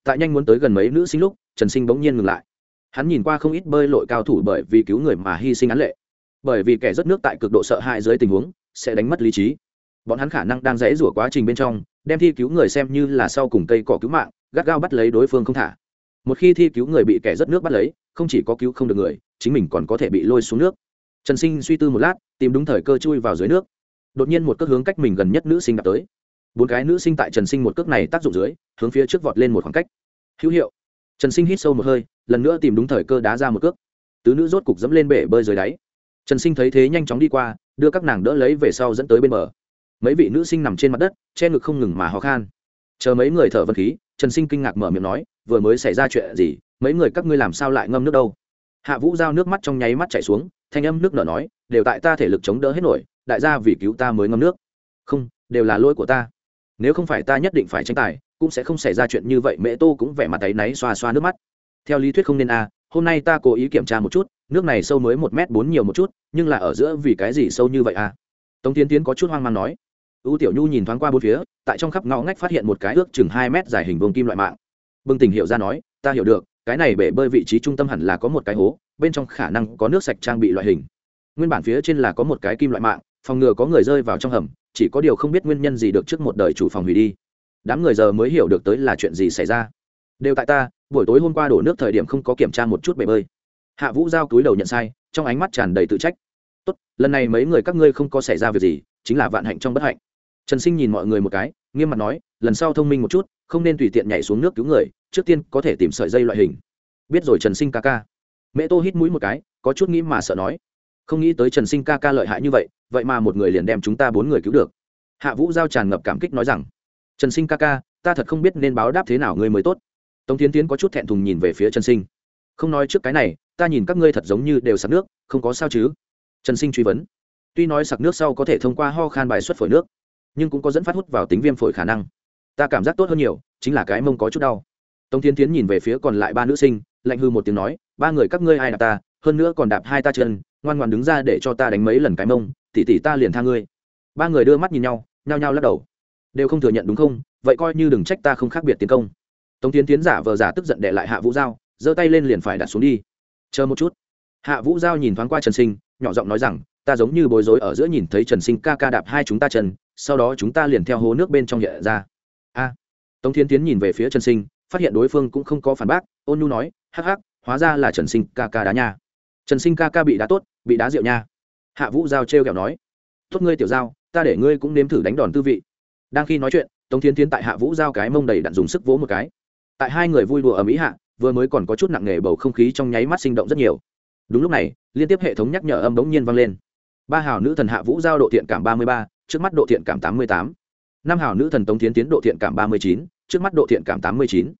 Tại nhanh muốn tới gần mấy nữ sinh lúc, trần sinh bỗng nhiên ngừng lại. Hắn nhìn qua không ít bơi lội cao thủ bởi vì cứu người mà hy sinh án lệ. Bởi vì kẻ rất nước tại cực độ sợ hãi dưới tình huống sẽ đánh mất lý trí. Bọn hắn khả năng đang rẽ rủa quá trình bên trong, đem thi cứu người xem như là sau cùng cây cỏ cứu mạng, gắt gao bắt lấy đối phương không thả. Một khi thi cứu người bị kẻ rớt nước bắt lấy, không chỉ có cứu không được người, chính mình còn có thể bị lôi xuống nước. Trần sinh suy tư một lát, tìm đúng thời cơ chui vào dưới nước. Đột nhiên một cước hướng cách mình gần nhất nữ sinh đạp tới. Bốn cái nữ sinh tại trần sinh một cước này tác dụng dưới, hướng phía trước vọt lên một khoảng cách. Hữu hiệu. Trần sinh hít sâu một hơi, lần nữa tìm đúng thời cơ đá ra một cước. Tứ nữ rốt cục dẫm lên bể bơi dưới đáy. Trần sinh thấy thế nhanh chóng đi qua đưa các nàng đỡ lấy về sau dẫn tới bên bờ. Mấy vị nữ sinh nằm trên mặt đất, che ngực không ngừng mà ho khan. Chờ mấy người thở vật khí, trần sinh kinh ngạc mở miệng nói, vừa mới xảy ra chuyện gì? Mấy người các ngươi làm sao lại ngâm nước đâu? Hạ vũ giao nước mắt trong nháy mắt chảy xuống, thanh âm nước nở nói, đều tại ta thể lực chống đỡ hết nổi, đại gia vì cứu ta mới ngâm nước. Không, đều là lỗi của ta. Nếu không phải ta nhất định phải tranh tài, cũng sẽ không xảy ra chuyện như vậy. Mẹ tô cũng vẻ mặt tay náy xoa xoa nước mắt. Theo lý thuyết không nên a, hôm nay ta cố ý kiểm tra một chút nước này sâu mới một m bốn nhiều một chút, nhưng là ở giữa vì cái gì sâu như vậy à? tống tiến tiến có chút hoang mang nói. U tiểu nhu nhìn thoáng qua bốn phía, tại trong khắp ngõ ngách phát hiện một cái ước chừng hai mét dài hình vông kim loại mạng. Bưng tỉnh hiểu ra nói, ta hiểu được, cái này bể bơi vị trí trung tâm hẳn là có một cái hố, bên trong khả năng có nước sạch trang bị loại hình. Nguyên bản phía trên là có một cái kim loại mạng, phòng ngừa có người rơi vào trong hầm, chỉ có điều không biết nguyên nhân gì được trước một đời chủ phòng hủy đi. Đám người giờ mới hiểu được tới là chuyện gì xảy ra. Đều tại ta, buổi tối hôm qua đổ nước thời điểm không có kiểm tra một chút bể bơi hạ vũ giao túi đầu nhận sai, trong ánh mắt tràn đầy tự trách. Tốt, lần này mấy người các ngươi không có xảy ra việc gì, chính là vạn hạnh trong bất hạnh. Trần sinh nhìn mọi người một cái, nghiêm mặt nói, lần sau thông minh một chút, không nên tùy tiện nhảy xuống nước cứu người, trước tiên có thể tìm sợi dây loại hình. Biết rồi trần sinh ca ca. Mẹ tô hít mũi một cái, có chút nghĩ mà sợ nói, không nghĩ tới trần sinh ca ca lợi hại như vậy vậy mà một người liền đem chúng ta bốn người cứu được. Hạ vũ giao tràn ngập cảm kích nói rằng, trần sinh ca ca, ta thật không biết nên báo đáp thế nào ngươi mới tốt. Tống tiến tiến có chút thẹn thùng nhìn về phía trần sinh không nói trước cái này, ta nhìn các ngươi thật giống như đều sặc nước, không có sao chứ? Trần sinh truy vấn. Tuy nói sặc nước sau có thể thông qua ho khan bài xuất phổi nước, nhưng cũng có dẫn phát hút vào tính viêm phổi khả năng. Ta cảm giác tốt hơn nhiều, chính là cái mông có chút đau. Tống tiến tiến nhìn về phía còn lại ba nữ sinh, lạnh hư một tiếng nói, ba người các ngươi ai đạp ta? Hơn nữa còn đạp hai ta chân, ngoan ngoan đứng ra để cho ta đánh mấy lần cái mông tỉ tỉ ta liền tha ngươi. Ba người đưa mắt nhìn nhau, nhao nhao lắc đầu. Đều không thừa nhận đúng không? Vậy coi như đừng trách ta không khác biệt tiến công. Tống tiến tiến giả vờ giả tức giận để lại hạ vũ giao giơ tay lên liền phải đặt xuống đi. Chờ một chút. Hạ vũ giao nhìn thoáng qua trần sinh, nhỏ giọng nói rằng, ta giống như bối rối ở giữa nhìn thấy trần sinh ca ca đạp hai chúng ta chân, sau đó chúng ta liền theo hố nước bên trong nhẹ ra. A. Tống thiên tiến nhìn về phía trần sinh, phát hiện đối phương cũng không có phản bác, ôn nhu nói, hắc hắc, hóa ra là trần sinh ca ca đá nha. Trần sinh ca ca bị đá tốt, bị đá rượu nha. Hạ vũ giao trêu kẹo nói, tốt ngươi tiểu giao, ta để ngươi cũng nếm thử đánh đòn tư vị. Đang khi nói chuyện, tống thiên tiến tại hạ vũ giao cái mông đầy đặn dùng sức vỗ một cái. Tại hai người vui đùa ở mỹ hạ vừa mới còn có chút nặng nề bầu không khí trong nháy mắt sinh động rất nhiều. Đúng lúc này, liên tiếp hệ thống nhắc nhở âm bỗng nhiên vang lên. Ba hào nữ thần hạ vũ giao độ thiện cảm ba mươi ba, trước mắt độ thiện cảm tám mươi tám. Năm hào nữ thần tống tiến tiến độ thiện cảm ba mươi chín, trước mắt độ thiện cảm tám mươi chín.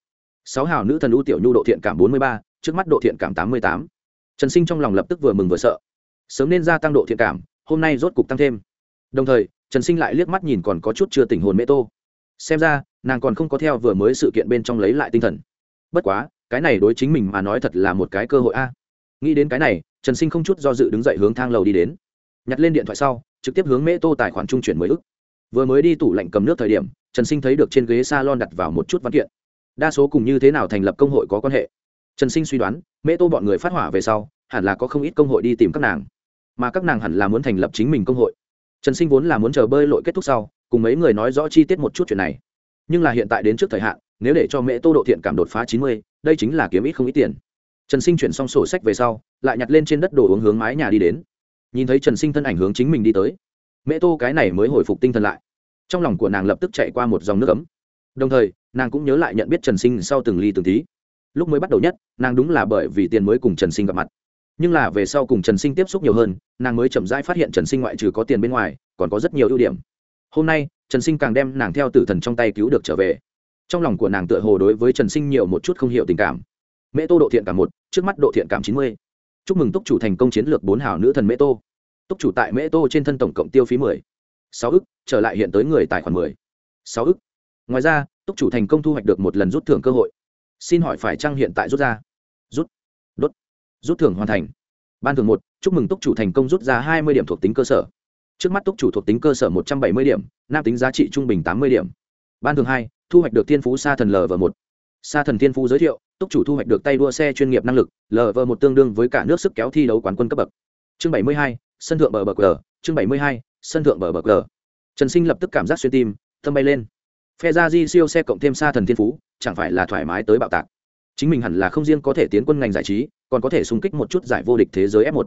Sáu hào nữ thần u tiểu nhu độ thiện cảm bốn mươi ba, trước mắt độ thiện cảm tám mươi tám. Trần sinh trong lòng lập tức vừa mừng vừa sợ. Sớm nên gia tăng độ thiện cảm, hôm nay rốt cục tăng thêm. Đồng thời, trần sinh lại liếc mắt nhìn còn có chút chưa tỉnh hồn mê tô. Xem ra, nàng còn không có theo vừa mới sự kiện bên trong lấy lại tinh thần. Bất quá cái này đối chính mình mà nói thật là một cái cơ hội a. Nghĩ đến cái này, trần sinh không chút do dự đứng dậy hướng thang lầu đi đến. Nhặt lên điện thoại sau, trực tiếp hướng mễ tô tài khoản trung chuyển mới ức. Vừa mới đi tủ lạnh cầm nước thời điểm, trần sinh thấy được trên ghế s a lon đặt vào một chút văn kiện. Đa số cùng như thế nào thành lập công hội có quan hệ. Trần sinh suy đoán, mễ tô bọn người phát hỏa về sau, hẳn là có không ít công hội đi tìm các nàng. Mà các nàng hẳn là muốn thành lập chính mình công hội. Trần sinh vốn là muốn chờ bơi lội kết thúc sau, cùng mấy người nói rõ chi tiết một chút chuyện này. Nhưng là hiện tại đến trước thời hạn nếu để cho mẹ tô độ thiện cảm đột phá chín mươi, đây chính là kiếm ít không ít tiền. Trần sinh chuyển xong sổ sách về sau, lại nhặt lên trên đất đồ uống hướng mái nhà đi đến. Nhìn thấy trần sinh thân ảnh hướng chính mình đi tới mẹ tô cái này mới hồi phục tinh thần lại. Trong lòng của nàng lập tức chạy qua một dòng nước ấm. Đồng thời, nàng cũng nhớ lại nhận biết trần sinh sau từng ly từng tí. Lúc mới bắt đầu nhất, nàng đúng là bởi vì tiền mới cùng trần sinh gặp mặt. Nhưng là về sau cùng trần sinh tiếp xúc nhiều hơn, nàng mới chậm rãi phát hiện trần sinh ngoại trừ có tiền bên ngoài, còn có rất nhiều ưu điểm. Hôm nay, trần sinh càng đem nàng theo tử thần trong tay cứu được trở về trong lòng của nàng tựa hồ đối với trần sinh nhiều một chút không hiểu tình cảm. Mễ tô độ thiện cảm một, trước mắt độ thiện cảm chín mươi. Chúc mừng túc chủ thành công chiến lược bốn hảo nữ thần mễ tô. Túc chủ tại mễ tô trên thân tổng cộng tiêu phí mười. Sáu ức, trở lại hiện tới người tài khoản mười. Sáu ức. Ngoài ra túc chủ thành công thu hoạch được một lần rút thưởng cơ hội. Xin hỏi phải trăng hiện tại rút ra? Rút. Đốt. Rút thưởng hoàn thành. Ban thường một, chúc mừng túc chủ thành công rút ra hai mươi điểm thuộc tính cơ sở. Trước mắt túc chủ thuộc tính cơ sở một trăm bảy mươi điểm, nam tính giá trị trung bình tám mươi điểm. Ban thường hai thu hoạch được thiên phú sa thần lv một. Sa thần thiên phú giới thiệu, túc chủ thu hoạch được tay đua xe chuyên nghiệp năng lực lv một tương đương với cả nước sức kéo thi đấu quán quân cấp bậc. Chương bảy mươi hai, sân thượng bờ bờ cờ. Chương bảy mươi hai, sân thượng bờ bờ cờ. Trần sinh lập tức cảm giác xuyên tim, tâm bay lên. Phe ra di siêu xe cộng thêm sa thần thiên phú, chẳng phải là thoải mái tới bạo tạc. Chính mình hẳn là không riêng có thể tiến quân ngành giải trí, còn có thể xung kích một chút giải vô địch thế giới f 1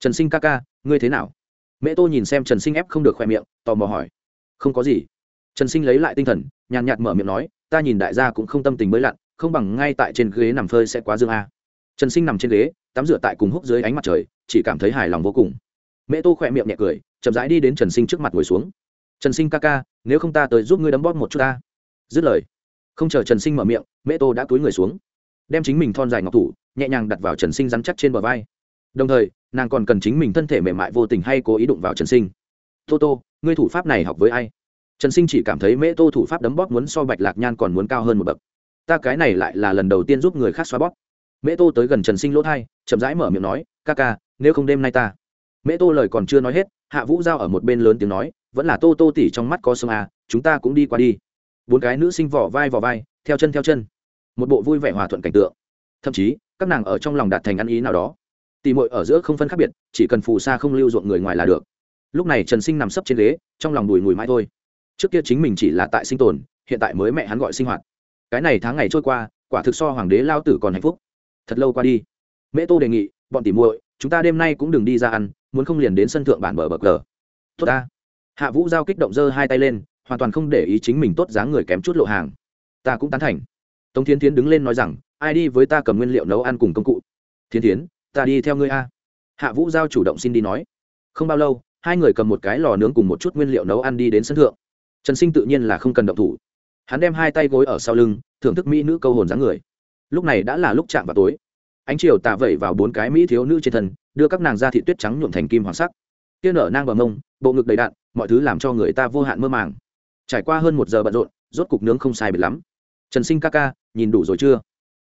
trần sinh ca ca, ngươi thế nào? Mẹ tô nhìn xem trần sinh ép không được khoe miệng, tò mò hỏi. Không có gì trần sinh lấy lại tinh thần, nhàn nhạt mở miệng nói, ta nhìn đại gia cũng không tâm tình mới lặn, không bằng ngay tại trên ghế nằm phơi sẽ quá dương a. Trần sinh nằm trên ghế, tắm rửa tại cùng húc dưới ánh mặt trời, chỉ cảm thấy hài lòng vô cùng. Mẹ tô khỏe miệng nhẹ cười, chậm rãi đi đến trần sinh trước mặt ngồi xuống. Trần sinh ca ca, nếu không ta tới giúp ngươi đấm bóp một chút ta. Dứt lời, không chờ trần sinh mở miệng mẹ tô đã túi người xuống, đem chính mình thon dài ngọc thủ, nhẹ nhàng đặt vào trần sinh rắn chắc trên bờ vai. Đồng thời, nàng còn cần chính mình thân thể mềm mại vô tình hay cố ý đụng vào trần sinh. Tô tô, ngươi thủ pháp này học với ai? Trần sinh chỉ cảm thấy mễ tô thủ pháp đấm bóp muốn so bạch lạc nhan còn muốn cao hơn một bậc. Ta cái này lại là lần đầu tiên giúp người khác xóa bóp. Mễ tô tới gần trần sinh lỗ thai, chậm rãi mở miệng nói, ca ca, nếu không đêm nay ta. Mễ tô lời còn chưa nói hết, hạ vũ giao ở một bên lớn tiếng nói, vẫn là tô tô tỉ trong mắt có sông à chúng ta cũng đi qua đi. Bốn cái nữ sinh vỏ vai vỏ vai, theo chân theo chân. Một bộ vui vẻ hòa thuận cảnh tượng. Thậm chí, các nàng ở trong lòng đạt thành ăn ý nào đó. Tỉ mội ở giữa không phân khác biệt, chỉ cần phù sa không lưu ruộng người ngoài là được. Lúc này trần sinh nằm sấp trên ghế, trong lòng đùi ngùi mãi thôi trước kia chính mình chỉ là tại sinh tồn, hiện tại mới mẹ hắn gọi sinh hoạt. Cái này tháng ngày trôi qua, quả thực so hoàng đế lao tử còn hạnh phúc. Thật lâu qua đi, mễ tô đề nghị, bọn tỉ muội, chúng ta đêm nay cũng đừng đi ra ăn, muốn không liền đến sân thượng bản bờ bờ cờ. Tốt ta. Hạ vũ giao kích động giơ hai tay lên, hoàn toàn không để ý chính mình tốt dáng người kém chút lộ hàng. Ta cũng tán thành. Tống thiên tiến đứng lên nói rằng, ai đi với ta cầm nguyên liệu nấu ăn cùng công cụ? Thiên tiến ta đi theo ngươi a. Hạ vũ giao chủ động xin đi nói. Không bao lâu, hai người cầm một cái lò nướng cùng một chút nguyên liệu nấu ăn đi đến sân thượng trần sinh tự nhiên là không cần động thủ. Hắn đem hai tay gối ở sau lưng, thưởng thức mỹ nữ câu hồn dáng người. Lúc này đã là lúc chạm vào tối. Ánh chiều tạ vẩy vào bốn cái mỹ thiếu nữ trên thân, đưa các nàng ra thị tuyết trắng nhuộm thành kim hoàng sắc. Tiên nở nang bờ mông, bộ ngực đầy đạn, mọi thứ làm cho người ta vô hạn mơ màng. Trải qua hơn một giờ bận rộn, rốt cục nướng không sai biệt lắm. Trần sinh ca ca, nhìn đủ rồi chưa?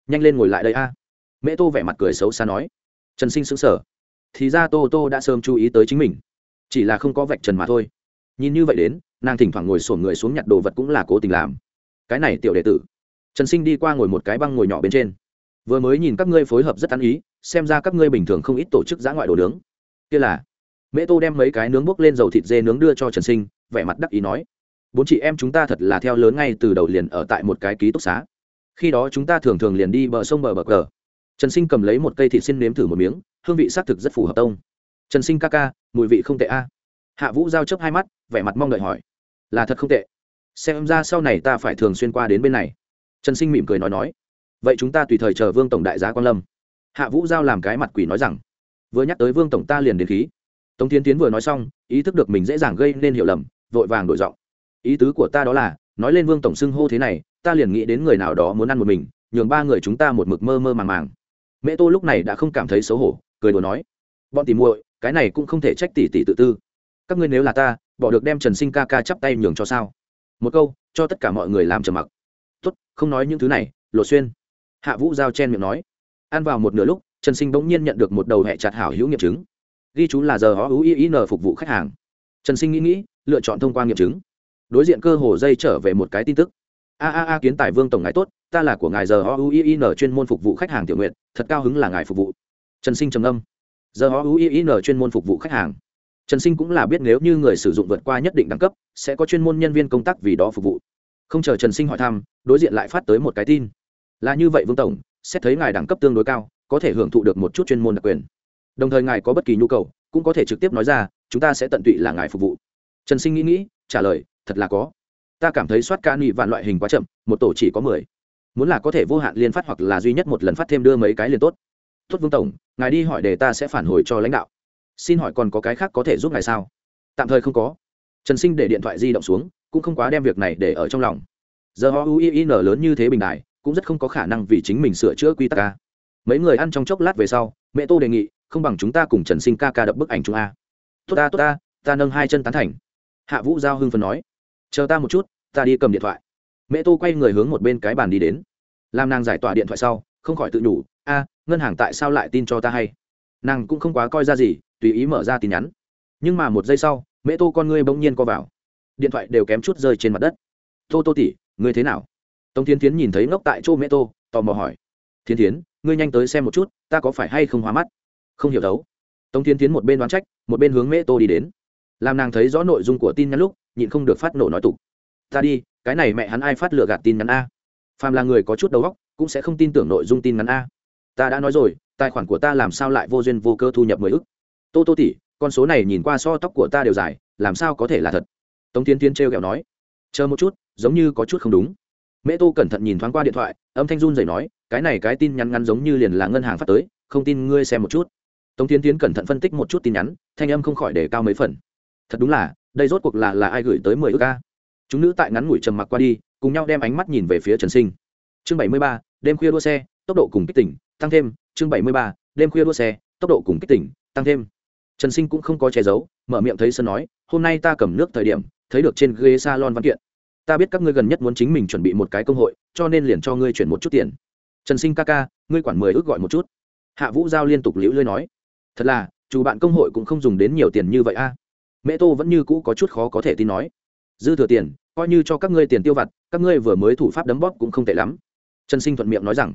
Nhanh lên ngồi lại đây a. Mẹ tô vẻ mặt cười xấu xa nói. Trần sinh sững sờ. Thì ra tô tô đã sớm chú ý tới chính mình. Chỉ là không có vạch trần mà thôi. Nhìn như vậy đến nàng thỉnh thoảng ngồi sổn người xuống nhặt đồ vật cũng là cố tình làm. Cái này tiểu đệ tử. Trần sinh đi qua ngồi một cái băng ngồi nhỏ bên trên. Vừa mới nhìn các ngươi phối hợp rất ăn ý, xem ra các ngươi bình thường không ít tổ chức giã ngoại đồ nướng. Kia là. Mẹ tô đem mấy cái nướng bốc lên dầu thịt dê nướng đưa cho trần sinh, vẻ mặt đắc ý nói. Bốn chị em chúng ta thật là theo lớn ngay từ đầu liền ở tại một cái ký túc xá. Khi đó chúng ta thường thường liền đi bờ sông bờ bờ cờ. Trần sinh cầm lấy một cây thịt xin nếm thử một miếng, hương vị xác thực rất phù hợp tông. Trần sinh ca ca, mùi vị không tệ a. Hạ vũ giao chấp hai mắt, vẻ mặt mong đợi hỏi là thật không tệ. Xem ra sau này ta phải thường xuyên qua đến bên này. Trần sinh mỉm cười nói nói. Vậy chúng ta tùy thời chờ vương tổng đại giá quan lâm. Hạ vũ giao làm cái mặt quỷ nói rằng. Vừa nhắc tới vương tổng ta liền đến khí. Tống tiến tiến vừa nói xong, ý thức được mình dễ dàng gây nên hiểu lầm, vội vàng đổi giọng. Ý tứ của ta đó là, nói lên vương tổng xưng hô thế này, ta liền nghĩ đến người nào đó muốn ăn một mình, nhường ba người chúng ta một mực mơ mơ màng màng. Mẹ tô lúc này đã không cảm thấy xấu hổ, cười đùa nói. Bọn tìm muội, cái này cũng không thể trách tỷ tỷ tự tư các ngươi nếu là ta, bỏ được đem trần sinh ca ca chắp tay nhường cho sao? Một câu, cho tất cả mọi người làm trầm mặc. Tốt, không nói những thứ này, lộ xuyên. Hạ vũ giao chen miệng nói. Ăn vào một nửa lúc, trần sinh bỗng nhiên nhận được một đầu hẹ chặt hảo hữu nghiệm chứng. Ghi chú là giờ họ hữu ý ý n phục vụ khách hàng. Trần sinh nghĩ nghĩ, lựa chọn thông qua nghiệm chứng. Đối diện cơ hồ dây trở về một cái tin tức. A a a kiến tài vương tổng ngài tốt, ta là của ngài giờ họ y n chuyên môn phục vụ khách hàng tiểu nguyện, thật cao hứng là ngài phục vụ. Trần sinh trầm âm giờ họ y n chuyên môn phục vụ khách hàng trần sinh cũng là biết nếu như người sử dụng vượt qua nhất định đẳng cấp, sẽ có chuyên môn nhân viên công tác vì đó phục vụ. Không chờ trần sinh hỏi thăm, đối diện lại phát tới một cái tin. Là như vậy vương tổng, xét thấy ngài đẳng cấp tương đối cao, có thể hưởng thụ được một chút chuyên môn đặc quyền. Đồng thời ngài có bất kỳ nhu cầu, cũng có thể trực tiếp nói ra, chúng ta sẽ tận tụy là ngài phục vụ. Trần sinh nghĩ nghĩ, trả lời, thật là có. Ta cảm thấy soát ca nghị vạn loại hình quá chậm, một tổ chỉ có mười. Muốn là có thể vô hạn liên phát hoặc là duy nhất một lần phát thêm đưa mấy cái liền tốt. Tốt vương tổng, ngài đi hỏi để ta sẽ phản hồi cho lãnh đạo xin hỏi còn có cái khác có thể giúp ngài sao? Tạm thời không có. Trần sinh để điện thoại di động xuống, cũng không quá đem việc này để ở trong lòng. Giờ họ uin lớn như thế bình đại, cũng rất không có khả năng vì chính mình sửa chữa quy tắc ca mấy người ăn trong chốc lát về sau, mẹ tô đề nghị, không bằng chúng ta cùng trần sinh ca ca đập bức ảnh chúng a. Tốt ta tốt ta ta nâng hai chân tán thành. Hạ vũ giao hưng phần nói, chờ ta một chút, ta đi cầm điện thoại. Mẹ tô quay người hướng một bên cái bàn đi đến. Làm nàng giải tỏa điện thoại sau, không khỏi tự nhủ, a, ngân hàng tại sao lại tin cho ta hay? Nàng cũng không quá coi ra gì tùy ý mở ra tin nhắn. Nhưng mà một giây sau mẹ tô con ngươi bỗng nhiên co vào. Điện thoại đều kém chút rơi trên mặt đất. Tô tô tỉ ngươi thế nào? Tống thiên tiến nhìn thấy ngốc tại chỗ mẹ tô, tò mò hỏi. Thiên tiến ngươi nhanh tới xem một chút, ta có phải hay không hóa mắt? Không hiểu đấu tống thiên tiến một bên đoán trách, một bên hướng mẹ tô đi đến. Làm nàng thấy rõ nội dung của tin nhắn lúc, nhịn không được phát nổ nói tục. Ta đi, cái này mẹ hắn ai phát lừa gạt tin nhắn a? Phàm là người có chút đầu óc, cũng sẽ không tin tưởng nội dung tin nhắn a. Ta đã nói rồi, tài khoản của ta làm sao lại vô duyên vô cơ thu nhập mười ức? Tô tô tỉ con số này nhìn qua so tóc của ta đều dài, làm sao có thể là thật? Tống tiến tiến t r kẹo nói. Chờ một chút, giống như có chút không đúng. Mẹ tô cẩn thận nhìn thoáng qua điện thoại, âm thanh run rẩy nói, cái này cái tin nhắn ngắn giống như liền là ngân hàng phát tới, không tin ngươi xem một chút. Tống tiến tiến cẩn thận phân tích một chút tin nhắn, thanh âm không khỏi để cao mấy phần. Thật đúng là, đây rốt cuộc là là ai gửi tới mười ước ca? Chúng nữ tại ngắn ngủi trầm mặc qua đi, cùng nhau đem ánh mắt nhìn về phía trần sinh. Chương bảy mươi ba, đêm khuya đua xe, tốc độ cùng kích tỉnh, tăng thêm. Chương bảy mươi ba, đêm khuya đua xe, tốc độ cùng kích tỉnh, tăng thêm trần sinh cũng không có che giấu, mở miệng thấy sân nói, hôm nay ta cầm nước thời điểm, thấy được trên ghế salon văn kiện. Ta biết các ngươi gần nhất muốn chính mình chuẩn bị một cái công hội, cho nên liền cho ngươi chuyển một chút tiền. Trần sinh ca ca, ngươi quản mười ước gọi một chút. Hạ vũ giao liên tục liễu lơi nói, thật là, chủ bạn công hội cũng không dùng đến nhiều tiền như vậy a. À. Mẹ tô vẫn như cũ có chút khó có thể tin nói, dư thừa tiền, coi như cho các ngươi tiền tiêu vặt, các ngươi vừa mới thủ pháp đấm bóp cũng không tệ lắm. Trần sinh thuận miệng nói rằng,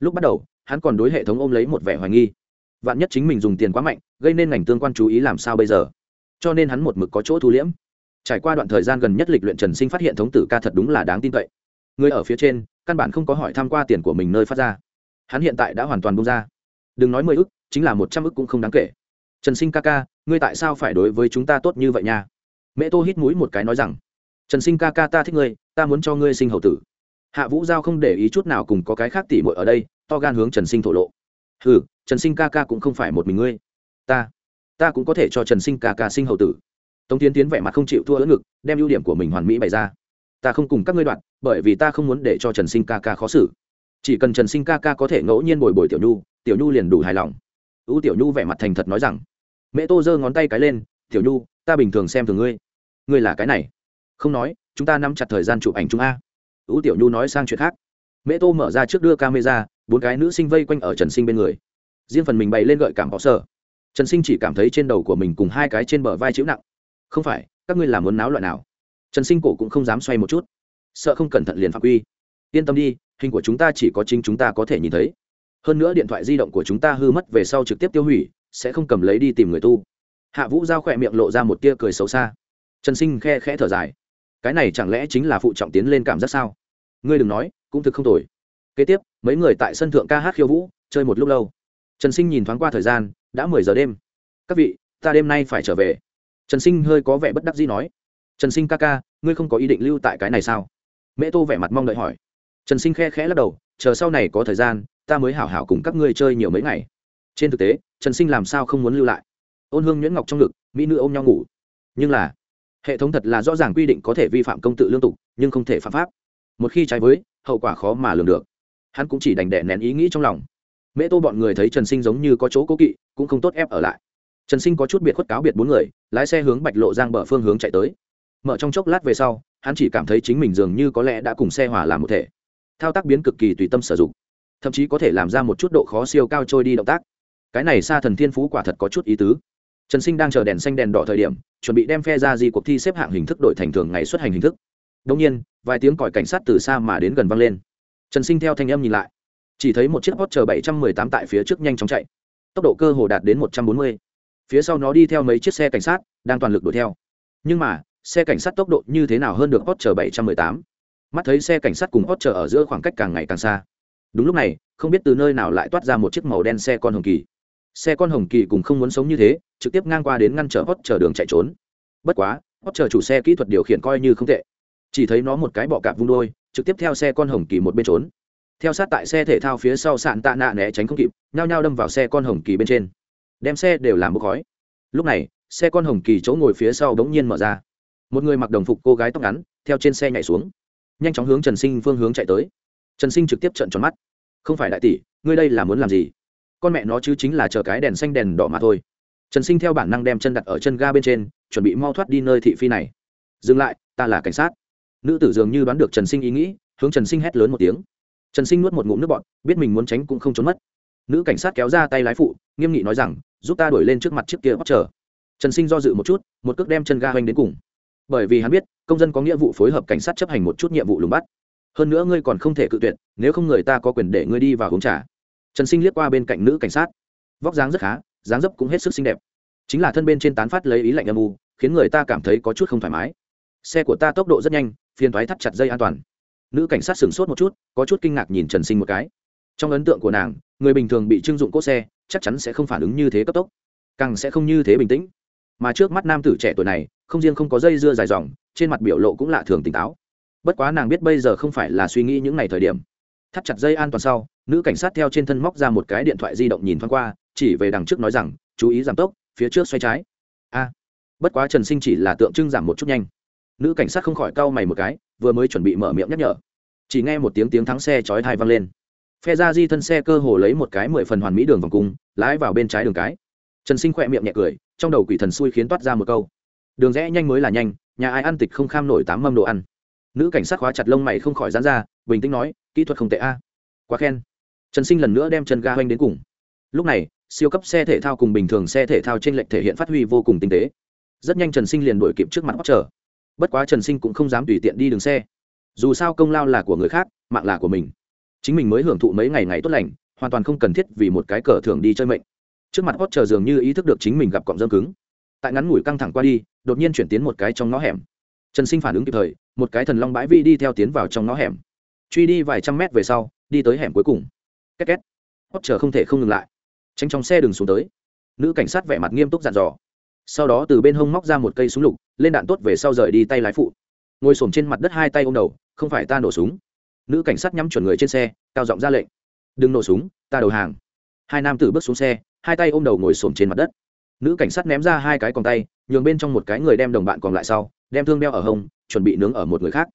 lúc bắt đầu, hắn còn đối hệ thống ôm lấy một vẻ hoài nghi. Vạn nhất chính mình dùng tiền quá mạnh gây nên ngành tương quan chú ý làm sao bây giờ? Cho nên hắn một mực có chỗ thu liễm. Trải qua đoạn thời gian gần nhất lịch luyện trần sinh phát hiện thống tử ca thật đúng là đáng tin cậy. Người ở phía trên, căn bản không có hỏi tham q u a tiền của mình nơi phát ra. Hắn hiện tại đã hoàn toàn bung ra. Đừng nói mười ức, chính là một trăm ức cũng không đáng kể. Trần sinh ca ca, ngươi tại sao phải đối với chúng ta tốt như vậy nha? Mẹ tô hít mũi một cái nói rằng, trần sinh ca ca ta thích ngươi, ta muốn cho ngươi sinh hậu tử. Hạ vũ giao không để ý chút nào cùng có cái khác tỉ mội ở đây, to gan hướng trần sinh thổ lộ. Ừ trần sinh ca ca cũng không phải một mình ngươi ta ta cũng có thể cho trần sinh ca ca sinh hậu tử. Tống tiến tiến vẻ mặt không chịu thua ớt ngực, đem ưu điểm của mình hoàn mỹ bày ra. Ta không cùng các ngươi đoạn, bởi vì ta không muốn để cho trần sinh ca ca khó xử. Chỉ cần trần sinh ca ca có thể ngẫu nhiên bồi bồi tiểu nhu tiểu nhu liền đủ hài lòng. U tiểu nhu vẻ mặt thành thật nói rằng, mẹ tô giơ ngón tay cái lên, tiểu nhu, ta bình thường xem thường ngươi. Ngươi là cái này. Không nói, chúng ta nắm chặt thời gian chụp ảnh chúng a. U tiểu nhu nói sang chuyện khác. Mẹ tô mở ra trước đưa camera, bốn cái nữ sinh vây quanh ở trần sinh bên người. Riêng phần mình bày lên gợi cảm bỏ sở trần sinh chỉ cảm thấy trên đầu của mình cùng hai cái trên bờ vai chịu nặng. Không phải, các ngươi làm muốn náo loại nào? Trần sinh cổ cũng không dám xoay một chút. Sợ không cẩn thận liền phạm quy. Yên tâm đi, hình của chúng ta chỉ có chính chúng ta có thể nhìn thấy. Hơn nữa điện thoại di động của chúng ta hư mất về sau trực tiếp tiêu hủy, sẽ không cầm lấy đi tìm người tu. Hạ vũ giao khỏe miệng lộ ra một tia cười xấu xa. Trần sinh khe khẽ thở dài. Cái này chẳng lẽ chính là phụ trọng tiến lên cảm giác sao? Ngươi đừng nói, cũng thực không tồi. Kế tiếp, mấy người tại sân thượng ca hát khiêu vũ, chơi một lúc lâu. Trần sinh nhìn thoáng qua thời gian đã mười giờ đêm. Các vị, ta đêm nay phải trở về. Trần sinh hơi có vẻ bất đắc dĩ nói. Trần sinh ca ca, ngươi không có ý định lưu tại cái này sao? Mẹ tô vẻ mặt mong đợi hỏi. Trần sinh khe khẽ lắc đầu, chờ sau này có thời gian, ta mới hảo hảo cùng các ngươi chơi nhiều mấy ngày. Trên thực tế, trần sinh làm sao không muốn lưu lại? Ôn hương nhuyễn ngọc trong ngực, mỹ nữ ôm nhau ngủ. Nhưng là, hệ thống thật là rõ ràng quy định có thể vi phạm công tự lương tục, nhưng không thể phạm pháp. Một khi trái với, hậu quả khó mà lường được. Hắn cũng chỉ đành đẻ nén ý nghĩ trong lòng mễ tô bọn người thấy trần sinh giống như có chỗ cố kỵ, cũng không tốt ép ở lại. Trần sinh có chút biệt khuất cáo biệt bốn người, lái xe hướng bạch lộ giang bờ phương hướng chạy tới. Mở trong chốc lát về sau, hắn chỉ cảm thấy chính mình dường như có lẽ đã cùng xe hòa làm một thể. Thao tác biến cực kỳ tùy tâm sử dụng, thậm chí có thể làm ra một chút độ khó siêu cao trôi đi động tác. Cái này xa thần thiên phú quả thật có chút ý tứ. Trần sinh đang chờ đèn xanh đèn đỏ thời điểm, chuẩn bị đem phe ra di cuộc thi xếp hạng hình thức đổi thành thường ngày xuất hành hình thức. Đông nhiên, vài tiếng còi cảnh sát từ xa mà đến gần vang lên. Trần sinh theo thanh âm nhìn lại chỉ thấy một chiếc hot chờ bảy tại phía trước nhanh chóng chạy. Tốc độ cơ hồ đạt đến một trăm bốn mươi. Phía sau nó đi theo mấy chiếc xe cảnh sát, đang toàn lực đuổi theo. Nhưng mà, xe cảnh sát tốc độ như thế nào hơn được hot chờ bảy mắt thấy xe cảnh sát cùng hot chờ ở giữa khoảng cách càng ngày càng xa. Đúng lúc này, không biết từ nơi nào lại toát ra một chiếc màu đen xe con hồng kỳ. Xe con hồng kỳ cùng không muốn sống như thế, trực tiếp ngang qua đến ngăn chở hot chờ đường chạy trốn. Bất quá, hot chờ chủ xe kỹ thuật điều khiển coi như không tệ. Chỉ thấy nó một cái bọ cạp vung đôi, trực tiếp theo xe con hồng kỳ một bên trốn theo sát tại xe thể thao phía sau sạn tạ nạ né tránh không kịp, nhao nhao đâm vào xe con hồng kỳ bên trên. Đem xe đều làm bốc khói. Lúc này, xe con hồng kỳ chỗ ngồi phía sau bỗng nhiên mở ra. Một người mặc đồng phục cô gái tóc ngắn, theo trên xe nhảy xuống. Nhanh chóng hướng trần sinh phương hướng chạy tới. Trần sinh trực tiếp trận tròn mắt. Không phải đại tỷ, ngươi đây là muốn làm gì? Con mẹ nó chứ chính là chờ cái đèn xanh đèn đỏ mà thôi. Trần sinh theo bản năng đem chân đặt ở chân ga bên trên, chuẩn bị mau thoát đi nơi thị phi này. Dừng lại, ta là cảnh sát. Nữ tử dường như đoán được trần sinh ý nghĩ, hướng trần sinh hét lớn một tiếng trần sinh nuốt một ngụm nước bọn biết mình muốn tránh cũng không trốn mất. Nữ cảnh sát kéo ra tay lái phụ, nghiêm nghị nói rằng, giúp ta đuổi lên trước mặt chiếc kia bóc chờ. Trần sinh do dự một chút, một cước đem chân ga hoành đến cùng. Bởi vì hắn biết, công dân có nghĩa vụ phối hợp cảnh sát chấp hành một chút nhiệm vụ lùng bắt. Hơn nữa ngươi còn không thể cự tuyệt, nếu không người ta có quyền để ngươi đi vào uống trà. Trần sinh liếc qua bên cạnh nữ cảnh sát. Vóc dáng rất khá, dáng dấp cũng hết sức xinh đẹp. Chính là thân bên trên tán phát lấy ý lạnh âm u, khiến người ta cảm thấy có chút không thoải mái. Xe của ta tốc độ rất nhanh, phiền thoái thắt chặt dây an toàn nữ cảnh sát sửng sốt một chút, có chút kinh ngạc nhìn trần sinh một cái. Trong ấn tượng của nàng, người bình thường bị trưng dụng cốt xe, chắc chắn sẽ không phản ứng như thế cấp tốc, càng sẽ không như thế bình tĩnh. Mà trước mắt nam tử trẻ tuổi này, không riêng không có dây dưa dài dòng, trên mặt biểu lộ cũng lạ thường tỉnh táo. Bất quá nàng biết bây giờ không phải là suy nghĩ những ngày thời điểm. Thắt chặt dây an toàn sau, nữ cảnh sát theo trên thân móc ra một cái điện thoại di động nhìn thoáng qua, chỉ về đằng trước nói rằng, chú ý giảm tốc, phía trước xoay trái. A. Bất quá trần sinh chỉ là tượng trưng giảm một chút nhanh. Nữ cảnh sát không khỏi cau mày một cái vừa mới chuẩn bị mở miệng nhắc nhở. Chỉ nghe một tiếng tiếng thắng xe chói thai vang lên. Phe ra di thân xe cơ hồ lấy một cái mười phần hoàn mỹ đường vòng cung, lái vào bên trái đường cái. Trần sinh khỏe miệng nhẹ cười, trong đầu quỷ thần xui khiến toát ra một câu. Đường rẽ nhanh mới là nhanh, nhà ai ăn tịch không kham nổi tám mâm đồ ăn. Nữ cảnh sát khóa chặt lông mày không khỏi dán ra, bình tĩnh nói, kỹ thuật không tệ a. Quá khen. Trần sinh lần nữa đem chân ga hoanh đến cùng. Lúc này, siêu cấp xe thể thao cùng bình thường xe thể thao trên lệnh thể hiện phát huy vô cùng tinh tế. Rất nhanh trần sinh liền đuổi kịp trước mặt hót chờ bất quá trần sinh cũng không dám tùy tiện đi đường xe. Dù sao công lao là của người khác, mạng là của mình. Chính mình mới hưởng thụ mấy ngày ngày tốt lành, hoàn toàn không cần thiết vì một cái cờ thường đi chơi mệnh. Trước mặt hót chờ dường như ý thức được chính mình gặp cọng dâm cứng. Tại ngắn ngủi căng thẳng qua đi, đột nhiên chuyển tiến một cái trong ngõ hẻm. Trần sinh phản ứng kịp thời, một cái thần long bãi vi đi theo tiến vào trong ngõ hẻm. Truy đi vài trăm mét về sau, đi tới hẻm cuối cùng. Két két. Hót chờ không thể không ngừng lại. Tránh trong xe đừng xuống tới. Nữ cảnh sát vẻ mặt nghiêm túc dặn dò sau đó từ bên hông móc ra một cây súng lục, lên đạn tốt về sau rời đi tay lái phụ. Ngồi s trên mặt đất hai tay ô m đầu, không phải ta nổ súng. Nữ cảnh sát nhắm chuẩn người trên xe, cao giọng ra lệnh. Đừng nổ súng, ta đầu hàng. Hai nam tử bước xuống xe, hai tay ôm đầu ngồi s trên mặt đất. Nữ cảnh sát ném ra hai cái còn tay, nhường bên trong một cái người đem đồng bạn còn lại sau, đem thương đeo ở hông, chuẩn bị nướng ở một người khác.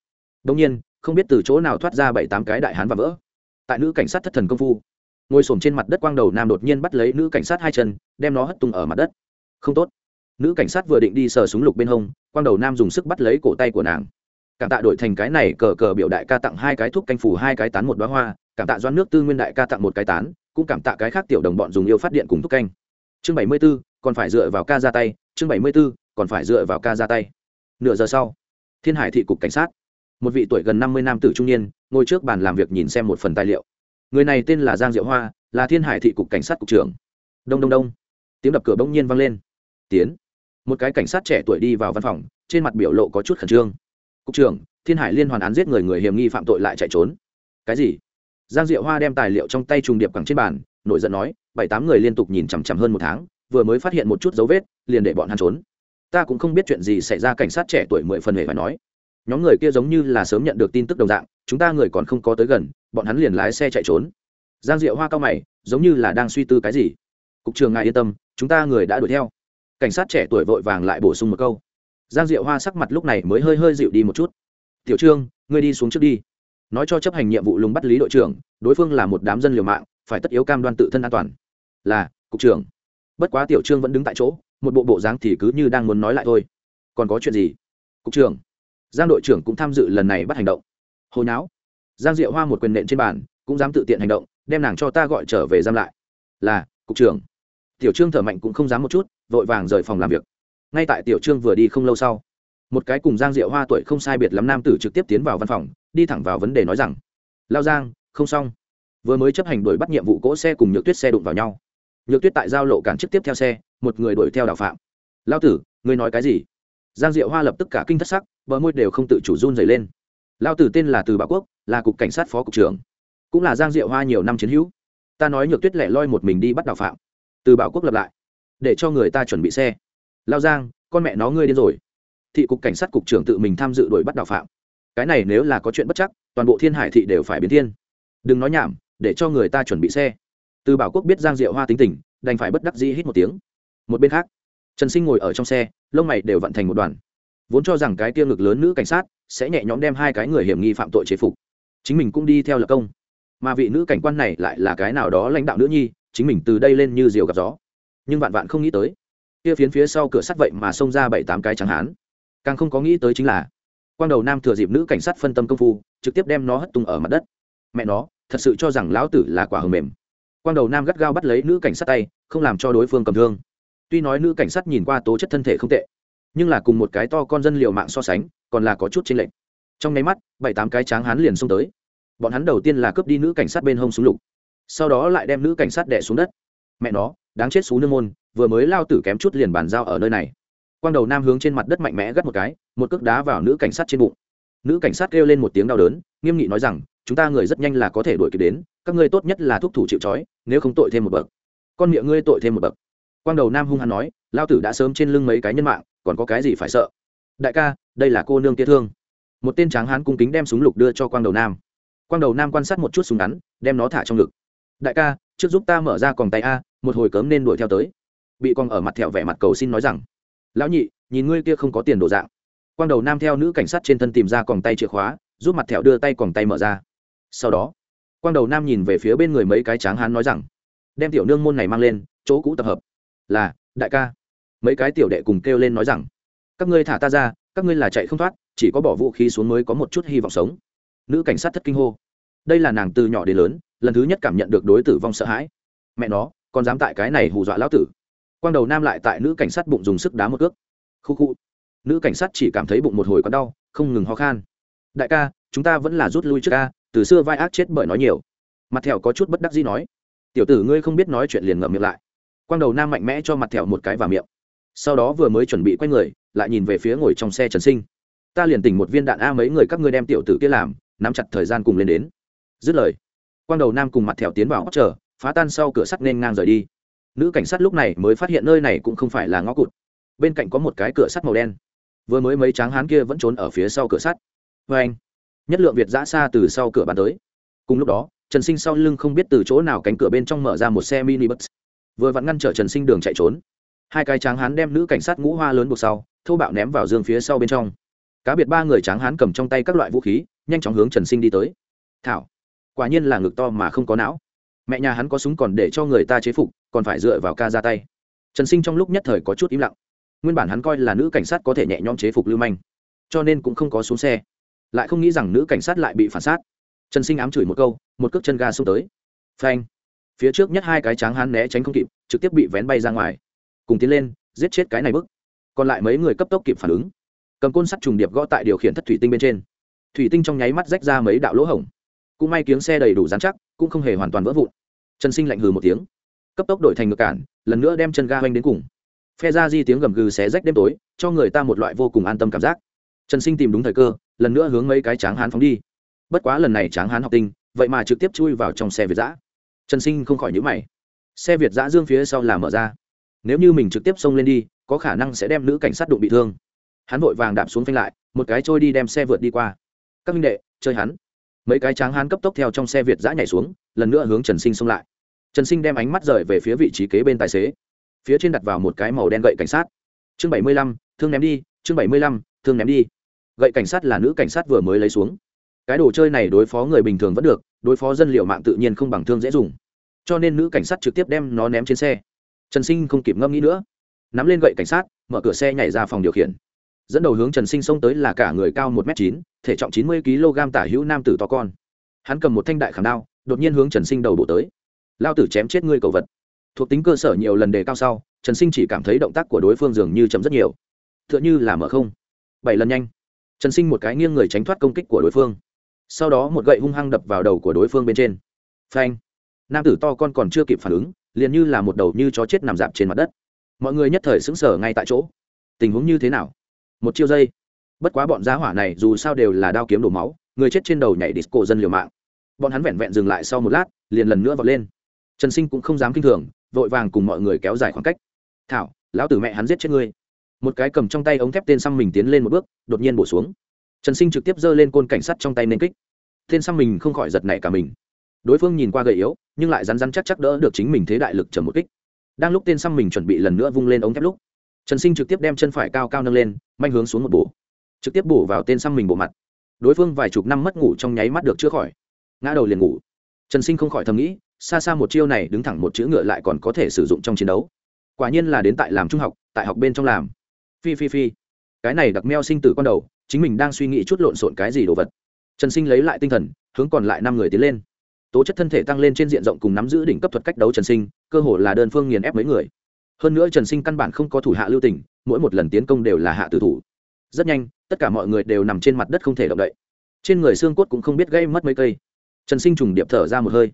Đông nhiên, không biết từ chỗ nào thoát ra bảy tám cái đại hán và vỡ. Tại nữ cảnh sát thất thần công phu, ngồi s trên mặt đất quang đầu nam đột nhiên bắt lấy nữ cảnh sát hai chân, đem nó hất tung ở mặt đất. Không tốt nữ cảnh sát vừa định đi sờ súng lục bên hông, quang đầu nam dùng sức bắt lấy cổ tay của nàng. Cảm tạ đổi thành cái này, cờ cờ biểu đại ca tặng hai cái thuốc canh phủ hai cái tán một đoá hoa. Cảm tạ doan nước tư nguyên đại ca tặng một cái tán, cũng cảm tạ cái khác tiểu đồng bọn dùng yêu phát điện cùng thuốc canh. Chương bảy mươi b ố còn phải dựa vào ca ra tay. Chương bảy mươi b ố còn phải dựa vào ca ra tay. Nửa giờ sau, thiên hải thị cục cảnh sát. Một vị tuổi gần năm mươi nam tử trung niên, ngồi trước bàn làm việc nhìn xem một phần tài liệu. Người này tên là giang diệu hoa, là thiên hải thị cục cảnh sát cục trưởng. Đông đông đông. Tiếng đập cửa bỗng nhiên vang lên tiến. Một cái cảnh sát trẻ tuổi đi vào văn phòng, trên mặt biểu lộ có chút khẩn trương. Cục trưởng, thiên hải liên hoàn án giết người người hiểm nghi phạm tội lại chạy trốn. Cái gì? Giang diệu hoa đem tài liệu trong tay trùng điệp cẳng trên bàn nội giận nói, bảy tám người liên tục nhìn chằm chằm hơn một tháng, vừa mới phát hiện một chút dấu vết, liền để bọn hắn trốn. Ta cũng không biết chuyện gì xảy ra. Cảnh sát trẻ tuổi mười phần hề phải nói. Nhóm người kia giống như là sớm nhận được tin tức đồng dạng, chúng ta người còn không có tới gần, bọn hắn liền lái xe chạy trốn. Giang diệu hoa cao mày, giống như là đang suy tư cái gì. Cục trường ngài yên tâm, chúng ta người đã đuổi theo cảnh sát trẻ tuổi vội vàng lại bổ sung một câu. Giang diệu hoa sắc mặt lúc này mới hơi hơi dịu đi một chút. Tiểu trương, ngươi đi xuống trước đi. Nói cho chấp hành nhiệm vụ lùng bắt lý đội trưởng, đối phương là một đám dân liều mạng, phải tất yếu cam đoan tự thân an toàn. Là, cục trưởng. Bất quá tiểu trương vẫn đứng tại chỗ, một bộ bộ dáng thì cứ như đang muốn nói lại thôi. Còn có chuyện gì? Cục trưởng. Giang đội trưởng cũng tham dự lần này bắt hành động. Hồi não giang diệu hoa một quyền nện trên bàn, cũng dám tự tiện hành động, đem nàng cho ta gọi trở về giam lại. Là, cục trưởng tiểu trương thở mạnh cũng không dám một chút, vội vàng rời phòng làm việc. Ngay tại tiểu trương vừa đi không lâu sau, một cái cùng giang diệu hoa tuổi không sai biệt lắm nam tử trực tiếp tiến vào văn phòng, đi thẳng vào vấn đề nói rằng lao giang, không xong. Vừa mới chấp hành đuổi bắt nhiệm vụ cỗ xe cùng nhược tuyết xe đụng vào nhau. Nhược tuyết tại giao lộ cản trực tiếp theo xe, một người đuổi theo đạo phạm. Lao tử, ngươi nói cái gì? Giang diệu hoa lập tức cả kinh thất sắc, bờ môi đều không tự chủ run dày lên. Lao tử tên là từ bảo quốc, là cục cảnh sát phó cục trưởng, cũng là giang diệu hoa nhiều năm chiến hữu. Ta nói nhược tuyết lẻ loi một mình đi bắt đạo phạm từ bảo quốc lập lại, để cho người ta chuẩn bị xe. Lao giang, con mẹ nó ngươi điên rồi. Thị cục cảnh sát cục trưởng tự mình tham dự đuổi bắt đạo phạm. Cái này nếu là có chuyện bất chắc, toàn bộ thiên hải thị đều phải biến thiên. Đừng nói nhảm, để cho người ta chuẩn bị xe. Từ bảo quốc biết giang diệu hoa tính tình, đành phải bất đắc dĩ hít một tiếng. Một bên khác, trần sinh ngồi ở trong xe, lông mày đều vận thành một đoàn. Vốn cho rằng cái tiêu ngực lớn nữ cảnh sát sẽ nhẹ nhõm đem hai cái người hiểm nghi phạm tội chế phục. Chính mình cũng đi theo lập công. Mà vị nữ cảnh quan này lại là cái nào đó lãnh đạo nữ nhi chính mình từ đây lên như diều gặp gió. Nhưng vạn vạn không nghĩ tới, kia phiến phía sau cửa sắt vậy mà xông ra bảy tám cái trắng hán. Càng không có nghĩ tới chính là, quang đầu nam thừa dịp nữ cảnh sát phân tâm công phu, trực tiếp đem nó hất tung ở mặt đất. Mẹ nó, thật sự cho rằng lão tử là quả hầm mềm. Quang đầu nam gắt gao bắt lấy nữ cảnh sát tay, không làm cho đối phương cầm thương. Tuy nói nữ cảnh sát nhìn qua tố chất thân thể không tệ, nhưng là cùng một cái to con dân liệu mạng so sánh, còn là có chút chênh lệch. Trong nháy mắt, bảy tám cái tráng hán liền xông tới. Bọn hắn đầu tiên là cướp đi nữ cảnh sát bên hông súng lục sau đó lại đem nữ cảnh sát đẻ xuống đất. Mẹ nó, đáng chết xú nương môn, vừa mới lao tử kém chút liền bàn giao ở nơi này. Quang đầu nam hướng trên mặt đất mạnh mẽ gắt một cái, một cước đá vào nữ cảnh sát trên bụng. Nữ cảnh sát kêu lên một tiếng đau đớn, nghiêm nghị nói rằng, chúng ta người rất nhanh là có thể đuổi kịp đến, các ngươi tốt nhất là thúc thủ chịu trói, nếu không tội thêm một bậc. Con miệng ngươi tội thêm một bậc. Quang đầu nam hung hăng nói, lao tử đã sớm trên lưng mấy cái nhân mạng, còn có cái gì phải sợ? Đại ca, đây là cô nương kia thương. Một tên tráng hán cung kính đem súng lục đưa cho quang đầu nam. Quang đầu nam quan sát một chút súng ngắn, đem nó thả trong ngực đại ca, trước giúp ta mở ra còng tay a, một hồi cớm nên đuổi theo tới. Bị con ở mặt thẹo vẻ mặt cầu xin nói rằng, lão nhị, nhìn ngươi kia không có tiền đồ dạng. Quang đầu nam theo nữ cảnh sát trên thân tìm ra còng tay chìa khóa, giúp mặt thẹo đưa tay còng tay mở ra. Sau đó, quang đầu nam nhìn về phía bên người mấy cái tráng hán nói rằng, đem tiểu nương môn này mang lên, chỗ cũ tập hợp. Là, đại ca. Mấy cái tiểu đệ cùng kêu lên nói rằng, các ngươi thả ta ra, các ngươi là chạy không thoát, chỉ có bỏ vũ khí xuống mới có một chút hy vọng sống. Nữ cảnh sát thất kinh hô. Đây là nàng từ nhỏ đến lớn lần thứ nhất cảm nhận được đối tử vong sợ hãi. Mẹ nó, còn dám tại cái này hù dọa lão tử. Quang đầu nam lại tại nữ cảnh sát bụng dùng sức đá một cước. Khu khu. Nữ cảnh sát chỉ cảm thấy bụng một hồi còn đau, không ngừng ho khan. Đại ca, chúng ta vẫn là rút lui trước ca, từ xưa vai ác chết bởi nói nhiều. Mặt thẹo có chút bất đắc dĩ nói. Tiểu tử ngươi không biết nói chuyện liền ngậm miệng lại. Quang đầu nam mạnh mẽ cho mặt thẹo một cái vào miệng. Sau đó vừa mới chuẩn bị quay người, lại nhìn về phía ngồi trong xe trần sinh. Ta liền tỉnh một viên đạn a mấy người các ngươi đem tiểu tử kia làm, nắm chặt thời gian cùng lên đến. Dứt lời quang đầu nam cùng mặt thẻo tiến vào ngõ chờ, phá tan sau cửa sắt nên ngang rời đi. Nữ cảnh sát lúc này mới phát hiện nơi này cũng không phải là ngõ cụt. Bên cạnh có một cái cửa sắt màu đen. Vừa mới mấy tráng hán kia vẫn trốn ở phía sau cửa sắt. Vê anh, nhất lượng việt giã xa từ sau cửa bàn tới. Cùng lúc đó, trần sinh sau lưng không biết từ chỗ nào cánh cửa bên trong mở ra một xe mini bus. Vừa vặn ngăn trở trần sinh đường chạy trốn. Hai cái tráng hán đem nữ cảnh sát ngũ hoa lớn buộc sau, thô bạo ném vào giường phía sau bên trong. Cá biệt ba người tráng hán cầm trong tay các loại vũ khí, nhanh chóng hướng trần sinh đi tới. Thảo quả nhiên là ngực to mà không có não. Mẹ nhà hắn có súng còn để cho người ta chế phục, còn phải dựa vào ca ra tay. Trần sinh trong lúc nhất thời có chút im lặng. Nguyên bản hắn coi là nữ cảnh sát có thể nhẹ nhõm chế phục lưu manh, cho nên cũng không có xuống xe. Lại không nghĩ rằng nữ cảnh sát lại bị phản sát trần sinh ám chửi một câu, một cước chân ga xông tới. Phanh. Phía trước nhất hai cái tráng hắn né tránh không kịp, trực tiếp bị vén bay ra ngoài. Cùng tiến lên, giết chết cái này bức. Còn lại mấy người cấp tốc kịp phản ứng. Cầm côn sắt trùng điệp gõ tại điều khiển thất thủy tinh bên trên. Thủy tinh trong nháy mắt rách ra mấy đạo lỗ hổng cũng may kiếng xe đầy đủ dán chắc, cũng không hề hoàn toàn vỡ vụn. Trần sinh lạnh hừ một tiếng. Cấp tốc đổi thành ngược cản, lần nữa đem chân ga oanh đến cùng. Phe ra di tiếng gầm gừ xé rách đêm tối, cho người ta một loại vô cùng an tâm cảm giác. Trần sinh tìm đúng thời cơ, lần nữa hướng mấy cái tráng hán phóng đi. Bất quá lần này tráng hán học tinh, vậy mà trực tiếp chui vào trong xe việt giã. Trần sinh không khỏi nhữ mày. Xe việt giã dương phía sau là mở ra. Nếu như mình trực tiếp xông lên đi, có khả năng sẽ đem nữ cảnh sát đụng bị thương. Hắn vội vàng đạp xuống phanh lại, một cái trôi đi đem xe vượt đi qua. Các minh đệ, chơi hắn mấy cái tráng hán cấp tốc theo trong xe việt giã nhảy xuống, lần nữa hướng trần sinh xông lại. Trần sinh đem ánh mắt rời về phía vị trí kế bên tài xế. Phía trên đặt vào một cái màu đen gậy cảnh sát. Chương bảy mươi lăm, thương ném đi, chương bảy mươi lăm, thương ném đi. Gậy cảnh sát là nữ cảnh sát vừa mới lấy xuống. Cái đồ chơi này đối phó người bình thường vẫn được, đối phó dân liệu mạng tự nhiên không bằng thương dễ dùng. Cho nên nữ cảnh sát trực tiếp đem nó ném trên xe. Trần sinh không kịp ngâm nghĩ nữa. Nắm lên gậy cảnh sát, mở cửa xe nhảy ra phòng điều khiển dẫn đầu hướng trần sinh xông tới là cả người cao một m chín, thể trọng chín mươi kg tả hữu nam tử to con. Hắn cầm một thanh đại khảm đao, đột nhiên hướng trần sinh đầu bộ tới. Lao tử chém chết ngươi cầu vật. Thuộc tính cơ sở nhiều lần đề cao sau, trần sinh chỉ cảm thấy động tác của đối phương dường như chậm rất nhiều. T h ư ợ n h ư là mở không. Bảy lần nhanh. Trần sinh một cái nghiêng người tránh thoát công kích của đối phương. Sau đó một gậy hung hăng đập vào đầu của đối phương bên trên. Phanh. Nam tử to con còn chưa kịp phản ứng, liền như là một đầu như chó chết nằm dạp trên mặt đất. Mọi người nhất thời sững sờ ngay tại chỗ. Tình huống như thế nào? Một chiêu giây bất quá bọn giá hỏa này dù sao đều là đao kiếm đổ máu, người chết trên đầu nhảy disco dân liều mạng. Bọn hắn vẹn vẹn dừng lại sau một lát, liền lần nữa vọt lên. Trần sinh cũng không dám kinh thường, vội vàng cùng mọi người kéo dài khoảng cách. Thảo, lão tử mẹ hắn giết chết ngươi. Một cái cầm trong tay ống thép tên xăm mình tiến lên một bước, đột nhiên bổ xuống. Trần sinh trực tiếp giơ lên côn cảnh sát trong tay nên kích. Tên xăm mình không khỏi giật nảy cả mình. Đối phương nhìn qua gầy yếu, nhưng lại rắn rắn chắc chắc đỡ được chính mình thế đại lực trầm một kích. Đang lúc tên xăm mình chuẩn bị lần nữa vung lên ống thép lúc, trần sinh trực tiếp đem chân phải cao cao nâng lên manh hướng xuống một bổ. Trực tiếp bổ vào tên xăm mình bộ mặt. Đối phương vài chục năm mất ngủ trong nháy mắt được chữa khỏi. Ngã đầu liền ngủ. Trần sinh không khỏi thầm nghĩ, xa xa một chiêu này đứng thẳng một chữ ngựa lại còn có thể sử dụng trong chiến đấu. Quả nhiên là đến tại làm trung học, tại học bên trong làm. Phi phi phi. Cái này đặc meo sinh tử con đầu, chính mình đang suy nghĩ chút lộn xộn cái gì đồ vật. Trần sinh lấy lại tinh thần, hướng còn lại năm người tiến lên. Tố chất thân thể tăng lên trên diện rộng cùng nắm giữ đỉnh cấp thuật cách đấu trần sinh, cơ hồ là đơn phương nghiền ép mấy người hơn nữa trần sinh căn bản không có thủ hạ lưu tình, mỗi một lần tiến công đều là hạ tử thủ. Rất nhanh, tất cả mọi người đều nằm trên mặt đất không thể động đậy. Trên người xương cốt cũng không biết gây mất mấy cây. Trần sinh trùng điệp thở ra một hơi.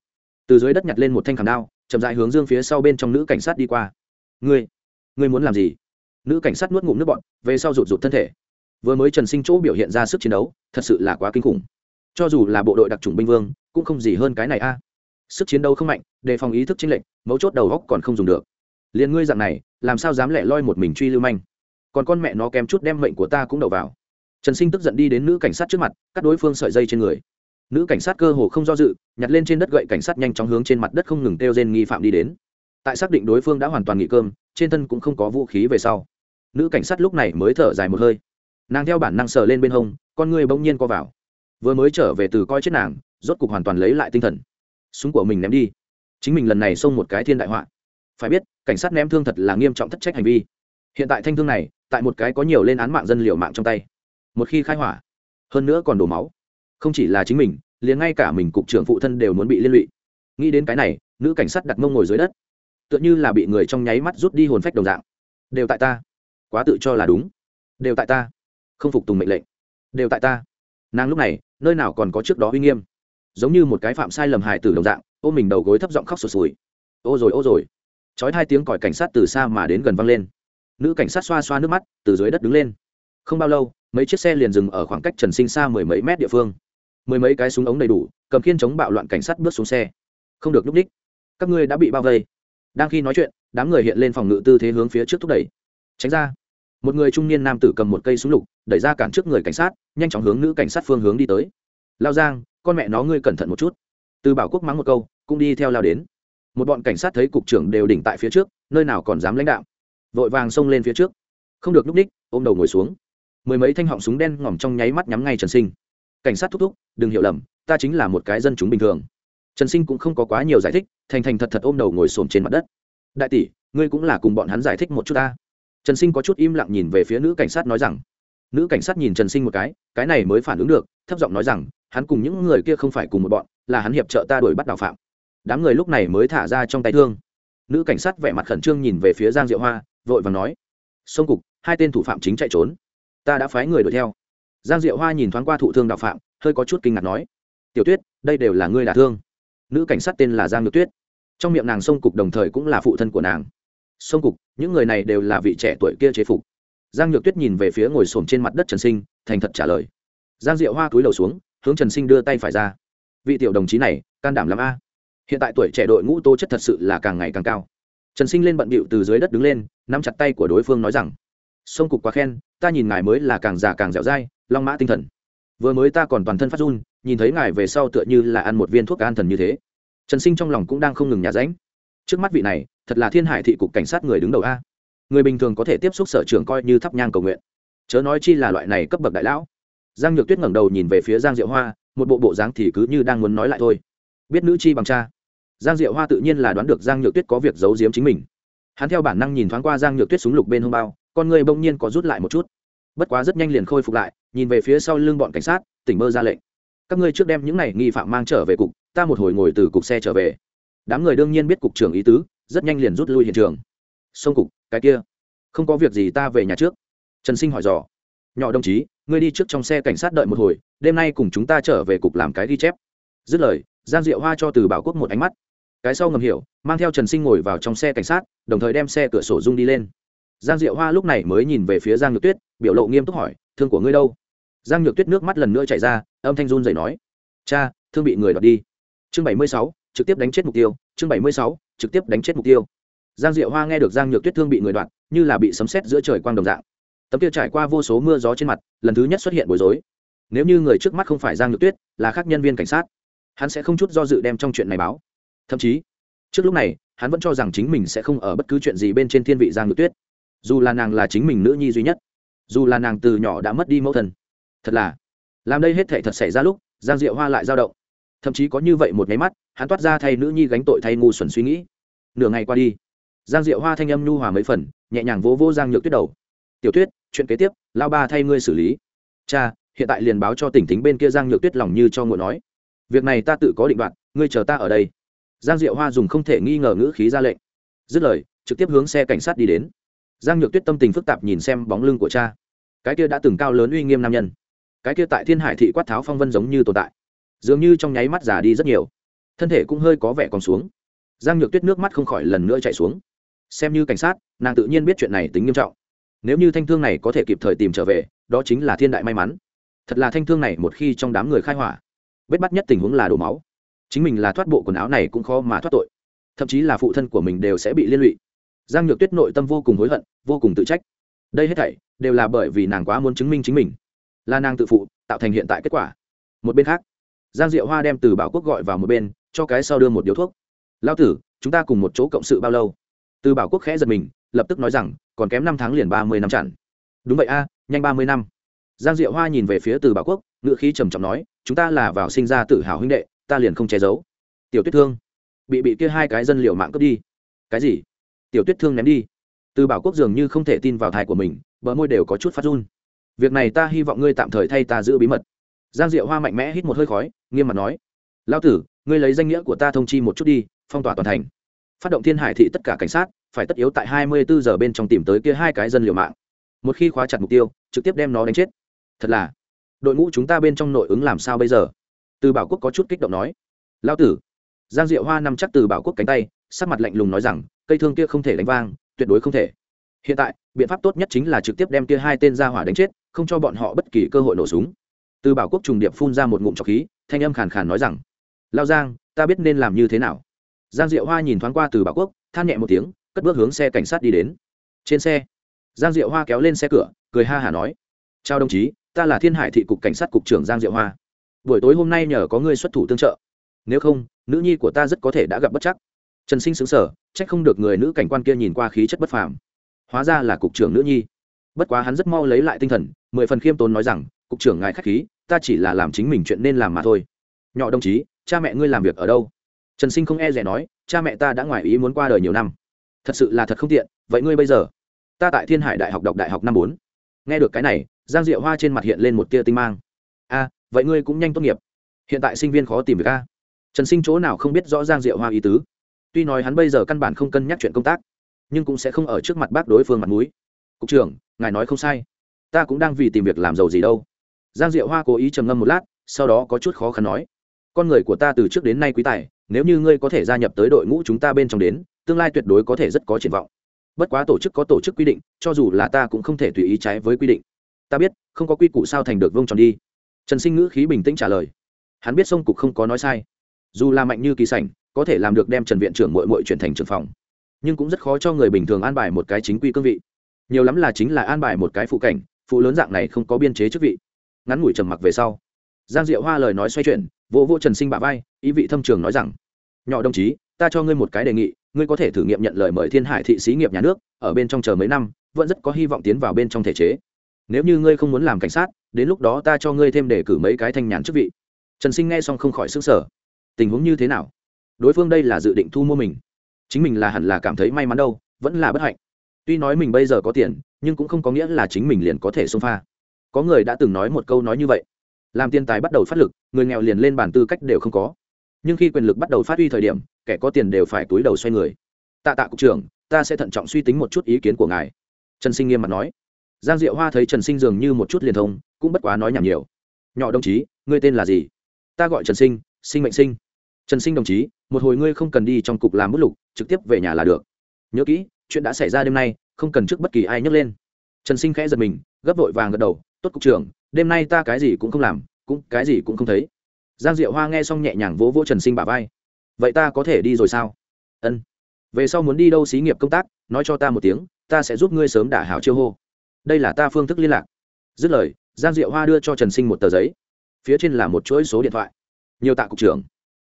Từ dưới đất nhặt lên một thanh khảm đao, chậm dại hướng dương phía sau bên trong nữ cảnh sát đi qua. Ngươi ngươi muốn làm gì? Nữ cảnh sát nuốt ngụm nước bọn về sau rụt rụt thân thể. Vừa mới trần sinh chỗ biểu hiện ra sức chiến đấu, thật sự là quá kinh khủng. Cho dù là bộ đội đặc trùng binh vương, cũng không gì hơn cái này a. Sức chiến đấu không mạnh, đề phòng ý thức chênh lệnh mấu chốt đầu góc còn không dùng được liền ngươi dạng này, làm sao dám lẻ loi một mình truy lưu manh? Còn con mẹ nó kém chút đem mệnh của ta cũng đậu vào. Trần sinh tức giận đi đến nữ cảnh sát trước mặt, cắt đối phương sợi dây trên người. Nữ cảnh sát cơ hồ không do dự, nhặt lên trên đất gậy cảnh sát nhanh chóng hướng trên mặt đất không ngừng kêu trên nghi phạm đi đến. Tại xác định đối phương đã hoàn toàn nghỉ cơm, trên thân cũng không có vũ khí về sau, nữ cảnh sát lúc này mới thở dài một hơi. Nàng theo bản năng sờ lên bên hông, con người bỗng nhiên co vào. Vừa mới trở về từ coi chết nàng, rốt cục hoàn toàn lấy lại tinh thần. Súng của mình ném đi. Chính mình lần này xông một cái thiên đại họa phải biết, cảnh sát ném thương thật là nghiêm trọng thất trách hành vi. Hiện tại thanh thương này, tại một cái có nhiều lên án mạng dân liều mạng trong tay. Một khi khai hỏa, hơn nữa còn đổ máu. Không chỉ là chính mình, liền ngay cả mình cục trưởng phụ thân đều muốn bị liên lụy. Nghĩ đến cái này, nữ cảnh sát đặt mông ngồi dưới đất. Tựa như là bị người trong nháy mắt rút đi hồn phách đồng dạng. Đều tại ta. Quá tự cho là đúng. Đều tại ta. Không phục tùng mệnh lệnh. Đều tại ta. Nàng lúc này, nơi nào còn có trước đó uy nghiêm. Giống như một cái phạm sai lầm hài tử đồng dạng, ôm mình đầu gối thấp giọng khóc sụt sùi. Ô rồi ô rồi chói hai tiếng còi cảnh sát từ xa mà đến gần văng lên. Nữ cảnh sát xoa xoa nước mắt, từ dưới đất đứng lên. Không bao lâu, mấy chiếc xe liền dừng ở khoảng cách trần sinh xa mười mấy mét địa phương. Mười mấy cái súng ống đầy đủ, cầm khiên chống bạo loạn cảnh sát bước xuống xe. Không được núp đích. Các ngươi đã bị bao vây. Đang khi nói chuyện, đám người hiện lên phòng ngự tư thế hướng phía trước thúc đẩy. Tránh ra. Một người trung niên nam tử cầm một cây súng lục, đẩy ra cản trước người cảnh sát, nhanh chóng hướng nữ cảnh sát phương hướng đi tới. Lao giang, con mẹ nó ngươi cẩn thận một chút. Từ bảo quốc mắng một câu, cũng đi theo lao đến một bọn cảnh sát thấy cục trưởng đều đỉnh tại phía trước, nơi nào còn dám lãnh đạo. Vội vàng xông lên phía trước. Không được núp đích, ôm đầu ngồi xuống. Mười mấy thanh họng súng đen ngòm trong nháy mắt nhắm ngay trần sinh. Cảnh sát thúc thúc, đừng hiểu lầm, ta chính là một cái dân chúng bình thường. Trần sinh cũng không có quá nhiều giải thích, thành thành thật thật ôm đầu ngồi xổm trên mặt đất. Đại tỷ, ngươi cũng là cùng bọn hắn giải thích một chút ta. Trần sinh có chút im lặng nhìn về phía nữ cảnh sát nói rằng. Nữ cảnh sát nhìn trần sinh một cái cái này mới phản ứng được, thấp giọng nói rằng, hắn cùng những người kia không phải cùng một bọn, là hắn hiệp trợ ta đuổi bắt đào phạm đám người lúc này mới thả ra trong tay thương. Nữ cảnh sát vẻ mặt khẩn trương nhìn về phía giang diệu hoa, vội và nói, sông cục, hai tên thủ phạm chính chạy trốn. Ta đã phái người đuổi theo. Giang diệu hoa nhìn thoáng qua thụ thương đạo phạm, hơi có chút kinh ngạc nói, tiểu tuyết, đây đều là ngươi đả thương. Nữ cảnh sát tên là giang nhược tuyết. Trong miệng nàng sông cục đồng thời cũng là phụ thân của nàng. Sông cục, những người này đều là vị trẻ tuổi kia chế phục. Giang nhược tuyết nhìn về phía ngồi xổm trên mặt đất trần sinh, thành thật trả lời. Giang diệu hoa cúi đầu xuống, hướng trần sinh đưa tay phải ra. Vị tiểu đồng chí này, can đảm lắm a hiện tại tuổi trẻ đội ngũ tố chất thật sự là càng ngày càng cao. Trần sinh lên bận bịu từ dưới đất đứng lên, nắm chặt tay của đối phương nói rằng, sông cục quá khen, ta nhìn ngài mới là càng già càng dẻo dai, long mã tinh thần. Vừa mới ta còn toàn thân phát run, nhìn thấy ngài về sau tựa như là ăn một viên thuốc an thần như thế. Trần sinh trong lòng cũng đang không ngừng nhà ránh. Trước mắt vị này, thật là thiên hải thị cục cảnh sát người đứng đầu a. Người bình thường có thể tiếp xúc sở trường coi như thắp nhang cầu nguyện. Chớ nói chi là loại này cấp bậc đại lão. Giang nhược tuyết ngẩng đầu nhìn về phía giang diệu hoa, một bộ bộ dáng thì cứ như đang muốn nói lại thôi. Biết nữ chi bằng cha giang diệu hoa tự nhiên là đoán được giang nhược tuyết có việc giấu giếm chính mình. Hắn theo bản năng nhìn thoáng qua giang nhược tuyết súng lục bên hông bao, con người bỗng nhiên có rút lại một chút. Bất quá rất nhanh liền khôi phục lại, nhìn về phía sau lưng bọn cảnh sát, tỉnh mơ ra lệnh. Các ngươi trước đem những này nghi phạm mang trở về cục, ta một hồi ngồi từ cục xe trở về. Đám người đương nhiên biết cục trưởng ý tứ, rất nhanh liền rút lui hiện trường. Sông cục, cái kia. Không có việc gì ta về nhà trước. Trần sinh hỏi dò. Nhỏ đồng chí, ngươi đi trước trong xe cảnh sát đợi một hồi, đêm nay cùng chúng ta trở về cục làm cái ghi chép. Dứt lời, giang diệu hoa cho từ bảo quốc một ánh mắt cái sau ngầm hiểu, mang theo trần sinh ngồi vào trong xe cảnh sát, đồng thời đem xe cửa sổ rung đi lên. Giang diệu hoa lúc này mới nhìn về phía giang nhược tuyết, biểu lộ nghiêm túc hỏi, thương của ngươi đâu? Giang nhược tuyết nước mắt lần nữa chạy ra, âm thanh run dậy nói, cha, thương bị người đoạt đi. Chương bảy mươi sáu, trực tiếp đánh chết mục tiêu, chương bảy mươi sáu, trực tiếp đánh chết mục tiêu. Giang diệu hoa nghe được giang nhược tuyết thương bị người đoạt, như là bị sấm xét giữa trời quang đồng dạng. Tấm kia trải qua vô số mưa gió trên mặt, lần thứ nhất xuất hiện bối rối. Nếu như người trước mắt không phải giang nhược tuyết, là khác nhân viên cảnh sát, hắn sẽ không chút do dự đem trong chuyện này báo thậm chí, trước lúc này, hắn vẫn cho rằng chính mình sẽ không ở bất cứ chuyện gì bên trên thiên vị giang nhược tuyết. Dù là nàng là chính mình nữ nhi duy nhất, dù là nàng từ nhỏ đã mất đi mẫu thần thật là, làm đây hết thể thật xảy ra lúc, giang diệu hoa lại dao động. Thậm chí có như vậy một máy mắt, hắn toát ra thay nữ nhi gánh tội thay ngu xuẩn suy nghĩ. Nửa ngày qua đi, giang diệu hoa thanh âm nhu hòa mấy phần, nhẹ nhàng vỗ vỗ giang nhược tuyết đầu. Tiểu tuyết, chuyện kế tiếp, lao ba thay ngươi xử lý. Cha, hiện tại liền báo cho tỉnh tính bên kia giang nhược tuyết lòng như cho ngựa nói. Việc này ta tự có định đoạt, ngươi chờ ta ở đây giang diệu hoa dùng không thể nghi ngờ ngữ khí ra lệnh. Dứt lời, trực tiếp hướng xe cảnh sát đi đến. Giang nhược tuyết tâm tình phức tạp nhìn xem bóng lưng của cha. Cái kia đã từng cao lớn uy nghiêm nam nhân. Cái kia tại thiên hải thị quát tháo phong vân giống như tồn tại. Dường như trong nháy mắt già đi rất nhiều. Thân thể cũng hơi có vẻ còn xuống. Giang nhược tuyết nước mắt không khỏi lần nữa chạy xuống. Xem như cảnh sát, nàng tự nhiên biết chuyện này tính nghiêm trọng. Nếu như thanh thương này có thể kịp thời tìm trở về, đó chính là thiên đại may mắn. Thật là thanh thương này một khi trong đám người khai hỏa, bết bắt nhất tình huống là đổ máu chính mình là thoát bộ quần áo này cũng khó mà thoát tội. Thậm chí là phụ thân của mình đều sẽ bị liên lụy. Giang nhược tuyết nội tâm vô cùng hối hận, vô cùng tự trách. Đây hết thảy đều là bởi vì nàng quá muốn chứng minh chính mình. Là nàng tự phụ, tạo thành hiện tại kết quả. Một bên khác, giang diệu hoa đem từ bảo quốc gọi vào một bên, cho cái sau đưa một điếu thuốc. Lao tử, chúng ta cùng một chỗ cộng sự bao lâu? Từ bảo quốc khẽ giật mình, lập tức nói rằng, còn kém năm tháng liền ba mươi năm chặn. Đúng vậy a, nhanh ba mươi năm. Giang diệu hoa nhìn về phía từ bảo quốc ngự khí trầm trọng nói, chúng ta là vào sinh ra tự hào huynh đệ ta liền không che giấu. Tiểu tuyết thương, bị bị kia hai cái dân liệu mạng cướp đi. Cái gì? Tiểu tuyết thương ném đi. Từ bảo quốc dường như không thể tin vào thai của mình, bờ môi đều có chút phát run. Việc này ta hy vọng ngươi tạm thời thay ta giữ bí mật. Giang diệu hoa mạnh mẽ hít một hơi khói, nghiêm mặt nói. Lao tử, ngươi lấy danh nghĩa của ta thông chi một chút đi, phong tỏa toàn thành. Phát động thiên hải thị tất cả cảnh sát, phải tất yếu tại hai mươi bốn giờ bên trong tìm tới kia hai cái dân liệu mạng. Một khi khóa chặt mục tiêu, trực tiếp đem nó đánh chết. Thật là, đội ngũ chúng ta bên trong nội ứng làm sao bây giờ? Từ bảo quốc có chút kích động nói lao tử. Giang diệu hoa nằm chắc từ bảo quốc cánh tay, sắc mặt lạnh lùng nói rằng, cây thương kia không thể đánh vang, tuyệt đối không thể. Hiện tại, biện pháp tốt nhất chính là trực tiếp đem kia hai tên ra hỏa đánh chết, không cho bọn họ bất kỳ cơ hội nổ súng. Từ bảo quốc trùng điệp phun ra một ngụm trọc khí, thanh âm khàn khàn nói rằng lao giang, ta biết nên làm như thế nào. Giang diệu hoa nhìn thoáng qua từ bảo quốc, than nhẹ một tiếng, cất bước hướng xe cảnh sát đi đến. Trên xe, giang diệu hoa kéo lên xe cửa, cười ha hả nói, chào đồng chí, ta là thiên hải thị cục cảnh sát cục trưởng giang diệu hoa buổi tối hôm nay nhờ có ngươi xuất thủ tương trợ. Nếu không, nữ nhi của ta rất có thể đã gặp bất chắc. Trần sinh xứng sở trách không được người nữ cảnh quan kia nhìn qua khí chất bất phàm. Hóa ra là cục trưởng nữ nhi. Bất quá hắn rất mau lấy lại tinh thần, mười phần khiêm tốn nói rằng, cục trưởng ngài k h á c h khí, ta chỉ là làm chính mình chuyện nên làm mà thôi. Nhỏ đồng chí, cha mẹ ngươi làm việc ở đâu? Trần sinh không e rẻ nói, cha mẹ ta đã ngoài ý muốn qua đời nhiều năm. Thật sự là thật không tiện, vậy ngươi bây giờ? Ta tại thiên hải đại học đọc đại học năm bốn. Nghe được cái này, giang diệu hoa trên mặt hiện lên một tia tinh mang. A vậy ngươi cũng nhanh tốt nghiệp. Hiện tại sinh viên khó tìm việc a. Trần sinh chỗ nào không biết rõ giang diệu hoa ý tứ. Tuy nói hắn bây giờ căn bản không cân nhắc chuyện công tác, nhưng cũng sẽ không ở trước mặt bác đối phương mặt mũi. Cục trưởng, ngài nói không sai. Ta cũng đang vì tìm việc làm giàu gì đâu. Giang diệu hoa cố ý trầm ngâm một lát, sau đó có chút khó khăn nói. Con người của ta từ trước đến nay quý tài, nếu như ngươi có thể gia nhập tới đội ngũ chúng ta bên trong đến, tương lai tuyệt đối có thể rất có triển vọng. Bất quá tổ chức có tổ chức quy định, cho dù là ta cũng không thể tùy ý trái với quy định. Ta biết, không có quy củ sao thành được vông tròn đi trần sinh ngữ khí bình tĩnh trả lời. Hắn biết sông cục không có nói sai. Dù là mạnh như kỳ sảnh, có thể làm được đem trần viện trưởng mội mội chuyển thành trưởng phòng. Nhưng cũng rất khó cho người bình thường an bài một cái chính quy cương vị. Nhiều lắm là chính là an bài một cái phụ cảnh, phụ lớn dạng này không có biên chế chức vị. Ngắn ngủi trầm mặc về sau, giang diệu hoa lời nói xoay chuyển vô vô trần sinh bạ vai, ý vị thâm trường nói rằng, nhỏ đồng chí, ta cho ngươi một cái đề nghị, ngươi có thể thử nghiệm nhận lời mời thiên hải thị xí nghiệp nhà nước, ở bên trong chờ mấy năm, vẫn rất có hy vọng tiến vào bên trong thể chế nếu như ngươi không muốn làm cảnh sát, đến lúc đó ta cho ngươi thêm để cử mấy cái thanh nhàn chức vị. Trần sinh nghe xong không khỏi sức sở tình huống như thế nào? Đối phương đây là dự định thu mua mình. Chính mình là hẳn là cảm thấy may mắn đâu, vẫn là bất hạnh. Tuy nói mình bây giờ có tiền, nhưng cũng không có nghĩa là chính mình liền có thể xông pha. Có người đã từng nói một câu nói như vậy. Làm tiền tài bắt đầu phát lực, người nghèo liền lên bản tư cách đều không có. Nhưng khi quyền lực bắt đầu phát huy thời điểm, kẻ có tiền đều phải túi đầu xoay người. Tạ tạ cục trưởng, ta sẽ thận trọng suy tính một chút ý kiến của ngài. Trần sinh nghiêm mặt nói giang diệu hoa thấy trần sinh dường như một chút liền thông, cũng bất quá nói nhảm nhiều. Nhỏ đồng chí, ngươi tên là gì? Ta gọi trần sinh sinh mệnh sinh. Trần sinh đồng chí, một hồi ngươi không cần đi trong cục làm bút lục, trực tiếp về nhà là được. Nhớ kỹ, chuyện đã xảy ra đêm nay, không cần trước bất kỳ ai nhấc lên. Trần sinh khẽ giật mình, gấp vội vàng gật đầu, tốt cục trưởng, đêm nay ta cái gì cũng không làm, cũng cái gì cũng không thấy. Giang diệu hoa nghe xong nhẹ nhàng vỗ vỗ trần sinh bà vai. Vậy ta có thể đi rồi sao? Ân. Về sau muốn đi đâu xí nghiệp công tác, nói cho ta một tiếng, ta sẽ giúp ngươi sớm đả hảo chiêu hô đây là ta phương thức liên lạc. Dứt lời, giang diệu hoa đưa cho trần sinh một tờ giấy. Phía trên là một chuỗi số điện thoại. Nhiều tạ cục trưởng.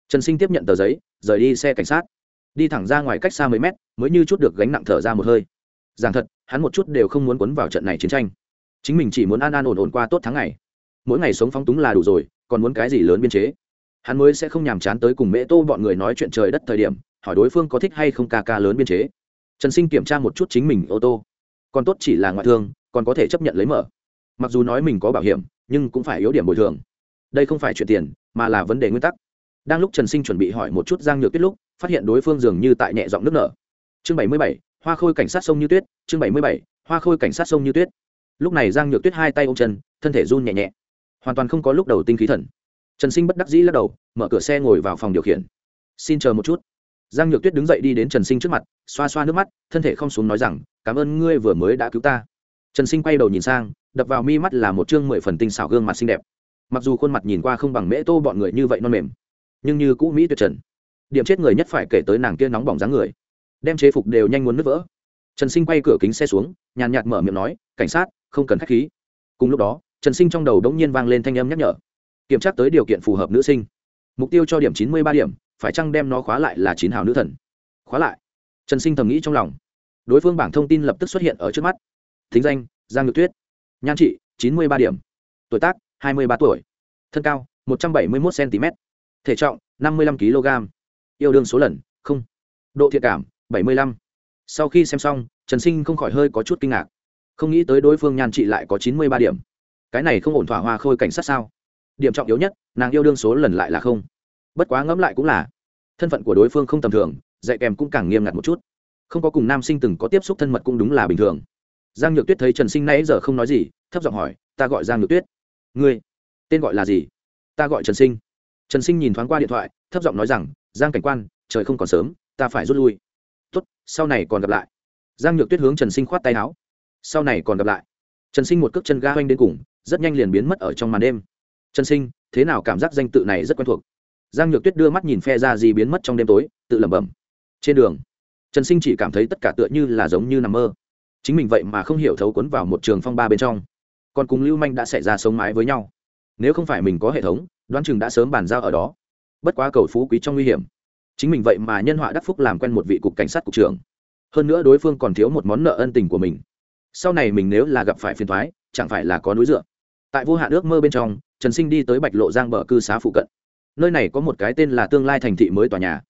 Trần sinh tiếp nhận tờ giấy, rời đi xe cảnh sát. Đi thẳng ra ngoài cách xa mấy mét, mới như chút được gánh nặng thở ra một hơi. Giảng thật, hắn một chút đều không muốn quấn vào trận này chiến tranh. Chính mình chỉ muốn an an ổn ổn qua tốt tháng ngày. Mỗi ngày sống phóng túng là đủ rồi, còn muốn cái gì lớn biên chế? Hắn mới sẽ không nhàm chán tới cùng mễ tô bọn người nói chuyện trời đất thời điểm, hỏi đối phương có thích hay không ca ca lớn biên chế. Trần sinh kiểm tra một chút chính mình ô tô. Còn tốt chỉ là ngoại thương còn có thể chấp nhận lấy mở. Mặc dù nói mình có bảo hiểm, nhưng cũng phải yếu điểm bồi thường. Đây không phải chuyện tiền, mà là vấn đề nguyên tắc. Đang lúc trần sinh chuẩn bị hỏi một chút giang nhược tuyết lúc, phát hiện đối phương dường như tại nhẹ giọng nước nở. Chương bảy mươi bảy, hoa khôi cảnh sát sông như tuyết, chương bảy mươi bảy, hoa khôi cảnh sát sông như tuyết. Lúc này giang nhược tuyết hai tay ô m chân, thân thể run nhẹ nhẹ. Hoàn toàn không có lúc đầu tinh khí thần. Trần sinh bất đắc dĩ lắc đầu, mở cửa xe ngồi vào phòng điều khiển. Xin chờ một chút. Giang nhược tuyết đứng dậy đi đến trần sinh trước mặt, xoa xoa nước mắt, thân thể không xuống nói rằng, cảm ơn ngươi vừa mới đã cứu ta trần sinh quay đầu nhìn sang, đập vào mi mắt là một chương mười phần tinh xảo gương mặt xinh đẹp. Mặc dù khuôn mặt nhìn qua không bằng mễ tô bọn người như vậy non mềm, nhưng như cũ mỹ tuyệt trần. Điểm chết người nhất phải kể tới nàng kia nóng bỏng dáng người. Đem chế phục đều nhanh muốn nứt vỡ. Trần sinh quay cửa kính xe xuống, nhàn nhạt mở miệng nói, cảnh sát, không cần k h á c h khí. Cùng lúc đó, trần sinh trong đầu đ ỗ n g nhiên vang lên thanh âm nhắc nhở. Kiểm tra tới điều kiện phù hợp nữ sinh. Mục tiêu cho điểm chín mươi ba điểm, phải chăng đem nó khóa lại là chín hào nữ thần? Khóa lại. Trần sinh thầm nghĩ trong lòng. Đối phương bảng thông tin lập tức xuất hiện ở trước mắt thính danh, giang nhược tuyết. Nhan trị, chín mươi ba điểm. Tuổi tác, hai mươi ba tuổi. Thân cao, một trăm bảy mươi một cm thể trọng, năm mươi lăm kg yêu đương số lần, không. Độ thiện cảm, bảy mươi lăm. Sau khi xem xong, trần sinh không khỏi hơi có chút kinh ngạc. Không nghĩ tới đối phương nhan trị lại có chín mươi ba điểm. Cái này không ổn thỏa hoa khôi cảnh sát sao? Điểm trọng yếu nhất, nàng yêu đương số lần lại là không. Bất quá ngẫm lại cũng là. Thân phận của đối phương không tầm thường, dạy kèm cũng càng nghiêm ngặt một chút. Không có cùng nam sinh từng có tiếp xúc thân mật cũng đúng là bình thường giang nhược tuyết thấy trần sinh nãy giờ không nói gì, thấp giọng hỏi, ta gọi giang nhược tuyết. Ngươi, tên gọi là gì? Ta gọi trần sinh. Trần sinh nhìn thoáng qua điện thoại, thấp giọng nói rằng, giang cảnh quan, trời không còn sớm, ta phải rút lui. Tốt, sau này còn gặp lại. Giang nhược tuyết hướng trần sinh khoát tay áo. Sau này còn gặp lại. Trần sinh một cước chân ga oanh đến cùng, rất nhanh liền biến mất ở trong màn đêm. Trần sinh, thế nào cảm giác danh tự này rất quen thuộc? Giang nhược tuyết đưa mắt nhìn phe ra gì biến mất trong đêm tối, tự lẩm bẩm. Trên đường. Trần sinh chỉ cảm thấy tất cả tựa như là giống như nằm mơ chính mình vậy mà không hiểu thấu cuốn vào một trường phong ba bên trong. Còn cùng lưu manh đã xảy ra sống mái với nhau. Nếu không phải mình có hệ thống, đoán chừng đã sớm bàn giao ở đó. Bất quá cầu phú quý trong nguy hiểm. Chính mình vậy mà nhân họa đắc phúc làm quen một vị cục cảnh sát cục trưởng. Hơn nữa đối phương còn thiếu một món nợ ân tình của mình. Sau này mình nếu là gặp phải phiền thoái chẳng phải là có núi dựa. Tại vô hạn ước mơ bên trong, trần sinh đi tới bạch lộ giang bờ cư xá phụ cận. Nơi này có một cái tên là tương lai thành thị mới tòa nhà.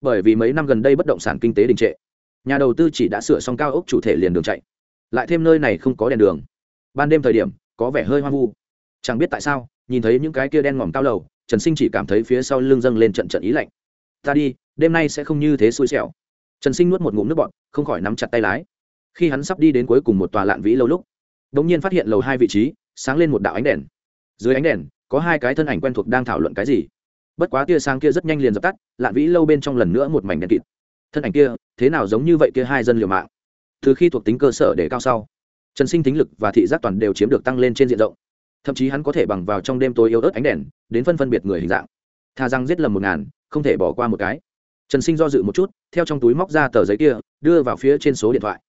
Bởi vì mấy năm gần đây bất động sản kinh tế đình trệ nhà đầu tư chỉ đã sửa xong cao ốc chủ thể liền đường chạy, lại thêm nơi này không có đèn đường. Ban đêm thời điểm, có vẻ hơi hoang vu. Chẳng biết tại sao, nhìn thấy những cái kia đen ngòm cao lầu, trần sinh chỉ cảm thấy phía sau lưng dâng lên trận trận ý lạnh. Ta đi, đêm nay sẽ không như thế xui xẻo. Trần sinh nuốt một ngụm nước bọt, không khỏi nắm chặt tay lái. Khi hắn sắp đi đến cuối cùng một tòa lạn vĩ lâu lúc đ ỗ n g nhiên phát hiện lầu hai vị trí, sáng lên một đạo ánh đèn. Dưới ánh đèn, có hai cái thân ảnh quen thuộc đang thảo luận cái gì. Bất quá tia sáng kia rất nhanh liền dập tắt, lạn vĩ lâu bên trong lần nữa một mảnh đèn kịt thân ảnh kia, thế nào giống như vậy kia hai dân liều mạng? Từ khi thuộc tính cơ sở để cao sau, trần sinh tính lực và thị giác toàn đều chiếm được tăng lên trên diện rộng. Thậm chí hắn có thể bằng vào trong đêm tối yếu ớt ánh đèn, đến phân phân biệt người hình dạng. Thà rằng giết lầm một ngàn, không thể bỏ qua một cái. Trần sinh do dự một chút, theo trong túi móc ra tờ giấy kia, đưa vào phía trên số điện thoại.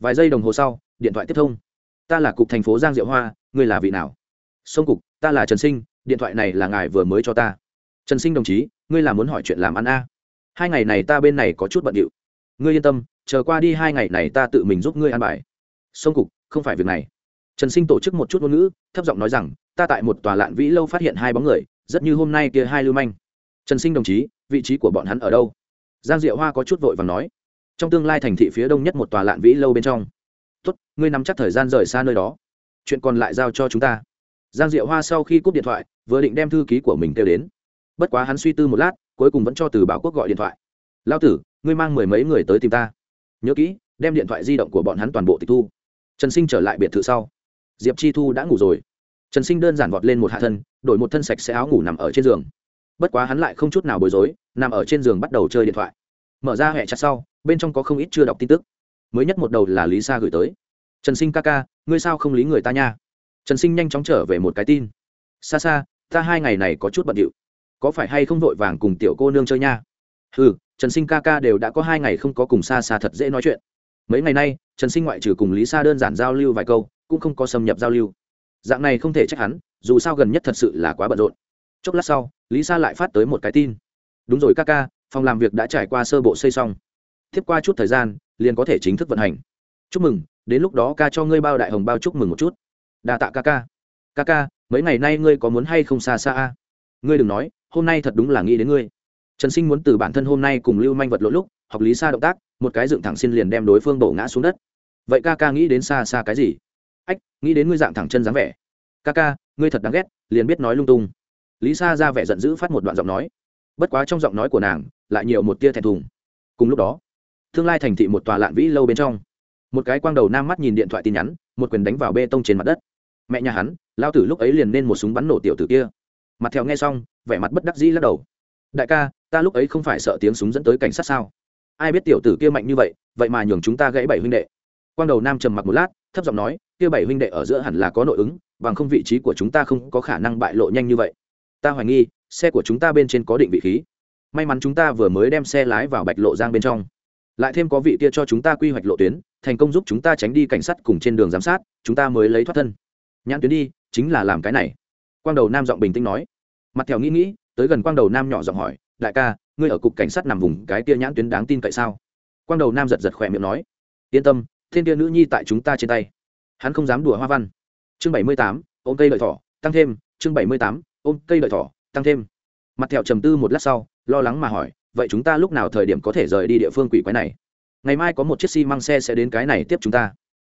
Vài giây đồng hồ sau, điện thoại tiếp thông. Ta là cục thành phố giang diệu hoa, ngươi là vị nào? Sông cục, ta là trần sinh, điện thoại này là ngài vừa mới cho ta. Trần sinh đồng chí, ngươi là muốn hỏi chuyện làm ăn a? Hai ngày này ta bên này có chút bận điệu. Ngươi yên tâm, chờ qua đi hai ngày này ta tự mình giúp ngươi ăn bài. Sông cục, không phải việc này. Trần sinh tổ chức một chút ngôn ngữ, thấp giọng nói rằng, ta tại một tòa lạn vĩ lâu phát hiện hai bóng người, rất như hôm nay kia hai lưu manh. Trần sinh đồng chí, vị trí của bọn hắn ở đâu? Giang diệu hoa có chút vội và nói. Trong tương lai thành thị phía đông nhất một tòa lạn vĩ lâu bên trong. Tốt, ngươi nắm chắc thời gian rời xa nơi đó. Chuyện còn lại giao cho chúng ta. Giang diệu hoa sau khi cúp điện thoại, vừa định đem thư ký của mình kêu đến. Bất quá hắn suy tư một lát cuối cùng vẫn cho từ bảo quốc gọi điện thoại. Lao tử, ngươi mang mười mấy người tới tìm ta. Nhớ kỹ, đem điện thoại di động của bọn hắn toàn bộ tịch thu. Trần sinh trở lại biệt thự sau. Diệp chi thu đã ngủ rồi. Trần sinh đơn giản vọt lên một hạ thân, đổi một thân sạch sẽ áo ngủ nằm ở trên giường. Bất quá hắn lại không chút nào bối rối, nằm ở trên giường bắt đầu chơi điện thoại. Mở ra hẹ chặt sau, bên trong có không ít chưa đọc tin tức. Mới nhất một đầu là lý sa gửi tới. Trần sinh ca ca, ngươi sao không lý người ta nha? Trần sinh nhanh chóng trở về một cái tin. Xa xa ta hai ngày này có chút bận điệu có phải hay không vội vàng cùng tiểu cô nương chơi nha? Ừ trần sinh ca ca đều đã có hai ngày không có cùng xa xa thật dễ nói chuyện. Mấy ngày nay, trần sinh ngoại trừ cùng lý sa đơn giản giao lưu vài câu, cũng không có xâm nhập giao lưu. Dạng này không thể trách hắn, dù sao gần nhất thật sự là quá bận rộn. Chốc lát sau, lý sa lại phát tới một cái tin. Đúng rồi ca ca, phòng làm việc đã trải qua sơ bộ xây xong. Tiếp qua chút thời gian, liền có thể chính thức vận hành. Chúc mừng, đến lúc đó ca cho ngươi bao đại hồng bao chúc mừng một chút. Đa tạ ca ca. Ca ca, mấy ngày nay ngươi có muốn hay không xa xa a? Ngươi đừng nói hôm nay thật đúng là nghĩ đến ngươi. Trần sinh muốn từ bản thân hôm nay cùng lưu manh vật lỗ lúc, học lý xa động tác, một cái dựng thẳng xin liền đem đối phương đổ ngã xuống đất. Vậy ca ca nghĩ đến xa xa cái gì? Ách, nghĩ đến ngươi dạng thẳng chân dáng vẻ. Ca ca, ngươi thật đáng ghét, liền biết nói lung tung. Lý sa ra vẻ giận dữ phát một đoạn giọng nói. Bất quá trong giọng nói của nàng, lại nhiều một tia thẹn thùng. Cùng lúc đó, tương lai thành thị một tòa lạn vĩ lâu bên trong, một cái quang đầu nam mắt nhìn điện thoại tin nhắn, một quyền đánh vào bê tông trên mặt đất. Mẹ nhà hắn lao tử lúc ấy liền nên một súng bắn nổ tiểu tử kia mặt theo nghe xong, vẻ mặt bất đắc dĩ lắc đầu. Đại ca, ta lúc ấy không phải sợ tiếng súng dẫn tới cảnh sát sao? Ai biết tiểu tử kia mạnh như vậy vậy mà nhường chúng ta gãy bảy huynh đệ. Quang đầu nam trầm mặc một lát, thấp giọng nói, kia bảy huynh đệ ở giữa hẳn là có nội ứng, bằng không vị trí của chúng ta không có khả năng bại lộ nhanh như vậy. Ta hoài nghi, xe của chúng ta bên trên có định vị khí. May mắn chúng ta vừa mới đem xe lái vào bạch lộ giang bên trong. Lại thêm có vị kia cho chúng ta quy hoạch lộ tuyến, thành công giúp chúng ta tránh đi cảnh sát cùng trên đường giám sát, chúng ta mới lấy thoát thân. Nhãn tuyến đi, chính là làm cái này quang đầu nam giọng bình tĩnh nói. Mặt theo nghĩ nghĩ, tới gần quang đầu nam nhỏ giọng hỏi, đại ca, ngươi ở cục cảnh sát nằm vùng cái tia nhãn tuyến đáng tin cậy sao? Quang đầu nam giật giật khỏe miệng nói. Yên tâm, thiên tia nữ nhi tại chúng ta trên tay. Hắn không dám đùa hoa văn. Chương bảy mươi tám, ôm cây lợi thỏ, tăng thêm. Chương bảy mươi tám, ôm cây lợi thỏ, tăng thêm. Mặt thẹo trầm tư một lát sau, lo lắng mà hỏi, vậy chúng ta lúc nào thời điểm có thể rời đi địa phương quỷ quái này? Ngày mai có một chiếc xi măng xe sẽ đến cái này tiếp chúng ta.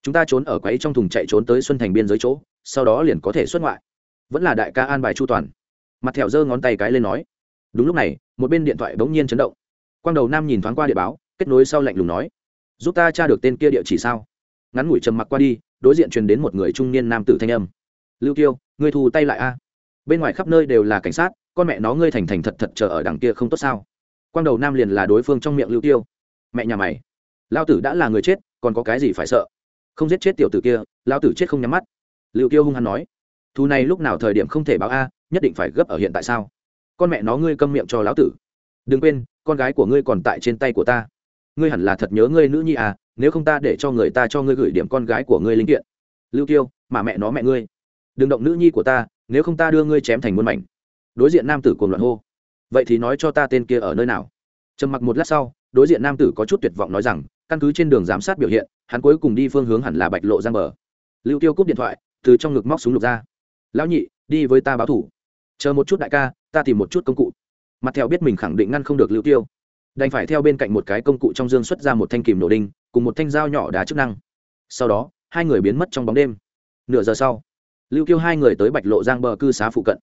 Chúng ta trốn ở quấy trong thùng chạy trốn tới xuân thành biên giới chỗ, sau đó liền có thể xuất ngoại vẫn là đại ca an bài chu toàn mặt thẹo giơ ngón tay cái lên nói đúng lúc này một bên điện thoại bỗng nhiên chấn động quang đầu nam nhìn thoáng qua địa báo kết nối sau lạnh lùng nói giúp ta tra được tên kia địa chỉ sao ngắn ngủi trầm mặc qua đi đối diện truyền đến một người trung niên nam tử thanh âm lưu kiêu ngươi thu tay lại a bên ngoài khắp nơi đều là cảnh sát con mẹ nó ngươi thành thành thật thật chờ ở đằng kia không tốt sao quang đầu nam liền là đối phương trong miệng lưu tiêu mẹ nhà mày lao tử đã là người chết còn có cái gì phải sợ không giết chết tiểu tử kia lao tử chết không nhắm mắt lưu tiêu hung hăng nói thu này lúc nào thời điểm không thể báo a, nhất định phải gấp ở hiện tại sao? Con mẹ nó ngươi câm miệng cho lão tử. Đừng quên, con gái của ngươi còn tại trên tay của ta. Ngươi hẳn là thật nhớ ngươi nữ nhi à nếu không ta để cho người ta cho ngươi gửi điểm con gái của ngươi linh kiện. Lưu tiêu, mà mẹ nó mẹ ngươi. Đừng động nữ nhi của ta, nếu không ta đưa ngươi chém thành muôn mảnh. Đối diện nam tử cùng loạn hô. Vậy thì nói cho ta tên kia ở nơi nào? Trầm mặc một lát sau, đối diện nam tử có chút tuyệt vọng nói rằng, căn cứ trên đường giám sát biểu hiện, hắn cuối cùng đi phương hướng hẳn là bạch lộ giang bờ. Lưu tiêu cúp điện thoại, từ trong ngực móc súng lục ra lão nhị, đi với ta báo thủ. Chờ một chút đại ca, ta tìm một chút công cụ. Mặt theo biết mình khẳng định ngăn không được lưu tiêu. Đành phải theo bên cạnh một cái công cụ trong dương xuất ra một thanh kìm nổ đinh, cùng một thanh dao nhỏ đá chức năng. Sau đó, hai người biến mất trong bóng đêm. Nửa giờ sau, lưu tiêu hai người tới bạch lộ giang bờ cư xá phụ cận.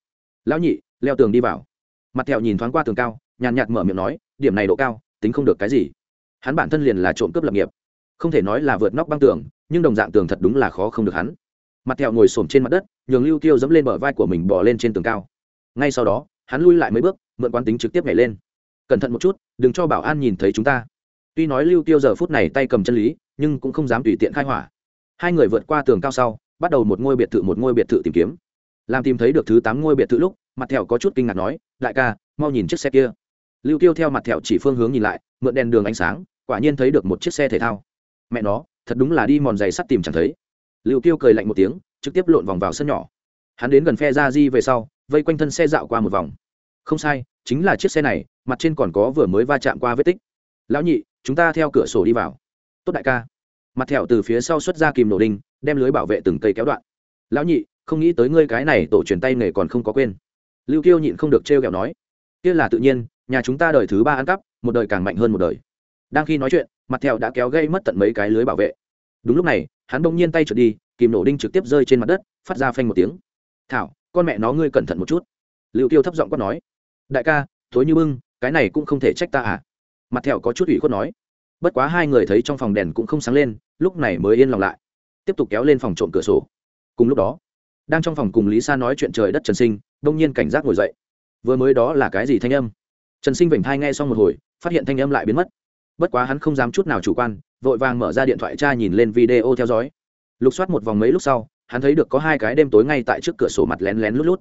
Lão nhị, leo tường đi vào. Mặt thẹo nhìn thoáng qua tường cao, nhàn nhạt mở miệng nói, điểm này độ cao, tính không được cái gì. Hắn bản thân liền là trộm cướp lập nghiệp. Không thể nói là vượt nóc băng tường, nhưng đồng dạng tường thật đúng là khó không được hắn mặt thẹo ngồi xổm trên mặt đất, nhường lưu Tiêu dẫm lên bờ vai của mình bỏ lên trên tường cao. Ngay sau đó, hắn lui lại mấy bước, mượn quán tính trực tiếp nhảy lên. Cẩn thận một chút, đừng cho bảo an nhìn thấy chúng ta. Tuy nói lưu tiêu giờ phút này tay cầm chân lý, nhưng cũng không dám tùy tiện khai hỏa. Hai người vượt qua tường cao sau, bắt đầu một ngôi biệt thự, một ngôi biệt thự tìm kiếm. Làm tìm thấy được thứ tám ngôi biệt thự lúc, mặt thẹo có chút kinh ngạc nói, đại ca, mau nhìn chiếc xe kia. Lưu tiêu theo mặt thẹo chỉ phương hướng nhìn lại, mượn đèn đường ánh sáng, quả nhiên thấy được một chiếc xe thể thao. Mẹ nó, thật đúng là đi mòn giày sắt tìm chẳng thấy lưu tiêu cười lạnh một tiếng, trực tiếp lộn vòng vào sân nhỏ. Hắn đến gần phe ra di về sau, vây quanh thân xe dạo qua một vòng. Không sai, chính là chiếc xe này, mặt trên còn có vừa mới va chạm qua vết tích. Lão nhị, chúng ta theo cửa sổ đi vào. Tốt đại ca. Mặt thẹo từ phía sau xuất ra kìm nổ đinh, đem lưới bảo vệ từng cây kéo đoạn. Lão nhị, không nghĩ tới ngươi cái này tổ truyền tay nghề còn không có quên. Lưu kiêu nhịn không được trêu ghẹo nói. Kia là tự nhiên, nhà chúng ta đời thứ ba ăn cắp, một đời càng mạnh hơn một đời. Đang khi nói chuyện, mặt thẹo đã kéo gây mất tận mấy cái lưới bảo vệ đúng lúc này, hắn bỗng nhiên tay trượt đi, kìm nổ đinh trực tiếp rơi trên mặt đất, phát ra phanh một tiếng. Thảo, con mẹ nó ngươi cẩn thận một chút. Liệu tiêu thấp giọng quát nói. Đại ca, thối như bưng, cái này cũng không thể trách ta à? Mặt thẹo có chút ủy khuất nói. Bất quá hai người thấy trong phòng đèn cũng không sáng lên, lúc này mới yên lòng lại. Tiếp tục kéo lên phòng trộm cửa sổ. Cùng lúc đó, đang trong phòng cùng lý sa nói chuyện trời đất trần sinh đông nhiên cảnh giác ngồi dậy. Vừa mới đó là cái gì thanh âm? Trần sinh vểnh thai nghe xong một hồi, phát hiện thanh âm lại biến mất. Bất quá hắn không dám chút nào chủ quan vội vàng mở ra điện thoại cha nhìn lên video theo dõi. Lục soát một vòng mấy lúc sau, hắn thấy được có hai cái đêm tối ngay tại trước cửa sổ mặt lén lén lút lút.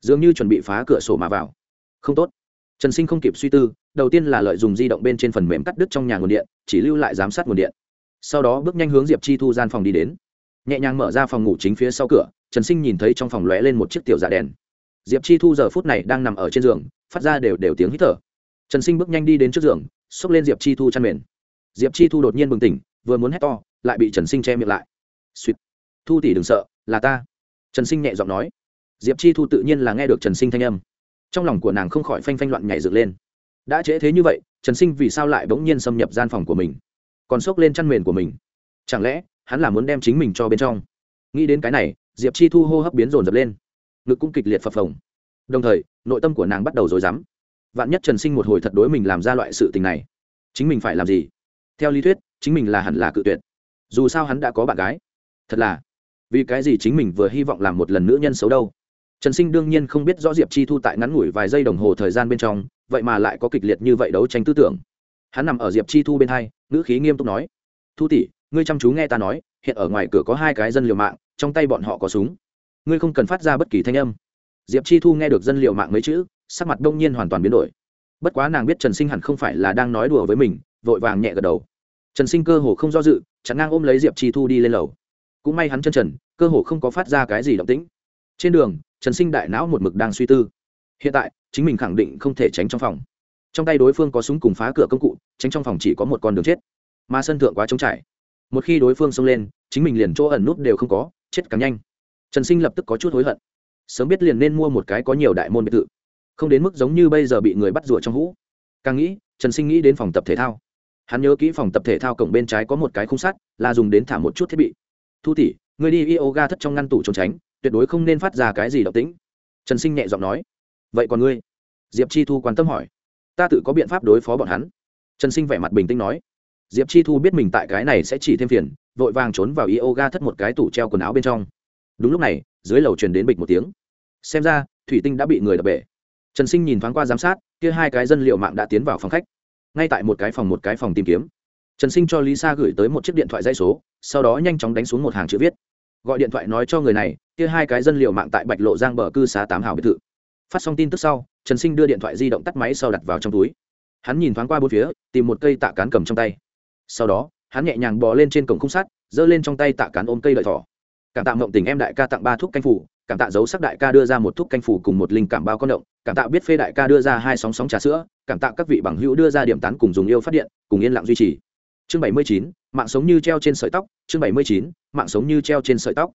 Dường như chuẩn bị phá cửa sổ mà vào. Không tốt. Trần sinh không kịp suy tư, đầu tiên là lợi dụng di động bên trên phần mềm cắt đứt trong nhà nguồn điện, chỉ lưu lại giám sát nguồn điện. Sau đó bước nhanh hướng diệp chi thu gian phòng đi đến. Nhẹ nhàng mở ra phòng ngủ chính phía sau cửa, trần sinh nhìn thấy trong phòng lóe lên một chiếc tiểu dạ đèn. Diệp chi thu giờ phút này đang nằm ở trên giường, phát ra đều đều tiếng hít thở. Trần sinh bước nhanh đi đến trước giường, xốc lên diệp chi thu chăn mền diệp chi thu đột nhiên bừng tỉnh, vừa muốn hét to, lại bị trần sinh che miệng lại. Suýt thu tỷ đừng sợ, là ta. Trần sinh nhẹ giọng nói. Diệp chi thu tự nhiên là nghe được trần sinh thanh âm. Trong lòng của nàng không khỏi phanh phanh loạn nhảy dựng lên. Đã trễ thế như vậy, trần sinh vì sao lại bỗng nhiên xâm nhập gian phòng của mình? Còn xốc lên chăn mền của mình. Chẳng lẽ, hắn là muốn đem chính mình cho bên trong? Nghĩ đến cái này, diệp chi thu hô hấp biến rồn rập lên. Ngực cũng kịch liệt phập phồng. Đồng thời, nội tâm của nàng bắt đầu rối rắm. Vạn nhất trần sinh một hồi thật đối mình làm ra loại sự tình này, chính mình phải làm gì? Theo lý thuyết, chính mình là hẳn là cự tuyệt. Dù sao hắn đã có bạn gái. Thật là. Vì cái gì chính mình vừa hy vọng làm một lần nữ nhân xấu đâu? Trần sinh đương nhiên không biết rõ diệp chi thu tại ngắn ngủi vài giây đồng hồ thời gian bên trong, vậy mà lại có kịch liệt như vậy đấu tranh tư tưởng. Hắn nằm ở diệp chi thu bên hai, ngữ khí nghiêm túc nói, thu tỷ, ngươi chăm chú nghe ta nói, hiện ở ngoài cửa có hai cái dân liều mạng, trong tay bọn họ có súng. Ngươi không cần phát ra bất kỳ thanh âm. Diệp chi thu nghe được dân liều mạng mấy chữ, sắc mặt đông nhiên hoàn toàn biến đổi. Bất quá nàng biết trần sinh hẳn không phải là đang nói đùa với mình, vội vàng nhẹ gật đầu trần sinh cơ hồ không do dự chắn ngang ôm lấy diệp chi thu đi lên lầu. Cũng may hắn chân trần, cơ hồ không có phát ra cái gì động tĩnh. Trên đường, trần sinh đại não một mực đang suy tư. Hiện tại, chính mình khẳng định không thể tránh trong phòng. Trong tay đối phương có súng cùng phá cửa công cụ, tránh trong phòng chỉ có một con đường chết. Mà sân thượng quá trống trải. Một khi đối phương xông lên, chính mình liền chỗ ẩn nút đều không có, chết càng nhanh. Trần sinh lập tức có chút hối hận. Sớm biết liền nên mua một cái có nhiều đại môn biệt thự. Không đến mức giống như bây giờ bị người bắt rùa trong hũ. Càng nghĩ, trần sinh nghĩ đến phòng tập thể thao hắn nhớ kỹ phòng tập thể thao cổng bên trái có một cái khung sắt, là dùng đến thả một chút thiết bị. Thu tỷ người đi yoga thất trong ngăn tủ trốn tránh, tuyệt đối không nên phát ra cái gì động tĩnh. Trần sinh nhẹ giọng nói. Vậy còn ngươi? Diệp chi thu quan tâm hỏi. Ta tự có biện pháp đối phó bọn hắn. Trần sinh vẻ mặt bình tĩnh nói. Diệp chi thu biết mình tại cái này sẽ chỉ thêm phiền, vội vàng trốn vào yoga thất một cái tủ treo quần áo bên trong. Đúng lúc này, dưới lầu truyền đến bịch một tiếng. Xem ra, thủy tinh đã bị người đập bể. Trần sinh nhìn thoáng qua giám sát, kia hai cái dân liệu mạng đã tiến vào phòng khách ngay tại một cái phòng một cái phòng tìm kiếm. Trần sinh cho lý sa gửi tới một chiếc điện thoại dây số, sau đó nhanh chóng đánh xuống một hàng chữ viết. Gọi điện thoại nói cho người này, kia hai cái dân liệu mạng tại bạch lộ giang bờ cư xá tám hào biệt thự. Phát xong tin tức sau, trần sinh đưa điện thoại di động tắt máy sau đặt vào trong túi. Hắn nhìn thoáng qua bốn phía, tìm một cây tạ cán cầm trong tay. Sau đó, hắn nhẹ nhàng bò lên trên cổng khung sắt, giơ lên trong tay tạ cán ôm cây lợi thỏ. Cảm tạ mộng tình em đại ca tặng ba thuốc canh phủ, cảm tạ dấu sắc đại ca đưa ra một thuốc canh phủ cùng một linh cảm bao con động, cảm tạ biết phê đại ca đưa ra hai sóng sóng trà sữa cảm tạ các vị bằng hữu đưa ra điểm tán cùng dùng yêu phát điện, cùng yên lặng duy trì. Chương bảy mươi chín, mạng sống như treo trên sợi tóc. Chương bảy mươi chín, mạng sống như treo trên sợi tóc.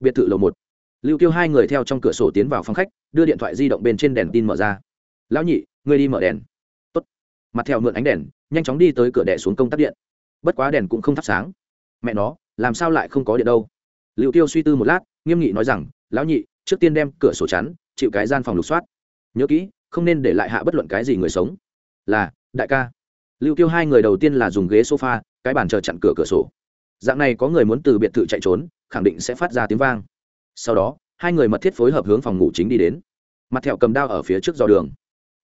Biệt thự lầu một. Lưu tiêu hai người theo trong cửa sổ tiến vào phòng khách, đưa điện thoại di động bên trên đèn tin mở ra. Lão nhị, ngươi đi mở đèn. Tốt. mặt theo mượn ánh đèn, nhanh chóng đi tới cửa đẻ xuống công tắc điện. Bất quá đèn cũng không thắp sáng. Mẹ nó, làm sao lại không có điện đâu? Liệu tiêu suy tư một lát, nghiêm nghị nói rằng, lão nhị, trước tiên đem cửa sổ chắn, chịu cái gian phòng lục soát. Nhớ kỹ không nên để lại hạ bất luận cái gì người sống. Là, đại ca. Lưu tiêu hai người đầu tiên là dùng ghế sofa, cái bàn chờ chặn cửa cửa sổ. Dạng này có người muốn từ biệt thự chạy trốn, khẳng định sẽ phát ra tiếng vang. Sau đó, hai người mật thiết phối hợp hướng phòng ngủ chính đi đến. Mặt thẹo cầm đao ở phía trước dò đường.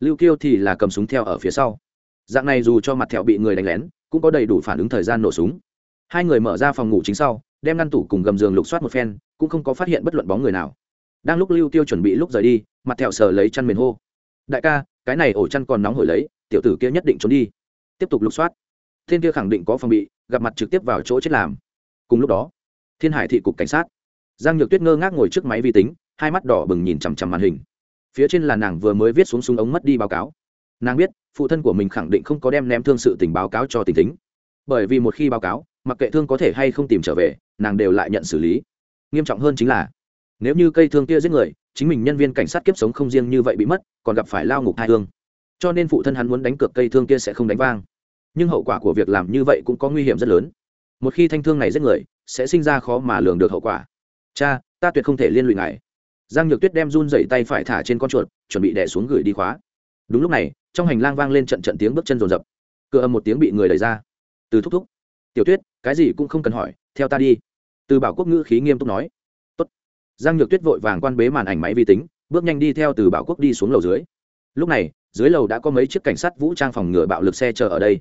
Lưu kiêu thì là cầm súng theo ở phía sau. Dạng này dù cho mặt thẹo bị người đánh lén, cũng có đầy đủ phản ứng thời gian nổ súng. Hai người mở ra phòng ngủ chính sau, đem ngăn tủ cùng gầm giường lục soát một phen, cũng không có phát hiện bất luận bóng người nào. Đang lúc lưu tiêu chuẩn bị lúc rời đi, mặt thẹo sờ lấy chăn mền hô đại ca, cái này ổ chăn còn nóng hổi lấy, tiểu tử kia nhất định trốn đi. Tiếp tục lục soát. Thiên kia khẳng định có phòng bị, gặp mặt trực tiếp vào chỗ chết làm. Cùng lúc đó, thiên hải thị cục cảnh sát. Giang nhược tuyết ngơ ngác ngồi trước máy vi tính, hai mắt đỏ bừng nhìn chằm chằm màn hình. Phía trên là nàng vừa mới viết xuống súng ống mất đi báo cáo. Nàng biết, phụ thân của mình khẳng định không có đem ném thương sự tình báo cáo cho tình tính. Bởi vì một khi báo cáo, mặc kệ thương có thể hay không tìm trở về, nàng đều lại nhận xử lý. Nghiêm trọng hơn chính là nếu như cây thương kia giết người, chính mình nhân viên cảnh sát kiếp sống không riêng như vậy bị mất, còn gặp phải lao ngục hai thương. Cho nên phụ thân hắn muốn đánh cược cây thương kia sẽ không đánh vang. Nhưng hậu quả của việc làm như vậy cũng có nguy hiểm rất lớn. Một khi thanh thương này giết người, sẽ sinh ra khó mà lường được hậu quả. Cha, ta tuyệt không thể liên lụy ngài. Giang nhược tuyết đem run dậy tay phải thả trên con chuột, chuẩn bị đẻ xuống gửi đi khóa. Đúng lúc này, trong hành lang vang lên trận trận tiếng bước chân rồn rập. Cửa âm một tiếng bị người đẩy ra. Từ thúc thúc. Tiểu tuyết, cái gì cũng không cần hỏi, theo ta đi. Từ bảo quốc ngữ khí nghiêm túc nói giang nhược tuyết vội vàng quan bế màn ảnh máy vi tính, bước nhanh đi theo từ bảo quốc đi xuống lầu dưới. Lúc này, dưới lầu đã có mấy chiếc cảnh sát vũ trang phòng ngừa bạo lực xe chờ ở đây.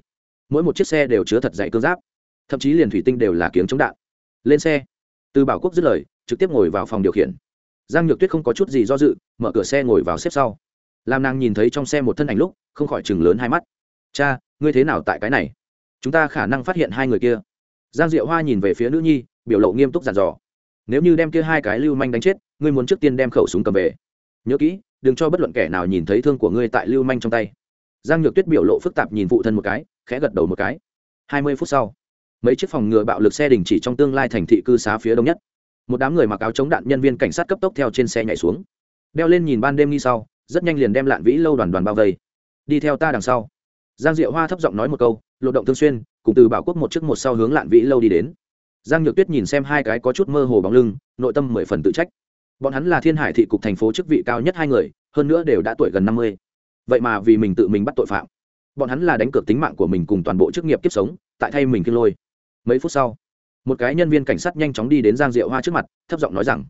Mỗi một chiếc xe đều chứa thật dạy cơ giáp. Thậm chí liền thủy tinh đều là kiếng chống đạn. Lên xe. Từ bảo quốc dứt lời, trực tiếp ngồi vào phòng điều khiển. Giang nhược tuyết không có chút gì do dự, mở cửa xe ngồi vào xếp sau. Làm nàng nhìn thấy trong xe một thân ảnh lúc, không khỏi chừng lớn hai mắt. Cha, ngươi thế nào tại cái này? Chúng ta khả năng phát hiện hai người kia. Giang diệu hoa nhìn về phía nữ nhi, biểu lộ nghiêm túc dàn dò nếu như đem kia hai cái lưu manh đánh chết, ngươi muốn trước tiên đem khẩu súng cầm về. Nhớ kỹ, đừng cho bất luận kẻ nào nhìn thấy thương của ngươi tại lưu manh trong tay. Giang nhược tuyết biểu lộ phức tạp nhìn phụ thân một cái, khẽ gật đầu một cái. Hai mươi phút sau, mấy chiếc phòng ngừa bạo lực xe đình chỉ trong tương lai thành thị cư xá phía đông nhất. Một đám người mặc áo chống đạn nhân viên cảnh sát cấp tốc theo trên xe nhảy xuống. Đeo lên nhìn ban đêm nghi sau, rất nhanh liền đem lạn vĩ lâu đoàn đoàn bao vây. Đi theo ta đằng sau. Giang diệu hoa thấp giọng nói một câu lộ động thương xuyên, cùng từ bảo quốc một chiếc một sau hướng lạn vĩ lâu đi đến giang nhược tuyết nhìn xem hai cái có chút mơ hồ bóng lưng, nội tâm mười phần tự trách. Bọn hắn là thiên hải thị cục thành phố chức vị cao nhất hai người, hơn nữa đều đã tuổi gần năm mươi. Vậy mà vì mình tự mình bắt tội phạm. Bọn hắn là đánh cược tính mạng của mình cùng toàn bộ chức nghiệp kiếp sống, tại thay mình kinh lôi. Mấy phút sau, một cái nhân viên cảnh sát nhanh chóng đi đến giang diệu hoa trước mặt, thấp giọng nói rằng,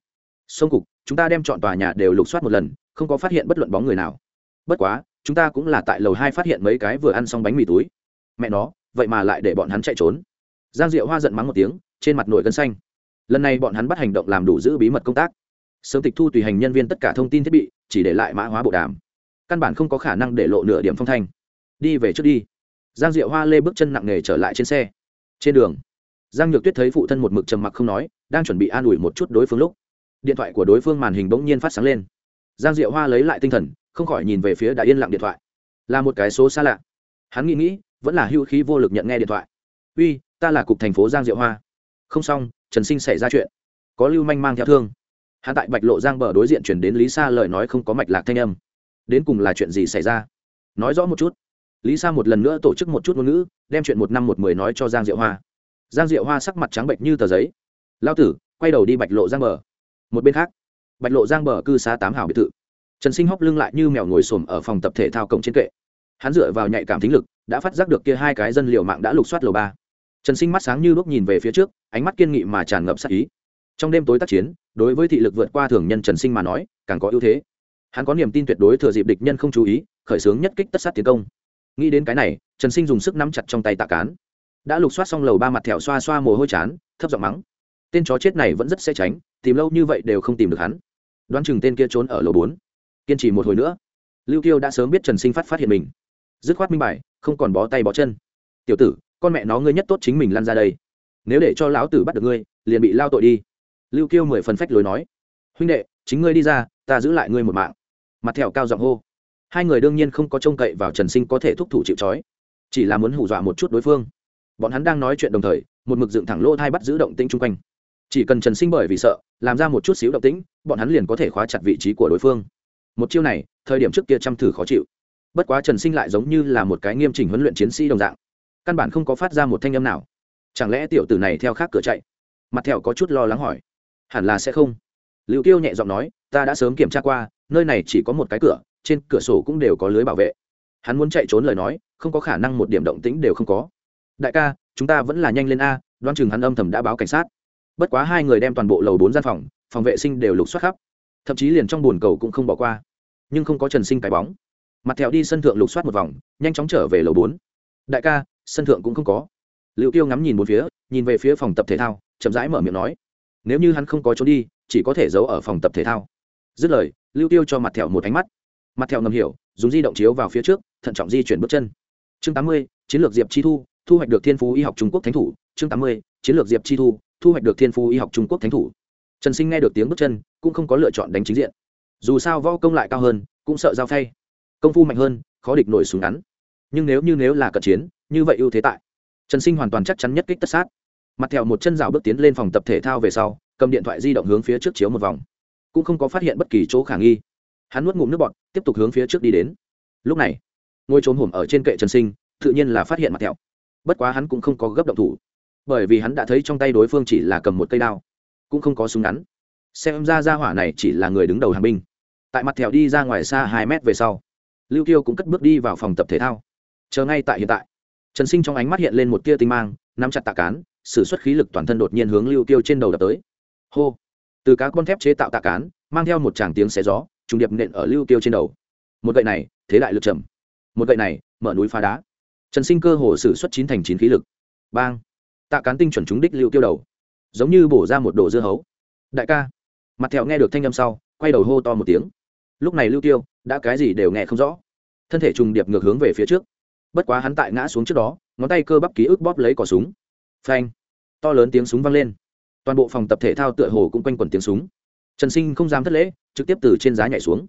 sông cục, chúng ta đem chọn tòa nhà đều lục soát một lần, không có phát hiện bất luận bóng người nào. Bất quá, chúng ta cũng là tại lầu hai phát hiện mấy cái vừa ăn xong bánh mì túi. Mẹ nó, vậy mà lại để bọn hắn chạy trốn. Giang diệu hoa giận mắng một tiếng trên mặt nổi gân xanh. Lần này bọn hắn bắt hành động làm đủ giữ bí mật công tác. Sớm tịch thu tùy hành nhân viên tất cả thông tin thiết bị, chỉ để lại mã hóa bộ đàm. Căn bản không có khả năng để lộ nửa điểm phong thanh. Đi về trước đi. Giang diệu hoa lê bước chân nặng nề trở lại trên xe. Trên đường, giang nhược tuyết thấy phụ thân một mực trầm mặc không nói, đang chuẩn bị an ủi một chút đối phương lúc, điện thoại của đối phương màn hình bỗng nhiên phát sáng lên. Giang diệu hoa lấy lại tinh thần, không khỏi nhìn về phía đã yên lặng điện thoại. Là một cái số xa lạ. Hắn nghĩ nghĩ, vẫn là hưu khí vô lực nhận nghe điện thoại. Uy, ta là cục thành phố giang diệu hoa không xong, trần sinh xảy ra chuyện. Có lưu manh mang theo thương. Hắn tại bạch lộ giang bờ đối diện chuyển đến lý sa lời nói không có mạch lạc thanh âm. Đến cùng là chuyện gì xảy ra? Nói rõ một chút. Lý sa một lần nữa tổ chức một chút ngôn ngữ, đem chuyện một năm một mười nói cho giang diệu hoa. Giang diệu hoa sắc mặt trắng bệnh như tờ giấy. Lao tử, quay đầu đi bạch lộ giang bờ. Một bên khác, bạch lộ giang bờ cư xá tám hảo biệt thự. Trần sinh hóc lưng lại như mèo ngồi xổm ở phòng tập thể thao cổng trên kệ. Hắn dựa vào nhạy cảm thính lực, đã phát giác được kia hai cái dân liệu mạng đã lục soát lầu ba trần sinh mắt sáng như lúc nhìn về phía trước, ánh mắt kiên nghị mà tràn ngập sắc ý. Trong đêm tối tác chiến, đối với thị lực vượt qua thường nhân trần sinh mà nói, càng có ưu thế. Hắn có niềm tin tuyệt đối thừa dịp địch nhân không chú ý, khởi xướng nhất kích tất sát tiến công. Nghĩ đến cái này, trần sinh dùng sức nắm chặt trong tay tạ cán. Đã lục soát xong lầu ba mặt thẹo xoa xoa mồ hôi chán, thấp giọng mắng. Tên chó chết này vẫn rất sẽ tránh, tìm lâu như vậy đều không tìm được hắn. Đoán chừng tên kia trốn ở lầu bốn. Kiên trì một hồi nữa. Lưu kiêu đã sớm biết trần sinh phát phát hiện mình. Dứt khoát minh bài, không còn bó tay bó chân. Tiểu tử con mẹ nó ngươi nhất tốt chính mình lăn ra đây. Nếu để cho lão tử bắt được ngươi, liền bị lao tội đi. Lưu kiêu mười phần phách lối nói. Huynh đệ, chính ngươi đi ra, ta giữ lại ngươi một mạng. Mặt thẹo cao giọng hô. Hai người đương nhiên không có trông cậy vào trần sinh có thể thúc thủ chịu trói, chỉ là muốn hù dọa một chút đối phương. Bọn hắn đang nói chuyện đồng thời, một mực dựng thẳng lỗ thai bắt giữ động tĩnh chung quanh. Chỉ cần trần sinh bởi vì sợ, làm ra một chút xíu động tĩnh, bọn hắn liền có thể khóa chặt vị trí của đối phương. Một chiêu này, thời điểm trước kia chăm thử khó chịu. Bất quá trần sinh lại giống như là một cái nghiêm chỉnh huấn luyện chiến sĩ đồng dạng căn bản không có phát ra một thanh âm nào. Chẳng lẽ tiểu tử này theo khác cửa chạy? Mặt thẹo có chút lo lắng hỏi. Hẳn là sẽ không. Liệu tiêu nhẹ giọng nói, ta đã sớm kiểm tra qua, nơi này chỉ có một cái cửa, trên cửa sổ cũng đều có lưới bảo vệ. Hắn muốn chạy trốn lời nói, không có khả năng một điểm động tĩnh đều không có. Đại ca, chúng ta vẫn là nhanh lên a đoan chừng hắn âm thầm đã báo cảnh sát. Bất quá hai người đem toàn bộ lầu bốn gian phòng phòng vệ sinh đều lục soát khắp. Thậm chí liền trong bồn cầu cũng không bỏ qua. Nhưng không có trần sinh cái bóng. Mặt thẹo đi sân thượng lục soát một vòng, nhanh chóng trở về lầu bốn. Đại ca sân thượng cũng không có. Liệu tiêu ngắm nhìn một phía, nhìn về phía phòng tập thể thao, chậm rãi mở miệng nói, nếu như hắn không có trốn đi, chỉ có thể giấu ở phòng tập thể thao. Dứt lời, lưu tiêu cho mặt thẹo một ánh mắt. Mặt thẹo ngầm hiểu, dùng di động chiếu vào phía trước, thận trọng di chuyển bước chân. Chương tám mươi, chiến lược diệp chi thu thu hoạch được thiên phú y học trung quốc thánh thủ. Chương tám mươi, chiến lược diệp chi thu thu hoạch được thiên phú y học trung quốc thánh thủ. Trần sinh nghe được tiếng bước chân, cũng không có lựa chọn đánh chính diện. Dù sao võ công lại cao hơn, cũng sợ giao phay. Công phu mạnh hơn, khó địch nổi súng ngắn. Nhưng nếu như nếu là cận chiến như vậy ưu thế tại. Trần sinh hoàn toàn chắc chắn nhất kích tất sát. Mặt thẹo một chân rào bước tiến lên phòng tập thể thao về sau, cầm điện thoại di động hướng phía trước chiếu một vòng. Cũng không có phát hiện bất kỳ chỗ khả nghi. Hắn nuốt ngụm nước bọt, tiếp tục hướng phía trước đi đến. Lúc này ngôi trốn hổm ở trên kệ trần sinh, tự nhiên là phát hiện mặt thẹo. Bất quá hắn cũng không có gấp động thủ. Bởi vì hắn đã thấy trong tay đối phương chỉ là cầm một cây đao, cũng không có súng ngắn. Xem ra ra hỏa này chỉ là người đứng đầu hàng binh. Tại mặt thẹo đi ra ngoài xa hai mét về sau, lưu Tiêu cũng cất bước đi vào phòng tập thể thao. Chờ ngay tại hiện tại trần sinh trong ánh mắt hiện lên một tia tinh mang, nắm chặt tạ cán s ử suất khí lực toàn thân đột nhiên hướng lưu kiêu trên đầu đập tới. Hô! Từ các con thép chế tạo tạ cán, mang theo một tràng tiếng xé gió, trùng điệp nện ở lưu kiêu trên đầu. Một gậy này, thế đại lực trầm. Một gậy này, mở núi phá đá. Trần sinh cơ hồ sử xuất chín thành chín khí lực. Bang! Tạ cán tinh chuẩn trúng đích lưu kiêu đầu. Giống như bổ ra một đồ dưa hấu. Đại ca! Mặt thẹo nghe được thanh âm sau, quay đầu hô to một tiếng. Lúc này lưu tiêu đã cái gì đều nghe không rõ. Thân thể trùng điệp ngược hướng về phía trước bất quá hắn tại ngã xuống trước đó, ngón tay cơ bắp ký ức bóp lấy cỏ súng. Phanh! To lớn tiếng súng vang lên. Toàn bộ phòng tập thể thao tựa hồ cũng quanh quẩn tiếng súng. Trần sinh không dám thất lễ, trực tiếp từ trên giá nhảy xuống.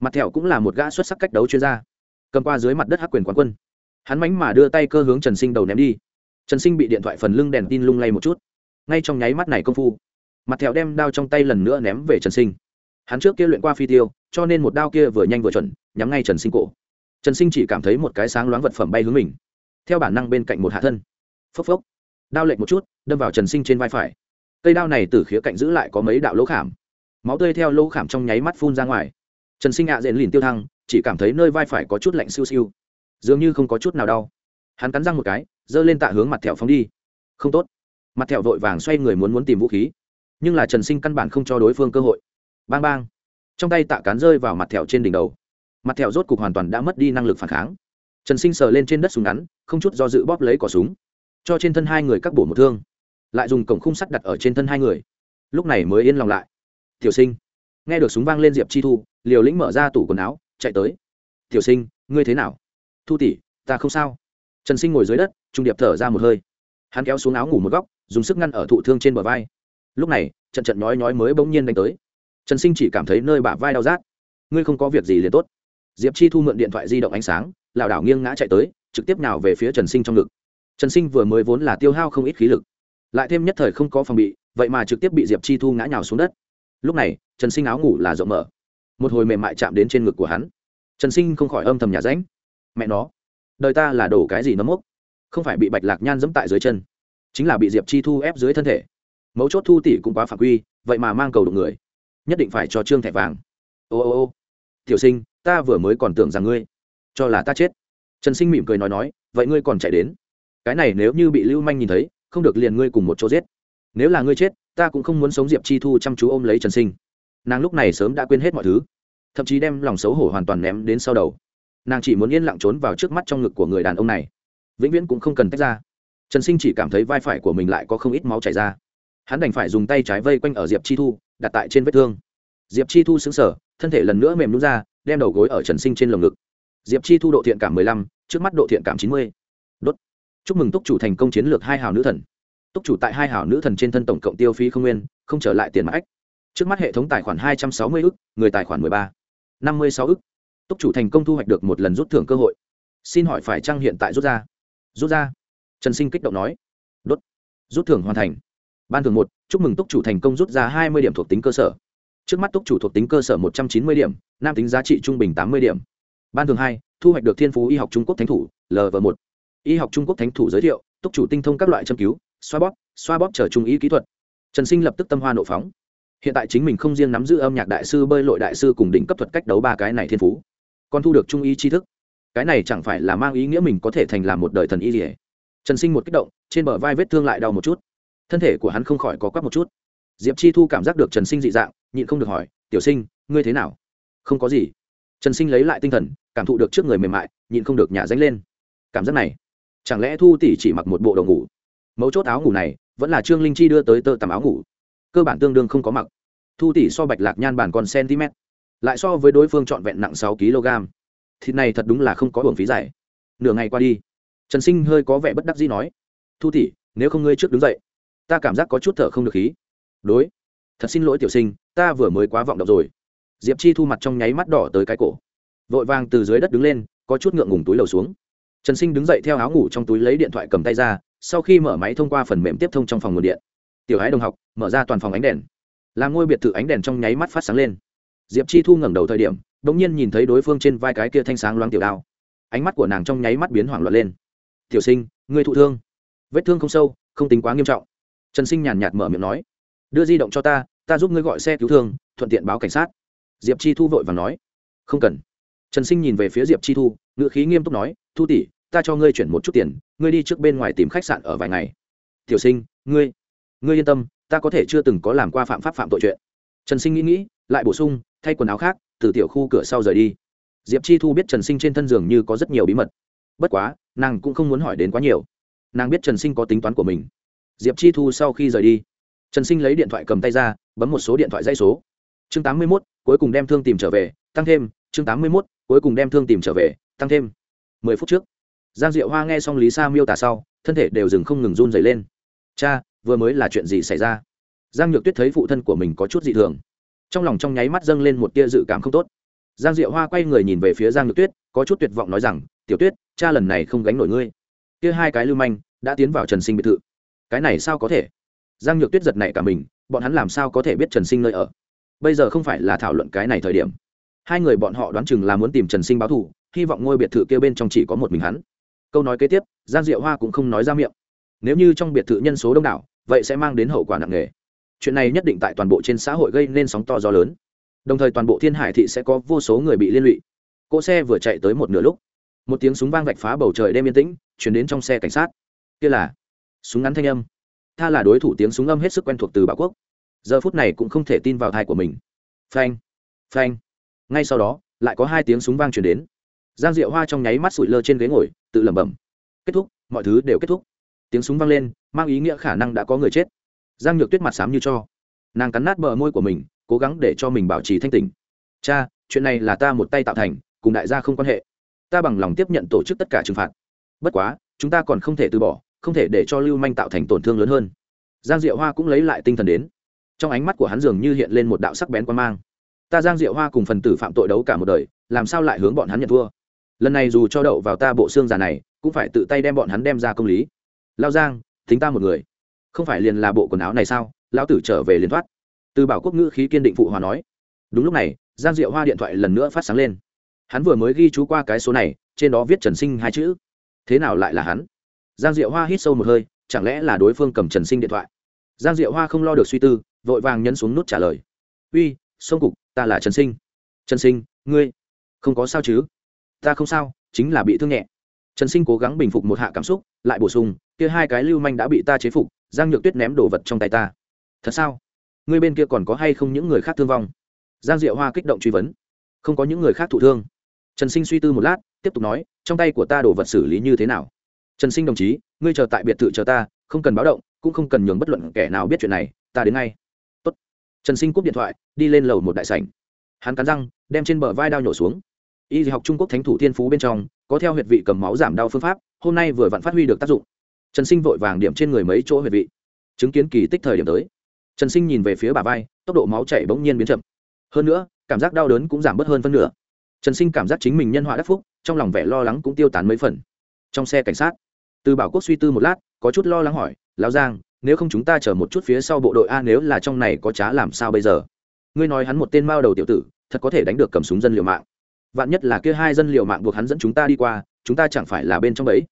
Mặt thẹo cũng là một gã xuất sắc cách đấu chuyên gia. Cầm qua dưới mặt đất hắc quyền quán quân. Hắn mánh mà đưa tay cơ hướng trần sinh đầu ném đi. Trần sinh bị điện thoại phần lưng đèn tin lung lay một chút. Ngay trong nháy mắt này công phu, mặt thẹo đem đao trong tay lần nữa ném về trần sinh. Hắn trước kia luyện qua phi tiêu, cho nên một đao kia vừa nhanh vừa chuẩn, nhắm ngay trần sinh cổ trần sinh chỉ cảm thấy một cái sáng loáng vật phẩm bay hướng mình. Theo bản năng bên cạnh một hạ thân. Phốc phốc. Đao lệch một chút, đâm vào trần sinh trên vai phải. Cây đao này từ khía cạnh giữ lại có mấy đạo lỗ khảm. Máu tươi theo lỗ khảm trong nháy mắt phun ra ngoài. Trần sinh ạ à dện lìn tiêu thăng, chỉ cảm thấy nơi vai phải có chút lạnh siêu siêu. Dường như không có chút nào đau. Hắn cắn răng một cái, giơ lên tạ hướng mặt thẹo phóng đi. Không tốt. Mặt thẹo vội vàng xoay người muốn muốn tìm vũ khí. Nhưng là trần sinh căn bản không cho đối phương cơ hội. Bang bang. Trong tay tạ cán rơi vào mặt thẹo trên đỉnh đầu mặt thẹo rốt cục hoàn toàn đã mất đi năng lực phản kháng. Trần sinh sờ lên trên đất súng ngắn, không chút do dự bóp lấy cỏ súng. Cho trên thân hai người cắt bổ một thương. Lại dùng cổng khung sắt đặt ở trên thân hai người. Lúc này mới yên lòng lại. Tiểu sinh. Nghe được súng vang lên diệp chi thu, liều lĩnh mở ra tủ quần áo, chạy tới. Tiểu sinh, ngươi thế nào? Thu tỷ, ta không sao. Trần sinh ngồi dưới đất, trung điệp thở ra một hơi. Hắn kéo xuống áo ngủ một góc, dùng sức ngăn ở thụ thương trên bờ vai. Lúc này, trận trận nhói nhói mới bỗng nhiên đánh tới. Trần sinh chỉ cảm thấy nơi bả vai đau rát. Ngươi không có việc gì liền tốt diệp chi thu mượn điện thoại di động ánh sáng, lảo đảo nghiêng ngã chạy tới, trực tiếp nào về phía trần sinh trong ngực. Trần sinh vừa mới vốn là tiêu hao không ít khí lực, lại thêm nhất thời không có phòng bị, vậy mà trực tiếp bị diệp chi thu ngã nhào xuống đất. Lúc này, trần sinh áo ngủ là rộng mở. Một hồi mềm mại chạm đến trên ngực của hắn. Trần sinh không khỏi âm thầm nhà ránh. Mẹ nó, đời ta là đổ cái gì nấm mốc? Không phải bị bạch lạc nhan dẫm tại dưới chân, chính là bị diệp chi thu ép dưới thân thể. Mấu chốt thu tỷ cũng quá phạm quy, vậy mà mang cầu đụng người, nhất định phải cho trương thẻ vàng. Ô ô ô, tiểu sinh ta vừa mới còn tưởng rằng ngươi cho là ta chết. Trần sinh mỉm cười nói nói, vậy ngươi còn chạy đến? Cái này nếu như bị lưu manh nhìn thấy, không được liền ngươi cùng một chỗ giết. Nếu là ngươi chết, ta cũng không muốn sống diệp chi thu chăm chú ôm lấy trần sinh. Nàng lúc này sớm đã quên hết mọi thứ, thậm chí đem lòng xấu hổ hoàn toàn ném đến sau đầu. Nàng chỉ muốn yên lặng trốn vào trước mắt trong ngực của người đàn ông này. Vĩnh viễn cũng không cần tách ra. Trần sinh chỉ cảm thấy vai phải của mình lại có không ít máu chảy ra. Hắn đành phải dùng tay trái vây quanh ở diệp chi thu, đặt tại trên vết thương. Diệp chi thu xứng sở thân thể lần nữa mềm nút ra đem đầu gối ở trần sinh trên lồng ngực. Diệp chi thu độ thiện cảm mười lăm, trước mắt độ thiện cảm chín mươi. Đốt. Chúc mừng túc chủ thành công chiến lược hai hào nữ thần. Túc chủ tại hai hào nữ thần trên thân tổng cộng tiêu phí không nguyên, không trở lại tiền mã ách. Trước mắt hệ thống tài khoản hai trăm sáu mươi ức, người tài khoản mười ba. năm mươi sáu ức. Túc chủ thành công thu hoạch được một lần rút thưởng cơ hội. Xin hỏi phải trăng hiện tại rút ra? Rút ra. Trần sinh kích động nói. Đốt. Rút thưởng hoàn thành. Ban thường một, chúc mừng túc chủ thành công rút ra hai mươi điểm thuộc tính cơ sở trước mắt túc chủ thuộc tính cơ sở một trăm chín mươi điểm, nam tính giá trị trung bình tám mươi điểm. Ban thường hai, thu hoạch được thiên phú y học trung quốc thánh thủ lv một. Y học trung quốc thánh thủ giới thiệu, túc chủ tinh thông các loại châm cứu, xoa bóp xoa bóp trở trung ý kỹ thuật. Trần sinh lập tức tâm hoa nộ phóng. Hiện tại chính mình không riêng nắm giữ âm nhạc đại sư bơi lội đại sư cùng đỉnh cấp thuật cách đấu ba cái này thiên phú, còn thu được trung ý tri thức. Cái này chẳng phải là mang ý nghĩa mình có thể thành làm một đời thần y gì、hết. trần sinh một kích động, trên bờ vai vết thương lại đau một chút. Thân thể của hắn không khỏi có quắc một chút diệp chi thu cảm giác được trần sinh dị dạng, nhịn không được hỏi, tiểu sinh, ngươi thế nào? Không có gì. Trần sinh lấy lại tinh thần, cảm thụ được trước người mềm mại, nhịn không được nhả dánh lên. Cảm giác này, chẳng lẽ thu tỷ chỉ mặc một bộ đồ ngủ? Mấu chốt áo ngủ này, vẫn là trương linh chi đưa tới tơ tằm áo ngủ. Cơ bản tương đương không có mặc. Thu tỷ so bạch lạc nhan bản còn cm lại so với đối phương trọn vẹn nặng sáu kg. Thịt này thật đúng là không có hưởng phí giải nửa ngày qua đi, trần sinh hơi có vẻ bất đắc dĩ nói, thu tỷ, nếu không ngươi trước đứng dậy, ta cảm giác có chút thở không được khí đối. Thật xin lỗi tiểu sinh, ta vừa mới quá vọng động rồi. Diệp chi thu mặt trong nháy mắt đỏ tới cái cổ. Vội vàng từ dưới đất đứng lên, có chút ngượng ngùng túi lầu xuống. Trần sinh đứng dậy theo áo ngủ trong túi lấy điện thoại cầm tay ra, sau khi mở máy thông qua phần mềm tiếp thông trong phòng nguồn điện. Tiểu hái đồng học, mở ra toàn phòng ánh đèn. Làm ngôi biệt thự ánh đèn trong nháy mắt phát sáng lên. Diệp chi thu ngẩng đầu thời điểm đ ỗ n g nhiên nhìn thấy đối phương trên vai cái kia thanh sáng loáng tiểu đao. Ánh mắt của nàng trong nháy mắt biến hoảng loạn lên. Tiểu sinh người thụ thương. Vết thương không sâu, không tính quá nghiêm trọng. Trần sinh nhàn nhạt mở miệng nói đưa di động cho ta ta giúp ngươi gọi xe cứu thương, thuận tiện báo cảnh sát. Diệp chi thu vội và nói. Không cần. Trần sinh nhìn về phía diệp chi thu, ngữ khí nghiêm túc nói, thu tỷ, ta cho ngươi chuyển một chút tiền, ngươi đi trước bên ngoài tìm khách sạn ở vài ngày. Tiểu sinh, ngươi ngươi yên tâm, ta có thể chưa từng có làm qua phạm pháp phạm tội chuyện. Trần sinh nghĩ nghĩ, lại bổ sung, thay quần áo khác, từ tiểu khu cửa sau rời đi. Diệp chi thu biết trần sinh trên thân giường như có rất nhiều bí mật. Bất quá, nàng cũng không muốn hỏi đến quá nhiều. Nàng biết trần sinh có tính toán của mình. Diệp chi thu sau khi rời đi trần sinh lấy điện thoại cầm tay ra, bấm một số điện thoại dây số. Chương tám mươi mốt, cuối cùng đem thương tìm trở về, tăng thêm. Chương tám mươi mốt, cuối cùng đem thương tìm trở về, tăng thêm. Mười phút trước, giang diệu hoa nghe xong lý sa miêu tả sau, thân thể đều dừng không ngừng run dày lên. Cha, vừa mới là chuyện gì xảy ra? Giang nhược tuyết thấy phụ thân của mình có chút dị thường. Trong lòng trong nháy mắt dâng lên một tia dự cảm không tốt. Giang diệu hoa quay người nhìn về phía giang nhược tuyết, có chút tuyệt vọng nói rằng, tiểu tuyết, cha lần này không gánh nổi ngươi. Kia hai cái lưu manh đã tiến vào trần sinh biệt thự. Cái này sao có thể? Giang nhược tuyết giật này cả mình, bọn hắn làm sao có thể biết trần sinh nơi ở? Bây giờ không phải là thảo luận cái này thời điểm. Hai người bọn họ đoán chừng là muốn tìm trần sinh báo thù, hy vọng ngôi biệt thự kia bên trong chỉ có một mình hắn. Câu nói kế tiếp, giang diệu hoa cũng không nói ra miệng. Nếu như trong biệt thự nhân số đông đảo, vậy sẽ mang đến hậu quả nặng nề. Chuyện này nhất định tại toàn bộ trên xã hội gây nên sóng to gió lớn. Đồng thời toàn bộ thiên hải thị sẽ có vô số người bị liên lụy. Cỗ xe vừa chạy tới một nửa lúc, một tiếng súng vang vạch phá bầu trời đêm yên tĩnh, chuyển đến trong xe cảnh sát. Kia là súng ngắn thanh âm tha là đối thủ tiếng súng âm hết sức quen thuộc từ bảo quốc. Giờ phút này cũng không thể tin vào thai của mình. Phanh phanh. Ngay sau đó, lại có hai tiếng súng vang truyền đến. Giang diệu hoa trong nháy mắt sụi lơ trên ghế ngồi, tự lẩm bẩm. Kết thúc, mọi thứ đều kết thúc. Tiếng súng vang lên, mang ý nghĩa khả năng đã có người chết. Giang nhược tuyết mặt xám như cho. Nàng cắn nát bờ môi của mình, cố gắng để cho mình bảo trì thanh tỉnh. Cha, chuyện này là ta một tay tạo thành, cùng đại gia không quan hệ. Ta bằng lòng tiếp nhận tổ chức tất cả trừng phạt. Bất quá, chúng ta còn không thể từ bỏ không thể để cho lưu manh tạo thành tổn thương lớn hơn. Giang diệu hoa cũng lấy lại tinh thần đến. Trong ánh mắt của hắn dường như hiện lên một đạo sắc bén quan mang. Ta giang diệu hoa cùng phần tử phạm tội đấu cả một đời, làm sao lại hướng bọn hắn nhận thua? Lần này dù cho đậu vào ta bộ xương già này, cũng phải tự tay đem bọn hắn đem ra công lý. Lao giang, thính ta một người. Không phải liền là bộ quần áo này sao? Lão tử trở về liền thoát. Từ bảo quốc ngữ khí kiên định phụ hòa nói. Đúng lúc này, giang diệu hoa điện thoại lần nữa phát sáng lên. Hắn vừa mới ghi chú qua cái số này, trên đó viết trần sinh hai chữ. Thế nào lại là hắn? Giang diệu hoa hít sâu một hơi, chẳng lẽ là đối phương cầm trần sinh điện thoại? Giang diệu hoa không lo được suy tư, vội vàng nhấn xuống nút trả lời. Uy, sông cục, ta là trần sinh. Trần sinh, ngươi không có sao chứ? Ta không sao, chính là bị thương nhẹ. Trần sinh cố gắng bình phục một hạ cảm xúc, lại bổ sung, kia hai cái lưu manh đã bị ta chế phục, giang nhược tuyết ném đồ vật trong tay ta. Thật sao? Ngươi bên kia còn có hay không những người khác thương vong? Giang diệu hoa kích động truy vấn. Không có những người khác thụ thương. Trần sinh suy tư một lát, tiếp tục nói, trong tay của ta đồ vật xử lý như thế nào? Trần sinh đồng chí, ngươi chờ tại biệt thự chờ ta, không cần báo động, cũng không cần nhường bất luận kẻ nào biết chuyện này, ta đến ngay. Tốt. trần sinh cúp điện thoại, đi lên lầu một đại sảnh. Hắn cắn răng, đem trên bờ vai đao nhổ xuống. Y học trung quốc thánh thủ thiên phú bên trong, có theo huyệt vị cầm máu giảm đau phương pháp, hôm nay vừa vặn phát huy được tác dụng. Trần sinh vội vàng điểm trên người mấy chỗ huyệt vị. Chứng kiến kỳ tích thời điểm tới, trần sinh nhìn về phía bà vai, tốc độ máu chảy bỗng nhiên biến chậm. Hơn nữa, cảm giác đau đớn cũng giảm bớt hơn phân nửa. Trần sinh cảm giác chính mình nhân họa đắc phúc, trong lòng vẻ lo lắng cũng tiêu tán mấy phần. Trong xe cảnh sát từ bảo quốc suy tư một lát, có chút lo lắng hỏi, lão giang, nếu không chúng ta chờ một chút phía sau bộ đội a nếu là trong này có trá làm sao bây giờ? Ngươi nói hắn một tên mao đầu tiểu tử, thật có thể đánh được cầm súng dân liều mạng. Vạn nhất là kia hai dân liều mạng buộc hắn dẫn chúng ta đi qua, chúng ta chẳng phải là bên trong đấy?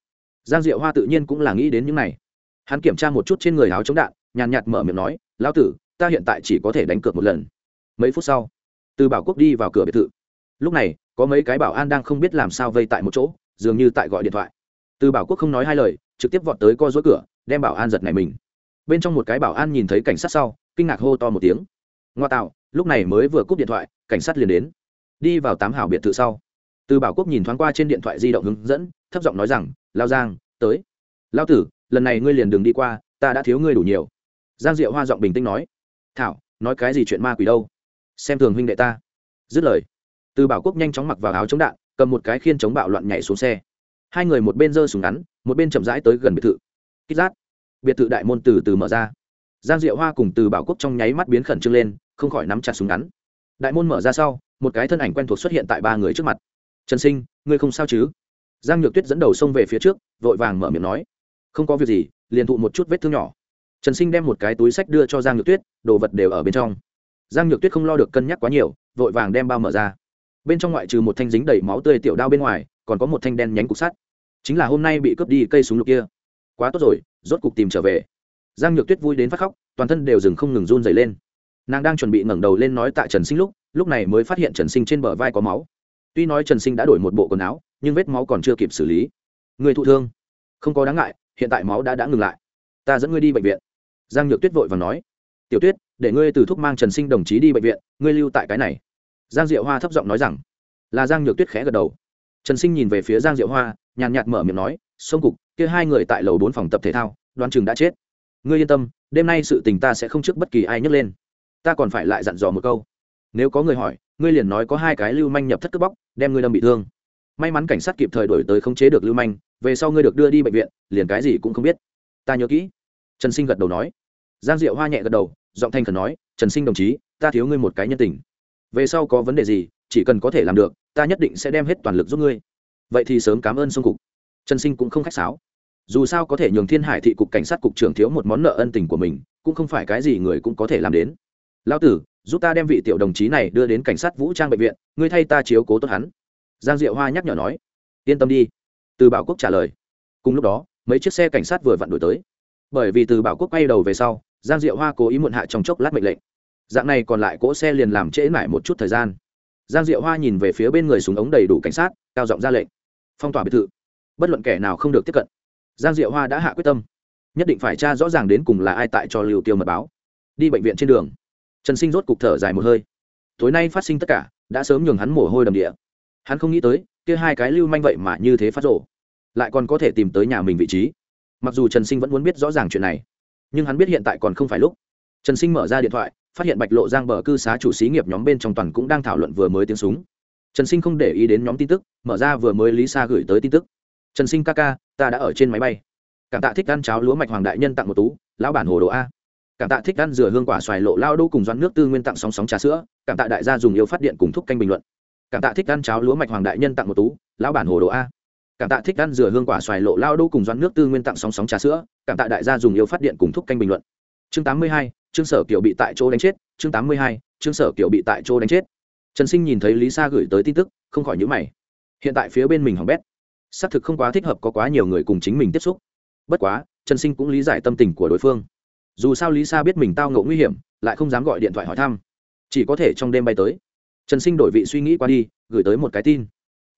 giang diệu hoa tự nhiên cũng là nghĩ đến những này. Hắn kiểm tra một chút trên người áo chống đạn, nhàn nhạt mở miệng nói, lão tử, ta hiện tại chỉ có thể đánh cược một lần. Mấy phút sau, từ bảo quốc đi vào cửa biệt thự. Lúc này, có mấy cái bảo an đang không biết làm sao vây tại một chỗ, dường như tại gọi điện thoại từ bảo quốc không nói hai lời, trực tiếp vọt tới co dối cửa, đem bảo an giật này mình. Bên trong một cái bảo an nhìn thấy cảnh sát sau, kinh ngạc hô to một tiếng. Ngoa tạo, lúc này mới vừa cúp điện thoại, cảnh sát liền đến. Đi vào tám hảo biệt thự sau. Từ bảo quốc nhìn thoáng qua trên điện thoại di động hướng dẫn, thấp giọng nói rằng, lao giang, tới. Lao tử, lần này ngươi liền đừng đi qua, ta đã thiếu ngươi đủ nhiều. Giang diệu hoa giọng bình tĩnh nói. Thảo, nói cái gì chuyện ma quỷ đâu? Xem thường huynh đệ ta. Dứt lời, từ bảo quốc nhanh chóng mặc vào áo chống đạn, cầm một cái khiên chống bạo loạn nhảy xuống xe hai người một bên giơ súng ngắn, một bên chậm rãi tới gần biệt thự. Kích giác. Biệt thự đại môn từ từ mở ra. Giang diệu hoa cùng từ bảo quốc trong nháy mắt biến khẩn trương lên, không khỏi nắm chặt súng ngắn. Đại môn mở ra sau, một cái thân ảnh quen thuộc xuất hiện tại ba người trước mặt. Trần sinh, ngươi không sao chứ? Giang nhược tuyết dẫn đầu xông về phía trước, vội vàng mở miệng nói. Không có việc gì, liền thụ một chút vết thương nhỏ. Trần sinh đem một cái túi sách đưa cho giang nhược tuyết, đồ vật đều ở bên trong. Giang nhược tuyết không lo được cân nhắc quá nhiều, vội vàng đem bao mở ra. Bên trong ngoại trừ một thanh dính đầy máu tươi tiểu đao bên ngoài, còn có một thanh đen nhánh cục sắt chính là hôm nay bị cướp đi cây súng lục kia. Quá tốt rồi, rốt cục tìm trở về. Giang nhược tuyết vui đến phát khóc, toàn thân đều dừng không ngừng run dày lên. Nàng đang chuẩn bị ngẩng đầu lên nói tại trần sinh lúc lúc này mới phát hiện trần sinh trên bờ vai có máu. Tuy nói trần sinh đã đổi một bộ quần áo, nhưng vết máu còn chưa kịp xử lý. Người thụ thương. Không có đáng ngại, hiện tại máu đã đã ngừng lại. Ta dẫn ngươi đi bệnh viện. Giang nhược tuyết vội và nói. Tiểu tuyết, để ngươi từ thúc mang trần sinh đồng chí đi bệnh viện, ngươi lưu tại cái này. Giang diệu hoa thấp giọng nói rằng. Là giang nhược tuyết khẽ gật đầu. Trần sinh nhìn về phía giang diệu hoa nhàn nhạt mở miệng nói, sông cục, kia hai người tại lầu bốn phòng tập thể thao, đoan chừng đã chết. Ngươi yên tâm, đêm nay sự tình ta sẽ không trước bất kỳ ai nhấc lên. Ta còn phải lại dặn dò một câu. Nếu có người hỏi, ngươi liền nói có hai cái lưu manh nhập thất cướp bóc, đem ngươi đâm bị thương. May mắn cảnh sát kịp thời đổi tới khống chế được lưu manh, về sau ngươi được đưa đi bệnh viện, liền cái gì cũng không biết. Ta nhớ kỹ. Trần sinh gật đầu nói. Giang diệu hoa nhẹ gật đầu, giọng thanh khẩn nói, trần sinh đồng chí, ta thiếu ngươi một cái nhân tình. Về sau có vấn đề gì, chỉ cần có thể làm được, ta nhất định sẽ đem hết toàn lực giúp ngươi vậy thì sớm cảm ơn sông cục. Trần sinh cũng không khách sáo. Dù sao có thể nhường thiên hải thị cục cảnh sát cục trưởng thiếu một món nợ ân tình của mình, cũng không phải cái gì người cũng có thể làm đến. Lão tử, giúp ta đem vị tiểu đồng chí này đưa đến cảnh sát vũ trang bệnh viện, ngươi thay ta chiếu cố tốt hắn. Giang diệu hoa nhắc nhở nói. Yên tâm đi. Từ bảo quốc trả lời. Cùng lúc đó, mấy chiếc xe cảnh sát vừa vặn đổi tới. Bởi vì từ bảo quốc quay đầu về sau, giang diệu hoa cố ý muộn hạ trong chốc lát mệnh lệnh. Dạng này còn lại cỗ xe liền làm trễ lại một chút thời gian. Giang diệu hoa nhìn về phía bên người súng ống đầy đủ cảnh sát, cao giọng ra lệnh phong tỏa biệt thự. Bất luận kẻ nào không được tiếp cận, giang diệu hoa đã hạ quyết tâm. Nhất định phải tra rõ ràng đến cùng là ai tại cho lưu tiêu mật báo. Đi bệnh viện trên đường. Trần sinh rốt cục thở dài một hơi. Tối nay phát sinh tất cả, đã sớm nhường hắn mồ hôi đầm địa. Hắn không nghĩ tới, kia hai cái lưu manh vậy mà như thế phát rộ lại còn có thể tìm tới nhà mình vị trí. Mặc dù trần sinh vẫn muốn biết rõ ràng chuyện này, nhưng hắn biết hiện tại còn không phải lúc. Trần sinh mở ra điện thoại, phát hiện bạch lộ giang bờ cư xá chủ xí nghiệp nhóm bên trong toàn cũng đang thảo luận vừa mới tiếng súng trần sinh không để ý đến nhóm tin tức, mở ra vừa mới lý sa gửi tới tin tức. Trần sinh ca ca, ta đã ở trên máy bay. Cảm tạ thích ăn cháo lúa mạch hoàng đại nhân tặng một tú, lão bản hồ đồ a. Cảm tạ thích ăn dừa hương quả xoài lộ lao đô cùng doan nước tư nguyên tặng sóng sóng trà sữa. Cảm tạ đại gia dùng yêu phát điện cùng thúc canh bình luận. Cảm tạ thích ăn cháo lúa mạch hoàng đại nhân tặng một tú, lão bản hồ đồ a. Cảm tạ thích ăn dừa hương quả xoài lộ lao đô cùng doan nước tư nguyên tặng sóng sóng trà sữa. Cảm tạ đại gia dùng yêu phát điện cùng thúc canh bình luận. Chương tám mươi hai chương sở kiểu bị tại chỗ đánh chết. Chương tám mươi hai chương sở kiểu bị tại chỗ đánh chết trần sinh nhìn thấy lý sa gửi tới tin tức, không khỏi nhữ mày. Hiện tại phía bên mình hỏng bét. Xác thực không quá thích hợp có quá nhiều người cùng chính mình tiếp xúc. Bất quá, trần sinh cũng lý giải tâm tình của đối phương. Dù sao lý sa biết mình tao ngộ nguy hiểm, lại không dám gọi điện thoại hỏi thăm. Chỉ có thể trong đêm bay tới. Trần sinh đổi vị suy nghĩ qua đi, gửi tới một cái tin.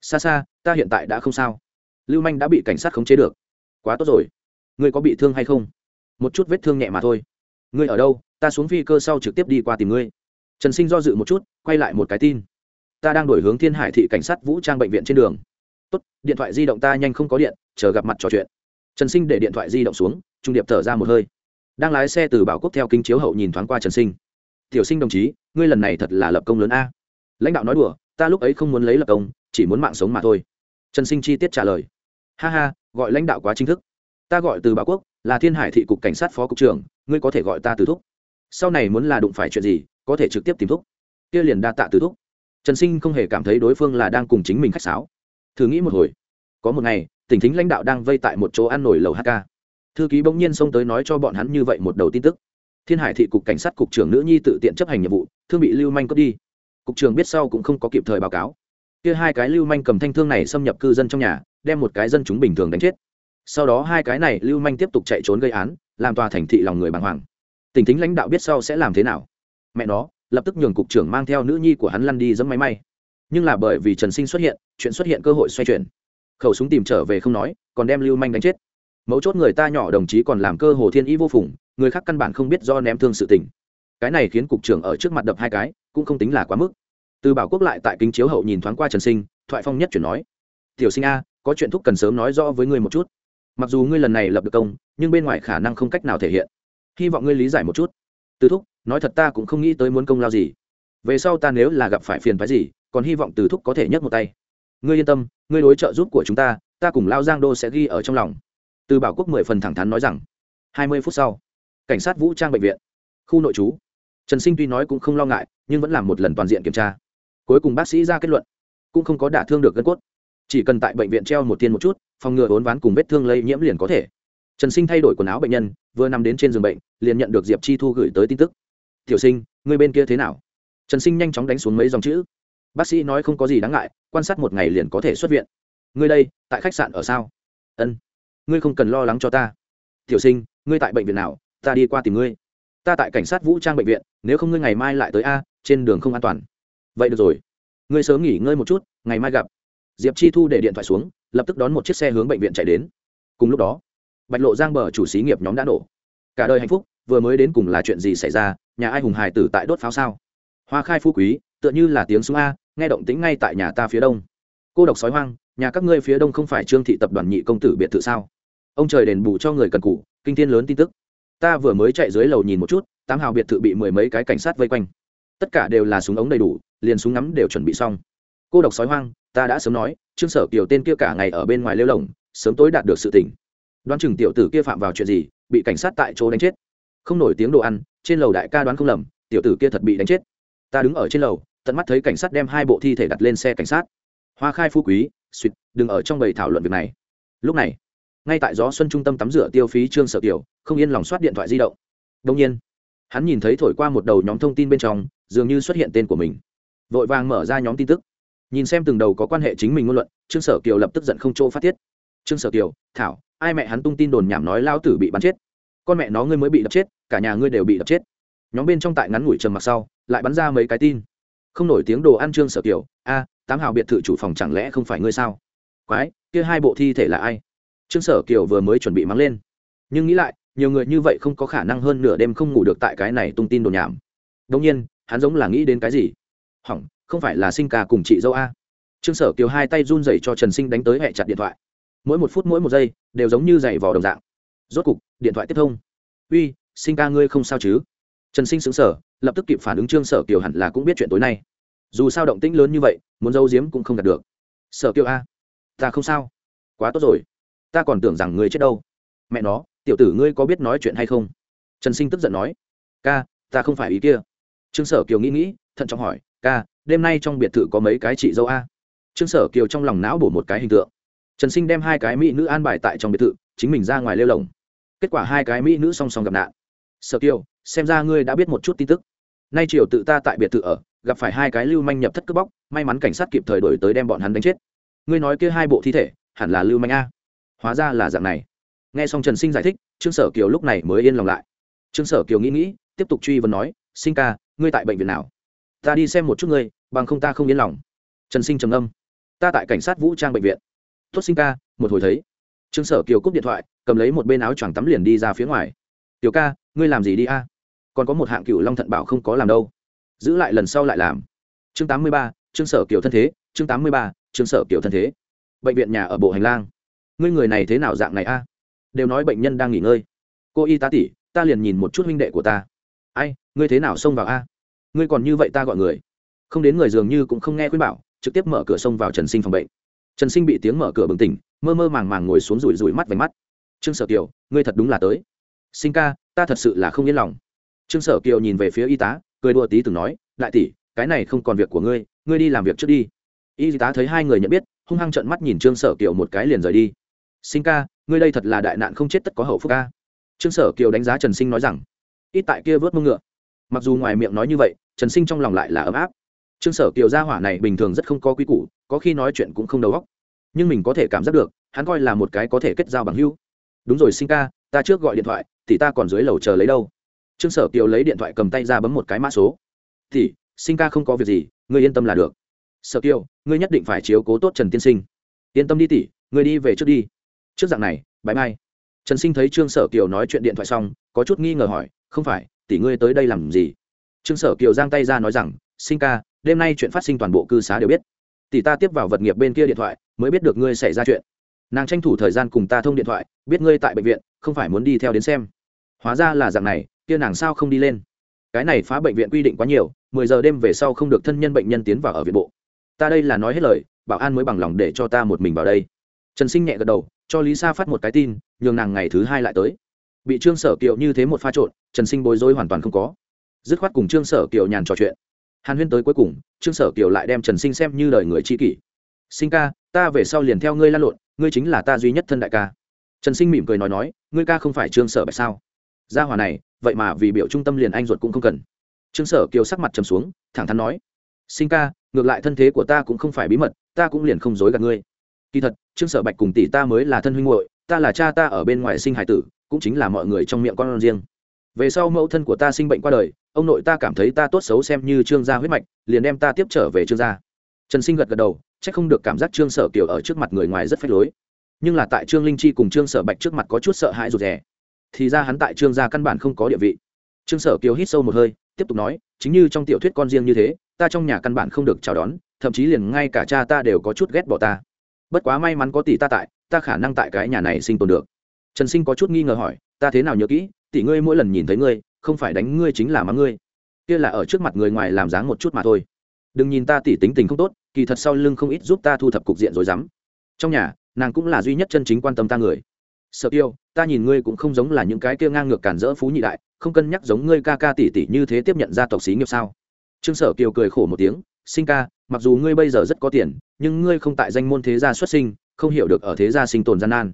Xa xa ta hiện tại đã không sao. Lưu manh đã bị cảnh sát khống chế được. Quá tốt rồi. Ngươi có bị thương hay không? Một chút vết thương nhẹ mà thôi. Ngươi ở đâu? Ta xuống phi cơ sau trực tiếp đi qua tìm ngươi trần sinh do dự một chút, quay lại một cái tin. Ta đang đổi hướng thiên hải thị cảnh sát vũ trang bệnh viện trên đường. Tốt, điện thoại di động ta nhanh không có điện, chờ gặp mặt trò chuyện. Trần sinh để điện thoại di động xuống, trung điệp thở ra một hơi. Đang lái xe từ bảo quốc theo kinh chiếu hậu nhìn thoáng qua trần sinh. Tiểu sinh đồng chí, ngươi lần này thật là lập công lớn a. Lãnh đạo nói đùa, ta lúc ấy không muốn lấy lập công, chỉ muốn mạng sống mà thôi. Trần sinh chi tiết trả lời. Ha ha, gọi lãnh đạo quá chính thức. Ta gọi từ bảo quốc, là thiên hải thị cục cảnh sát phó cục trưởng, ngươi có thể gọi ta từ thúc. Sau này muốn là đụng phải chuyện gì có thể trực tiếp tìm thúc. Kia liền đa tạ từ thúc. Trần sinh không hề cảm thấy đối phương là đang cùng chính mình khách sáo. Thử nghĩ một hồi. Có một ngày tỉnh thính lãnh đạo đang vây tại một chỗ ăn nổi lầu hk thư ký bỗng nhiên xông tới nói cho bọn hắn như vậy một đầu tin tức. Thiên hải thị cục cảnh sát cục trưởng nữ nhi tự tiện chấp hành nhiệm vụ, thương bị lưu manh cướp đi. Cục trưởng biết sau cũng không có kịp thời báo cáo. Kia hai cái lưu manh cầm thanh thương này xâm nhập cư dân trong nhà, đem một cái dân chúng bình thường đánh chết. Sau đó hai cái này lưu manh tiếp tục chạy trốn gây án, làm tòa thành thị lòng người bàng hoàng. Tỉnh thính lãnh đạo biết sau sẽ làm thế nào mẹ nó, lập tức nhường cục trưởng mang theo nữ nhi của hắn lăn đi dẫm máy may. Nhưng là bởi vì trần sinh xuất hiện, chuyện xuất hiện cơ hội xoay chuyển. Khẩu súng tìm trở về không nói, còn đem lưu manh đánh chết. Mấu chốt người ta nhỏ đồng chí còn làm cơ hồ thiên ý vô phùng, người khác căn bản không biết do ném thương sự tình. Cái này khiến cục trưởng ở trước mặt đập hai cái, cũng không tính là quá mức. Từ bảo quốc lại tại kính chiếu hậu nhìn thoáng qua trần sinh, thoại phong nhất chuyển nói, tiểu sinh a, có chuyện thúc cần sớm nói rõ với ngươi một chút. Mặc dù ngươi lần này lập được công, nhưng bên ngoài khả năng không cách nào thể hiện. Hy vọng ngươi lý giải một chút. Từ thúc nói thật ta cũng không nghĩ tới muốn công lao gì. Về sau ta nếu là gặp phải phiền phái gì, còn hy vọng từ thúc có thể nhấc một tay. Ngươi yên tâm, ngươi đối trợ giúp của chúng ta ta cùng lao giang đô sẽ ghi ở trong lòng. Từ bảo quốc mười phần thẳng thắn nói rằng. Hai mươi phút sau, cảnh sát vũ trang bệnh viện, khu nội trú. Trần sinh tuy nói cũng không lo ngại, nhưng vẫn làm một lần toàn diện kiểm tra. Cuối cùng bác sĩ ra kết luận, cũng không có đả thương được gân cốt. Chỉ cần tại bệnh viện treo một tiên một chút, phòng ngừa ốn ván cùng vết thương lây nhiễm liền có thể. Trần sinh thay đổi quần áo bệnh nhân, vừa nằm đến trên giường bệnh, liền nhận được diệp chi thu gửi tới tin tức tiểu sinh người bên kia thế nào? Trần sinh nhanh chóng đánh xuống mấy dòng chữ. Bác sĩ nói không có gì đáng ngại, quan sát một ngày liền có thể xuất viện. Ngươi đây, tại khách sạn ở sao? Ân, ngươi không cần lo lắng cho ta. Tiểu sinh, ngươi tại bệnh viện nào? Ta đi qua tìm ngươi. Ta tại cảnh sát vũ trang bệnh viện, nếu không ngươi ngày mai lại tới a, trên đường không an toàn. Vậy được rồi. Ngươi sớm nghỉ ngơi một chút, ngày mai gặp. Diệp chi thu để điện thoại xuống, lập tức đón một chiếc xe hướng bệnh viện chạy đến. Cùng lúc đó, bạch lộ giang bờ chủ xí nghiệp nhóm đã nổ. Cả đời hạnh phúc vừa mới đến cùng là chuyện gì xảy ra, nhà ai hùng hải tử tại đốt pháo sao? Hoa khai phú quý, tựa như là tiếng súng a, nghe động tính ngay tại nhà ta phía đông. Cô độc sói hoang, nhà các ngươi phía đông không phải trương thị tập đoàn nhị công tử biệt thự sao? Ông trời đền bù cho người cần cũ kinh thiên lớn tin tức. Ta vừa mới chạy dưới lầu nhìn một chút, tám hào biệt thự bị mười mấy cái cảnh sát vây quanh. Tất cả đều là súng ống đầy đủ, liền súng ngắm đều chuẩn bị xong. Cô độc sói hoang, ta đã sớm nói, trương sở kiều tên kia cả ngày ở bên ngoài lêu lồng, sớm tối đạt được sự tỉnh. Đoán chừng tiểu tử kia phạm vào chuyện gì, bị cảnh sát tại chỗ đánh chết không nổi tiếng đồ ăn, trên lầu đại ca đoán không lầm, tiểu tử kia thật bị đánh chết. Ta đứng ở trên lầu, tận mắt thấy cảnh sát đem hai bộ thi thể đặt lên xe cảnh sát. Hoa khai phú quý suýt đừng ở trong bầy thảo luận việc này. Lúc này, ngay tại gió xuân trung tâm tắm rửa tiêu phí trương sở tiểu không yên lòng soát điện thoại di động. Đông nhiên, hắn nhìn thấy thổi qua một đầu nhóm thông tin bên trong, dường như xuất hiện tên của mình. Vội vàng mở ra nhóm tin tức. Nhìn xem từng đầu có quan hệ chính mình ngôn luận, trương sở kiều lập tức giận không chỗ phát tiết. Trương sở kiều, thảo, ai mẹ hắn tung tin đồn nhảm nói lao tử bị bắn chết. Con mẹ nó ngươi mới bị đập chết cả nhà ngươi đều bị đập chết. Nhóm bên trong tại ngắn ngủi trầm mặc sau, lại bắn ra mấy cái tin. Không nổi tiếng đồ ăn trương sở kiều, a, tám hào biệt thự chủ phòng chẳng lẽ không phải ngươi sao? Quái, kia hai bộ thi thể là ai? Trương sở kiều vừa mới chuẩn bị mắng lên. Nhưng nghĩ lại, nhiều người như vậy không có khả năng hơn nửa đêm không ngủ được tại cái này tung tin đồn nhảm. Đông nhiên, hắn giống là nghĩ đến cái gì? Hỏng, không phải là sinh ca cùng chị dâu a. Trương sở kiều hai tay run rẩy cho trần sinh đánh tới hẹ chặt điện thoại. Mỗi một phút mỗi một giây đều giống như giày vò đồng dạng. Rốt cục, điện thoại tiếp thông. Uy sinh ca ngươi không sao chứ? Trần sinh xứng sở lập tức kịp phản ứng trương sở kiều hẳn là cũng biết chuyện tối nay. Dù sao động tĩnh lớn như vậy, muốn giấu giếm cũng không đạt được. Sở kiều a, ta không sao. Quá tốt rồi. Ta còn tưởng rằng ngươi chết đâu. Mẹ nó, tiểu tử ngươi có biết nói chuyện hay không? Trần sinh tức giận nói. Ca, ta không phải ý kia. Trương sở kiều nghĩ nghĩ, thận trọng hỏi. Ca, đêm nay trong biệt thự có mấy cái chị dâu a? Trương sở kiều trong lòng não bổ một cái hình tượng. Trần sinh đem hai cái mỹ nữ an bài tại trong biệt thự, chính mình ra ngoài lêu lồng. Kết quả hai cái mỹ nữ song song gặp nạn sở kiều, xem ra ngươi đã biết một chút tin tức. Nay triều tự ta tại biệt thự ở, gặp phải hai cái lưu manh nhập thất cướp bóc, may mắn cảnh sát kịp thời đổi tới đem bọn hắn đánh chết. Ngươi nói kia hai bộ thi thể, hẳn là lưu manh a. Hóa ra là dạng này. Nghe xong trần sinh giải thích, trương sở kiều lúc này mới yên lòng lại. Trương sở kiều nghĩ nghĩ, tiếp tục truy vấn nói, sinh ca, ngươi tại bệnh viện nào? Ta đi xem một chút ngươi, bằng không ta không yên lòng. Trần sinh trầm âm ta tại cảnh sát vũ trang bệnh viện. Tuất sinh ca, một hồi thấy. Trương sở kiều cúp điện thoại, cầm lấy một bên áo choàng tắm liền đi ra phía ngoài. Tiểu ca ngươi làm gì đi a? Còn có một hạng cựu long thận bảo không có làm đâu. Giữ lại lần sau lại làm. Chương tám mươi ba chương sở kiểu thân thế, chương tám mươi ba chương sở kiểu thân thế. Bệnh viện nhà ở bộ hành lang. Ngươi người này thế nào dạng này a? Đều nói bệnh nhân đang nghỉ ngơi. Cô y tá tỉ ta liền nhìn một chút huynh đệ của ta. Ai, ngươi thế nào xông vào a? Ngươi còn như vậy ta gọi người. Không đến người dường như cũng không nghe khuyên bảo, trực tiếp mở cửa xông vào trần sinh phòng bệnh. Trần sinh bị tiếng mở cửa bừng tỉnh, mơ mơ màng màng ngồi xuống rủi rủi mắt vành mắt. Trương sở kiều, ngươi thật đúng là tới. Sinh ca ta thật sự là không yên lòng. Trương sở kiều nhìn về phía y tá, cười đùa tí từng nói, đại tỷ, cái này không còn việc của ngươi ngươi đi làm việc trước đi. Y tá thấy hai người nhận biết, hung hăng trợn mắt nhìn trương sở kiều một cái liền rời đi. Sinh ca, ngươi đây thật là đại nạn không chết tất có hậu phúc ca. Trương sở kiều đánh giá trần sinh nói rằng, ít tại kia vớt mông ngựa. Mặc dù ngoài miệng nói như vậy, trần sinh trong lòng lại là ấm áp. Trương sở kiều gia hỏa này bình thường rất không có quy củ, có khi nói chuyện cũng không đầu óc. Nhưng mình có thể cảm giác được, hắn coi là một cái có thể kết giao bằng hữu. Đúng rồi, sinh ca, ta trước gọi điện thoại thì ta còn dưới lầu chờ lấy đâu? Trương sở kiều lấy điện thoại cầm tay ra bấm một cái mã số. Thì, sinh ca không có việc gì, ngươi yên tâm là được. Sở kiều, ngươi nhất định phải chiếu cố tốt trần tiên sinh. Yên tâm đi tỷ, ngươi đi về trước đi. Trước dạng này bãi mai trần sinh thấy trương sở kiều nói chuyện điện thoại xong, có chút nghi ngờ hỏi, không phải, tỷ ngươi tới đây làm gì? Trương sở kiều giang tay ra nói rằng, sinh ca, đêm nay chuyện phát sinh toàn bộ cư xá đều biết. Tỷ ta tiếp vào vật nghiệp bên kia điện thoại, mới biết được ngươi xảy ra chuyện. Nàng tranh thủ thời gian cùng ta thông điện thoại, biết ngươi tại bệnh viện, không phải muốn đi theo đến xem hóa ra là dạng này, kia nàng sao không đi lên? Cái này phá bệnh viện quy định quá nhiều, mười giờ đêm về sau không được thân nhân bệnh nhân tiến vào ở viện bộ. Ta đây là nói hết lời, bảo an mới bằng lòng để cho ta một mình vào đây. Trần sinh nhẹ gật đầu, cho lý sa phát một cái tin, nhường nàng ngày thứ hai lại tới. Bị trương sở kiều như thế một pha trộn, trần sinh bối rối hoàn toàn không có. Dứt khoát cùng trương sở kiều nhàn trò chuyện. Hàn huyên tới cuối cùng, trương sở kiều lại đem trần sinh xem như đời người tri kỷ. Sinh ca, ta về sau liền theo ngươi lan lộn, ngươi chính là ta duy nhất thân đại ca. Trần sinh mỉm cười nói nói, ngươi ca không phải trương sở bạch sao? Gia hòa này, vậy mà vì biểu trung tâm liền anh ruột cũng không cần. Trương sở kiều sắc mặt trầm xuống, thẳng thắn nói, sinh ca, ngược lại thân thế của ta cũng không phải bí mật, ta cũng liền không dối gạt ngươi. Kỳ thật, trương sở bạch cùng tỷ ta mới là thân huynh hội ta là cha ta ở bên ngoài sinh hải tử, cũng chính là mọi người trong miệng con riêng. Về sau mẫu thân của ta sinh bệnh qua đời, ông nội ta cảm thấy ta tốt xấu xem như trương gia huyết mạch, liền đem ta tiếp trở về trương gia. Trần sinh gật gật đầu c h ắ c không được cảm giác trương sở kiều ở trước mặt người ngoài rất phách lối. Nhưng là tại trương linh chi cùng trương sở bạch trước mặt có chút sợ hãi rụt rè thì ra hắn tại trương gia căn bản không có địa vị. Trương sở kiều hít sâu một hơi, tiếp tục nói, chính như trong tiểu thuyết con riêng như thế, ta trong nhà căn bản không được chào đón, thậm chí liền ngay cả cha ta đều có chút ghét bỏ ta. Bất quá may mắn có tỷ ta tại, ta khả năng tại cái nhà này sinh tồn được. Trần sinh có chút nghi ngờ hỏi, ta thế nào nhớ kỹ, tỷ ngươi mỗi lần nhìn thấy ngươi, không phải đánh ngươi chính là mắng ngươi. Kia là ở trước mặt người ngoài làm dáng một chút mà thôi. Đừng nhìn ta tỷ tính tình không tốt, kỳ thật sau lưng không ít giúp ta thu thập cục diện rồi dám. Trong nhà, nàng cũng là duy nhất chân chính quan tâm ta người sợ tiêu, ta nhìn ngươi cũng không giống là những cái kia ngang ngược cản rỡ phú nhị đại, không cân nhắc giống ngươi ca ca tỷ tỷ như thế tiếp nhận gia tộc xí nghiệp sao? Trương sở kiều cười khổ một tiếng, sinh ca, mặc dù ngươi bây giờ rất có tiền, nhưng ngươi không tại danh môn thế gia xuất sinh, không hiểu được ở thế gia sinh tồn gian nan.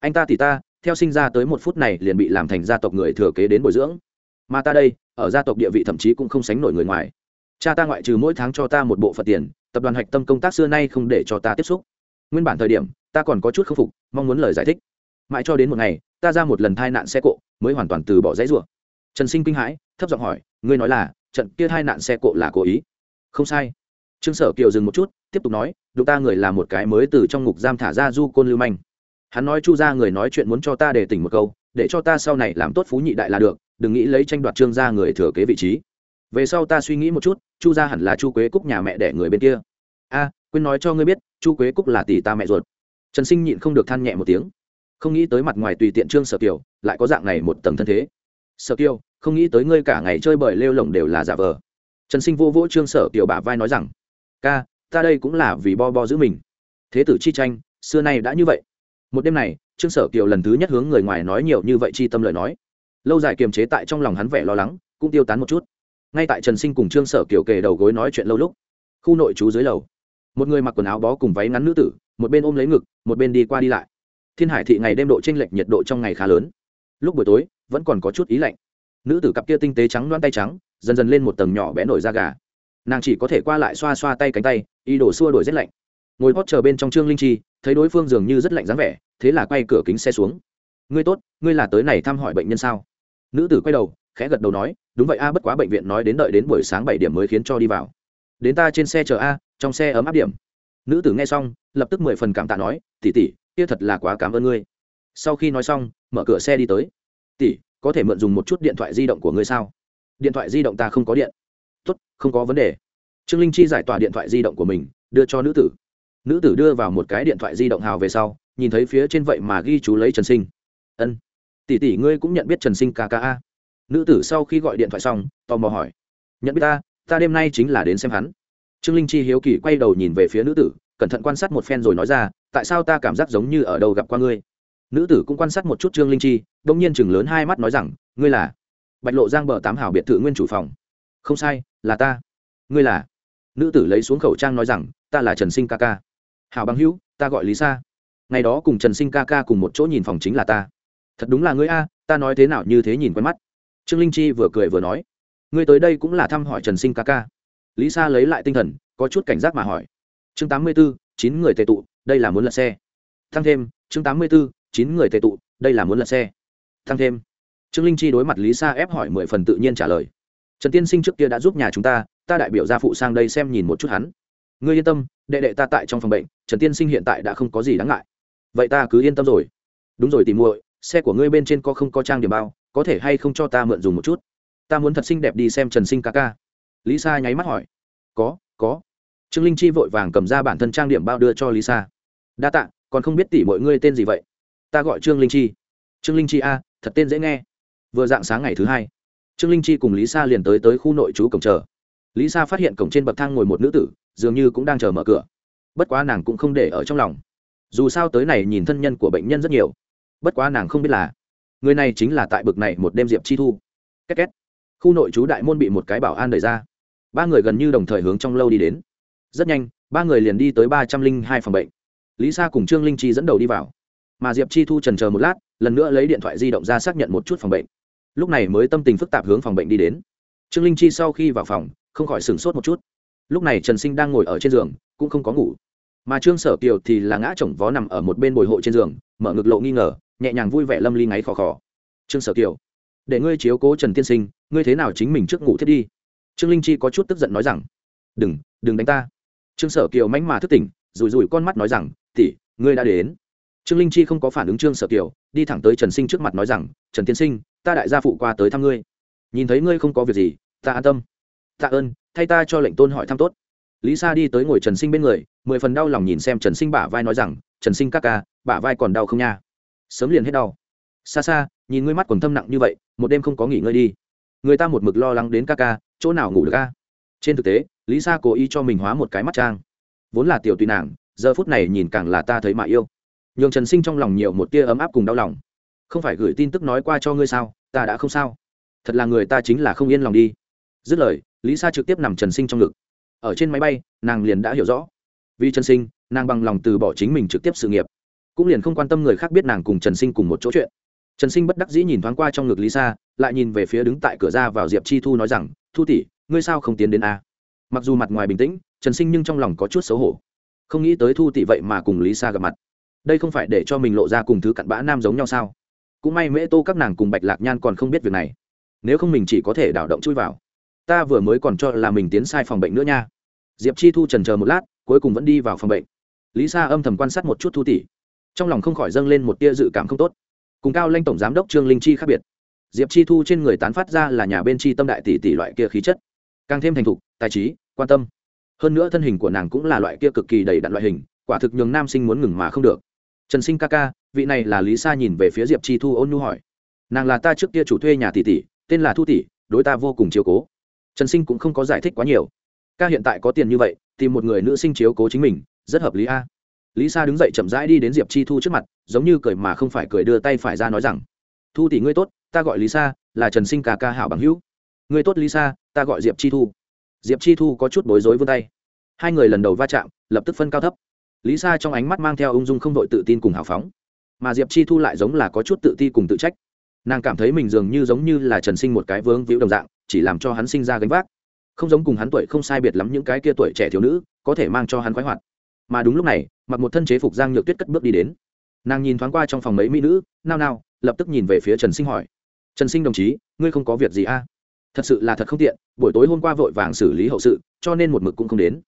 Anh ta tỷ ta, theo sinh ra tới một phút này liền bị làm thành gia tộc người thừa kế đến bồi dưỡng. Mà ta đây, ở gia tộc địa vị thậm chí cũng không sánh nổi người ngoài. Cha ta ngoại trừ mỗi tháng cho ta một bộ phận tiền, tập đoàn hạch tâm công tác xưa nay không để cho ta tiếp xúc. Nguyên bản thời điểm, ta còn có chút khâm phục, mong muốn lời giải thích mãi cho đến một ngày, ta ra một lần thai nạn xe cộ, mới hoàn toàn từ bỏ dãy rủa. Trần sinh kinh hãi, thấp giọng hỏi, ngươi nói là, trận kia thai nạn xe cộ là cố ý? Không sai. Trương sở kiều dừng một chút, tiếp tục nói, đụng ta người là một cái mới từ trong ngục giam thả ra du côn lưu manh. Hắn nói chu ra người nói chuyện muốn cho ta để tỉnh một câu, để cho ta sau này làm tốt phú nhị đại là được, đừng nghĩ lấy tranh đoạt trương gia người thừa kế vị trí. Về sau ta suy nghĩ một chút, chu gia hẳn là chu quế cúc nhà mẹ đẻ người bên kia. A, quên nói cho ngươi biết, chu quế cúc là tỷ ta mẹ ruột. Trần sinh nhịn không được than nhẹ một tiếng không nghĩ tới mặt ngoài tùy tiện trương sở kiều, lại có dạng này một tầng thân thế. Sở kiều, không nghĩ tới ngươi cả ngày chơi bời lêu lồng đều là giả vờ. Trần sinh vô vỗ trương sở kiều bả vai nói rằng, ca, ta đây cũng là vì bo bo giữ mình. Thế tử chi tranh, xưa nay đã như vậy. Một đêm này, trương sở kiều lần thứ nhất hướng người ngoài nói nhiều như vậy chi tâm lời nói. Lâu dài kiềm chế tại trong lòng hắn vẻ lo lắng, cũng tiêu tán một chút. Ngay tại trần sinh cùng trương sở kiều kề đầu gối nói chuyện lâu lúc, khu nội trú dưới lầu. Một người mặc quần áo bó cùng váy ngắn nữ tử, một bên ôm lấy ngực, một bên đi qua đi lại thiên hải thị ngày đêm độ tranh lệch nhiệt độ trong ngày khá lớn. Lúc buổi tối, vẫn còn có chút ý lạnh. Nữ tử cặp kia tinh tế trắng loan tay trắng, dần dần lên một tầng nhỏ bé nổi da gà. Nàng chỉ có thể qua lại xoa xoa tay cánh tay y đổ xua đổi rét lạnh. Ngồi hót chờ bên trong trương linh chi, thấy đối phương dường như rất lạnh dáng vẻ, thế là quay cửa kính xe xuống. Ngươi tốt, ngươi là tới này thăm hỏi bệnh nhân sao? Nữ tử quay đầu, khẽ gật đầu nói, đúng vậy a, bất quá bệnh viện nói đến đợi đến buổi sáng bảy điểm mới khiến cho đi vào. Đến ta trên xe chờ a, trong xe ấm áp điểm. Nữ tử nghe xong, lập tức mười phần cảm tạ nói tỉ tỉ kia thật là quá cảm ơn ngươi. Sau khi nói xong, mở cửa xe đi tới. Tỷ, có thể mượn dùng một chút điện thoại di động của ngươi sao? Điện thoại di động ta không có điện. Tốt, không có vấn đề. Trương linh chi giải tỏa điện thoại di động của mình, đưa cho nữ tử. Nữ tử đưa vào một cái điện thoại di động hào về sau, nhìn thấy phía trên vậy mà ghi chú lấy trần sinh. Ân, tỷ tỷ ngươi cũng nhận biết trần sinh kka nữ tử sau khi gọi điện thoại xong, tò mò hỏi. Nhận biết ta ta đêm nay chính là đến xem hắn. Trương linh chi hiếu kỳ quay đầu nhìn về phía nữ tử cẩn thận quan sát một phen rồi nói ra, tại sao ta cảm giác giống như ở đâu gặp qua ngươi? Nữ tử cũng quan sát một chút trương linh chi, đông nhiên chừng lớn hai mắt nói rằng, ngươi là? Bạch lộ giang bờ tám hảo biệt thự nguyên chủ phòng. Không sai, là ta. Ngươi là? Nữ tử lấy xuống khẩu trang nói rằng, ta là trần sinh ca ca. Hảo bằng hữu, ta gọi lý sa. Ngày đó cùng trần sinh ca ca cùng một chỗ nhìn phòng chính là ta. Thật đúng là ngươi a, ta nói thế nào như thế nhìn quen mắt. Trương linh chi vừa cười vừa nói, ngươi tới đây cũng là thăm hỏi trần sinh ca ca. Lý sa lấy lại tinh thần, có chút cảnh giác mà hỏi chương tám mươi b ố chín người tệ tụ, đây là muốn lật xe. Thăng thêm, chương tám mươi b ố chín người tệ tụ, đây là muốn lật xe. Thăng thêm. Trương linh chi đối mặt lý sa ép hỏi mười phần tự nhiên trả lời. Trần tiên sinh trước kia đã giúp nhà chúng ta ta đại biểu gia phụ sang đây xem nhìn một chút hắn. Ngươi yên tâm, đệ đệ ta tại trong phòng bệnh, trần tiên sinh hiện tại đã không có gì đáng ngại. Vậy ta cứ yên tâm rồi. Đúng rồi tìm muội, xe của ngươi bên trên có không có trang điểm bao, có thể hay không cho ta mượn dùng một chút? Ta muốn thật xinh đẹp đi xem trần sinh ca ca. Lý sa nháy mắt hỏi. Có có trương linh chi vội vàng cầm ra bản thân trang điểm bao đưa cho lý sa đa tạ, còn không biết tỷ mọi ngươi tên gì vậy? Ta gọi trương linh chi. Trương linh chi a, thật tên dễ nghe. Vừa dạng sáng ngày thứ hai, trương linh chi cùng lý sa liền tới tới khu nội trú cổng chờ. Lý sa phát hiện cổng trên bậc thang ngồi một nữ tử, dường như cũng đang chờ mở cửa. Bất quá nàng cũng không để ở trong lòng. Dù sao tới này nhìn thân nhân của bệnh nhân rất nhiều. Bất quá nàng không biết là, người này chính là tại bực này một đêm diệp chi thu. Két két. Khu nội trú đại môn bị một cái bảo an đẩy ra. Ba người gần như đồng thời hướng trong lâu đi đến rất nhanh, ba người liền đi tới ba trăm linh hai phòng bệnh. Lý sa cùng trương linh chi dẫn đầu đi vào. Mà diệp chi thu trần chờ một lát, lần nữa lấy điện thoại di động ra xác nhận một chút phòng bệnh. Lúc này mới tâm tình phức tạp hướng phòng bệnh đi đến. Trương linh chi sau khi vào phòng, không khỏi sửng sốt một chút. Lúc này trần sinh đang ngồi ở trên giường, cũng không có ngủ. Mà trương sở kiều thì là ngã chồng vó nằm ở một bên bồi hộ trên giường, mở ngực lộ nghi ngờ, nhẹ nhàng vui vẻ lâm ly ngáy khò khò. Trương sở kiều, để ngươi chiếu cố trần tiên sinh, ngươi thế nào chính mình trước ngủ thiết đi? Trương linh chi có chút tức giận nói rằng, đừng đừng đánh ta trương sở kiều mánh mà thức tỉnh, rủi rủi con mắt nói rằng tỉ ngươi đã đến. Trương linh chi không có phản ứng trương sở kiều, đi thẳng tới trần sinh trước mặt nói rằng, trần tiên sinh, ta đại gia phụ qua tới thăm ngươi. Nhìn thấy ngươi không có việc gì, ta an tâm. Tạ ơn, thay ta cho lệnh tôn hỏi thăm tốt. Lý sa đi tới ngồi trần sinh bên người, mười phần đau lòng nhìn xem trần sinh bả vai nói rằng, trần sinh các ca, bả vai còn đau không nha? Sớm liền hết đau. Xa xa nhìn ngươi mắt còn thâm nặng như vậy, một đêm không có nghỉ ngơi đi. Người ta một mực lo lắng đến ca ca, chỗ nào ngủ được ca trên thực tế lý sa cố ý cho mình hóa một cái mắt trang. Vốn là tiểu tùy nàng, giờ phút này nhìn càng là ta thấy mà yêu. Nhường trần sinh trong lòng nhiều một tia ấm áp cùng đau lòng. Không phải gửi tin tức nói qua cho ngươi sao, ta đã không sao. Thật là người ta chính là không yên lòng đi. Dứt lời lý sa trực tiếp nằm trần sinh trong ngực. Ở trên máy bay, nàng liền đã hiểu rõ. Vì trần sinh, nàng bằng lòng từ bỏ chính mình trực tiếp sự nghiệp. Cũng liền không quan tâm người khác biết nàng cùng trần sinh cùng một chỗ chuyện. Trần sinh bất đắc dĩ nhìn thoáng qua trong ngực lý sa lại nhìn về phía đứng tại cửa ra vào diệp chi thu nói rằng, thu tỷ ngươi sao không tiến đến a? Mặc dù mặt ngoài bình tĩnh, trần sinh nhưng trong lòng có chút xấu hổ. Không nghĩ tới thu tỷ vậy mà cùng lý sa gặp mặt. Đây không phải để cho mình lộ ra cùng thứ cặn bã nam giống nhau sao? Cũng may mễ tô các nàng cùng bạch lạc nhan còn không biết việc này. Nếu không mình chỉ có thể đảo động chui vào. Ta vừa mới còn cho là mình tiến sai phòng bệnh nữa nha. Diệp chi thu trần chờ một lát, cuối cùng vẫn đi vào phòng bệnh. Lý sa âm thầm quan sát một chút thu tỷ trong lòng không khỏi dâng lên một tia dự cảm không tốt. Cùng cao lanh tổng giám đốc trương linh chi khác biệt. Diệp chi thu trên người tán phát ra là nhà bên chi tâm đại tỷ tỷ loại kia khí chất càng thêm thành thục, tài trí, quan tâm. Hơn nữa thân hình của nàng cũng là loại kia cực kỳ đầy đặn loại hình, quả thực nhường nam sinh muốn ngừng mà không được. Trần sinh ca ca, vị này là lý sa nhìn về phía diệp chi thu ôn nhu hỏi. Nàng là ta trước kia chủ thuê nhà tỷ tỷ, tên là thu tỷ, đối ta vô cùng chiếu cố. Trần sinh cũng không có giải thích quá nhiều. Ca hiện tại có tiền như vậy, tìm một người nữ sinh chiếu cố chính mình, rất hợp lý a. Lý sa đứng dậy chậm rãi đi đến diệp chi thu trước mặt, giống như cười mà không phải cười đưa tay phải ra nói rằng, thu tỷ ngươi tốt, ta gọi lý sa, là trần sinh ca ca hảo bằng hữu. Ngươi tốt, lý sa ta gọi diệp chi thu. Diệp chi thu có chút bối rối vươn tay. Hai người lần đầu va chạm, lập tức phân cao thấp. Lý sa trong ánh mắt mang theo ung dung không đội tự tin cùng hào phóng. Mà diệp chi thu lại giống là có chút tự ti cùng tự trách. Nàng cảm thấy mình dường như giống như là trần sinh một cái vướng víu đồng dạng, chỉ làm cho hắn sinh ra gánh vác. Không giống cùng hắn tuổi không sai biệt lắm những cái kia tuổi trẻ thiếu nữ, có thể mang cho hắn khoái hoạt. Mà đúng lúc này, mặc một thân chế phục giang nhược tuyết cất bước đi đến. Nàng nhìn thoáng qua trong phòng mấy mỹ nữ, nao nao, lập tức nhìn về phía trần sinh hỏi. Trần sinh đồng chí, ngươi không có việc gì a à? Thật sự là thật không tiện, buổi tối hôm qua vội vàng xử lý hậu sự, cho nên một mực cũng không đến.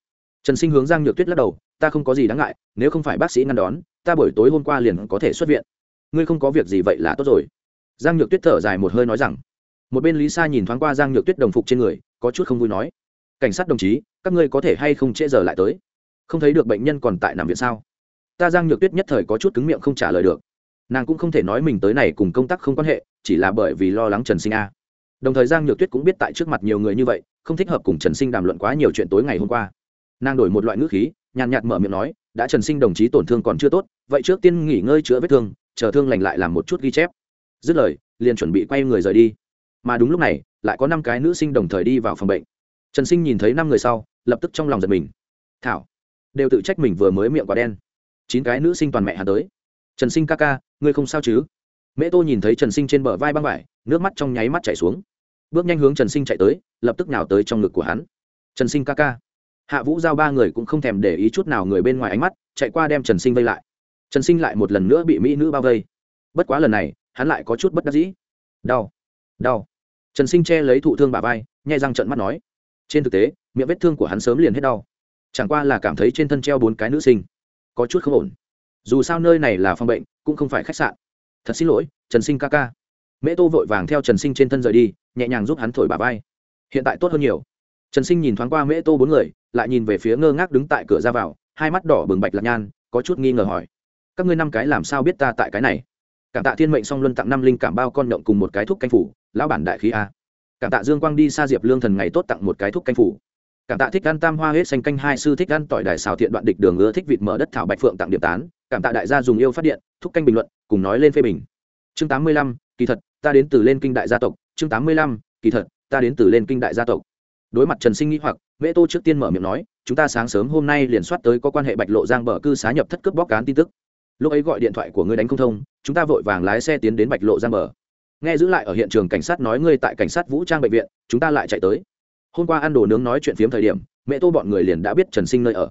Trần sinh hướng giang nhược tuyết lắc đầu, ta không có gì đáng ngại, nếu không phải bác sĩ ngăn đón, ta buổi tối hôm qua liền có thể xuất viện. Ngươi không có việc gì vậy là tốt rồi. Giang nhược tuyết thở dài một hơi nói rằng, một bên lý sa nhìn thoáng qua giang nhược tuyết đồng phục trên người, có chút không vui nói, cảnh sát đồng chí, các ngươi có thể hay không trễ giờ lại tới? Không thấy được bệnh nhân còn tại nằm viện sao? Ta giang nhược tuyết nhất thời có chút cứng miệng không trả lời được. Nàng cũng không thể nói mình tới này cùng công tác không quan hệ, chỉ là bởi vì lo lắng trần sinh a đồng thời giang nhược tuyết cũng biết tại trước mặt nhiều người như vậy, không thích hợp cùng trần sinh đàm luận quá nhiều chuyện tối ngày hôm qua. Nàng đổi một loại ngữ khí, nhàn nhạt mở miệng nói, đã trần sinh đồng chí tổn thương còn chưa tốt, vậy trước tiên nghỉ ngơi chữa vết thương, chờ thương lành lại làm một chút ghi chép. Dứt lời, liền chuẩn bị quay người rời đi. Mà đúng lúc này, lại có năm cái nữ sinh đồng thời đi vào phòng bệnh. Trần sinh nhìn thấy năm người sau, lập tức trong lòng giật mình. Thảo, đều tự trách mình vừa mới miệng quả đen. Chín cái nữ sinh toàn mẹ hà tới. Trần sinh ca ca, ngươi không sao chứ? Mẹ tô nhìn thấy trần sinh trên bờ vai băng vải, nước mắt trong nháy mắt chảy xuống bước nhanh hướng trần sinh chạy tới, lập tức nào tới trong ngực của hắn. Trần sinh ca ca. Hạ vũ giao ba người cũng không thèm để ý chút nào người bên ngoài ánh mắt, chạy qua đem trần sinh vây lại. Trần sinh lại một lần nữa bị mỹ nữ bao vây. Bất quá lần này, hắn lại có chút bất đắc dĩ. Đau. Đau. Trần sinh che lấy thụ thương bà vai, nhai răng trận mắt nói. Trên thực tế, miệng vết thương của hắn sớm liền hết đau. Chẳng qua là cảm thấy trên thân treo bốn cái nữ sinh. Có chút không ổn. Dù sao nơi này là phòng bệnh, cũng không phải khách sạn. Thật xin lỗi, trần sinh ca ca. Mễ tô vội vàng theo trần sinh trên thân rời đi nhẹ nhàng giúp hắn thổi bà vai. Hiện tại tốt hơn nhiều. Trần sinh nhìn thoáng qua mễ tô bốn người, lại nhìn về phía ngơ ngác đứng tại cửa ra vào, hai mắt đỏ bừng bạch lạc nhan, có chút nghi ngờ hỏi. Các ngươi năm cái làm sao biết ta tại cái này? Cảm tạ thiên mệnh song luân tặng năm linh cảm bao con động cùng một cái thuốc canh phủ, lão bản đại khí a. Cảm tạ dương quang đi xa diệp lương thần ngày tốt tặng một cái thuốc canh phủ. Cảm tạ thích ăn tam hoa hết xanh canh hai sư thích ăn tỏi đài xào thiện đoạn địch đường ưa thích vịt mở đất thảo bạch phượng tặng điểm tán. Cảm tạ đại gia dùng yêu phát điện, thúc canh bình luận, cùng nói lên phê bình. Chương tám mươi lăm, kỳ thật, ta đến từ lên kinh đại gia tộc chương tám mươi lăm, kỳ thật, ta đến từ lên kinh đại gia tộc. Đối mặt trần sinh nghĩ hoặc, mễ tô trước tiên mở miệng nói, chúng ta sáng sớm hôm nay liền soát tới có quan hệ bạch lộ giang bờ cư xá nhập thất cướp bóc cán tin tức. Lúc ấy gọi điện thoại của ngươi đánh không thông, chúng ta vội vàng lái xe tiến đến bạch lộ giang bờ. Nghe giữ lại ở hiện trường cảnh sát nói ngươi tại cảnh sát vũ trang bệnh viện, chúng ta lại chạy tới. Hôm qua ăn đồ nướng nói chuyện phiếm thời điểm mẹ tô bọn người liền đã biết trần sinh nơi ở.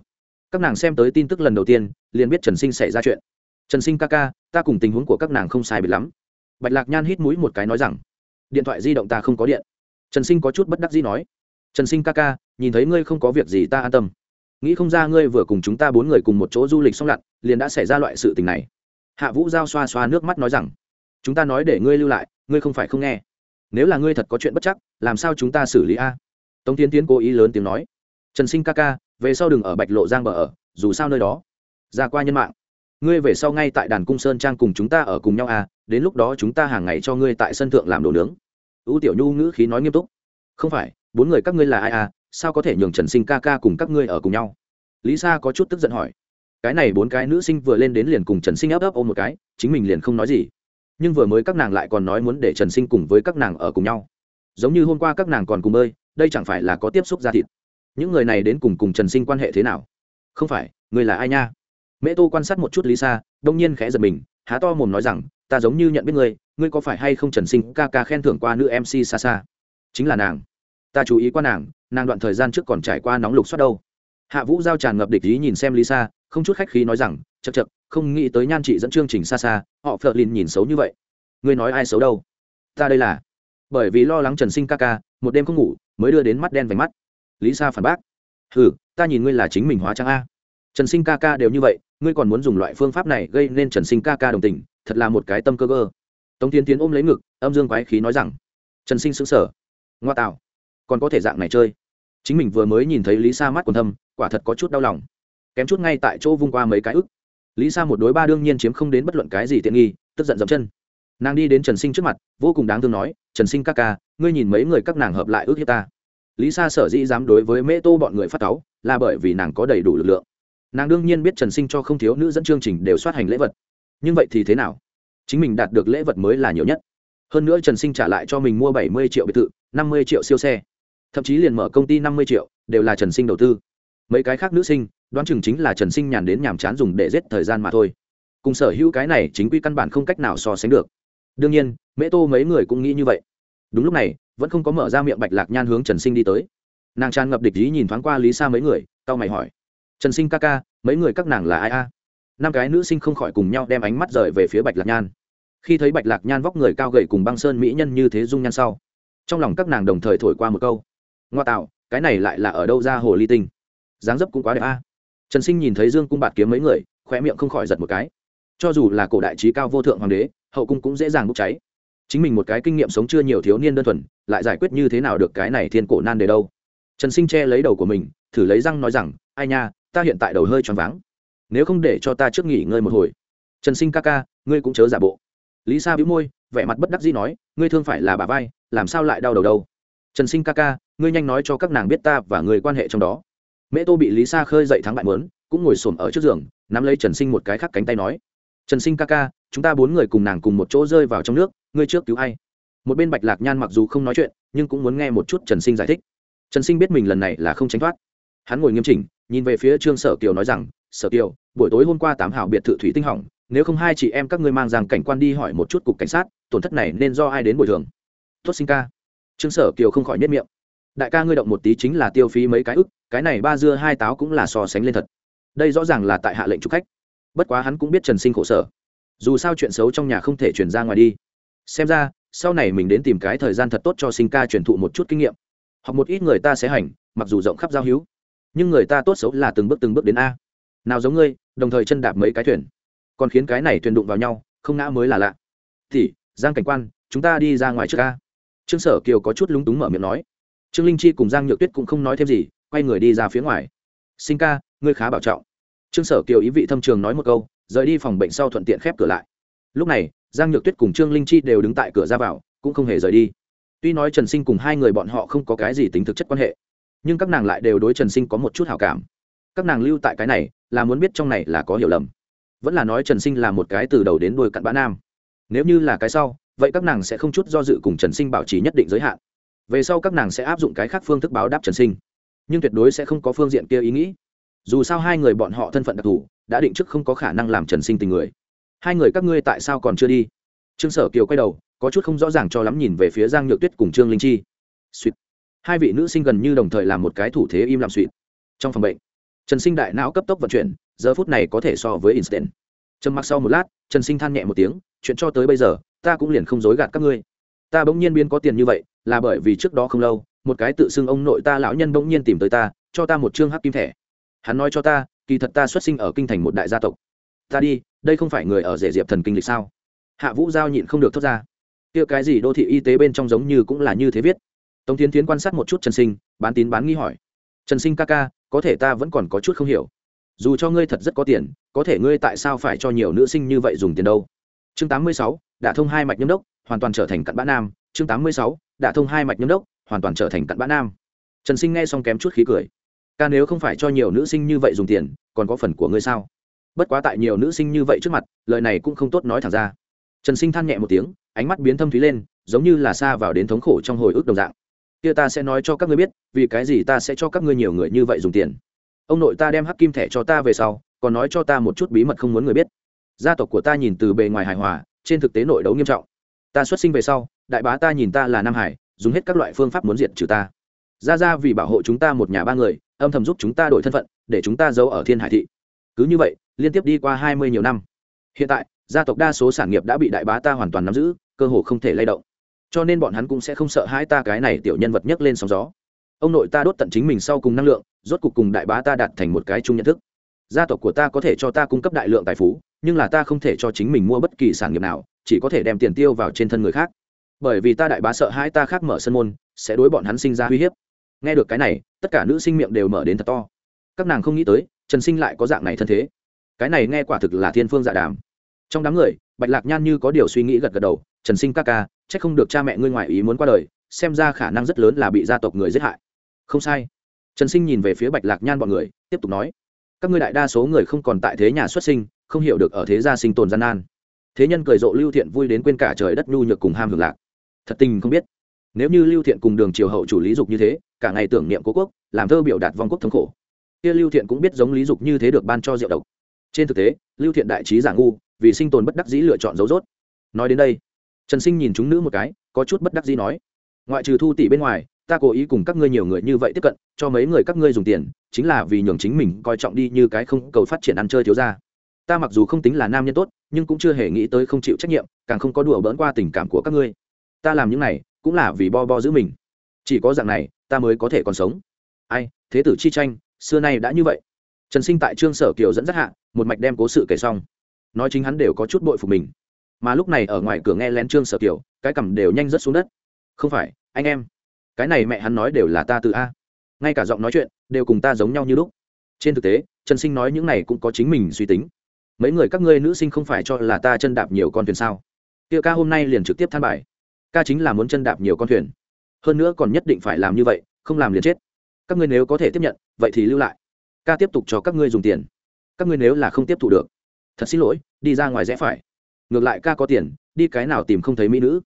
Các nàng xem tới tin tức lần đầu tiên, liền biết trần sinh xảy ra chuyện. Trần sinh ca ca, ta cùng tình huống của các nàng không sai biệt lắm. Bạch lạc nhan hít mũi một cái nói rằng điện thoại di động ta không có điện. Trần sinh có chút bất đắc dĩ nói, trần sinh ca ca, nhìn thấy ngươi không có việc gì ta an tâm. Nghĩ không ra ngươi vừa cùng chúng ta bốn người cùng một chỗ du lịch xong lặn, liền đã xảy ra loại sự tình này. Hạ vũ giao xoa xoa nước mắt nói rằng, chúng ta nói để ngươi lưu lại, ngươi không phải không nghe. Nếu là ngươi thật có chuyện bất chắc, làm sao chúng ta xử lý a? Tống tiến tiến cố ý lớn tiếng nói, trần sinh ca ca, về sau đừng ở bạch lộ giang bờ ở, dù sao nơi đó, ra qua nhân mạng. Ngươi về sau ngay tại đàn cung sơn trang cùng chúng ta ở cùng nhau à đến lúc đó chúng ta hàng ngày cho ngươi tại sân thượng làm đồ nướng. Ưu tiểu nhu ngữ khí nói nghiêm túc. Không phải, bốn người các ngươi là ai à sao có thể nhường trần sinh ca ca cùng các ngươi ở cùng nhau? Lý sa có chút tức giận hỏi. Cái này bốn cái nữ sinh vừa lên đến liền cùng trần sinh ấp ấp ôm một cái, chính mình liền không nói gì. Nhưng vừa mới các nàng lại còn nói muốn để trần sinh cùng với các nàng ở cùng nhau. Giống như hôm qua các nàng còn cùng bơi, đây chẳng phải là có tiếp xúc ra thịt. Những người này đến cùng cùng trần sinh quan hệ thế nào? Không phải, người là ai nha? Mẹ tô quan sát một chút lý sa, đông nhiên khẽ giật mình há to mồm nói rằng ta giống như nhận biết ngươi ngươi có phải hay không trần sinh ca ca khen thưởng qua nữ mc xa xa? Chính là nàng. Ta chú ý qua nàng nàng đoạn thời gian trước còn trải qua nóng lục xoát đâu. Hạ vũ giao tràn ngập địch ý nhìn xem Lisa, không chút khách khí nói rằng chật chật không nghĩ tới nhan chị dẫn chương trình xa xa họ phờ lin nhìn xấu như vậy. Ngươi nói ai xấu đâu? Ta đây là bởi vì lo lắng trần sinh ca ca một đêm không ngủ mới đưa đến mắt đen vành mắt. Lý sa phản bác ừ ta nhìn ngươi là chính mình hóa trang a. Trần sinh ca ca đều như vậy ngươi còn muốn dùng loại phương pháp này gây nên trần sinh ca ca đồng tình thật là một cái tâm cơ cơ tống tiến tiến ôm lấy ngực âm dương quái khí nói rằng trần sinh xứng sở ngoa tạo còn có thể dạng này chơi. Chính mình vừa mới nhìn thấy lý sa mắt còn thâm quả thật có chút đau lòng. Kém chút ngay tại chỗ vung qua mấy cái ức. Lý sa một đối ba đương nhiên chiếm không đến bất luận cái gì tiện nghi tức giận dậm chân. Nàng đi đến trần sinh trước mặt vô cùng đáng thương nói trần sinh ca ca ngươi nhìn mấy người các nàng hợp lại ước hiếp ta. Lý sa sở dĩ dám đối với mễ tô bọn người phát táo, là bởi vì nàng có đầy đủ lực lượng nàng đương nhiên biết trần sinh cho không thiếu nữ dẫn chương trình đều soát hành lễ vật. Nhưng vậy thì thế nào? Chính mình đạt được lễ vật mới là nhiều nhất. Hơn nữa trần sinh trả lại cho mình mua bảy mươi triệu biệt thự, năm mươi triệu siêu xe. Thậm chí liền mở công ty năm mươi triệu, đều là trần sinh đầu tư. Mấy cái khác nữ sinh, đoán chừng chính là trần sinh nhàn đến nhàm chán dùng để giết thời gian mà thôi. Cùng sở hữu cái này chính quy căn bản không cách nào so sánh được. Đương nhiên, mễ tô mấy người cũng nghĩ như vậy. Đúng lúc này, vẫn không có mở ra miệng bạch lạc nhan hướng trần sinh đi tới. Nàng tràn ngập địch ý nhìn thoáng qua lý sa mấy người tao mày hỏi trần sinh ca ca, mấy người các nàng là ai a? Năm cái nữ sinh không khỏi cùng nhau đem ánh mắt rời về phía bạch lạc nhan. Khi thấy bạch lạc nhan vóc người cao gầy cùng băng sơn mỹ nhân như thế dung nhan sau, trong lòng các nàng đồng thời thổi qua một câu. Ngoa tạo, cái này lại là ở đâu ra hồ ly tinh? Dáng dấp cũng quá đẹp a. Trần sinh nhìn thấy dương cung bạt kiếm mấy người khoe miệng không khỏi giật một cái. Cho dù là cổ đại trí cao vô thượng hoàng đế, hậu cung cũng dễ dàng bốc cháy. Chính mình một cái kinh nghiệm sống chưa nhiều thiếu niên đơn thuần, lại giải quyết như thế nào được cái này thiên cổ nan đề đâu? Trần sinh che lấy đầu của mình, thử lấy răng nói rằng, ai nha ta hiện tại đầu hơi choáng váng. Nếu không để cho ta trước nghỉ ngơi một hồi. Trần sinh ca ca, ngươi cũng chớ giả bộ. Lý sa bĩu môi, vẻ mặt bất đắc dĩ nói, ngươi thương phải là bà vai, làm sao lại đau đầu đâu? Trần sinh ca ca, ngươi nhanh nói cho các nàng biết ta và người quan hệ trong đó. Mễ tô bị lý sa khơi dậy thắng bại mớn, cũng ngồi xổm ở trước giường, nắm lấy trần sinh một cái khác cánh tay nói, trần sinh ca ca, chúng ta bốn người cùng nàng cùng một chỗ rơi vào trong nước, ngươi trước cứu hay một bên bạch lạc nhan mặc dù không nói chuyện, nhưng cũng muốn nghe một chút trần sinh giải thích. Trần sinh biết mình lần này là không tránh thoát. Hắn ngồi nghiêm chỉnh nhìn về phía trương sở kiều nói rằng, sở kiều, buổi tối hôm qua tám hảo biệt thự thủy tinh hỏng, nếu không hai chị em các ngươi mang rằng cảnh quan đi hỏi một chút cục cảnh sát, tổn thất này nên do ai đến bồi thường? Tốt sinh ca. Trương sở kiều không khỏi nhất miệng. Đại ca ngươi động một tí chính là tiêu phí mấy cái ức, cái này ba dưa hai táo cũng là so sánh lên thật. Đây rõ ràng là tại hạ lệnh trục khách. Bất quá hắn cũng biết trần sinh khổ sở. Dù sao chuyện xấu trong nhà không thể chuyển ra ngoài đi. Xem ra, sau này mình đến tìm cái thời gian thật tốt cho sinh ca truyền thụ một chút kinh nghiệm. Hoặc một ít người ta sẽ hành, mặc dù rộng khắp giao hữu nhưng người ta tốt xấu là từng bước từng bước đến a. Nào giống ngươi, đồng thời chân đạp mấy cái thuyền. Còn khiến cái này thuyền đụng vào nhau, không ngã mới là lạ. Thì, giang cảnh quan, chúng ta đi ra ngoài trước ca trương sở kiều có chút lúng túng mở miệng nói. Trương linh chi cùng giang nhược tuyết cũng không nói thêm gì, quay người đi ra phía ngoài. Sinh ca, ngươi khá bảo trọng. Trương sở kiều ý vị thâm trường nói một câu, rời đi phòng bệnh sau thuận tiện khép cửa lại. Lúc này, giang nhược tuyết cùng trương linh chi đều đứng tại cửa ra vào, cũng không hề rời đi. Tuy nói trần sinh cùng hai người bọn họ không có cái gì tính thực chất quan hệ nhưng các nàng lại đều đối trần sinh có một chút hảo cảm các nàng lưu tại cái này là muốn biết trong này là có hiểu lầm vẫn là nói trần sinh là một cái từ đầu đến đôi cặn bã nam nếu như là cái sau vậy các nàng sẽ không chút do dự cùng trần sinh bảo trì nhất định giới hạn về sau các nàng sẽ áp dụng cái khác phương thức báo đáp trần sinh nhưng tuyệt đối sẽ không có phương diện kia ý nghĩ dù sao hai người bọn họ thân phận đặc thù đã định trước không có khả năng làm trần sinh tình người hai người các ngươi tại sao còn chưa đi trương sở kiều quay đầu có chút không rõ ràng cho lắm nhìn về phía giang nhược tuyết cùng trương linh chi suýt hai vị nữ sinh gần như đồng thời làm một cái thủ thế im lặng suỵt trong phòng bệnh, trần sinh đại não cấp tốc vận chuyển, giờ phút này có thể so với instant trầm mặc sau một lát, trần sinh than nhẹ một tiếng, chuyện cho tới bây giờ, ta cũng liền không dối gạt các ngươi. Ta bỗng nhiên biến có tiền như vậy, là bởi vì trước đó không lâu, một cái tự xưng ông nội ta lão nhân bỗng nhiên tìm tới ta, cho ta một chương hắc kim thẻ. Hắn nói cho ta, kỳ thật ta xuất sinh ở kinh thành một đại gia tộc. Ta đi, đây không phải người ở rể diệp thần kinh lịch sao? Hạ vũ giao nhịn không được thốt ra. Kia cái gì đô thị y tế bên trong giống như cũng là như thế viết tống tiến tiến quan sát một chút trần sinh bán tín bán nghi hỏi. Trần sinh ca ca có thể ta vẫn còn có chút không hiểu. Dù cho ngươi thật rất có tiền có thể ngươi tại sao phải cho nhiều nữ sinh như vậy dùng tiền đâu? Chương 86, đã thông hai mạch nhâm đốc hoàn toàn trở thành cặn bã nam. Chương 86, đã thông hai mạch nhâm đốc hoàn toàn trở thành cặn bã nam. Trần sinh nghe xong kém chút khí cười. Ca nếu không phải cho nhiều nữ sinh như vậy dùng tiền còn có phần của ngươi sao? Bất quá tại nhiều nữ sinh như vậy trước mặt lời này cũng không tốt nói thẳng ra. Trần sinh than nhẹ một tiếng ánh mắt biến thâm thúy lên giống như là xa vào đến thống khổ trong hồi ức đồng dạng kia ta sẽ nói cho các ngươi biết, vì cái gì ta sẽ cho các ngươi nhiều người như vậy dùng tiền. Ông nội ta đem hắc kim thẻ cho ta về sau, còn nói cho ta một chút bí mật không muốn người biết. Gia tộc của ta nhìn từ bề ngoài hài hòa, trên thực tế nội đấu nghiêm trọng. Ta xuất sinh về sau, đại bá ta nhìn ta là nam hải, dùng hết các loại phương pháp muốn diện trừ ta. Ra ra vì bảo hộ chúng ta một nhà ba người, âm thầm giúp chúng ta đổi thân phận, để chúng ta giấu ở thiên hải thị. Cứ như vậy, liên tiếp đi qua hai mươi nhiều năm. Hiện tại, gia tộc đa số sản nghiệp đã bị đại bá ta hoàn toàn nắm giữ, cơ hồ không thể lay động cho nên bọn hắn cũng sẽ không sợ hãi ta cái này tiểu nhân vật nhấc lên sóng gió. Ông nội ta đốt tận chính mình sau cùng năng lượng, rốt cuộc cùng đại bá ta đạt thành một cái chung nhận thức. Gia tộc của ta có thể cho ta cung cấp đại lượng tài phú, nhưng là ta không thể cho chính mình mua bất kỳ sản nghiệp nào, chỉ có thể đem tiền tiêu vào trên thân người khác. Bởi vì ta đại bá sợ hãi ta khác mở sân môn, sẽ đối bọn hắn sinh ra uy hiếp. Nghe được cái này, tất cả nữ sinh miệng đều mở đến thật to. Các nàng không nghĩ tới, trần sinh lại có dạng này thân thế. Cái này nghe quả thực là thiên phương dạ đàm. Trong đám người, bạch lạc nhan như có điều suy nghĩ gật gật đầu, trần sinh ca ca c h ắ c không được cha mẹ ngươi ngoại ý muốn qua đời, xem ra khả năng rất lớn là bị gia tộc người giết hại. Không sai. Trần sinh nhìn về phía bạch lạc nhan b ọ n người, tiếp tục nói, các ngươi đại đa số người không còn tại thế nhà xuất sinh, không hiểu được ở thế gia sinh tồn gian nan. Thế nhân cười rộ lưu thiện vui đến quên cả trời đất nhu nhược cùng ham hưởng lạc. Thật tình không biết. Nếu như lưu thiện cùng đường triều hậu chủ lý dục như thế, cả ngày tưởng niệm cố quốc, làm thơ biểu đạt vong quốc thống khổ. Kia lưu thiện cũng biết giống lý dục như thế được ban cho diệu độc. Trên thực tế, lưu thiện đại trí giả ngu, vì sinh tồn bất đắc dĩ lựa chọn dấu dốt. Nói đến đây trần sinh nhìn chúng nữ một cái, có chút bất đắc dĩ nói, ngoại trừ thu tỷ bên ngoài, ta ta cố ý cùng các ngươi nhiều người như vậy tiếp cận, cho mấy người các ngươi dùng tiền, chính là vì nhường chính mình coi trọng đi như cái không cầu phát triển ăn chơi thiếu ra ta mặc dù không tính là nam nhân tốt, nhưng cũng chưa hề nghĩ tới không chịu trách nhiệm, càng không có đùa bỡn qua tình cảm của các ngươi. Ta làm những này, cũng là vì bo bo giữ mình. Chỉ có dạng này, ta mới có thể còn sống. Ai, thế tử chi tranh, xưa nay đã như vậy. Trần sinh tại trương sở kiều dẫn dắt hạ, một mạch đem cố sự kể xong. Nói chính hắn đều có chút bội phục mình mà lúc này ở ngoài cửa nghe lén trương sở kiều, cái cằm đều nhanh rất xuống đất. Không phải, anh em, cái này mẹ hắn nói đều là ta tự a. Ngay cả giọng nói chuyện đều cùng ta giống nhau như lúc. Trên thực tế, trần sinh nói những này cũng có chính mình suy tính. Mấy người các ngươi nữ sinh không phải cho là ta chân đạp nhiều con thuyền sao? Kia ca hôm nay liền trực tiếp than bài. Ca chính là muốn chân đạp nhiều con thuyền. Hơn nữa còn nhất định phải làm như vậy, không làm liền chết. Các ngươi nếu có thể tiếp nhận, vậy thì lưu lại. Ca tiếp tục cho các ngươi dùng tiền. Các ngươi nếu là không tiếp thụ được. Thật xin lỗi, đi ra ngoài rẽ phải ngược lại ca có tiền, đi cái nào tìm không thấy mỹ nữ.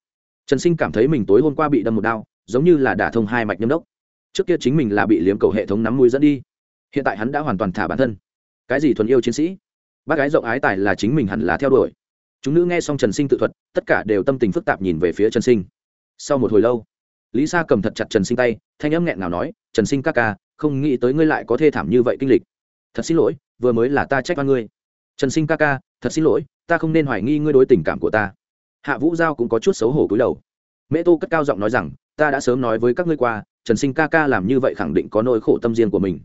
Trần sinh cảm thấy mình tối hôm qua bị đâm một đao giống như là đả thông hai mạch nhâm đốc. Trước kia chính mình là bị liếm cầu hệ thống nắm mũi dẫn đi. Hiện tại hắn đã hoàn toàn thả bản thân. Cái gì thuần yêu chiến sĩ? Bác gái rộng ái tài là chính mình hẳn là theo đuổi. Chúng nữ nghe xong trần sinh tự thuật, tất cả đều tâm tình phức tạp nhìn về phía trần sinh. Sau một hồi lâu, lý sa cầm thật chặt trần sinh tay, thanh âm nghẹn nào nói, trần sinh ca ca, không nghĩ tới ngươi lại có thê thảm như vậy kinh lịch. Thật xin lỗi, vừa mới là ta trách oan ngươi. Trần sinh ca ca, thật xin lỗi ta không nên hoài nghi ngươi đối tình cảm của ta. Hạ vũ giao cũng có chút xấu hổ cúi đầu. Mễ tô cất cao giọng nói rằng, ta đã sớm nói với các ngươi qua, trần sinh ca ca làm như vậy khẳng định có nỗi khổ tâm riêng của mình.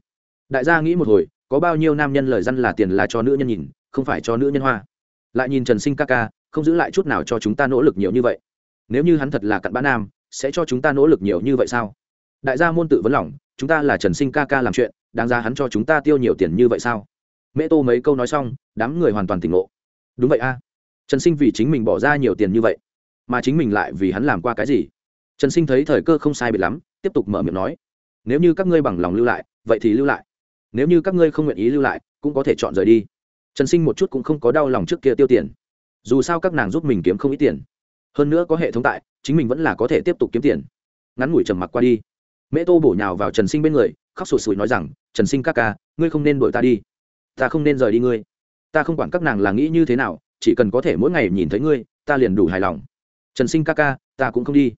Đại gia nghĩ một hồi, có bao nhiêu nam nhân lời dân là tiền là cho nữ nhân nhìn, không phải cho nữ nhân hoa. Lại nhìn trần sinh ca ca, không giữ lại chút nào cho chúng ta nỗ lực nhiều như vậy. Nếu như hắn thật là cặn bã nam, sẽ cho chúng ta nỗ lực nhiều như vậy sao? Đại gia môn tự vấn lòng, chúng ta là trần sinh ca ca làm chuyện, đáng ra hắn cho chúng ta tiêu nhiều tiền như vậy sao? Mễ tô mấy câu nói xong, đám người hoàn toàn tỉnh ngộ đúng vậy a. Trần sinh vì chính mình bỏ ra nhiều tiền như vậy, mà chính mình lại vì hắn làm qua cái gì? Trần sinh thấy thời cơ không sai biệt lắm, tiếp tục mở miệng nói, nếu như các ngươi bằng lòng lưu lại, vậy thì lưu lại. Nếu như các ngươi không nguyện ý lưu lại, cũng có thể chọn rời đi. Trần sinh một chút cũng không có đau lòng trước kia tiêu tiền. Dù sao các nàng giúp mình kiếm không ít tiền. Hơn nữa có hệ thống tại, chính mình vẫn là có thể tiếp tục kiếm tiền. Ngắn ngủi trầm mặc qua đi. Mễ tô bổ nhào vào trần sinh bên người, khóc sụt sùi nói rằng, trần sinh các ca, ngươi không nên đuổi ta đi. Ta không nên rời đi ngươi ta không quản các nàng là nghĩ như thế nào, chỉ cần có thể mỗi ngày nhìn thấy ngươi, ta liền đủ hài lòng. Trần sinh ca ca, ta cũng không đi.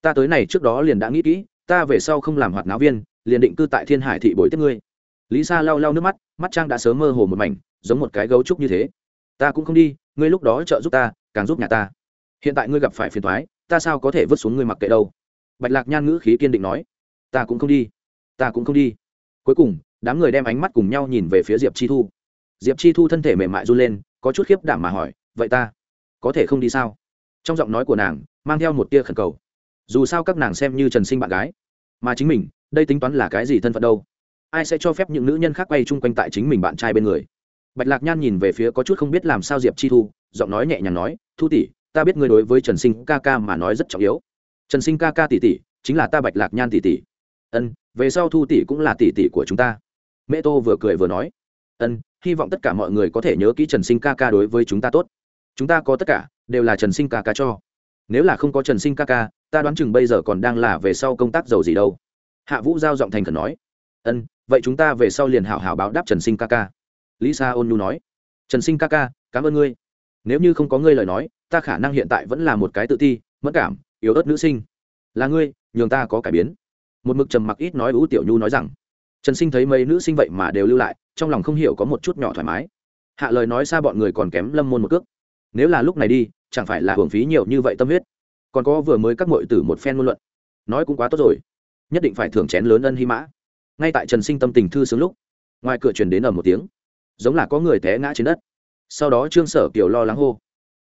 Ta tới này trước đó liền đã nghĩ kỹ, ta về sau không làm hoạt náo viên, liền định cư tại thiên hải thị bồi tiếp ngươi. Lý sa lau lau nước mắt mắt trang đã sớm mơ hồ một mảnh, giống một cái gấu trúc như thế. Ta cũng không đi, ngươi lúc đó trợ giúp ta, càng giúp nhà ta. Hiện tại ngươi gặp phải phiền thoái ta sao có thể vứt xuống ngươi mặc kệ đâu? Bạch lạc nhan ngữ khí kiên định nói. Ta cũng không đi. Ta cũng không đi. Cuối cùng, đám người đem ánh mắt cùng nhau nhìn về phía diệp chi thu diệp chi thu thân thể mềm mại run lên, có chút khiếp đảm mà hỏi, vậy ta có thể không đi sao? Trong giọng nói của nàng, mang theo một tia khẩn cầu. Dù sao các nàng xem như trần sinh bạn gái, mà chính mình, đây tính toán là cái gì thân phận đâu? Ai sẽ cho phép những nữ nhân khác quay chung quanh tại chính mình bạn trai bên người? Bạch lạc nhan nhìn về phía có chút không biết làm sao diệp chi thu, giọng nói nhẹ nhàng nói, thu tỷ, ta biết ngươi đối với trần sinh ca ca mà nói rất trọng yếu. Trần sinh ca ca tỷ tỷ, chính là ta bạch lạc nhan tỷ tỷ. Ân, về sau thu tỷ cũng là tỷ tỷ của chúng ta. Mẹ tô vừa cười vừa nói ân, hy vọng tất cả mọi người có thể nhớ kỹ trần sinh ca ca đối với chúng ta tốt. Chúng ta có tất cả, đều là trần sinh ca ca cho. Nếu là không có trần sinh ca ca, ta đoán chừng bây giờ còn đang là về sau công tác giàu gì đâu. Hạ vũ giao giọng thành khẩn nói. Ân, vậy chúng ta về sau liền hảo hảo báo đáp trần sinh ca ca. Lý sa ôn nhu nói. Trần sinh ca ca, cảm ơn ngươi. Nếu như không có ngươi lời nói, ta khả năng hiện tại vẫn là một cái tự ti mất cảm, yếu ớt nữ sinh. Là ngươi, nhường ta có cải biến. Một mực trầm mặc ít nói ưu tiểu nhu nói rằng. Trần sinh thấy mấy nữ sinh vậy mà đều lưu lại trong lòng không hiểu có một chút nhỏ thoải mái. Hạ lời nói xa bọn người còn kém lâm môn một cước. Nếu là lúc này đi, chẳng phải là hưởng phí nhiều như vậy tâm huyết. Còn có vừa mới các mội tử một phen ngôn luận. Nói cũng quá tốt rồi. Nhất định phải thưởng chén lớn ân hy mã. Ngay tại trần sinh tâm tình thư sướng lúc, ngoài cửa truyền đến ở một tiếng. Giống là có người té ngã trên đất. Sau đó trương sở kiều lo lắng hô.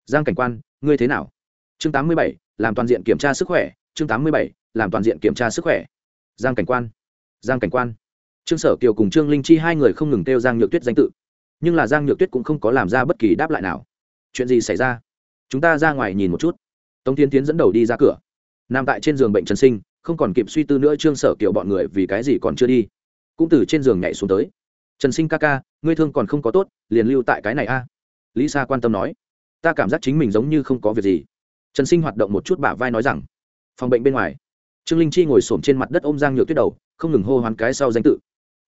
Giang cảnh quan, ngươi thế nào? Chương tám mươi bảy, làm toàn diện kiểm tra sức khỏe. Chương tám mươi bảy, làm toàn diện kiểm tra sức khỏe. Giang cảnh quan, giang cảnh quan trương sở kiều cùng trương linh chi hai người không ngừng kêu giang nhược tuyết danh tự. Nhưng là giang nhược tuyết cũng không có làm ra bất kỳ đáp lại nào. Chuyện gì xảy ra? Chúng ta ra ngoài nhìn một chút. Tống tiến tiến dẫn đầu đi ra cửa. Nằm tại trên giường bệnh trần sinh, không còn kịp suy tư nữa trương sở kiều bọn người vì cái gì còn chưa đi. Cũng từ trên giường nhảy xuống tới. Trần sinh ca ca, ngươi thương còn không có tốt, liền lưu tại cái này a. Lý sa quan tâm nói. Ta cảm giác chính mình giống như không có việc gì. Trần sinh hoạt động một chút bả vai nói rằng. Phòng bệnh bên ngoài. Trương linh chi ngồi s ổ m trên mặt đất ôm giang nhược tuyết đầu, không ngừng hô hoán cái sau danh tự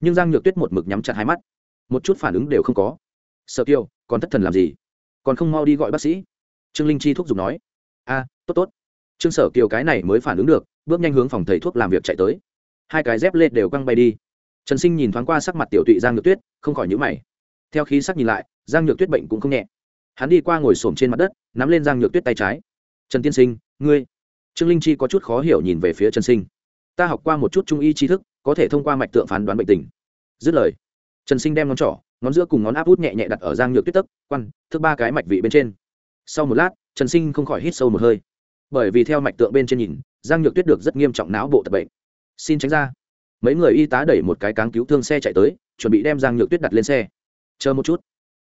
nhưng giang nhược tuyết một mực nhắm chặt hai mắt một chút phản ứng đều không có sợ kiêu còn thất thần làm gì còn không mau đi gọi bác sĩ trương linh chi thúc giục nói a tốt tốt trương sở kiều cái này mới phản ứng được bước nhanh hướng phòng thầy thuốc làm việc chạy tới hai cái dép lê đều căng bay đi trần sinh nhìn thoáng qua sắc mặt tiểu tụy giang nhược tuyết không khỏi nhữ mày theo khí sắc nhìn lại giang nhược tuyết bệnh cũng không nhẹ hắn đi qua ngồi s trên mặt đất nắm lên giang nhược tuyết tay trái trần tiên sinh ngươi trương linh chi có chút khó hiểu nhìn về phía trần sinh ta học qua một chút trung y tri thức có thể thông qua mạch tượng phán đoán bệnh tình. Dứt lời, trần sinh đem ngón trỏ, ngón giữa cùng ngón áp út nhẹ nhẹ đặt ở giang nhược tuyết tấc quan thứ ba cái mạch vị bên trên. Sau một lát, trần sinh không khỏi hít sâu một hơi. Bởi vì theo mạch tượng bên trên nhìn, giang nhược tuyết được rất nghiêm trọng não bộ tập bệnh. Xin tránh ra. Mấy người y tá đẩy một cái cáng cứu thương xe chạy tới, chuẩn bị đem giang nhược tuyết đặt lên xe. Chờ một chút.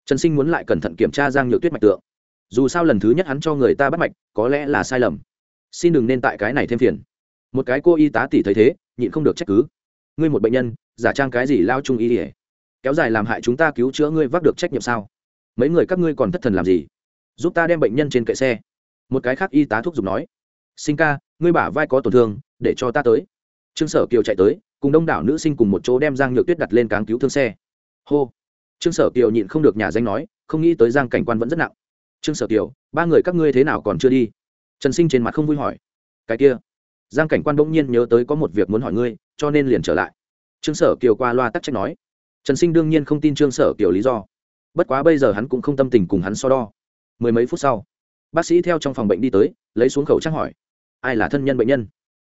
Trần sinh muốn lại cẩn thận kiểm tra giang nhược tuyết mạch tượng. Dù sao lần thứ nhất hắn cho người ta bắt mạch, có lẽ là sai lầm. Xin đừng nên tại cái này thêm phiền. Một cái cô y tá tỉ thấy thế, nhịn không được trách cứ ngươi một bệnh nhân, giả trang cái gì lao trung y ỉa kéo dài làm hại chúng ta cứu chữa ngươi vác được trách nhiệm sao? Mấy người các ngươi còn thất thần làm gì? Giúp ta đem bệnh nhân trên kệ xe. Một cái khác y tá thuốc giục nói. Sinh ca, ngươi bả vai có tổn thương, để cho ta tới. Trương sở kiều chạy tới, cùng đông đảo nữ sinh cùng một chỗ đem giang nhược tuyết đặt lên cáng cứu thương xe. Hô. Trương sở kiều nhịn không được nhà danh nói, không nghĩ tới giang cảnh quan vẫn rất nặng. Trương sở kiều, ba người các ngươi thế nào còn chưa đi? Trần sinh trên mặt không vui hỏi. Cái kia. Giang cảnh quan bỗng nhiên nhớ tới có một việc muốn hỏi ngươi cho nên liền trở lại. Trương sở kiều qua loa tắc trách nói. Trần sinh đương nhiên không tin trương sở kiều lý do. Bất quá bây giờ hắn cũng không tâm tình cùng hắn so đo. Mười mấy phút sau, bác sĩ theo trong phòng bệnh đi tới, lấy xuống khẩu trang hỏi, ai là thân nhân bệnh nhân?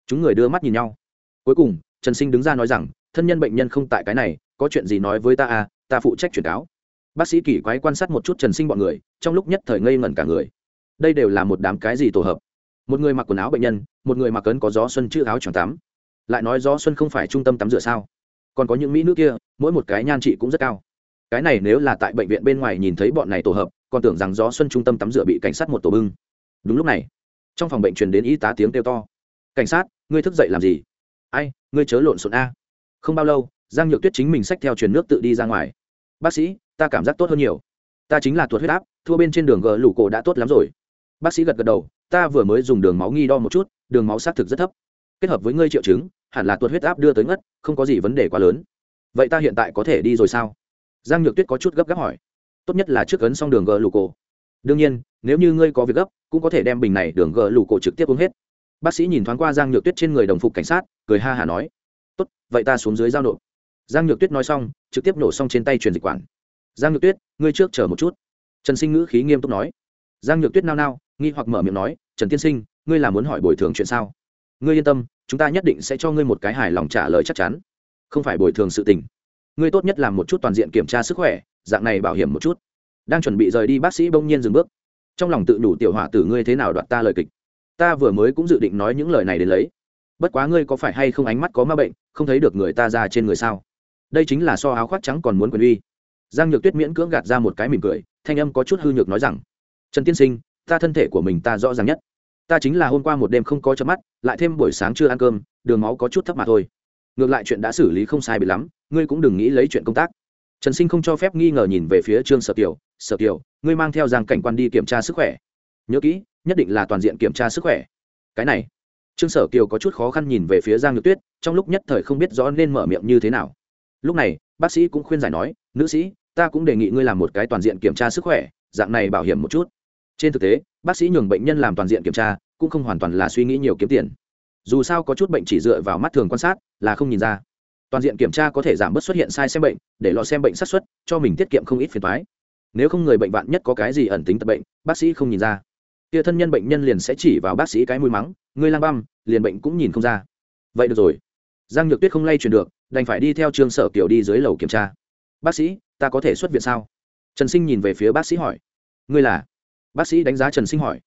Chúng người đưa mắt nhìn nhau. Cuối cùng, trần sinh đứng ra nói rằng, thân nhân bệnh nhân không tại cái này, có chuyện gì nói với ta à ta phụ trách chuyển cáo. Bác sĩ kỳ quái quan sát một chút trần sinh bọn người, trong lúc nhất thời ngây ngẩn cả người. Đây đều là một đám cái gì tổ hợp? Một người mặc quần áo bệnh nhân, một người mặc cấn có gió xuân chữ áo tròn tắm lại nói gió xuân không phải trung tâm tắm rửa sao? Còn có những mỹ nữ kia, mỗi một cái nhan trị cũng rất cao. Cái này nếu là tại bệnh viện bên ngoài nhìn thấy bọn này tổ hợp, còn tưởng rằng gió xuân trung tâm tắm rửa bị cảnh sát một tổ bưng. Đúng lúc này, trong phòng bệnh truyền đến y tá tiếng kêu to. Cảnh sát, ngươi thức dậy làm gì? Ai, ngươi chớ lộn xộn a. Không bao lâu, giang nhược tuyết chính mình xách theo truyền nước tự đi ra ngoài. Bác sĩ, ta cảm giác tốt hơn nhiều. Ta chính là tuột huyết áp, thua bên trên đường gờ lủ cổ đã tốt lắm rồi. Bác sĩ gật gật đầu, ta vừa mới dùng đường máu nghi đo một chút, đường máu xác thực rất thấp. Kết hợp với ngươi triệu chứng hẳn là tuột huyết áp đưa tới ngất, không có gì vấn đề quá lớn. Vậy ta hiện tại có thể đi rồi sao? Giang nhược tuyết có chút gấp gáp hỏi. Tốt nhất là trước ấn xong đường gờ lù cổ đương nhiên, nếu như ngươi có việc gấp, cũng có thể đem bình này đường gờ lù cổ trực tiếp uống hết. Bác sĩ nhìn thoáng qua giang nhược tuyết trên người đồng phục cảnh sát, cười ha hả nói. Tốt, vậy ta xuống dưới giao nộp. Giang nhược tuyết nói xong, trực tiếp nổ xong trên tay truyền dịch quản. Giang nhược tuyết, ngươi trước chờ một chút. Trần sinh ngữ khí nghiêm túc nói. Giang nhược tuyết nao nao, nghi hoặc mở miệng nói, trần tiên sinh, ngươi là muốn hỏi bồi thường chuyện sao? Ngươi yên tâm chúng ta nhất định sẽ cho ngươi một cái hài lòng trả lời chắc chắn. Không phải bồi thường sự tình. Ngươi tốt nhất làm một chút toàn diện kiểm tra sức khỏe, dạng này bảo hiểm một chút. Đang chuẩn bị rời đi, bác sĩ bỗng nhiên dừng bước. Trong lòng tự đủ tiểu hỏa tử ngươi thế nào đoạt ta lời kịch. Ta vừa mới cũng dự định nói những lời này đến lấy. Bất quá ngươi có phải hay không ánh mắt có ma bệnh, không thấy được người ta ra trên người sao? Đây chính là so áo khoác trắng còn muốn quyền uy. Giang nhược tuyết miễn cưỡng gạt ra một cái mỉm cười, thanh âm có chút hư nhược nói rằng, trần tiên sinh, ta thân thể của mình ta rõ ràng nhất ta chính là hôm qua một đêm không có chớp mắt, lại thêm buổi sáng chưa ăn cơm, đường máu có chút thấp mà thôi. Ngược lại chuyện đã xử lý không sai bị lắm, ngươi cũng đừng nghĩ lấy chuyện công tác. Trần sinh không cho phép nghi ngờ nhìn về phía trương sở kiều. Sở kiều, ngươi mang theo giang cảnh quan đi kiểm tra sức khỏe. Nhớ kỹ, nhất định là toàn diện kiểm tra sức khỏe. Cái này, trương sở kiều có chút khó khăn nhìn về phía giang nhược tuyết, trong lúc nhất thời không biết rõ nên mở miệng như thế nào. Lúc này, bác sĩ cũng khuyên giải nói, nữ sĩ, ta cũng đề nghị ngươi làm một cái toàn diện kiểm tra sức khỏe, dạng này bảo hiểm một chút. Trên thực tế bác sĩ nhường bệnh nhân làm toàn diện kiểm tra, cũng không hoàn toàn là suy nghĩ nhiều kiếm tiền. Dù sao có chút bệnh chỉ dựa vào mắt thường quan sát, là không nhìn ra. Toàn diện kiểm tra có thể giảm bớt xuất hiện sai xem bệnh, để lọ xem bệnh sát xuất cho mình tiết kiệm không ít phiền thoái nếu không người bệnh vạn nhất có cái gì ẩn tính tập bệnh, bác sĩ không nhìn ra. Kia thân nhân bệnh nhân liền sẽ chỉ vào bác sĩ cái mũi mắng người lang băm, liền bệnh cũng nhìn không ra. Vậy được rồi. Giang nhược tuyết không lay truyền được, đành phải đi theo trương sở kiều đi dưới lầu kiểm tra. Bác sĩ, ta có thể xuất viện sao? Trần sinh nhìn về phía bác sĩ hỏi. Ngươi là? Bác sĩ đánh giá trần sinh hỏi.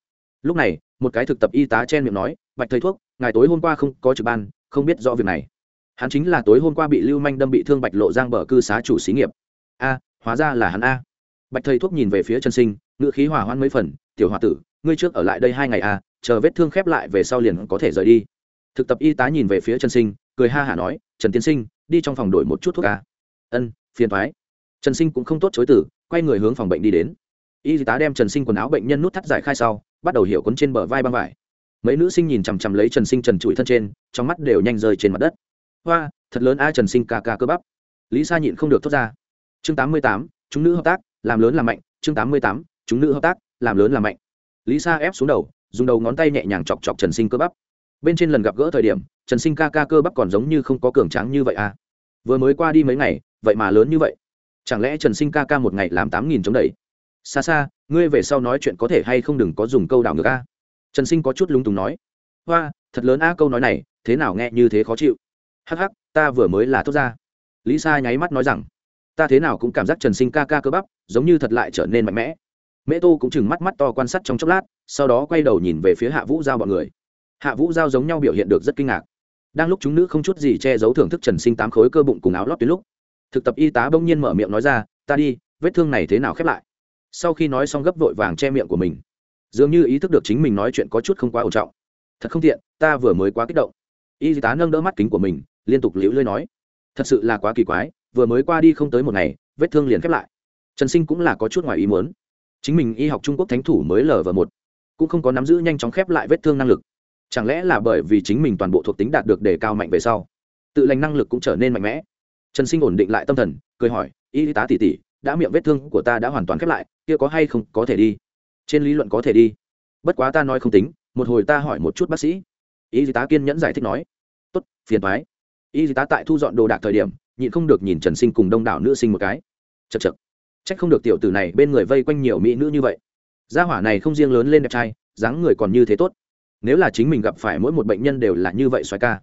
Lúc này, một cái thực tập y tá chen miệng nói, bạch thầy thuốc, ngày tối hôm qua không có trực ban, không biết rõ việc này. Hắn chính là tối hôm qua bị lưu manh đâm bị thương bạch lộ giang bờ cư xá chủ xí nghiệp. A, hóa ra là hắn a. Bạch thầy thuốc nhìn về phía trần sinh, ngữ khí hỏa hoan mấy phần, tiểu h o a tử, ngươi trước ở lại đây hai ngày a, chờ vết thương khép lại về sau liền có thể rời đi. Thực tập y tá nhìn về phía trần sinh, cười ha hả nói, trần tiên sinh, đi trong phòng đổi một chút thuốc a. Ân, phiền thoái. Trần sinh cũng không tốt chối tử quay người hướng phòng bệnh đi đến y tá đem trần sinh quần áo bệnh nhân nút thắt giải khai sau, bắt đầu hiểu quấn trên bờ vai băng vải. Mấy nữ sinh nhìn chằm chằm lấy trần sinh trần trụi thân trên, trong mắt đều nhanh rơi trên mặt đất. Hoa, thật lớn a, trần sinh ca ca cơ bắp. Lý sa nhịn không được thốt ra. Chương tám mươi tám, chúng nữ hợp tác, làm lớn làm mạnh. Chương tám mươi tám, chúng nữ hợp tác, làm lớn làm mạnh. Lý sa ép xuống đầu, dùng đầu ngón tay nhẹ nhàng chọc chọc trần sinh cơ bắp. Bên trên lần gặp gỡ thời điểm, trần sinh ca ca cơ bắp còn giống như không có cường tráng như vậy à. Vừa mới qua đi mấy ngày, vậy mà lớn như vậy. Chẳng lẽ trần sinh ca ca một ngày làm tám nghìn chống đẩy? Xa xa, ngươi về sau nói chuyện có thể hay không đừng có dùng câu đảo ngược a. Trần sinh có chút lúng túng nói. Hoa, thật lớn a câu nói này, thế nào nghe như thế khó chịu. Hắc hắc, ta vừa mới là thốt ra. Lý sa nháy mắt nói rằng, ta thế nào cũng cảm giác trần sinh ca ca cơ bắp, giống như thật lại trở nên mạnh mẽ. Mễ tô cũng chừng mắt mắt to quan sát trong chốc lát, sau đó quay đầu nhìn về phía hạ vũ giao bọn người. Hạ vũ giao giống nhau biểu hiện được rất kinh ngạc. Đang lúc chúng nữ không chút gì che giấu thưởng thức trần sinh tám khối cơ bụng cùng áo lót tuyến lúc, thực tập y tá bỗng nhiên mở miệng nói ra, ta đi, vết thương này thế nào khép lại? Sau khi nói xong gấp vội vàng che miệng của mình. Dường như ý thức được chính mình nói chuyện có chút không quá ổn trọng. Thật không tiện, ta vừa mới quá kích động. Y tá nâng đỡ mắt kính của mình, liên tục liễu lơi nói, thật sự là quá kỳ quái, vừa mới qua đi không tới một ngày, vết thương liền khép lại. Trần sinh cũng là có chút ngoài ý muốn. Chính mình y học trung quốc thánh thủ mới lờ và một, cũng không có nắm giữ nhanh chóng khép lại vết thương năng lực. Chẳng lẽ là bởi vì chính mình toàn bộ thuộc tính đạt được đề cao mạnh về sau, tự lành năng lực cũng trở nên mạnh mẽ? Trần sinh ổn định lại tâm thần, cười hỏi, y tá tỉ tỉ đã miệng vết thương của ta đã hoàn toàn khép lại, kia có hay không có thể đi? Trên lý luận có thể đi. Bất quá ta nói không tính, một hồi ta hỏi một chút bác sĩ. Y tá kiên nhẫn giải thích nói. Tốt, phiền thoái y tá tại thu dọn đồ đạc thời điểm, nhịn không được nhìn trần sinh cùng đông đảo nữ sinh một cái. Chật chật c h ắ c không được tiểu tử này bên người vây quanh nhiều mỹ nữ như vậy. Gia hỏa này không riêng lớn lên đẹp trai, dáng người còn như thế tốt. Nếu là chính mình gặp phải mỗi một bệnh nhân đều là như vậy xoài ca.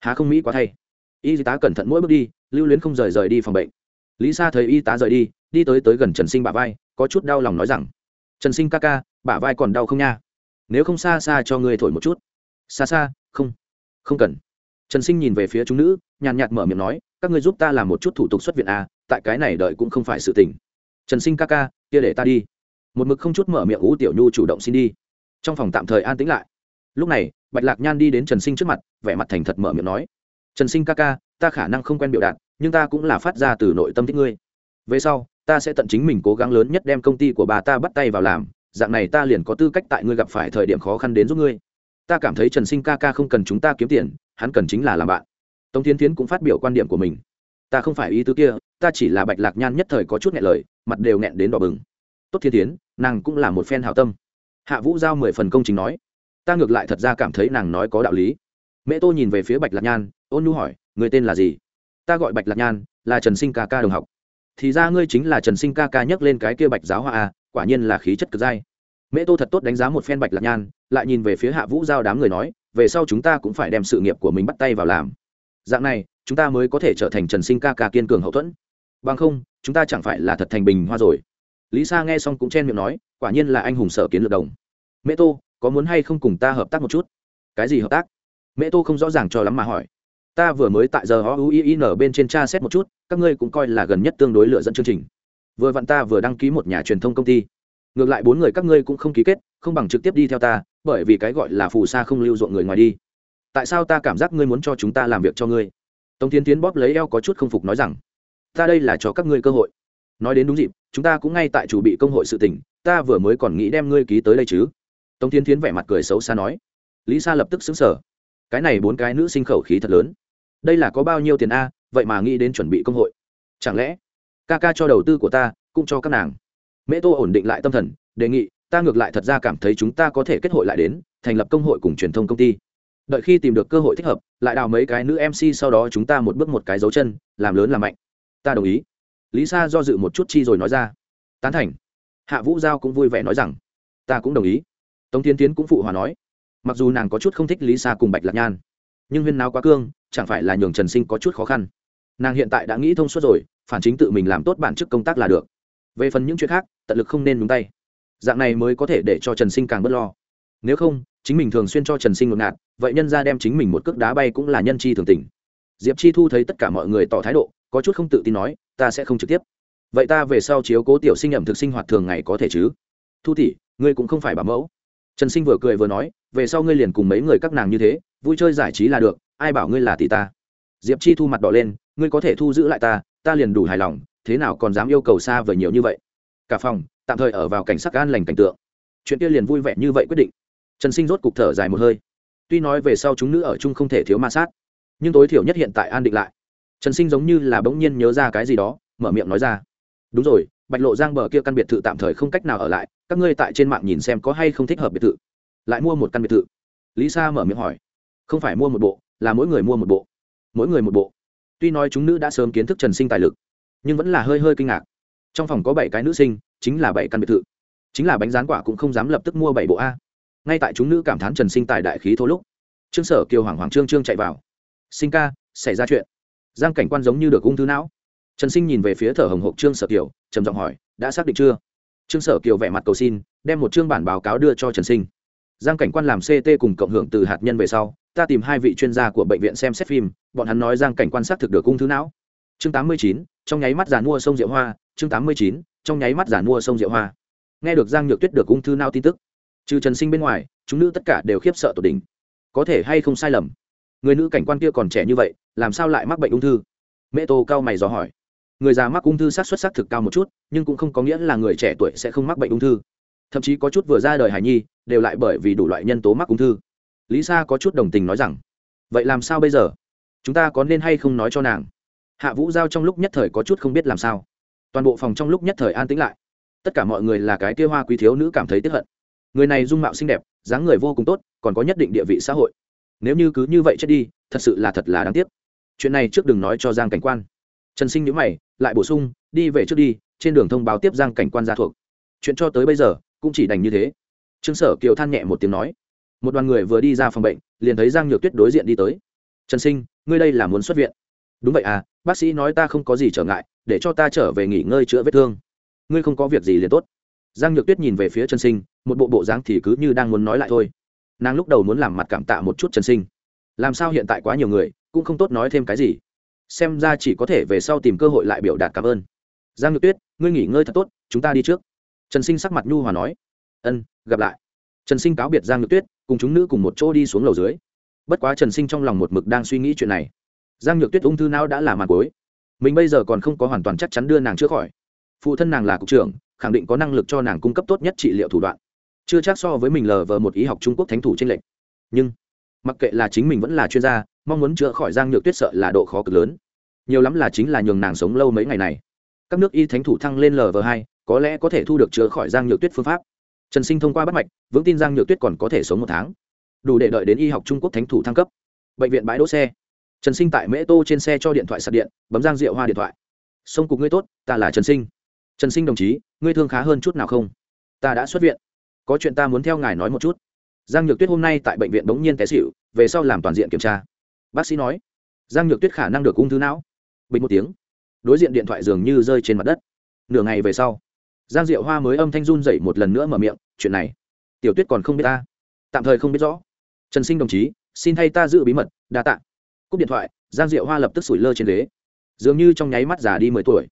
Há không mỹ quá thay. Y tá cẩn thận mỗi bước đi, lưu luyến không rời rời đi phòng bệnh. Lý sa thấy y tá rời đi đi tới tới gần trần sinh bả vai, có chút đau lòng nói rằng, trần sinh ca ca, bả vai còn đau không nha? Nếu không xa xa cho ngươi thổi một chút. Xa xa, không không cần. Trần sinh nhìn về phía chúng nữ, nhàn nhạt mở miệng nói, các ngươi giúp ta làm một chút thủ tục xuất viện à? tại cái này đợi cũng không phải sự tình. Trần sinh ca ca, kia để ta đi. Một mực không chút mở miệng ú tiểu nhu chủ động xin đi. Trong phòng tạm thời an tĩnh lại. Lúc này, bạch lạc nhan đi đến trần sinh trước mặt, vẻ mặt thành thật mở miệng nói, trần sinh ca ca, ta khả năng không quen biểu đạt, nhưng ta cũng là phát ra từ nội tâm thích ngươi. Về sau ta sẽ tận chính mình cố gắng lớn nhất đem công ty của bà ta bắt tay vào làm, dạng này ta liền có tư cách tại ngươi gặp phải thời điểm khó khăn đến giúp ngươi. Ta cảm thấy trần sinh ca ca không cần chúng ta kiếm tiền, hắn cần chính là làm bạn. Tống tiến tiến cũng phát biểu quan điểm của mình. Ta không phải ý tứ kia, ta chỉ là bạch lạc nhan nhất thời có chút nghẹn lời, mặt đều nghẹn đến đỏ bừng. Tốt thiên tiến nàng cũng là một phen hảo tâm. Hạ vũ giao mười phần công chính nói. Ta ngược lại thật ra cảm thấy nàng nói có đạo lý. Mẹ tô nhìn về phía bạch lạc nhan, ôn nhu hỏi, người tên là gì? Ta gọi bạch lạc nhan, là trần sinh ca ca đồng học thì ra ngươi chính là trần sinh ca ca nhắc lên cái kia bạch giáo hoa a quả nhiên là khí chất cực dai. Mẹ tô thật tốt đánh giá một phen bạch lạc nhan, lại nhìn về phía hạ vũ giao đám người nói, về sau chúng ta cũng phải đem sự nghiệp của mình bắt tay vào làm. Dạng này, chúng ta mới có thể trở thành trần sinh ca ca kiên cường hậu thuẫn. Bằng không, chúng ta chẳng phải là thật thành bình hoa rồi. Lý sa nghe xong cũng chen miệng nói, quả nhiên là anh hùng sở kiến lược đồng. Mẹ tô, có muốn hay không cùng ta hợp tác một chút? Cái gì hợp tác? Mẹ tô không rõ ràng cho lắm mà hỏi ta vừa mới tại giờ họ uin i n bên trên tra xét một chút, các ngươi cũng coi là gần nhất tương đối lựa dẫn chương trình. Vừa vặn ta vừa đăng ký một nhà truyền thông công ty. Ngược lại bốn người các ngươi cũng không ký kết, không bằng trực tiếp đi theo ta, bởi vì cái gọi là phù sa không lưu ruộng người ngoài đi. Tại sao ta cảm giác ngươi muốn cho chúng ta làm việc cho ngươi? Tống tiến tiến bóp lấy eo có chút không phục nói rằng, ta đây là cho các ngươi cơ hội. Nói đến đúng dịp, chúng ta cũng ngay tại chủ bị công hội sự tỉnh ta vừa mới còn nghĩ đem ngươi ký tới đây chứ. Tống tiến tiến vẻ mặt cười xấu xa nói. Lý sa lập tức xứng sở cái này bốn cái nữ sinh khẩu khí thật lớn. Đây là có bao nhiêu tiền a, vậy mà nghĩ đến chuẩn bị công hội. Chẳng lẽ, ca ca cho đầu tư của ta, cũng cho các nàng. Mễ tô ổn định lại tâm thần, đề nghị, ta ngược lại thật ra cảm thấy chúng ta có thể kết hội lại đến, thành lập công hội cùng truyền thông công ty. Đợi khi tìm được cơ hội thích hợp, lại đào mấy cái nữ mc sau đó chúng ta một bước một cái dấu chân, làm lớn làm mạnh. Ta đồng ý. Lý sa do dự một chút chi rồi nói ra. Tán thành. Hạ vũ giao cũng vui vẻ nói rằng, ta cũng đồng ý. Tống tiến tiến cũng phụ hòa nói mặc dù nàng có chút không thích lý sa cùng bạch lạc nhan nhưng huyên nào quá cương chẳng phải là nhường trần sinh có chút khó khăn nàng hiện tại đã nghĩ thông suốt rồi phản chính tự mình làm tốt bản chức công tác là được về phần những chuyện khác tận lực không nên nhúng tay dạng này mới có thể để cho trần sinh càng bớt lo nếu không chính mình thường xuyên cho trần sinh ngột ngạt vậy nhân ra đem chính mình một cước đá bay cũng là nhân chi thường tình diệp chi thu thấy tất cả mọi người tỏ thái độ có chút không tự tin nói ta sẽ không trực tiếp vậy ta về sau chiếu cố tiểu sinh ẩm thực sinh hoạt thường ngày có thể chứ thu tỷ ngươi cũng không phải bảo mẫu trần sinh vừa cười vừa nói, về sau ngươi liền cùng mấy người các nàng như thế, vui chơi giải trí là được, ai bảo ngươi là tỷ ta? Diệp chi thu mặt đỏ lên, ngươi có thể thu giữ lại ta ta liền đủ hài lòng, thế nào còn dám yêu cầu xa vời nhiều như vậy? Cả phòng, tạm thời ở vào cảnh sắc an lành cảnh tượng. Chuyện kia liền vui vẻ như vậy quyết định. Trần sinh rốt cục thở dài một hơi. Tuy nói về sau chúng nữ ở chung không thể thiếu ma sát, nhưng tối thiểu nhất hiện tại an định lại. Trần sinh giống như là bỗng nhiên nhớ ra cái gì đó, mở miệng nói ra. Đúng rồi, bạch lộ giang bờ kia căn biệt thự tạm thời không cách nào ở lại các ngươi tại trên mạng nhìn xem có hay không thích hợp biệt thự. Lại mua một căn biệt thự. Lý sa mở miệng hỏi. Không phải mua một bộ, là mỗi người mua một bộ. Mỗi người một bộ. Tuy nói chúng nữ đã sớm kiến thức trần sinh tài lực, nhưng vẫn là hơi hơi kinh ngạc. Trong phòng có bảy cái nữ sinh, chính là bảy căn biệt thự. Chính là bánh rán quả cũng không dám lập tức mua bảy bộ a. Ngay tại chúng nữ cảm thán trần sinh tài đại khí thô lúc, trương sở kiều hoàng hoàng trương trương chạy vào. Sinh ca, xảy ra chuyện. Giang cảnh quan giống như được ung thư não. Trần sinh nhìn về phía thở hồng hộc trương sở kiều, trầm giọng hỏi, đã xác định chưa? Trương sở kiều vẻ mặt cầu xin, đem một chương bản báo cáo đưa cho trần sinh. Giang cảnh quan làm ct cùng cộng hưởng từ hạt nhân về sau, ta tìm hai vị chuyên gia của bệnh viện xem xét phim, bọn hắn nói giang cảnh quan sát thực được ung thư não. Chương tám mươi chín, trong nháy mắt giàn mua sông diệu hoa. Chương tám mươi chín, trong nháy mắt giàn mua sông diệu hoa. Nghe được giang nhược tuyết được ung thư não tin tức, trừ trần sinh bên ngoài, chúng nữ tất cả đều khiếp sợ tột đỉnh. Có thể hay không sai lầm? Người nữ cảnh quan kia còn trẻ như vậy, làm sao lại mắc bệnh ung thư? Mẹ tô cao mày dò hỏi người già mắc ung thư sát xuất xác thực cao một chút, nhưng cũng không có nghĩa là người trẻ tuổi sẽ không mắc bệnh ung thư. Thậm chí có chút vừa ra đời hài nhi, đều lại bởi vì đủ loại nhân tố mắc ung thư. Lý sa có chút đồng tình nói rằng, vậy làm sao bây giờ? Chúng ta có nên hay không nói cho nàng? Hạ vũ giao trong lúc nhất thời có chút không biết làm sao. Toàn bộ phòng trong lúc nhất thời an tĩnh lại. Tất cả mọi người là cái kia hoa quý thiếu nữ cảm thấy tiếp hận. Người này dung mạo xinh đẹp, dáng người vô cùng tốt, còn có nhất định địa vị xã hội. Nếu như cứ như vậy chết đi, thật sự là thật là đáng tiếc. Chuyện này trước đừng nói cho giang cảnh quan. Trần sinh nhữ mày lại bổ sung, đi về trước đi, trên đường thông báo tiếp giang cảnh quan gia thuộc. Chuyện cho tới bây giờ, cũng chỉ đành như thế. Trương sở kiều than nhẹ một tiếng nói. Một đoàn người vừa đi ra phòng bệnh, liền thấy giang nhược tuyết đối diện đi tới. Trần sinh, ngươi đây là muốn xuất viện? Đúng vậy à bác sĩ nói ta không có gì trở ngại, để cho ta trở về nghỉ ngơi chữa vết thương. Ngươi không có việc gì liền tốt. Giang nhược tuyết nhìn về phía trần sinh, một bộ bộ dáng thì cứ như đang muốn nói lại thôi. Nàng lúc đầu muốn làm mặt cảm tạ một chút trần sinh. Làm sao hiện tại quá nhiều người, cũng không tốt nói thêm cái gì xem ra chỉ có thể về sau tìm cơ hội lại biểu đạt cảm ơn. Giang nhược tuyết, ngươi nghỉ ngơi thật tốt, chúng ta đi trước. Trần sinh sắc mặt nhu hòa nói. Ân, gặp lại. Trần sinh cáo biệt giang nhược tuyết, cùng chúng nữ cùng một chỗ đi xuống lầu dưới. Bất quá trần sinh trong lòng một mực đang suy nghĩ chuyện này. Giang nhược tuyết ung thư não đã là màn cối mình bây giờ còn không có hoàn toàn chắc chắn đưa nàng chữa khỏi. Phụ thân nàng là cục trưởng, khẳng định có năng lực cho nàng cung cấp tốt nhất trị liệu thủ đoạn. Chưa chắc so với mình lờ vờ một ý học trung quốc thánh thủ trên lệnh lệch. Nhưng mặc kệ là chính mình vẫn là chuyên gia, mong muốn chữa khỏi giang nhược tuyết sợ là độ khó cực lớn. Nhiều lắm là chính là nhường nàng sống lâu mấy ngày này. Các nước y thánh thủ thăng lên lv hai, có lẽ có thể thu được chữa khỏi giang nhược tuyết phương pháp. Trần sinh thông qua bắt mạch, vững tin giang nhược tuyết còn có thể sống một tháng. Đủ để đợi đến y học trung quốc thánh thủ thăng cấp. Bệnh viện bãi đỗ xe. Trần sinh tại mễ tô trên xe cho điện thoại sạc điện, bấm giang diệu hoa điện thoại. Sông cục ngươi tốt, ta là trần sinh. Trần sinh đồng chí, ngươi thương khá hơn chút nào không? Ta đã xuất viện. Có chuyện ta muốn theo ngài nói một chút giang nhược tuyết hôm nay tại bệnh viện bỗng nhiên té xịu về sau làm toàn diện kiểm tra. Bác sĩ nói, giang nhược tuyết khả năng được ung thư não. Bình một tiếng, đối diện điện thoại dường như rơi trên mặt đất. Nửa ngày về sau, giang diệu hoa mới âm thanh run dậy một lần nữa mở miệng, chuyện này, tiểu tuyết còn không biết ta. Tạm thời không biết rõ. Trần sinh đồng chí, xin thay ta giữ bí mật, đa t ạ cúp điện thoại, giang diệu hoa lập tức sủi lơ trên ghế. Dường như trong nháy mắt già đi mười tuổi.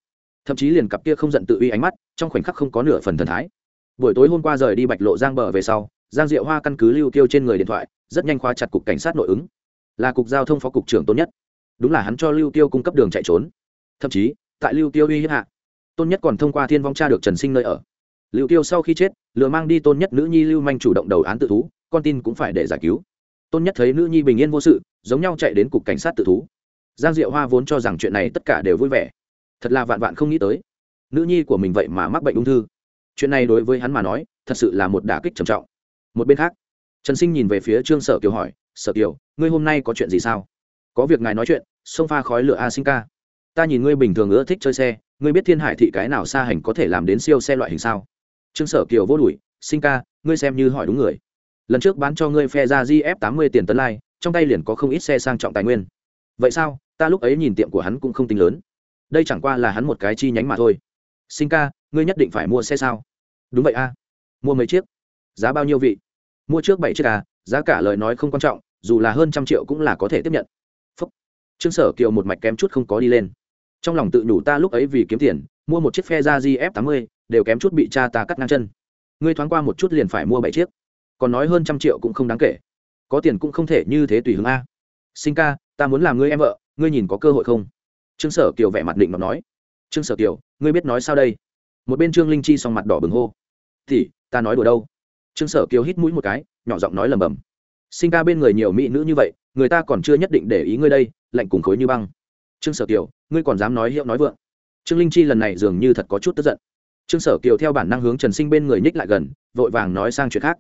Thậm chí liền cặp kia không giận tự uy ánh mắt, trong khoảnh khắc không có nửa phần thần thái. Buổi tối hôm qua rời đi bạch lộ giang bờ về sau giang diệu hoa căn cứ lưu Tiêu trên người điện thoại, rất nhanh khoa chặt cục cảnh sát nội ứng. Là cục giao thông phó cục trưởng Tôn nhất. Đúng là hắn cho lưu tiêu cung cấp đường chạy trốn. Thậm chí, tại lưu tiêu uy hiếp hạ tôn nhất còn thông qua thiên vong cha được trần sinh nơi ở. Lưu tiêu sau khi chết, lừa mang đi tôn nhất nữ nhi lưu manh chủ động đầu án tự thú, con tin cũng phải để giải cứu. Tôn nhất thấy nữ nhi bình yên vô sự, giống nhau chạy đến cục cảnh sát tự thú. Giang diệu hoa vốn cho rằng chuyện này tất cả đều vui vẻ. Thật là vạn vạn không nghĩ tới. Nữ nhi của mình vậy mà mắc bệnh ung thư. Chuyện này đối với hắn mà nói, thật sự là một đả kích trầm trọng một bên khác. Trần sinh nhìn về phía trương sở kiều hỏi, sở kiều, ngươi hôm nay có chuyện gì sao? Có việc ngài nói chuyện xông pha khói lửa a sinh ca. Ta nhìn ngươi bình thường ưa thích chơi xe, ngươi biết thiên hải thị cái nào xa hành có thể làm đến siêu xe loại hình sao? Trương sở kiều vô đùi sinh ca, ngươi xem như hỏi đúng người. Lần trước bán cho ngươi phe ra gf tám mươi tiền tấn lai, trong tay liền có không ít xe sang trọng tài nguyên. Vậy sao? Ta lúc ấy nhìn tiệm của hắn cũng không tính lớn. Đây chẳng qua là hắn một cái chi nhánh mà thôi. Sinh ca, ngươi nhất định phải mua xe sao? Đúng vậy a. Mua mấy chiếc? Giá bao nhiêu vị? Mua trước bảy chiếc à giá cả lời nói không quan trọng, dù là hơn trăm triệu cũng là có thể tiếp nhận. Phúc. trương sở kiều một mạch kém chút không có đi lên. Trong lòng tự nhủ ta lúc ấy vì kiếm tiền, mua một chiếc phe ra gf tám mươi, đều kém chút bị cha ta cắt ngang chân. Ngươi thoáng qua một chút liền phải mua bảy chiếc. Còn nói hơn trăm triệu cũng không đáng kể. Có tiền cũng không thể như thế tùy hướng a. Sinh ca, ta muốn làm ngươi em vợ, ngươi nhìn có cơ hội không? Trương sở kiều vẻ mặt định mà nói. Trương sở kiều, ngươi biết nói sao đây? Một bên trương linh chi s mặt đỏ bừng hô. Thì, ta nói đùa đâu? Trương sở kiều hít mũi một cái, nhỏ giọng nói lầm bầm sinh ca bên người nhiều mỹ nữ như vậy, người ta còn chưa nhất định để ý ngươi đây, lạnh cùng khối như băng. Trương sở kiều, ngươi còn dám nói hiệu nói vượng. Trương linh chi lần này dường như thật có chút tức giận. Trương sở kiều theo bản năng hướng trần sinh bên người nhích lại gần, vội vàng nói sang chuyện khác.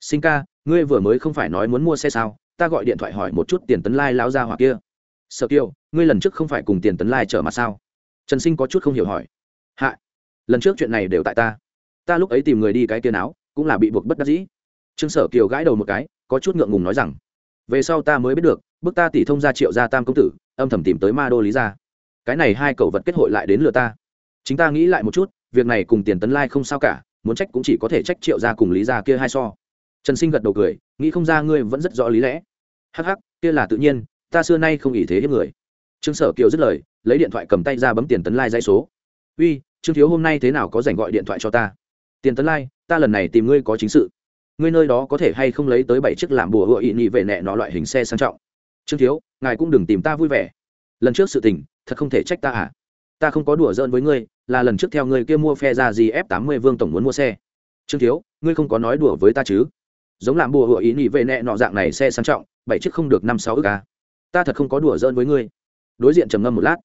Sinh ca, ngươi vừa mới không phải nói muốn mua xe sao? Ta gọi điện thoại hỏi một chút tiền tấn lai lao gia hỏa kia. Sở kiều, ngươi lần trước không phải cùng tiền tấn lai trở mặt sao? Trần sinh có chút không hiểu hỏi. Hạ, lần trước chuyện này đều tại ta. Ta lúc ấy tìm người đi cái tiền áo cũng là bị buộc bất đắc dĩ. Trương sở kiều gãi đầu một cái, có chút ngượng ngùng nói rằng, về sau ta mới biết được, bức ta tỷ thông ra triệu gia tam công tử, âm thầm tìm tới ma đô lý gia. Cái này hai cầu vật kết hội lại đến lừa ta. Chính ta nghĩ lại một chút, việc này cùng tiền tấn lai không sao cả, muốn trách cũng chỉ có thể trách triệu gia cùng lý gia kia hai so. Trần sinh gật đầu cười, nghĩ không ra ngươi vẫn rất rõ lý lẽ. Hắc hắc, kia là tự nhiên, ta xưa nay không ý thế hiếp người. Trương sở kiều dứt lời, lấy điện thoại cầm tay ra bấm tiền tấn lai dây số. Uy, trương thiếu hôm nay thế nào có dành gọi điện thoại cho ta? Tiền tấn lai, ta lần này tìm ngươi có chính sự. Ngươi nơi đó có thể hay không lấy tới bảy chiếc làm bùa hựa ị nhị về nẹ nó loại hình xe sang trọng. Trương thiếu, ngài cũng đừng tìm ta vui vẻ. Lần trước sự tình, thật không thể trách ta à? Ta không có đùa giỡn với ngươi, là lần trước theo ngươi kia mua phe ra gì f 80 vương tổng muốn mua xe. Trương thiếu, ngươi không có nói đùa với ta chứ? Giống làm bùa hựa ý nhị về nẹ nọ dạng này xe sang trọng, bảy chiếc không được năm sáu ức à. ta thật không có đùa giỡn với ngươi. Đối diện trầm ngâm một lát.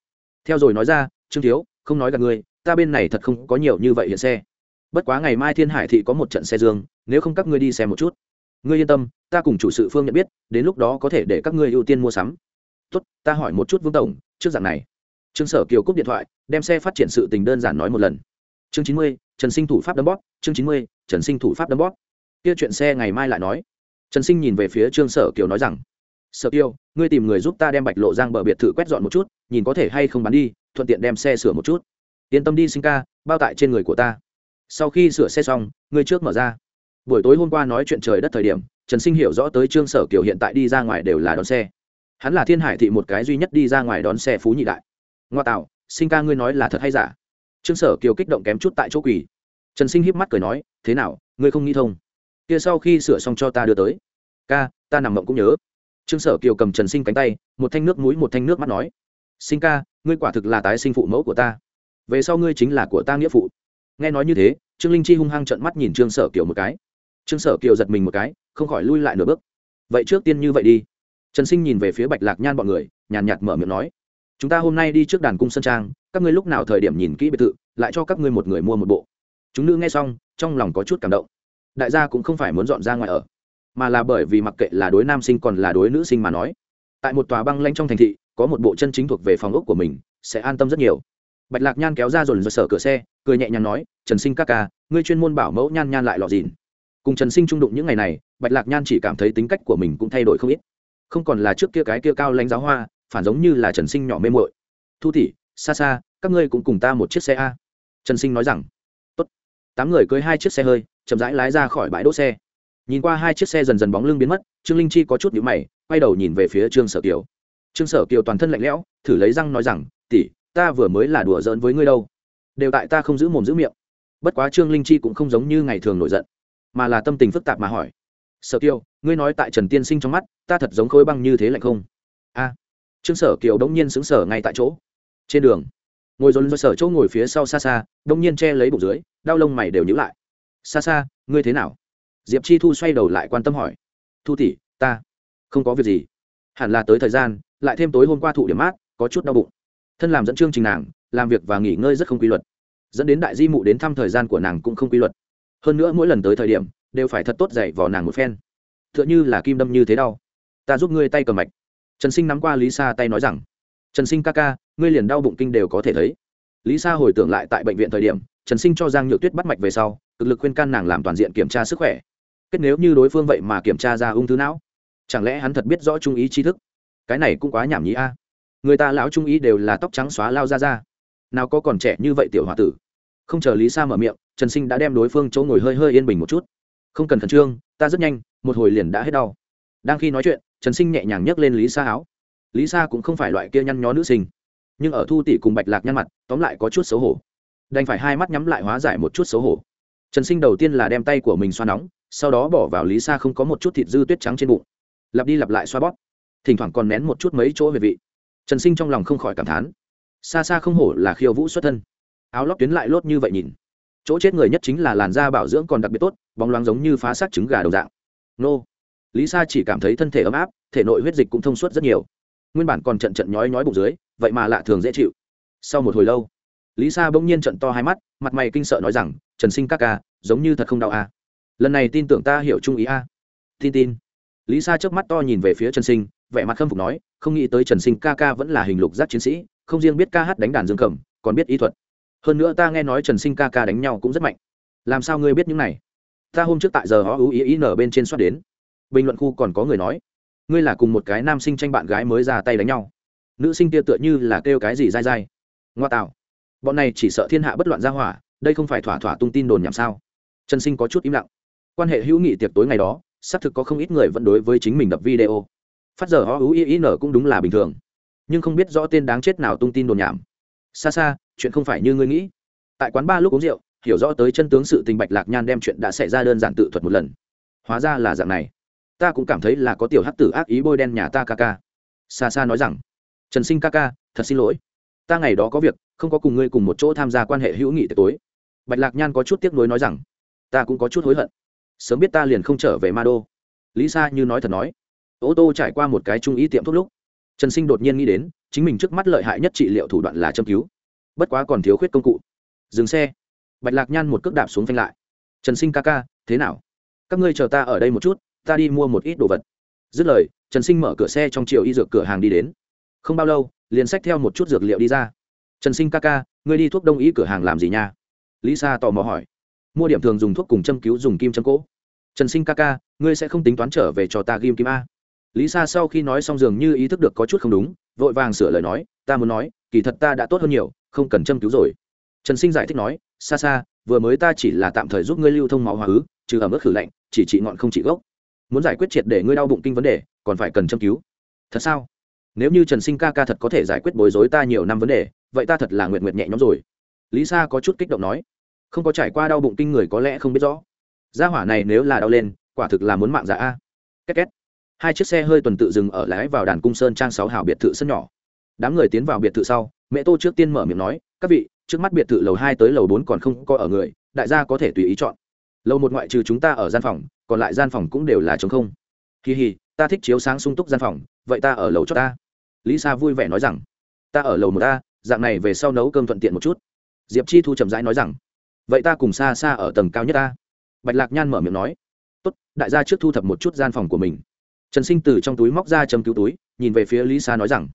Theo rồi nói ra, trương thiếu, không nói gặp ngươi, ta bên này thật không có nhiều như vậy hiện xe bất quá ngày mai thiên hải thị có một trận xe dương, nếu không các ngươi đi xem một chút. Ngươi yên tâm, ta cùng chủ sự phương nhận biết, đến lúc đó có thể để các ngươi ưu tiên mua sắm. Tốt, ta hỏi một chút vương tổng, trước dạng này. Trương sở kiều cúp điện thoại, đem xe phát triển sự tình đơn giản nói một lần. Chương chín mươi, trần sinh thủ pháp đấm bóp, chương chín mươi, trần sinh thủ pháp đấm bóp. Kia chuyện xe ngày mai lại nói. Trần sinh nhìn về phía trương sở kiều nói rằng, sở kiều, ngươi tìm người giúp ta đem bạch lộ giang bờ biệt thự quét dọn một chút, nhìn có thể hay không bán đi, thuận tiện đem xe sửa một chút. Yên tâm đi, sinh ca, bao tại trên người của ta sau khi sửa xe xong, ngươi trước mở ra. Buổi tối hôm qua nói chuyện trời đất thời điểm, trần sinh hiểu rõ tới trương sở kiều hiện tại đi ra ngoài đều là đón xe. Hắn là thiên hải thị một cái duy nhất đi ra ngoài đón xe phú nhị đại. Ngoa tạo, sinh ca ngươi nói là thật hay giả? Trương sở kiều kích động kém chút tại chỗ quỳ. Trần sinh híp mắt cười nói, thế nào, ngươi không nghĩ thông? Kia sau khi sửa xong cho ta đưa tới. Ca, ta nằm mộng cũng nhớ. Trương sở kiều cầm trần sinh cánh tay, một thanh nước mũi một thanh nước mắt nói, sinh ca, ngươi quả thực là tái sinh phụ mẫu của ta. Về sau ngươi chính là của ta nghĩa phụ nghe nói như thế, trương linh chi hung hăng trận mắt nhìn trương sở kiều một cái. Trương sở kiều giật mình một cái, không khỏi lui lại nửa bước. Vậy trước tiên như vậy đi. Trần sinh nhìn về phía bạch lạc nhan bọn người, nhàn nhạt mở miệng nói. Chúng ta hôm nay đi trước đàn cung sân trang, các ngươi lúc nào thời điểm nhìn kỹ biệt thự, lại cho các ngươi một người mua một bộ. Chúng nữ nghe xong, trong lòng có chút cảm động. Đại gia cũng không phải muốn dọn ra ngoài ở, mà là bởi vì mặc kệ là đối nam sinh còn là đối nữ sinh mà nói. Tại một tòa băng lanh trong thành thị, có một bộ chân chính thuộc về phòng ốc của mình, sẽ an tâm rất nhiều bạch lạc nhan kéo ra dồn dồn sở cửa xe cười nhẹ nhàng nói trần sinh các ca ngươi chuyên môn bảo mẫu nhan nhan lại lọt dìn cùng trần sinh trung đụng những ngày này bạch lạc nhan chỉ cảm thấy tính cách của mình cũng thay đổi không ít. Không còn là trước kia cái kia cao lãnh giáo hoa phản giống như là trần sinh nhỏ mê mội thu tỷ, xa xa các ngươi cũng cùng ta một chiếc xe a. Trần sinh nói rằng. Tốt. tám người cưới hai chiếc xe hơi chậm rãi lái ra khỏi bãi đỗ xe. Nhìn qua hai chiếc xe dần dần bóng lưng biến mất trương linh chi có chút nhữ mày quay đầu nhìn về phía trương sở kiều. Trương sở kiều toàn thân lạnh lẽo thử lấy răng nói rằng tỉ ta vừa mới là đùa giỡn với ngươi đâu. Đều tại ta không giữ mồm giữ miệng. Bất quá trương linh chi cũng không giống như ngày thường nổi giận, mà là tâm tình phức tạp mà hỏi. Sở kiều, ngươi nói tại trần tiên sinh trong mắt, ta thật giống khối băng như thế lạnh không? A. Trương sở kiều đông nhiên xứng sở ngay tại chỗ. Trên đường, ngồi dồn do sở chỗ ngồi phía sau xa xa đông nhiên che lấy bụng dưới, đau lông mày đều nhữ lại. Xa xa ngươi thế nào? Diệp chi thu xoay đầu lại quan tâm hỏi. Thu tỷ, ta không có việc gì. Hẳn là tới thời gian, lại thêm tối hôm qua thụ điểm mát, có chút đau bụng thân làm dẫn chương trình nàng, làm việc và nghỉ ngơi rất không quy luật. Dẫn đến đại di mụ đến thăm thời gian của nàng cũng không quy luật. Hơn nữa mỗi lần tới thời điểm, đều phải thật tốt dạy vào nàng một phen. T h ư ợ n h ư là kim đâm như thế đau. Ta giúp ngươi tay cầm mạch. Trần sinh nắm qua lý sa tay nói rằng, trần sinh ca ca, ngươi liền đau bụng kinh đều có thể thấy. Lý sa hồi tưởng lại tại bệnh viện thời điểm, trần sinh cho giang nhược tuyết bắt mạch về sau, cực lực khuyên can nàng làm toàn diện kiểm tra sức khỏe. Kết nếu như đối phương vậy mà kiểm tra ra ung thư não, chẳng lẽ hắn thật biết rõ trung ý tri thức? Cái này cũng quá nhảm nhí a người ta lão trung ý đều là tóc trắng xóa lao ra ra. Nào có còn trẻ như vậy tiểu h o a tử. Không chờ lý sa mở miệng, trần sinh đã đem đối phương chỗ ngồi hơi hơi yên bình một chút. Không cần khẩn trương, ta rất nhanh, một hồi liền đã hết đau. Đang khi nói chuyện, trần sinh nhẹ nhàng nhấc lên lý sa áo. Lý sa cũng không phải loại kia nhăn nhó nữ sinh. Nhưng ở thu tỷ cùng bạch lạc nhăn mặt, tóm lại có chút xấu hổ. Đành phải hai mắt nhắm lại hóa giải một chút xấu hổ. Trần sinh đầu tiên là đem tay của mình xoa nóng, sau đó bỏ vào lý sa không có một chút thịt dư tuyết trắng trên bụng. Lặp đi lặp lại xoa bóp. Thỉnh thoảng còn nén một chút mấy chỗ về vị trần sinh trong lòng không khỏi cảm thán. Xa xa không hổ là khiêu vũ xuất thân. Áo lót tuyến lại lốt như vậy nhìn. Chỗ chết người nhất chính là làn da bảo dưỡng còn đặc biệt tốt, bóng loáng giống như phá xác trứng gà đầu dạng. Nô. Lý sa chỉ cảm thấy thân thể ấm áp, thể nội huyết dịch cũng thông suốt rất nhiều. Nguyên bản còn trận trận nhói nhói bụng dưới, vậy mà lạ thường dễ chịu. Sau một hồi lâu, lý sa bỗng nhiên trận to hai mắt, mặt mày kinh sợ nói rằng, trần sinh các ca, giống như thật không đau a à. lần này tin tưởng ta hiểu trung ý a tin tin. Lý sa trước mắt to nhìn về phía trần sinh vẻ mặt khâm phục nói, không nghĩ tới trần sinh ca ca vẫn là hình lục giác chiến sĩ, không riêng biết ca hát đánh đàn dương cầm, còn biết ý thuật. Hơn nữa ta nghe nói trần sinh ca ca đánh nhau cũng rất mạnh. Làm sao ngươi biết những này? Ta hôm trước tại giờ họ ưu ý ý nở bên trên soát đến. Bình luận khu còn có người nói, ngươi là cùng một cái nam sinh tranh bạn gái mới ra tay đánh nhau. Nữ sinh kia tựa như là kêu cái gì dai dai. Ngoa tạo. Bọn này chỉ sợ thiên hạ bất loạn ra hỏa, đây không phải thỏa thỏa tung tin đồn nhảm sao? Trần sinh có chút im lặng. Quan hệ hữu nghị tiệc tối ngày đó, xác thực có không ít người vẫn đối với chính mình đập video phát giờ họ ưu ý ý nở cũng đúng là bình thường. Nhưng không biết rõ tên đáng chết nào tung tin đồn nhảm. Xa xa, chuyện không phải như ngươi nghĩ. Tại quán ba lúc uống rượu, hiểu rõ tới chân tướng sự tình bạch lạc nhan đem chuyện đã xảy ra đơn giản tự thuật một lần. Hóa ra là dạng này. Ta cũng cảm thấy là có tiểu hắc tử ác ý bôi đen nhà ta ca ca. Xa xa nói rằng, trần sinh ca ca, thật xin lỗi. Ta ngày đó có việc, không có cùng ngươi cùng một chỗ tham gia quan hệ hữu nghị tối. Bạch lạc nhan có chút tiếc nuối nói rằng, ta cũng có chút hối hận. Sớm biết ta liền không trở về ma đô. Lý sa như nói thật nói ô tô trải qua một cái trung ý tiệm thuốc lúc, trần sinh đột nhiên nghĩ đến, chính mình trước mắt lợi hại nhất trị liệu thủ đoạn là châm cứu. Bất quá còn thiếu khuyết công cụ. Dừng xe. Bạch lạc nhan một cước đạp xuống phanh lại. Trần sinh ca ca, thế nào? Các ngươi chờ ta ở đây một chút, ta đi mua một ít đồ vật. Dứt lời, trần sinh mở cửa xe trong chiều y dược cửa hàng đi đến. Không bao lâu, liền xách theo một chút dược liệu đi ra. Trần sinh ca ca, ngươi đi thuốc đông y cửa hàng làm gì nha? Lý sa tò mò hỏi. Mua điểm thường dùng thuốc cùng châm cứu dùng kim châm cỗ. Trần sinh ca ca, ngươi sẽ không tính toán trở về cho ta ghim kim a lý sa sau khi nói xong dường như ý thức được có chút không đúng, vội vàng sửa lời nói, ta muốn nói, kỳ thật ta đã tốt hơn nhiều, không cần châm cứu rồi. Trần sinh giải thích nói xa xa vừa mới ta chỉ là tạm thời giúp ngươi lưu thông máu hóa ứ, trừ ẩm mức khử lạnh, chỉ trị ngọn không trị gốc. Muốn giải quyết triệt để ngươi đau bụng kinh vấn đề, còn phải cần châm cứu. Thật sao? Nếu như trần sinh ca ca thật có thể giải quyết bối rối ta nhiều năm vấn đề, vậy ta thật là nguyện nguyện nhẹ nhõm rồi. Lý sa có chút kích động nói, không có trải qua đau bụng kinh người có lẽ không biết rõ. Gia hỏa này nếu là đau lên, quả thực là muốn mạng giả a. Két két hai chiếc xe hơi tuần tự dừng ở lái vào đàn cung sơn trang sáu hào biệt thự sân nhỏ. Đám người tiến vào biệt thự sau, mẹ tô trước tiên mở miệng nói, các vị, trước mắt biệt thự lầu hai tới lầu bốn còn không có ở người, đại gia có thể tùy ý chọn. Lầu một ngoại trừ chúng ta ở gian phòng, còn lại gian phòng cũng đều là chống không. Kỳ hì, ta thích chiếu sáng sung túc gian phòng, vậy ta ở lầu cho ta. Lý sa vui vẻ nói rằng, ta ở lầu một ta, dạng này về sau nấu cơm thuận tiện một chút. Diệp chi thu chậm rãi nói rằng, vậy ta cùng xa xa ở tầng cao nhất ta. Bạch lạc nhan mở miệng nói, tốt, đại gia trước thu thập một chút gian phòng của mình trần sinh từ trong túi móc ra châm cứu túi, nhìn về phía lý sa nói rằng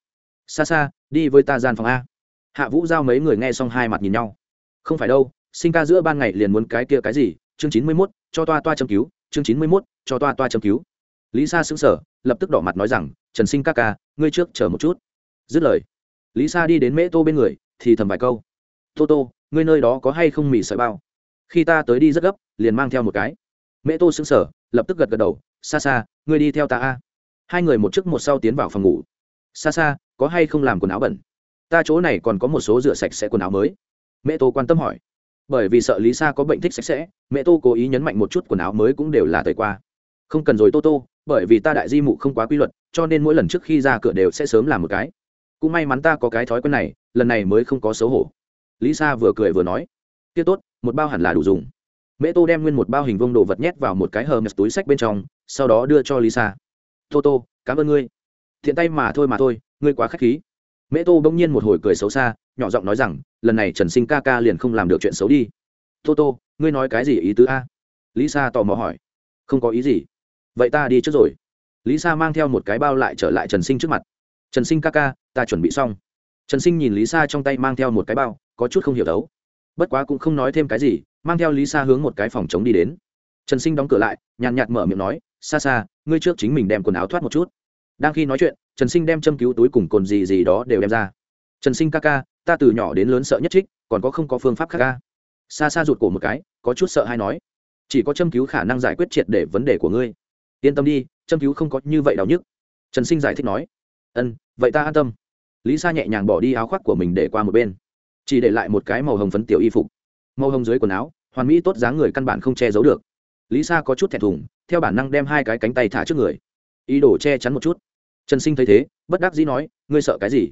xa xa đi với ta gian phòng a. Hạ vũ giao mấy người nghe xong hai mặt nhìn nhau. Không phải đâu, sinh ca giữa ban ngày liền muốn cái kia cái gì? Chương chín mươi mốt, cho toa toa châm cứu, chương chín mươi mốt, cho toa toa châm cứu. Lý sa xứng sở lập tức đỏ mặt nói rằng, trần sinh ca ca, ngươi trước chờ một chút. Dứt lời, lý sa đi đến mễ tô bên người, thì thầm vài câu. Tô tô, ngươi nơi đó có hay không mì sợi bao? Khi ta tới đi rất gấp, liền mang theo một cái. Mễ tô xứng sở lập tức gật gật đầu xa xa ngươi đi theo ta a. Hai người một trước một sau tiến vào phòng ngủ. Xa xa có hay không làm quần áo bẩn? Ta chỗ này còn có một số rửa sạch sẽ quần áo mới. Mẹ tô quan tâm hỏi. Bởi vì sợ lý sa có bệnh thích sạch sẽ, mẹ tô cố ý nhấn mạnh một chút quần áo mới cũng đều là tẩy qua. Không cần rồi tô tô, bởi vì ta đại di mụ không quá quy luật, cho nên mỗi lần trước khi ra cửa đều sẽ sớm làm một cái. Cũng may mắn ta có cái thói quen này, lần này mới không có xấu hổ. Lý sa vừa cười vừa nói. Tiết tốt, một bao hẳn là đủ dùng mễ tô đem nguyên một bao hình vông đồ vật nhét vào một cái hờ mật túi sách bên trong, sau đó đưa cho Lisa. tô tô, cảm ơn ngươi. Thiện tay mà thôi mà thôi, ngươi quá k h á c h khí. Mễ tô bỗng nhiên một hồi cười xấu xa, nhỏ giọng nói rằng, lần này trần sinh ca ca liền không làm được chuyện xấu đi. Tô tô, ngươi nói cái gì ý tứ a? Lisa tò mò hỏi. Không có ý gì. Vậy ta đi trước rồi. Lisa mang theo một cái bao lại trở lại trần sinh trước mặt. Trần sinh ca ca, ta chuẩn bị xong. Trần sinh nhìn lý sa trong tay mang theo một cái bao, có chút không hiểu đấu bất quá cũng không nói thêm cái gì, mang theo lý sa hướng một cái phòng chống đi đến. Trần sinh đóng cửa lại, nhàn nhạt mở miệng nói xa xa ngươi trước chính mình đem quần áo thoát một chút. Đang khi nói chuyện, trần sinh đem châm cứu túi cùng cồn gì gì đó đều đem ra. Trần sinh ca ca, ta từ nhỏ đến lớn sợ nhất trích, còn có không có phương pháp khác à? ca xa xa rụt cổ một cái, có chút sợ hay nói, chỉ có châm cứu khả năng giải quyết triệt để vấn đề của ngươi. Yên tâm đi, châm cứu không có như vậy đau nhức. Trần sinh giải thích nói, ân, vậy ta an tâm. Lý sa nhẹ nhàng bỏ đi áo khoác của mình để qua một bên chỉ để lại một cái màu hồng phấn tiểu y phục. Màu hồng dưới quần áo, hoàn mỹ tốt dáng người căn bản không che giấu được. Lý sa có chút thẹn thùng, theo bản năng đem hai cái cánh tay thả trước người. Ý đồ che chắn một chút. Trần sinh thấy thế, bất đắc dĩ nói, ngươi sợ cái gì?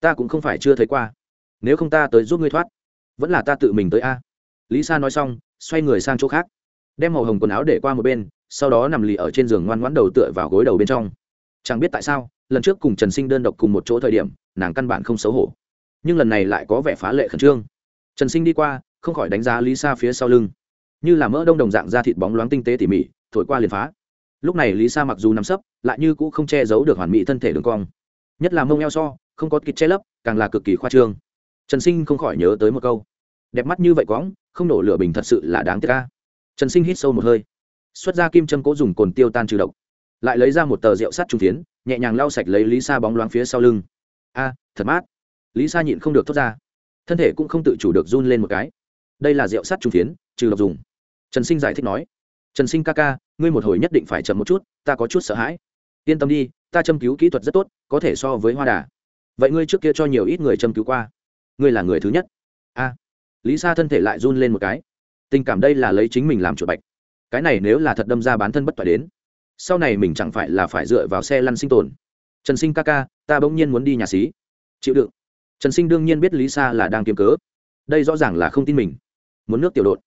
Ta cũng không phải chưa thấy qua. Nếu không ta tới giúp ngươi thoát, vẫn là ta tự mình tới a. Lý sa nói xong, xoay người sang chỗ khác. Đem màu hồng quần áo để qua một bên, sau đó nằm lì ở trên giường ngoan ngoãn đầu tựa vào gối đầu bên trong. Chẳng biết tại sao, lần trước cùng trần sinh đơn độc cùng một chỗ thời điểm, nàng căn bản không xấu hổ nhưng lần này lại có vẻ phá lệ khẩn trương. Trần sinh đi qua, không khỏi đánh giá lý sa phía sau lưng. Như là mỡ đông đồng dạng da thịt bóng loáng tinh tế tỉ mỉ, thổi qua liền phá. Lúc này lý sa mặc dù nằm sấp, lại như cũng không che giấu được hoàn mỹ thân thể đường cong. Nhất là mông eo so, không có kịp che lấp, càng là cực kỳ khoa trương. Trần sinh không khỏi nhớ tới một câu. Đẹp mắt như vậy quõng, không nổ lửa bình thật sự là đáng tiếc ca trần sinh hít sâu một hơi. Xuất ra kim châm cố dùng cồn tiêu tan trừ độc. Lại lấy ra một tờ rượu sắt trung tiến nhẹ nhàng lau sạch lấy lý sa bóng loáng phía sau lưng. A, thật mát lý sa nhịn không được thoát ra. Thân thể cũng không tự chủ được run lên một cái. Đây là rượu sắt trung phiến, trừ độc dùng. Trần sinh giải thích nói, trần sinh ca ca, ngươi một hồi nhất định phải chậm một chút, ta có chút sợ hãi. Yên tâm đi, ta châm cứu kỹ thuật rất tốt, có thể so với hoa đà. Vậy ngươi trước kia cho nhiều ít người châm cứu qua, ngươi là người thứ nhất. A. Lý sa thân thể lại run lên một cái. Tình cảm đây là lấy chính mình làm chuột bạch. Cái này nếu là thật đâm ra bán thân bất toại đến, sau này mình chẳng phải là phải dựa vào xe lăn sinh tồn. Trần sinh ca ca, ta bỗng nhiên muốn đi nhà xí. Chịu đựng trần sinh đương nhiên biết lý sa là đang kiếm cớ. Đây rõ ràng là không tin mình. Muốn nước tiểu đột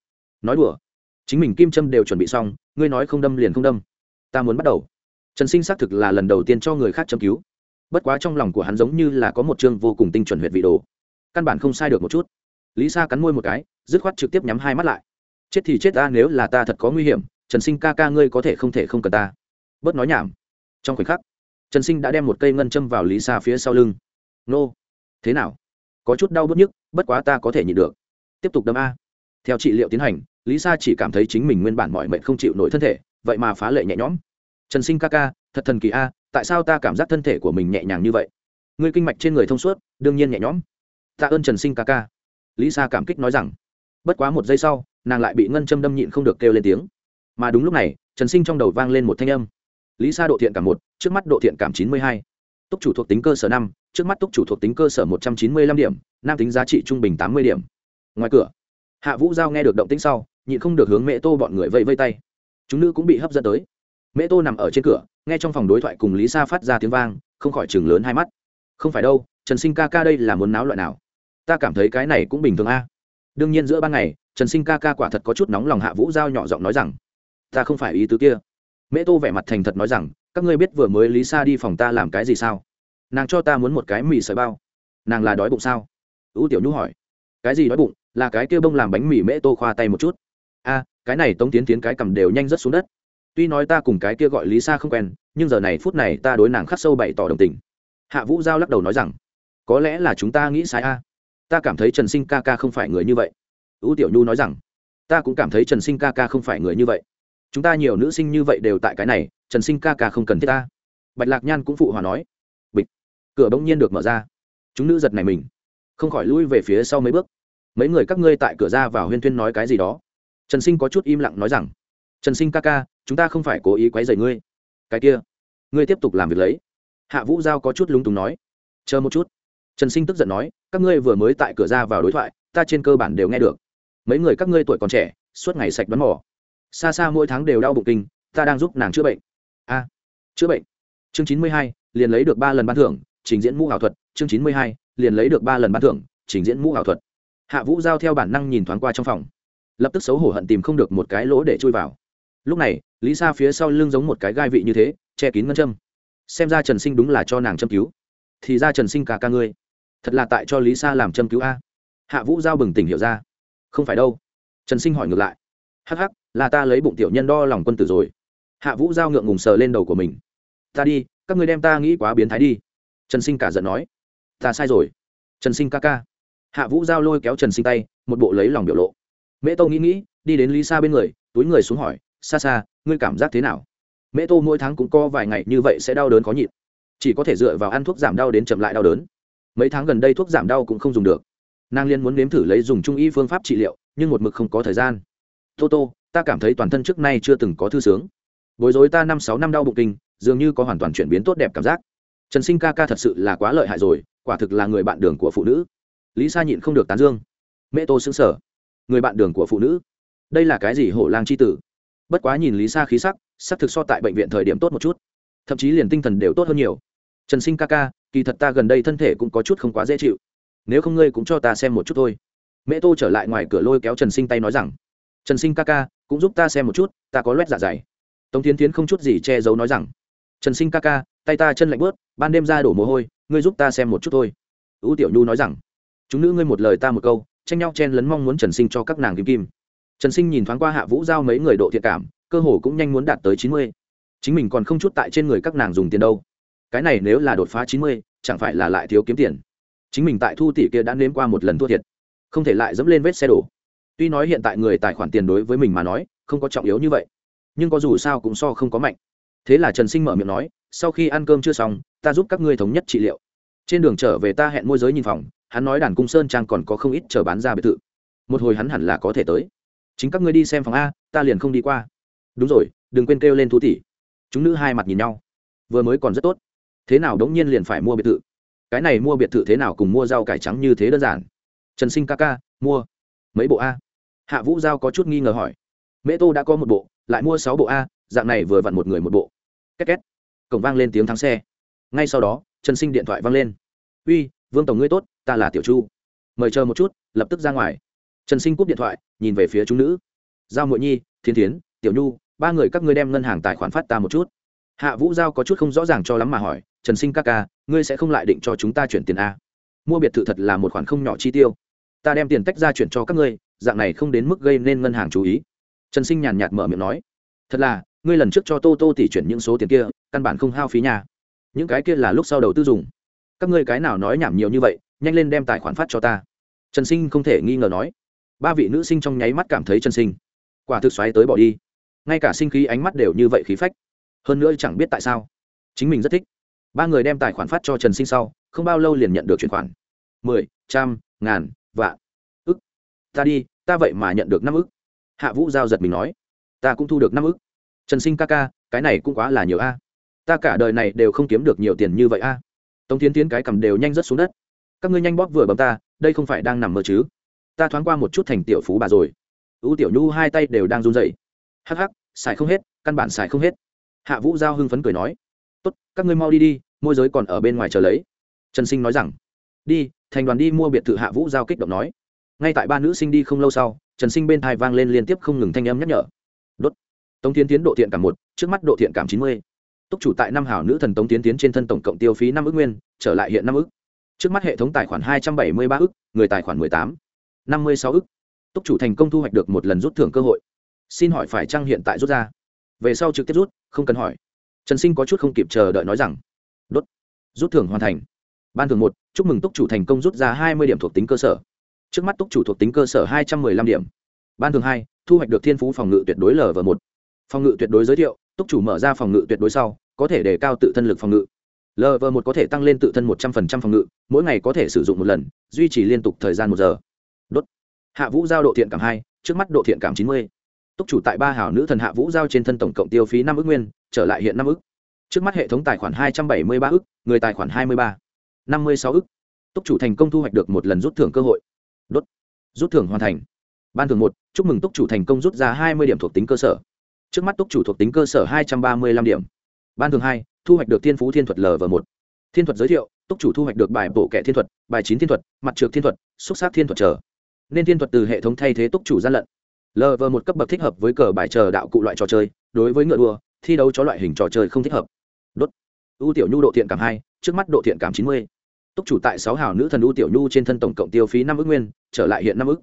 nói đùa. Chính mình kim châm đều chuẩn bị xong, ngươi nói không đâm liền không đâm. Ta muốn bắt đầu. Trần sinh xác thực là lần đầu tiên cho người khác châm cứu. Bất quá trong lòng của hắn giống như là có một chương vô cùng tinh chuẩn huyện vị đồ. Căn bản không sai được một chút. Lý sa cắn môi một cái, dứt khoát trực tiếp nhắm hai mắt lại. Chết thì chết ta, nếu là ta thật có nguy hiểm, trần sinh ca ca ngươi có thể không thể không cần ta. Bớt nói nhảm. Trong khoảnh khắc, trần sinh đã đem một cây ngân châm vào lý sa phía sau lưng. Nô thế nào? Có chút đau bớt nhức, bất quá ta có thể nhịn được. Tiếp tục đâm a. Theo trị liệu tiến hành, lý sa chỉ cảm thấy chính mình nguyên bản mọi mệnh không chịu nổi thân thể, vậy mà phá lệ nhẹ nhõm. Trần sinh ca ca, thật thần kỳ a, tại sao ta cảm giác thân thể của mình nhẹ nhàng như vậy? Ngươi kinh mạch trên người thông suốt, đương nhiên nhẹ nhõm. Tạ ơn trần sinh ca ca. Lý sa cảm kích nói rằng. Bất quá một giây sau, nàng lại bị ngân châm đâm nhịn không được kêu lên tiếng. Mà đúng lúc này, trần sinh trong đầu vang lên một thanh âm. Lý sa độ thiện cảm một, trước mắt độ thiện cảm chín mươi hai túc chủ thuộc tính cơ sở năm, trước mắt túc chủ thuộc tính cơ sở một trăm chín mươi lăm điểm, nam tính giá trị trung bình tám mươi điểm. Ngoài cửa, hạ vũ giao nghe được động tĩnh sau, nhịn không được hướng mẹ tô bọn người vây vây tay. Chúng nữ cũng bị hấp dẫn tới. Mẹ tô nằm ở trên cửa, nghe trong phòng đối thoại cùng lý sa phát ra tiếng vang, không khỏi chừng lớn hai mắt. Không phải đâu, trần sinh ca ca đây là muốn náo loại nào? Ta cảm thấy cái này cũng bình thường a. Đương nhiên giữa ban ngày, trần sinh ca ca quả thật có chút nóng lòng hạ vũ giao nhỏ giọng nói rằng, ta không phải ý tứ kia. Mẹ tô vẻ mặt thành thật nói rằng các ngươi biết vừa mới lý sa đi phòng ta làm cái gì sao? Nàng cho ta muốn một cái mì sợi bao. Nàng là đói bụng sao? Ưu tiểu nhu hỏi. Cái gì đói bụng? Là cái kêu bông làm bánh mì mễ tô khoa tay một chút. A, cái này tống tiến tiến cái cầm đều nhanh rất xuống đất. Tuy nói ta cùng cái kia gọi lý sa không quen, nhưng giờ này phút này ta đối nàng khắc sâu bày tỏ đồng tình. Hạ vũ giao lắc đầu nói rằng, có lẽ là chúng ta nghĩ sai a. Ta cảm thấy trần sinh ca ca không phải người như vậy. Ưu tiểu nhu nói rằng, ta cũng cảm thấy trần sinh ca ca không phải người như vậy. Chúng ta nhiều nữ sinh như vậy đều tại cái này trần sinh ca ca không cần thiết ta. Bạch lạc nhan cũng phụ hòa nói. Bịch. Cửa bỗng nhiên được mở ra. Chúng nữ giật này mình. Không khỏi lui về phía sau mấy bước. Mấy người các ngươi tại cửa ra vào huyên thuyên nói cái gì đó. Trần sinh có chút im lặng nói rằng, trần sinh ca ca, chúng ta không phải cố ý quấy rầy ngươi. Cái kia, ngươi tiếp tục làm việc lấy. Hạ vũ giao có chút lúng túng nói, chờ một chút. Trần sinh tức giận nói, các ngươi vừa mới tại cửa ra vào đối thoại, ta trên cơ bản đều nghe được. Mấy người các ngươi tuổi còn trẻ, suốt ngày sạch bắn mỏ. Xa xa mỗi tháng đều đau bụng kinh, ta đang giúp nàng chữa bệnh a. Chữa bệnh. Chương chín mươi hai, liền lấy được ba lần ban thưởng, trình diễn mũ ảo thuật. Chương chín mươi hai, liền lấy được ba lần ban thưởng, trình diễn mũ ảo thuật. Hạ vũ giao theo bản năng nhìn thoáng qua trong phòng. Lập tức xấu hổ hận tìm không được một cái lỗ để chui vào. Lúc này, lý sa phía sau lưng giống một cái gai vị như thế, che kín ngân châm. Xem ra trần sinh đúng là cho nàng châm cứu. Thì ra trần sinh cả ca ngươi. Thật là tại cho lý sa làm châm cứu a. Hạ vũ giao bừng tỉnh hiểu ra. Không phải đâu. Trần sinh hỏi ngược lại. Hắc hắc, là ta lấy bụng tiểu nhân đo lòng quân tử rồi hạ vũ giao ngượng ngùng sờ lên đầu của mình. Ta đi, các người đem ta nghĩ quá biến thái đi. Trần sinh cả giận nói. Ta sai rồi. Trần sinh ca ca. Hạ vũ giao lôi kéo trần sinh tay, một bộ lấy lòng biểu lộ. Mễ tô nghĩ nghĩ, đi đến lý sa bên người, túi người xuống hỏi xa xa ngươi cảm giác thế nào? Mễ tô mỗi tháng cũng có vài ngày như vậy sẽ đau đớn khó nhịn. Chỉ có thể dựa vào ăn thuốc giảm đau đến chậm lại đau đớn. Mấy tháng gần đây thuốc giảm đau cũng không dùng được. Nàng liên muốn nếm thử lấy dùng trung y phương pháp trị liệu, nhưng một mực không có thời gian. Tô tô, ta cảm thấy toàn thân trước nay chưa từng có thư sướng bối rối ta năm sáu năm đau bụng kinh, dường như có hoàn toàn chuyển biến tốt đẹp cảm giác. Trần sinh ca ca thật sự là quá lợi hại rồi, quả thực là người bạn đường của phụ nữ. Lý sa nhịn không được tán dương. Mẹ tô xứng sở người bạn đường của phụ nữ. Đây là cái gì hổ lang c h i tử? Bất quá nhìn lý sa khí sắc sắc thực so tại bệnh viện thời điểm tốt một chút. Thậm chí liền tinh thần đều tốt hơn nhiều. Trần sinh ca ca, kỳ thật ta gần đây thân thể cũng có chút không quá dễ chịu. Nếu không ngươi cũng cho ta xem một chút thôi. Mẹ tô trở lại ngoài cửa lôi kéo trần sinh tay nói rằng, trần sinh ca ca, cũng giúp ta xem một chút, ta có loét dạ dày tống tiến tiến không chút gì che giấu nói rằng, trần sinh ca ca, tay ta chân lạnh bớt, ban đêm ra đổ mồ hôi, ngươi giúp ta xem một chút thôi. U tiểu nhu nói rằng, chúng nữ ngươi một lời ta một câu, tranh nhau chen lấn mong muốn trần sinh cho các nàng kim kim. Trần sinh nhìn thoáng qua hạ vũ giao mấy người độ thiện cảm, cơ hồ cũng nhanh muốn đạt tới chín mươi. Chính mình còn không chút tại trên người các nàng dùng tiền đâu. Cái này nếu là đột phá chín mươi, chẳng phải là lại thiếu kiếm tiền. Chính mình tại thu tỷ kia đã nếm qua một lần thua thiệt. Không thể lại dẫm lên vết xe đổ. Tuy nói hiện tại người tài khoản tiền đối với mình mà nói, không có trọng yếu như vậy nhưng có dù sao cũng so không có mạnh. Thế là trần sinh mở miệng nói, sau khi ăn cơm chưa xong, ta giúp các ngươi thống nhất trị liệu. Trên đường trở về ta hẹn môi giới nhìn phòng, hắn nói đàn cung sơn trang còn có không ít chờ bán ra biệt thự. Một hồi hắn hẳn là có thể tới. Chính các ngươi đi xem phòng a, ta liền không đi qua. Đúng rồi, đừng quên kêu lên thú tỷ. Chúng nữ hai mặt nhìn nhau. Vừa mới còn rất tốt. Thế nào đống nhiên liền phải mua biệt thự? Cái này mua biệt thự thế nào cùng mua rau cải trắng như thế đơn giản? Trần sinh ca ca, mua. Mấy bộ a? Hạ vũ giao có chút nghi ngờ hỏi. Mễ tô đã có một bộ lại mua sáu bộ a, dạng này vừa vặn một người một bộ. Két két. Cổng vang lên tiếng thắng xe. Ngay sau đó, trần sinh điện thoại vang lên. Uy, vương tổng ngươi tốt, ta là tiểu chu. Mời chờ một chút, lập tức ra ngoài. Trần sinh cúp điện thoại, nhìn về phía chúng nữ. Giao muội nhi thiên thiến, tiểu nhu, ba người các ngươi đem ngân hàng tài khoản phát ta một chút. Hạ vũ giao có chút không rõ ràng cho lắm mà hỏi, trần sinh ca ca, ngươi sẽ không lại định cho chúng ta chuyển tiền a? Mua biệt thự thật là một khoản không nhỏ chi tiêu. Ta đem tiền tách ra chuyển cho các ngươi, dạng này không đến mức gây nên ngân hàng chú ý trần sinh nhàn nhạt mở miệng nói, thật là, ngươi lần trước cho tô tô tỷ chuyển những số tiền kia, căn bản không hao phí nhà những cái kia là lúc sau đầu tư dùng. Các ngươi cái nào nói nhảm nhiều như vậy, nhanh lên đem tài khoản phát cho ta. Trần sinh không thể nghi ngờ nói. Ba vị nữ sinh trong nháy mắt cảm thấy trần sinh, quả thực xoáy tới bỏ đi. Ngay cả sinh khí ánh mắt đều như vậy khí phách. Hơn nữa chẳng biết tại sao, chính mình rất thích. Ba người đem tài khoản phát cho trần sinh sau, không bao lâu liền nhận được chuyển khoản. Mười, trăm, ngàn, vạn. Ức. Ta đi, ta vậy mà nhận được năm ức hạ vũ giao giật mình nói, ta cũng thu được năm ức. Trần sinh ca ca, cái này cũng quá là nhiều a. Ta cả đời này đều không kiếm được nhiều tiền như vậy a. Tống tiến tiến cái cầm đều nhanh rớt xuống đất. Các ngươi nhanh bóp vừa bấm ta, đây không phải đang nằm mơ chứ? Ta thoáng qua một chút thành tiểu phú bà rồi. U tiểu nhu hai tay đều đang run rẩy. Hắc hắc, xài không hết, căn bản xài không hết. Hạ vũ giao hưng phấn cười nói, tốt, các ngươi mau đi đi, môi giới còn ở bên ngoài chờ lấy. Trần sinh nói rằng, đi, thành đoàn đi mua biệt thự. Hạ vũ giao kích động nói. Ngay tại ba nữ sinh đi không lâu sau trần sinh bên thai vang lên liên tiếp không ngừng thanh âm nhắc nhở. Đốt. Tống tiến tiến độ thiện cảm một, trước mắt độ thiện cảm chín mươi. Túc chủ tại năm hảo nữ thần tống tiến tiến trên thân tổng cộng tiêu phí năm ước nguyên, trở lại hiện năm ước trước mắt hệ thống tài khoản hai trăm bảy mươi ba ước người tài khoản mười tám. Năm mươi sáu ước túc chủ thành công thu hoạch được một lần rút thưởng cơ hội. Xin hỏi phải trăng hiện tại rút ra? Về sau trực tiếp rút, không cần hỏi. Trần sinh có chút không kịp chờ đợi nói rằng, đốt. Rút thưởng hoàn thành. Ban thường một, chúc mừng túc chủ thành công rút ra hai mươi điểm thuộc tính cơ sở trước mắt túc chủ thuộc tính cơ sở hai trăm m ư ơ i năm điểm. Ban thường hai, thu hoạch được thiên phú phòng ngự tuyệt đối lv một. Phòng ngự tuyệt đối giới thiệu, túc chủ mở ra phòng ngự tuyệt đối sau, có thể đề cao tự thân lực phòng ngự. Lv một có thể tăng lên tự thân một trăm linh phòng ngự, mỗi ngày có thể sử dụng một lần, duy trì liên tục thời gian một giờ. Đốt. Hạ vũ giao độ thiện cảm hai, trước mắt độ thiện cảm chín mươi. Túc chủ tại ba hảo nữ thần hạ vũ giao trên thân tổng cộng tiêu phí năm ước nguyên, trở lại hiện năm ước trước mắt hệ thống tài khoản hai trăm bảy mươi ba ước người tài khoản hai mươi ba. năm mươi sáu ước túc chủ thành công thu hoạch được một lần rút thưởng cơ hội đốt. Rút thưởng hoàn thành. Ban thường một, chúc mừng túc chủ thành công rút ra hai mươi điểm thuộc tính cơ sở. Trước mắt túc chủ thuộc tính cơ sở hai trăm ba mươi năm điểm. Ban thường hai, thu hoạch được thiên phú thiên thuật l và một. Thiên thuật giới thiệu, túc chủ thu hoạch được bài bổ kẻ thiên thuật, bài chín thiên thuật, mặt trượt thiên thuật, xúc xác thiên thuật trở nên thiên thuật từ hệ thống thay thế túc chủ gian lận. Lv một cấp bậc thích hợp với cờ bài chờ đạo cụ loại trò chơi, đối với ngựa đua, thi đấu cho loại hình trò chơi không thích hợp. Đốt. Ưu tiểu nhu độ thiện cảm hai, trước mắt độ thiện cảm chín mươi túc chủ tại sáu hào nữ thần U tiểu nhu trên thân tổng cộng tiêu phí năm ước nguyên, trở lại hiện năm ước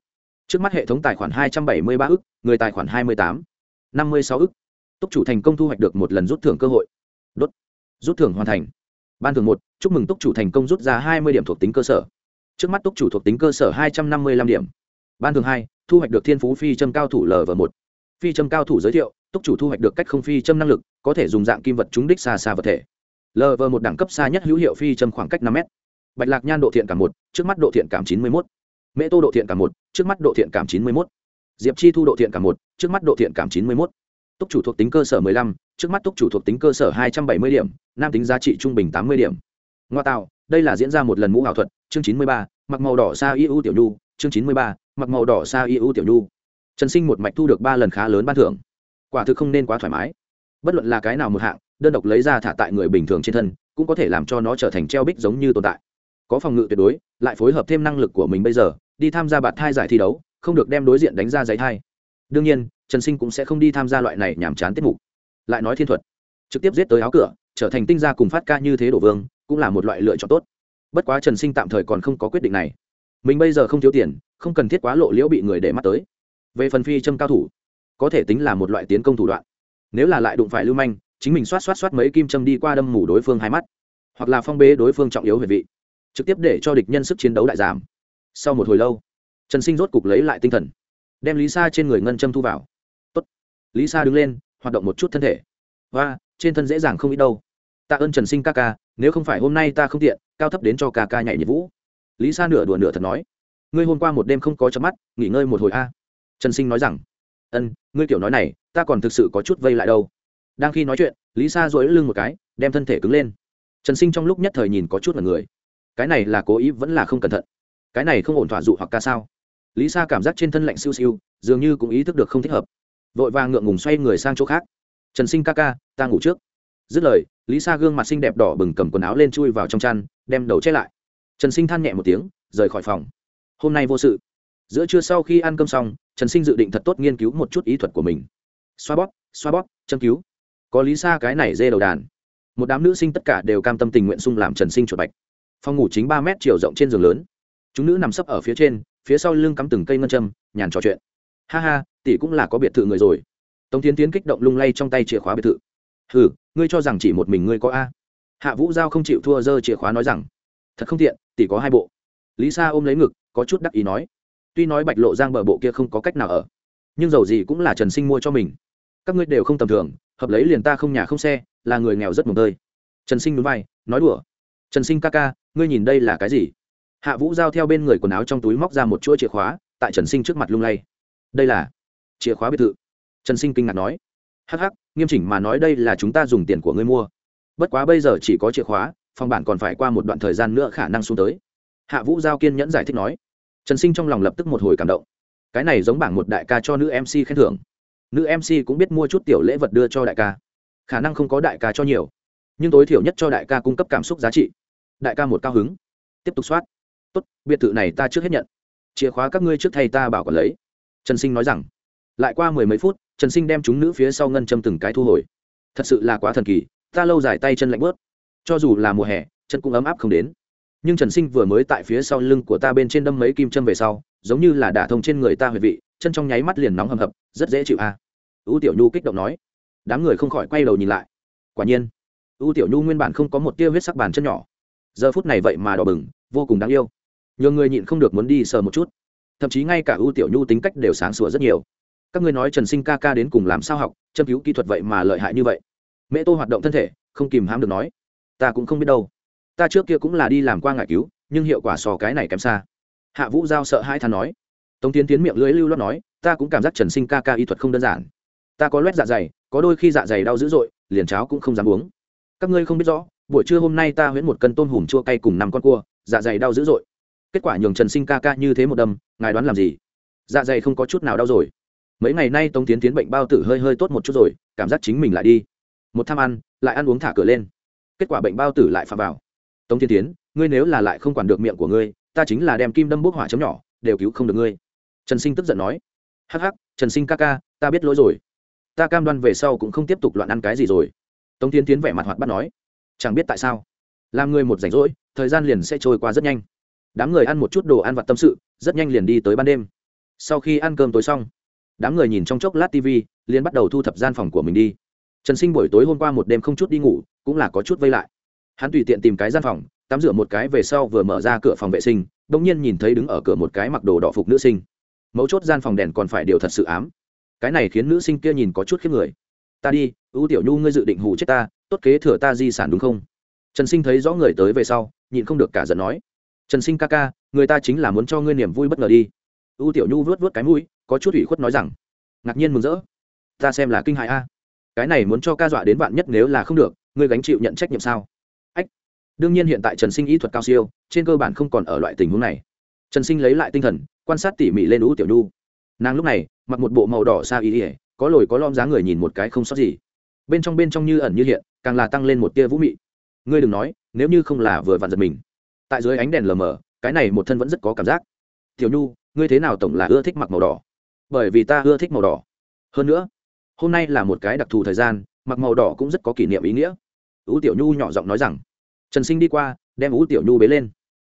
trước mắt hệ thống tài khoản hai trăm bảy mươi ba ước người tài khoản hai mươi tám, năm mươi sáu ước túc chủ thành công thu hoạch được một lần rút thưởng cơ hội. Đốt. Rút thưởng hoàn thành. Ban thường một, chúc mừng túc chủ thành công rút ra hai mươi điểm thuộc tính cơ sở. Trước mắt túc chủ thuộc tính cơ sở hai trăm năm mươi năm điểm. Ban thường hai, thu hoạch được thiên phú phi châm cao thủ lv một. Phi châm cao thủ giới thiệu, túc chủ thu hoạch được cách không phi châm năng lực, có thể dùng dạng kim vật trúng đích xa xa vật thể. Lv một đẳng cấp xa nhất hữu hiệu phi châm khoảng cách năm mét bạch lạc nhan độ thiện cảm một, trước mắt độ thiện cảm chín mươi một mễ tô độ thiện cảm một, trước mắt độ thiện cảm chín mươi một diệp chi thu độ thiện cảm một, trước mắt độ thiện cảm chín mươi một túc chủ thuộc tính cơ sở mười lăm, trước mắt túc chủ thuộc tính cơ sở hai trăm bảy mươi điểm, nam tính giá trị trung bình tám mươi điểm. Ngoa tạo, đây là diễn ra một lần mũ ảo thuật, chương chín mươi ba, mặc màu đỏ sa ưu tiểu nhu, chương chín mươi ba, mặc màu đỏ sa ưu tiểu nhu. Trần sinh một mạch thu được ba lần khá lớn ban thưởng. Quả thực không nên quá thoải mái. Bất luận là cái nào một hạng, đơn độc lấy ra thả tại người bình thường trên thân, cũng có thể làm cho nó trở thành treo bích giống như tồn tại có phòng ngự tuyệt đối, lại phối hợp thêm năng lực của mình bây giờ, đi tham gia bạt thai giải thi đấu, không được đem đối diện đánh ra giấy thai. Đương nhiên, trần sinh cũng sẽ không đi tham gia loại này nhàm chán tiết mục. Lại nói thiên thuật, trực tiếp giết tới áo cửa, trở thành tinh gia cùng phát ca như thế đổ vương, cũng là một loại lựa chọn tốt. Bất quá trần sinh tạm thời còn không có quyết định này. Mình bây giờ không thiếu tiền, không cần thiết quá lộ liễu bị người để mắt tới. Về phần phi châm cao thủ, có thể tính là một loại tiến công thủ đoạn. Nếu là lại đụng phải lưu manh, chính mình xoát xoát xoát mấy kim châm đi qua đâm mù đối phương hai mắt. Hoặc là phong bế đối phương trọng yếu huệ vị trực tiếp để cho địch nhân sức chiến đấu đại giảm. Sau một hồi lâu, trần sinh rốt cục lấy lại tinh thần, đem lý sa trên người ngân châm thu vào. Tốt. lý sa đứng lên, hoạt động một chút thân thể. Và trên thân dễ dàng không ít đâu. Tạ ơn trần sinh ca ca, nếu không phải hôm nay ta không tiện, cao thấp đến cho ca ca nhảy nhiệt vũ lý sa nửa đùa nửa thật nói. Ngươi hôm qua một đêm không có chấm mắt, nghỉ ngơi một hồi a. Trần sinh nói rằng. Ân, ngươi kiểu nói này, ta còn thực sự có chút vây lại đâu. Đang khi nói chuyện, lý sa dỗi lưng một cái, đem thân thể cứng lên. Trần sinh trong lúc nhất thời nhìn có chút là người cái này là cố ý vẫn là không cẩn thận. Cái này không ổn thỏa dụ hoặc ca sao? Lý sa cảm giác trên thân lạnh siêu siêu, dường như cũng ý thức được không thích hợp. Vội vàng ngượng ngùng xoay người sang chỗ khác. Trần sinh ca ca, ta ngủ trước. Dứt lời, lý sa gương mặt xinh đẹp đỏ bừng cầm quần áo lên chui vào trong chăn, đem đầu che lại. Trần sinh than nhẹ một tiếng, rời khỏi phòng. Hôm nay vô sự. Giữa trưa sau khi ăn cơm xong, trần sinh dự định thật tốt nghiên cứu một chút ý thuật của mình. Xoa bóp xoa bóp, châm cứu. Có lý sa cái này dê đầu đàn. Một đám nữ sinh tất cả đều cam tâm tình nguyện sung làm trần sinh chuột bạch phòng ngủ chính ba mét chiều rộng trên giường lớn. Chúng nữ nằm sấp ở phía trên, phía sau lưng cắm từng cây ngân châm, nhàn trò chuyện. Ha ha, tỷ cũng là có biệt thự người rồi. Tống tiến tiến kích động lung lay trong tay chìa khóa biệt thự. Hừ, ngươi cho rằng chỉ một mình ngươi có a. Hạ vũ giao không chịu thua dơ chìa khóa nói rằng, thật không tiện, tỷ có hai bộ. Lý sa ôm lấy ngực, có chút đắc ý nói, tuy nói bạch lộ giang bờ bộ kia không có cách nào ở, nhưng dầu gì cũng là trần sinh mua cho mình. Các ngươi đều không tầm thường, hợp lấy liền ta không nhà không xe, là người nghèo rất mồm tơi. Trần sinh núi vai, nói đùa, trần sinh ca ca ngươi nhìn đây là cái gì? Hạ vũ giao theo bên người quần áo trong túi móc ra một chuỗi chìa khóa, tại trần sinh trước mặt lung lay. Đây là chìa khóa biệt thự. Trần sinh kinh ngạc nói. Hh nghiêm chỉnh mà nói đây là chúng ta dùng tiền của ngươi mua. Bất quá bây giờ chỉ có chìa khóa, phòng bản còn phải qua một đoạn thời gian nữa khả năng xuống tới. Hạ vũ giao kiên nhẫn giải thích nói. Trần sinh trong lòng lập tức một hồi cảm động. Cái này giống bảng một đại ca cho nữ mc khen thưởng. Nữ mc cũng biết mua chút tiểu lễ vật đưa cho đại ca. Khả năng không có đại ca cho nhiều, nhưng tối thiểu nhất cho đại ca cung cấp cảm xúc giá trị đại ca một cao hứng. Tiếp tục soát. Tốt, biệt thự này ta trước hết nhận. Chìa khóa các ngươi trước thay ta bảo còn lấy. Trần sinh nói rằng. Lại qua mười mấy phút, trần sinh đem chúng nữ phía sau ngân châm từng cái thu hồi. Thật sự là quá thần kỳ, ta lâu dài tay chân lạnh bớt. Cho dù là mùa hè, chân cũng ấm áp không đến. Nhưng trần sinh vừa mới tại phía sau lưng của ta bên trên đâm mấy kim châm về sau, giống như là đả thông trên người ta huệ vị, chân trong nháy mắt liền nóng hầm hập, rất dễ chịu a. À. u tiểu nhu kích động nói. Đám người không khỏi quay đầu nhìn lại. Quả nhiên, u tiểu nhu nguyên bản không có một tia huyết sắc bàn chân nhỏ giờ phút này vậy mà đỏ bừng, vô cùng đáng yêu. Nhiều người nhịn không được muốn đi sờ một chút. Thậm chí ngay cả ưu tiểu nhu tính cách đều sáng sủa rất nhiều. Các ngươi nói trần sinh ca ca đến cùng làm sao học, châm cứu kỹ thuật vậy mà lợi hại như vậy. Mẹ tôi hoạt động thân thể, không kìm hãm được nói, ta cũng không biết đâu. Ta trước kia cũng là đi làm qua ngại cứu, nhưng hiệu quả so cái này kém xa. Hạ vũ giao sợ hai than nói. Tống tiến tiến miệng lưới lưu loát nói, ta cũng cảm giác trần sinh ca ca y thuật không đơn giản. Ta có loét dạ dày, có đôi khi dạ dày đau dữ dội, liền cháo cũng không dám uống. Các ngươi không biết rõ buổi trưa hôm nay ta huyễn một cân tôm hùm chua cay cùng năm con cua dạ dày đau dữ dội. Kết quả nhường trần sinh ca ca như thế một đâm, ngài đoán làm gì? Dạ dày không có chút nào đau rồi. Mấy ngày nay tống tiến tiến bệnh bao tử hơi hơi tốt một chút rồi, cảm giác chính mình lại đi. Một tham ăn, lại ăn uống thả cửa lên. Kết quả bệnh bao tử lại phạm vào. Tống tiến tiến, ngươi nếu là lại không quản được miệng của ngươi, ta chính là đem kim đâm bốc hỏa chấm nhỏ, đều cứu không được ngươi. Trần sinh tức giận nói. Hắc hắc, trần sinh ca ca, ta biết lỗi rồi. Ta cam đoan về sau cũng không tiếp tục loạn ăn cái gì rồi. Tống tiến tiến vẻ mặt hoạt bắt nói chẳng biết tại sao, làm người một rảnh rỗi, thời gian liền sẽ trôi qua rất nhanh. Đám người ăn một chút đồ ăn vặt tâm sự, rất nhanh liền đi tới ban đêm. Sau khi ăn cơm tối xong, đám người nhìn trong chốc lát tv liền bắt đầu thu thập gian phòng của mình đi. Trần sinh buổi tối hôm qua một đêm không chút đi ngủ, cũng là có chút vây lại. Hắn tùy tiện tìm cái gian phòng, tắm rửa một cái về sau vừa mở ra cửa phòng vệ sinh đ ỗ n g nhiên nhìn thấy đứng ở cửa một cái mặc đồ đỏ phục nữ sinh. Mấu chốt gian phòng đèn còn phải điều thật sự ám. Cái này khiến nữ sinh kia nhìn có chút khiếp người. Ta đi, ưu tiểu nhu ngươi dự định hù chết ta tốt kế thừa ta di sản đúng không? Trần sinh thấy rõ người tới về sau, nhịn không được cả giận nói. Trần sinh ca ca, người ta chính là muốn cho ngươi niềm vui bất ngờ đi. U tiểu nhu vớt vớt cái mũi, có chút ủy khuất nói rằng, ngạc nhiên mừng rỡ. Ta xem là kinh hại a. Cái này muốn cho ca dọa đến bạn nhất nếu là không được, ngươi gánh chịu nhận trách nhiệm sao? Ách. Đương nhiên hiện tại trần sinh ý thuật cao siêu, trên cơ bản không còn ở loại tình huống này. Trần sinh lấy lại tinh thần, quan sát tỉ mỉ lên U tiểu nhu. Nàng lúc này, mặc một bộ màu đỏ xa ý ỉa có lồi có lom giá người nhìn một cái không sót gì. Bên trong bên trong như ẩn như hiện càng là tăng lên một tia vũ mị. Ngươi đừng nói, nếu như không là vừa vặn giật mình. Tại dưới ánh đèn lờ mờ, cái này một thân vẫn rất có cảm giác. Tiểu nhu, ngươi thế nào tổng là ưa thích mặc màu đỏ? Bởi vì ta ưa thích màu đỏ. Hơn nữa, hôm nay là một cái đặc thù thời gian, mặc màu đỏ cũng rất có kỷ niệm ý nghĩa. Ú tiểu nhu nhỏ giọng nói rằng, trần sinh đi qua, đem ú tiểu nhu bế lên.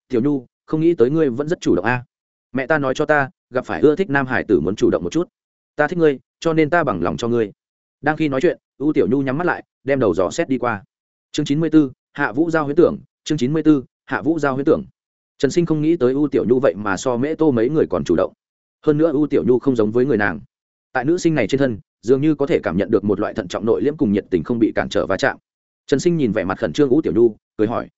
Tiểu nhu, không nghĩ tới ngươi vẫn rất chủ động a. Mẹ ta nói cho ta, gặp phải ưa thích nam hải tử muốn chủ động một chút. Ta thích ngươi, cho nên ta bằng lòng cho ngươi. Đang khi nói chuyện ưu tiểu nhu nhắm mắt lại đem đầu dò xét đi qua. Chương chín mươi b ố hạ vũ giao huyết tưởng, chương chín mươi b ố hạ vũ giao huyết tưởng. Trần sinh không nghĩ tới ưu tiểu nhu vậy mà so mễ tô mấy người còn chủ động. Hơn nữa ưu tiểu nhu không giống với người nàng. Tại nữ sinh này trên thân, dường như có thể cảm nhận được một loại thận trọng nội liễm cùng nhiệt tình không bị cản trở va chạm. Trần sinh nhìn vẻ mặt khẩn trương U tiểu nhu, cười hỏi,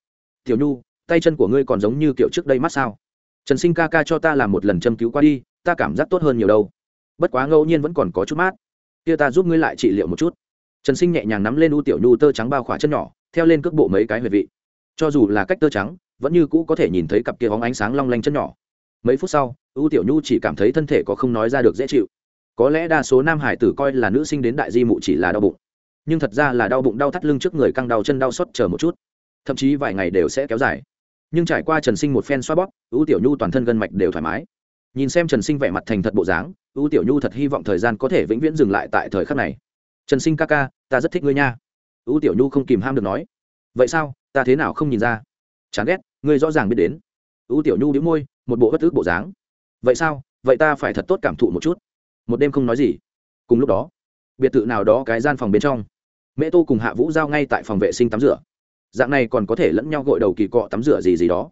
tiểu nhu, tay chân của ngươi còn giống như kiểu trước đây mắt sao? Trần sinh ca ca cho ta làm một lần châm cứu qua đi, ta cảm giác tốt hơn nhiều đâu. Bất quá ngẫu nhiên vẫn còn có chút mát. Kia ta giúp ngươi lại trị liệu một chút trần sinh nhẹ nhàng nắm lên u tiểu nhu tơ trắng bao khỏa chân nhỏ, theo lên cước bộ mấy cái huyệt vị. Cho dù là cách tơ trắng, vẫn như cũ có thể nhìn thấy cặp kia bóng ánh sáng long lanh chân nhỏ. Mấy phút sau, u tiểu nhu chỉ cảm thấy thân thể có không nói ra được dễ chịu. Có lẽ đa số nam hải tử coi là nữ sinh đến đại di mụ chỉ là đau bụng. Nhưng thật ra là đau bụng đau thắt lưng trước người căng đau chân đau xót chờ một chút. Thậm chí vài ngày đều sẽ kéo dài. Nhưng trải qua trần sinh một phen xoa bóp, u tiểu nhu toàn thân gân mạch đều thoải mái. Nhìn xem trần sinh vẻ mặt thành thật bộ dáng, U tiểu nhu thật hy vọng thời gian có thể vĩnh viễn dừng lại tại thời khắc này. Trần sinh ca ca ta rất thích ngươi nha. U tiểu nhu không kìm ham được nói. Vậy sao? Ta thế nào không nhìn ra? Chán ghét, ngươi rõ ràng biết đến. U tiểu nhu đĩu môi, một bộ bất ức bộ dáng. Vậy sao? Vậy ta phải thật tốt cảm thụ một chút. Một đêm không nói gì. Cùng lúc đó, biệt thự nào đó cái gian phòng bên trong mẹ tô cùng hạ vũ giao ngay tại phòng vệ sinh tắm rửa. Dạng này còn có thể lẫn nhau gội đầu kỳ cọ tắm rửa gì gì đó.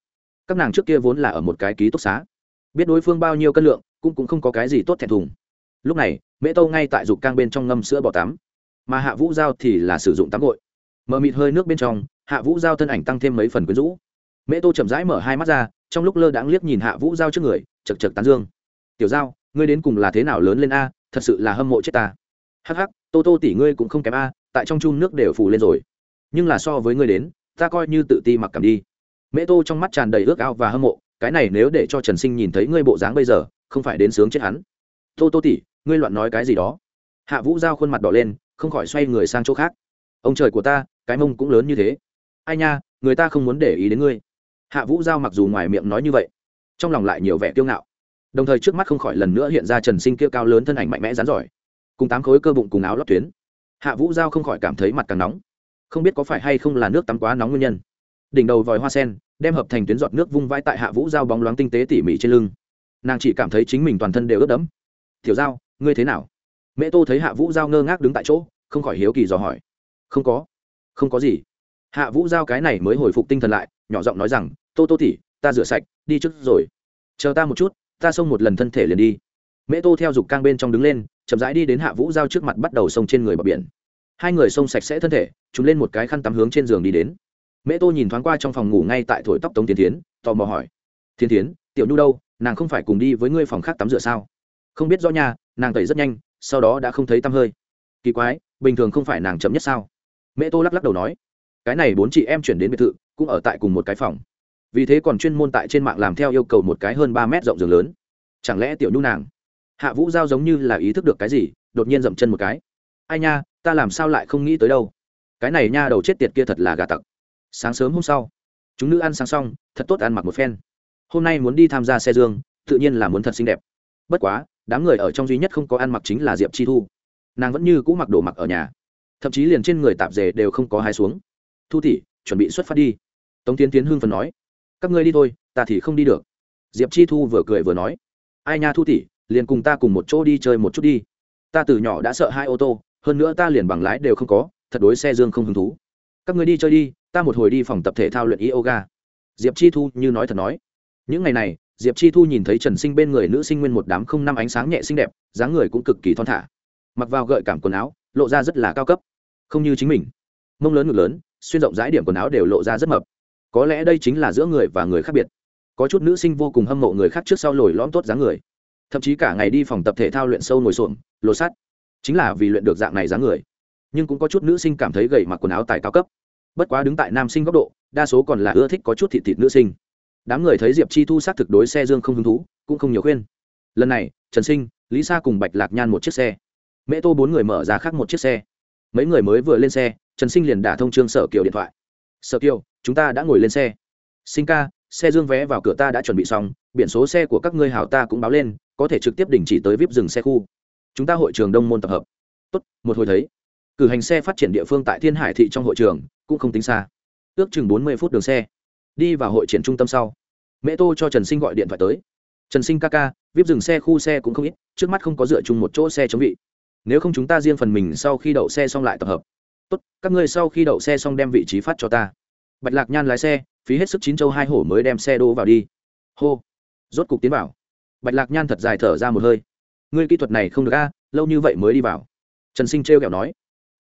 Các nàng trước kia vốn là ở một cái ký túc xá. Biết đối phương bao nhiêu cân lượng, cũng cũng không có cái gì tốt thẹn thùng. Lúc này, mễ tô ngay tại dục cang bên trong ngâm sữa bò tắm mà hạ vũ giao thì là sử dụng tắm gội. Mở mịt hơi nước bên trong, hạ vũ giao thân ảnh tăng thêm mấy phần quyến rũ. Mễ tô chậm rãi mở hai mắt ra, trong lúc lơ đãng liếc nhìn hạ vũ giao trước người, chật chật tán dương. Tiểu giao, ngươi đến cùng là thế nào lớn lên a? Thật sự là hâm mộ chết ta. Hắc hắc, tô tô tỷ ngươi cũng không kém a, tại trong chun nước đều phủ lên rồi. Nhưng là so với ngươi đến, ta coi như tự ti mặc cảm đi. Mễ tô trong mắt tràn đầy ước ao và hâm mộ, cái này nếu để cho trần sinh nhìn thấy ngươi bộ dáng bây giờ, không phải đến sướng chết hắn. Tô tô tỉ ngươi loạn nói cái gì đó? Hạ vũ giao khuôn mặt đỏ lên không khỏi xoay người sang chỗ khác. Ông trời của ta, cái mông cũng lớn như thế. Ai nha, người ta không muốn để ý đến ngươi. Hạ vũ giao mặc dù ngoài miệng nói như vậy, trong lòng lại nhiều vẻ kiêu ngạo. Đồng thời trước mắt không khỏi lần nữa hiện ra trần sinh kia cao lớn thân ảnh mạnh mẽ rán giỏi, cùng tám khối cơ bụng cùng áo lót tuyến. Hạ vũ giao không khỏi cảm thấy mặt càng nóng. Không biết có phải hay không là nước tắm quá nóng nguyên nhân. Đỉnh đầu vòi hoa sen, đem hợp thành tuyến giọt nước vung vãi tại hạ vũ giao bóng loáng tinh tế tỉ mỉ trên lưng. Nàng chỉ cảm thấy chính mình toàn thân đều ướt đẫm. Tiểu giao, ngươi thế nào? Mẹ tô thấy hạ vũ giao ngơ ngác đứng tại chỗ, không khỏi hiếu kỳ dò hỏi. Không có. Không có gì. Hạ vũ giao cái này mới hồi phục tinh thần lại, nhỏ giọng nói rằng, tô tô tỉ ta rửa sạch, đi trước rồi. Chờ ta một chút, ta xông một lần thân thể liền đi. Mẹ tô theo dục cang bên trong đứng lên, chậm rãi đi đến hạ vũ giao trước mặt bắt đầu xông trên người bờ biển. Hai người xông sạch sẽ thân thể, chúng lên một cái khăn tắm hướng trên giường đi đến. Mẹ tô nhìn thoáng qua trong phòng ngủ ngay tại thổi tóc tống tiến tiến, tò mò hỏi. Thiên tiến, tiểu nhu đâu? Nàng không phải cùng đi với ngươi phòng khác tắm rửa sao? Không biết rõ nhà nàng tẩy rất nhanh sau đó đã không thấy tăm hơi. Kỳ quái, bình thường không phải nàng chậm nhất sao? Mẹ tô lắc lắc đầu nói, cái này bốn chị em chuyển đến biệt thự, cũng ở tại cùng một cái phòng. Vì thế còn chuyên môn tại trên mạng làm theo yêu cầu một cái hơn ba mét rộng giường lớn. Chẳng lẽ tiểu nhu nàng, hạ vũ giao giống như là ý thức được cái gì, đột nhiên dậm chân một cái. Ai nha, ta làm sao lại không nghĩ tới đâu? Cái này nha, đầu chết tiệt kia thật là gà tặc. Sáng sớm hôm sau, chúng nữ ăn sáng xong, thật tốt ăn mặc một phen. Hôm nay muốn đi tham gia xe dương, tự nhiên là muốn thật xinh đẹp. Bất quá đám người ở trong duy nhất không có ăn mặc chính là diệp chi thu. Nàng vẫn như cũ mặc đồ mặc ở nhà. Thậm chí liền trên người tạp dề đều không có hai xuống. Thu tỷ, chuẩn bị xuất phát đi. Tống tiến tiến hưng phần nói. Các ngươi đi thôi ta thì không đi được. Diệp chi thu vừa cười vừa nói. Ai nha thu tỷ, liền cùng ta cùng một chỗ đi chơi một chút đi. Ta từ nhỏ đã sợ hai ô tô hơn nữa ta liền bằng lái đều không có thật đối xe dương không hứng thú. Các người đi chơi đi ta một hồi đi phòng tập thể thao luyện yoga. Diệp chi thu như nói thật nói. Những ngày này diệp chi thu nhìn thấy trần sinh bên người nữ sinh nguyên một đám không năm ánh sáng nhẹ xinh đẹp, dáng người cũng cực kỳ thon thả. Mặc vào gợi cảm quần áo, lộ ra rất là cao cấp. Không như chính mình. Mông lớn ngực lớn, xuyên rộng rãi điểm quần áo đều lộ ra rất mập. Có lẽ đây chính là giữa người và người khác biệt. Có chút nữ sinh vô cùng hâm mộ người khác trước sau lồi lõm tốt dáng người. Thậm chí cả ngày đi phòng tập thể thao luyện sâu ngồi xổm, lột sắt. Chính là vì luyện được dạng này dáng người. Nhưng cũng có chút nữ sinh cảm thấy gầy mặc quần áo tài cao cấp. Bất quá đứng tại nam sinh góc độ, đa số còn là ưa thích có chút thịt thịt nữ sinh đám người thấy diệp chi thu xác thực đối xe dương không hứng thú, cũng không nhiều khuyên. Lần này, trần sinh, lý sa cùng bạch lạc nhan một chiếc xe. Mễ tô bốn người mở ra khác một chiếc xe. Mấy người mới vừa lên xe, trần sinh liền đả thông trương sở kiều điện thoại. Sở kiều, chúng ta đã ngồi lên xe. Sinh ca, xe dương vé vào cửa ta đã chuẩn bị xong, biển số xe của các ngươi hảo ta cũng báo lên, có thể trực tiếp đình chỉ tới vip dừng xe khu. Chúng ta hội trường đông môn tập hợp. Tốt, một hồi thấy. Cử hành xe phát triển địa phương tại thiên hải thị trong hội trường, cũng không tính xa. Ước chừng bốn mươi phút đường xe đi vào hội triển trung tâm sau. Mẹ tô cho trần sinh gọi điện thoại tới. Trần sinh ca ca, vip dừng xe, khu xe cũng không ít, trước mắt không có dựa chung một chỗ xe chống vị. Nếu không chúng ta riêng phần mình sau khi đậu xe xong lại tập hợp. Tốt, các ngươi sau khi đậu xe xong đem vị trí phát cho ta. Bạch lạc nhan lái xe, phí hết sức chín châu hai hổ mới đem xe đỗ vào đi. Hô. Rốt cục tiến vào. Bạch lạc nhan thật dài thở ra một hơi. Ngươi kỹ thuật này không được a, lâu như vậy mới đi vào. Trần sinh trêu kẹo nói.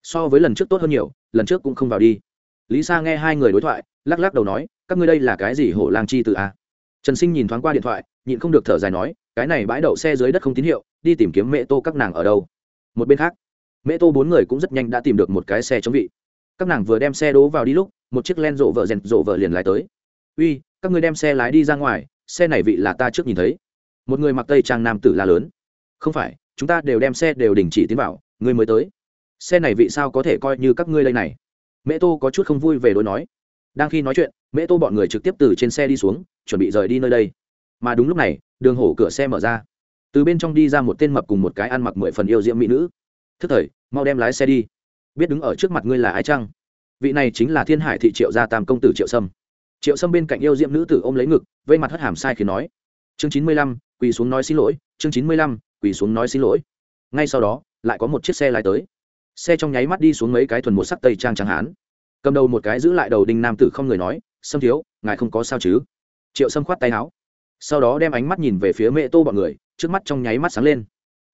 So với lần trước tốt hơn nhiều, lần trước cũng không vào đi. Lý sa nghe hai người đối thoại, lắc lắc đầu nói các ngươi đây là cái gì hổ lang chi từ a? Trần sinh nhìn thoáng qua điện thoại, nhịn không được thở dài nói, cái này bãi đậu xe dưới đất không tín hiệu, đi tìm kiếm mẹ tô các nàng ở đâu? Một bên khác, mẹ tô bốn người cũng rất nhanh đã tìm được một cái xe chống vị. Các nàng vừa đem xe đỗ vào đi lúc, một chiếc len rộ vợ rèn rộ vợ liền lái tới. Uy, các ngươi đem xe lái đi ra ngoài, xe này vị là ta trước nhìn thấy. Một người mặc tây trang nam tử la lớn. Không phải, chúng ta đều đem xe đều đình chỉ tiến vào, ngươi mới tới. Xe này vị sao có thể coi như các ngươi đây này? Mẹ tô có chút không vui về đối nói. Đang khi nói chuyện mẹ tô bọn người trực tiếp từ trên xe đi xuống, chuẩn bị rời đi nơi đây. Mà đúng lúc này, đường hổ cửa xe mở ra. Từ bên trong đi ra một tên mập cùng một cái ăn mặc mười phần yêu diễm mỹ nữ. Thức thời, mau đem lái xe đi. Biết đứng ở trước mặt ngươi là ai chăng? Vị này chính là thiên hải thị triệu gia tam công tử triệu sâm. Triệu sâm bên cạnh yêu diễm nữ tử ôm lấy ngực, vây mặt hất hàm sai khi nói. Chương chín mươi lăm, quỳ xuống nói xin lỗi, chương chín mươi lăm, quỳ xuống nói xin lỗi. Ngay sau đó, lại có một chiếc xe lái tới. Xe trong nháy mắt đi xuống mấy cái thuần một sắc tây trang trắng hán. Cầm đầu một cái giữ lại đầu đinh nam tử không người nói sâm thiếu, ngài không có sao chứ? Triệu sâm khoát tay áo. Sau đó đem ánh mắt nhìn về phía mẹ tô bọn người, trước mắt trong nháy mắt sáng lên.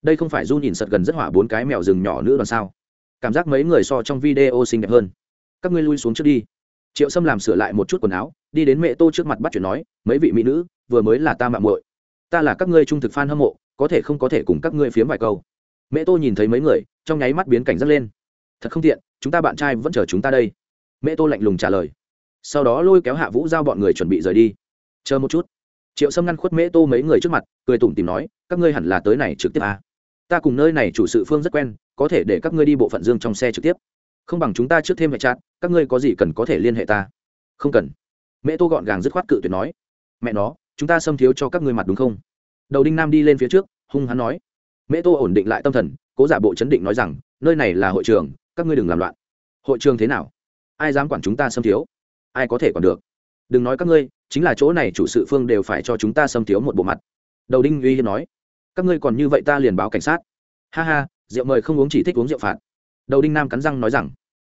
Đây không phải du nhìn sật gần rất hỏa bốn cái mèo rừng nhỏ nữa đoàn sao? Cảm giác mấy người so trong video xinh đẹp hơn. Các ngươi lui xuống trước đi. Triệu sâm làm sửa lại một chút quần áo, đi đến mẹ tô trước mặt bắt chuyện nói, mấy vị mỹ nữ, vừa mới là ta mạng muội. Ta là các ngươi trung thực f a n hâm mộ, có thể không có thể cùng các ngươi phiếm vài câu. Mẹ tô nhìn thấy mấy người, trong nháy mắt biến cảnh dắt lên. Thật không tiện, chúng ta bạn trai vẫn chờ chúng ta đây. Mẹ tô lạnh lùng trả lời sau đó lôi kéo hạ vũ giao bọn người chuẩn bị rời đi. Chờ một chút. Triệu sâm ngăn khuất mễ tô mấy người trước mặt, cười tủm tìm nói, các ngươi hẳn là tới này trực tiếp à. ta cùng nơi này chủ sự phương rất quen, có thể để các ngươi đi bộ phận dương trong xe trực tiếp. Không bằng chúng ta trước thêm hệ chat các ngươi có gì cần có thể liên hệ ta? Không cần. Mẹ tô gọn gàng dứt khoát cự tuyệt nói. Mẹ nó, chúng ta xâm thiếu cho các ngươi mặt đúng không? Đầu đinh nam đi lên phía trước, hung hắn nói. Mẹ tô ổn định lại tâm thần, cố giả bộ chấn định nói rằng, nơi này là hội trường, các ngươi đừng làm loạn. Hội trường thế nào? Ai dám quản chúng ta xâm thiếu? Ai có thể còn được. Đừng nói các ngươi, chính là chỗ này chủ sự phương đều phải cho chúng ta xâm thiếu một bộ mặt. Đầu đinh uy hiên nói. Các ngươi còn như vậy ta liền báo cảnh sát. Ha ha, rượu mời không uống chỉ thích uống rượu phạt. Đầu đinh nam cắn răng nói rằng.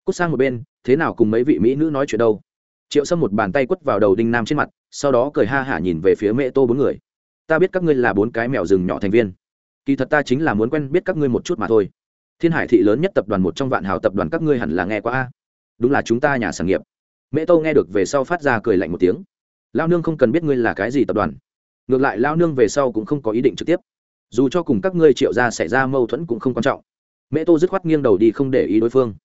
Cút sang một bên, thế nào cùng mấy vị mỹ nữ nói chuyện đâu. Triệu sâm một bàn tay quất vào đầu đinh nam trên mặt, sau đó cười ha hả nhìn về phía mẹ tô bốn người. Ta biết các ngươi là bốn cái mèo rừng nhỏ thành viên. Kỳ thật ta chính là muốn quen biết các ngươi một chút mà thôi. Thiên hải thị lớn nhất tập đoàn một trong vạn hào tập đoàn các ngươi hẳn là nghe qua a. Đúng là chúng ta nhà sản nghiệp mẹ tô nghe được về sau phát ra cười lạnh một tiếng. Lao nương không cần biết ngươi là cái gì tập đoàn. Ngược lại lao nương về sau cũng không có ý định trực tiếp. Dù cho cùng các ngươi triệu ra xảy ra mâu thuẫn cũng không quan trọng. Mẹ tô dứt khoát nghiêng đầu đi không để ý đối phương.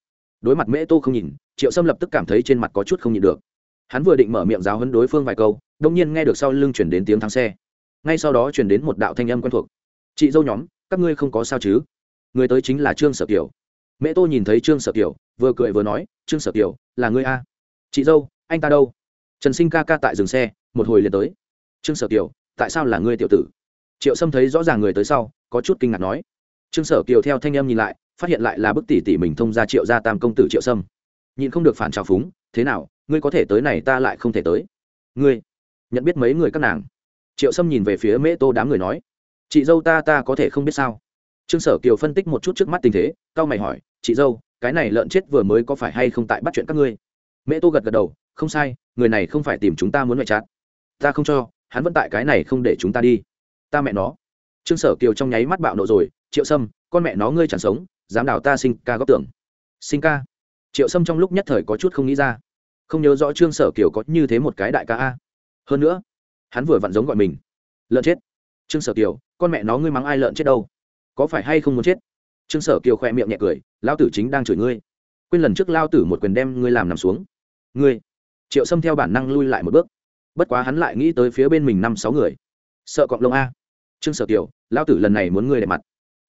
Đối mặt mẹ tô không nhìn, triệu sâm lập tức cảm thấy trên mặt có chút không nhịn được. Hắn vừa định mở miệng giáo hấn đối phương vài câu đông nhiên nghe được sau lưng chuyển đến tiếng thắng xe. Ngay sau đó chuyển đến một đạo thanh âm quen thuộc. Chị dâu nhóm, các ngươi không có sao chứ? Người tới chính là trương sở kiều. Mẹ tô nhìn thấy trương sở kiều, vừa cười vừa nói, trương sở kiều, là ngươi a? Chị dâu, anh ta đâu? Trần sinh ca ca tại dừng xe, một hồi liền tới. Trương sở kiều, tại sao là ngươi tiểu tử? Triệu sâm thấy rõ ràng người tới sau, có chút kinh ngạc nói. Trương sở kiều theo thanh em nhìn lại, phát hiện lại là bức tỷ tỷ mình thông ra triệu gia tam công tử triệu sâm. Nhìn không được phản trào phúng, thế nào, ngươi có thể tới này ta lại không thể tới? Ngươi? Nhận biết mấy người các nàng. Triệu sâm nhìn về phía mễ tô đám người nói. Chị dâu ta ta có thể không biết sao? Trương sở kiều phân tích một chút trước mắt tình thế cao mày hỏi, chị dâu, cái này lợn chết vừa mới có phải hay không tại bắt chuyện các ngươi? Mẹ tô gật gật đầu, không sai, người này không phải tìm chúng ta muốn mẹ chát ta không cho, hắn vẫn tại cái này không để chúng ta đi. Ta mẹ nó. Trương sở kiều trong nháy mắt bạo nộ rồi, triệu sâm, con mẹ nó ngươi chẳng sống, dám đào ta sinh ca góp tưởng. Sinh ca? Triệu sâm trong lúc nhất thời có chút không nghĩ ra. Không nhớ rõ trương sở kiều có như thế một cái đại ca a. Hơn nữa, hắn vừa vặn giống gọi mình. Lợn chết. Trương sở kiều, con mẹ nó ngươi mắng ai lợn chết đâu? Có phải hay không muốn chết? Trương sở kiều khoe miệng nhẹ cười lao tử chính đang chửi ngươi. Quên lần trước lao tử một quyền đem ngươi làm nằm xuống ngươi. Triệu sâm theo bản năng lui lại một bước. Bất quá hắn lại nghĩ tới phía bên mình năm sáu người. Sợ cọng lông a. Trương sở kiều lao tử lần này muốn ngươi để mặt.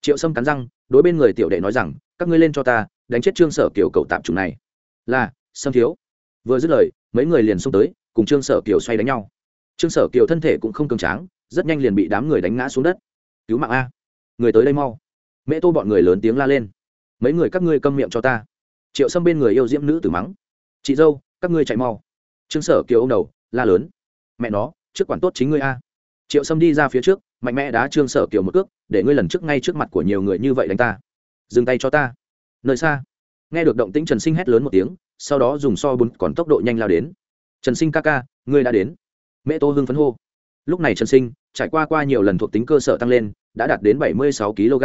Triệu sâm cắn răng, đối bên người tiểu đệ nói rằng, các ngươi lên cho ta, đánh chết trương sở kiều cậu tạm chủ này. Là, sâm thiếu. Vừa dứt lời, mấy người liền xông tới, cùng trương sở kiều xoay đánh nhau. Trương sở kiều thân thể cũng không cường tráng, rất nhanh liền bị đám người đánh ngã xuống đất. Cứu mạng a. Người tới đây mau. Mẹ tô bọn người lớn tiếng la lên. Mấy người các ngươi câm miệng cho ta. Triệu sâm bên người yêu diễm nữ tử mắng. Chị dâu các ngươi chạy mau. Trương sở kiều ông đầu, la lớn. Mẹ nó, trước quản tốt chính ngươi a. Triệu sâm đi ra phía trước, mạnh mẽ đá trương sở kiều một cước, để ngươi lần trước ngay trước mặt của nhiều người như vậy đánh ta. Dừng tay cho ta. Nơi xa, nghe được động tĩnh trần sinh hét lớn một tiếng, sau đó dùng so bún còn tốc độ nhanh lao đến. Trần sinh ca ca, ngươi đã đến. Mẹ tô hưng phấn hô. Lúc này trần sinh, trải qua qua nhiều lần thuộc tính cơ sở tăng lên, đã đạt đến bảy mươi sáu kg.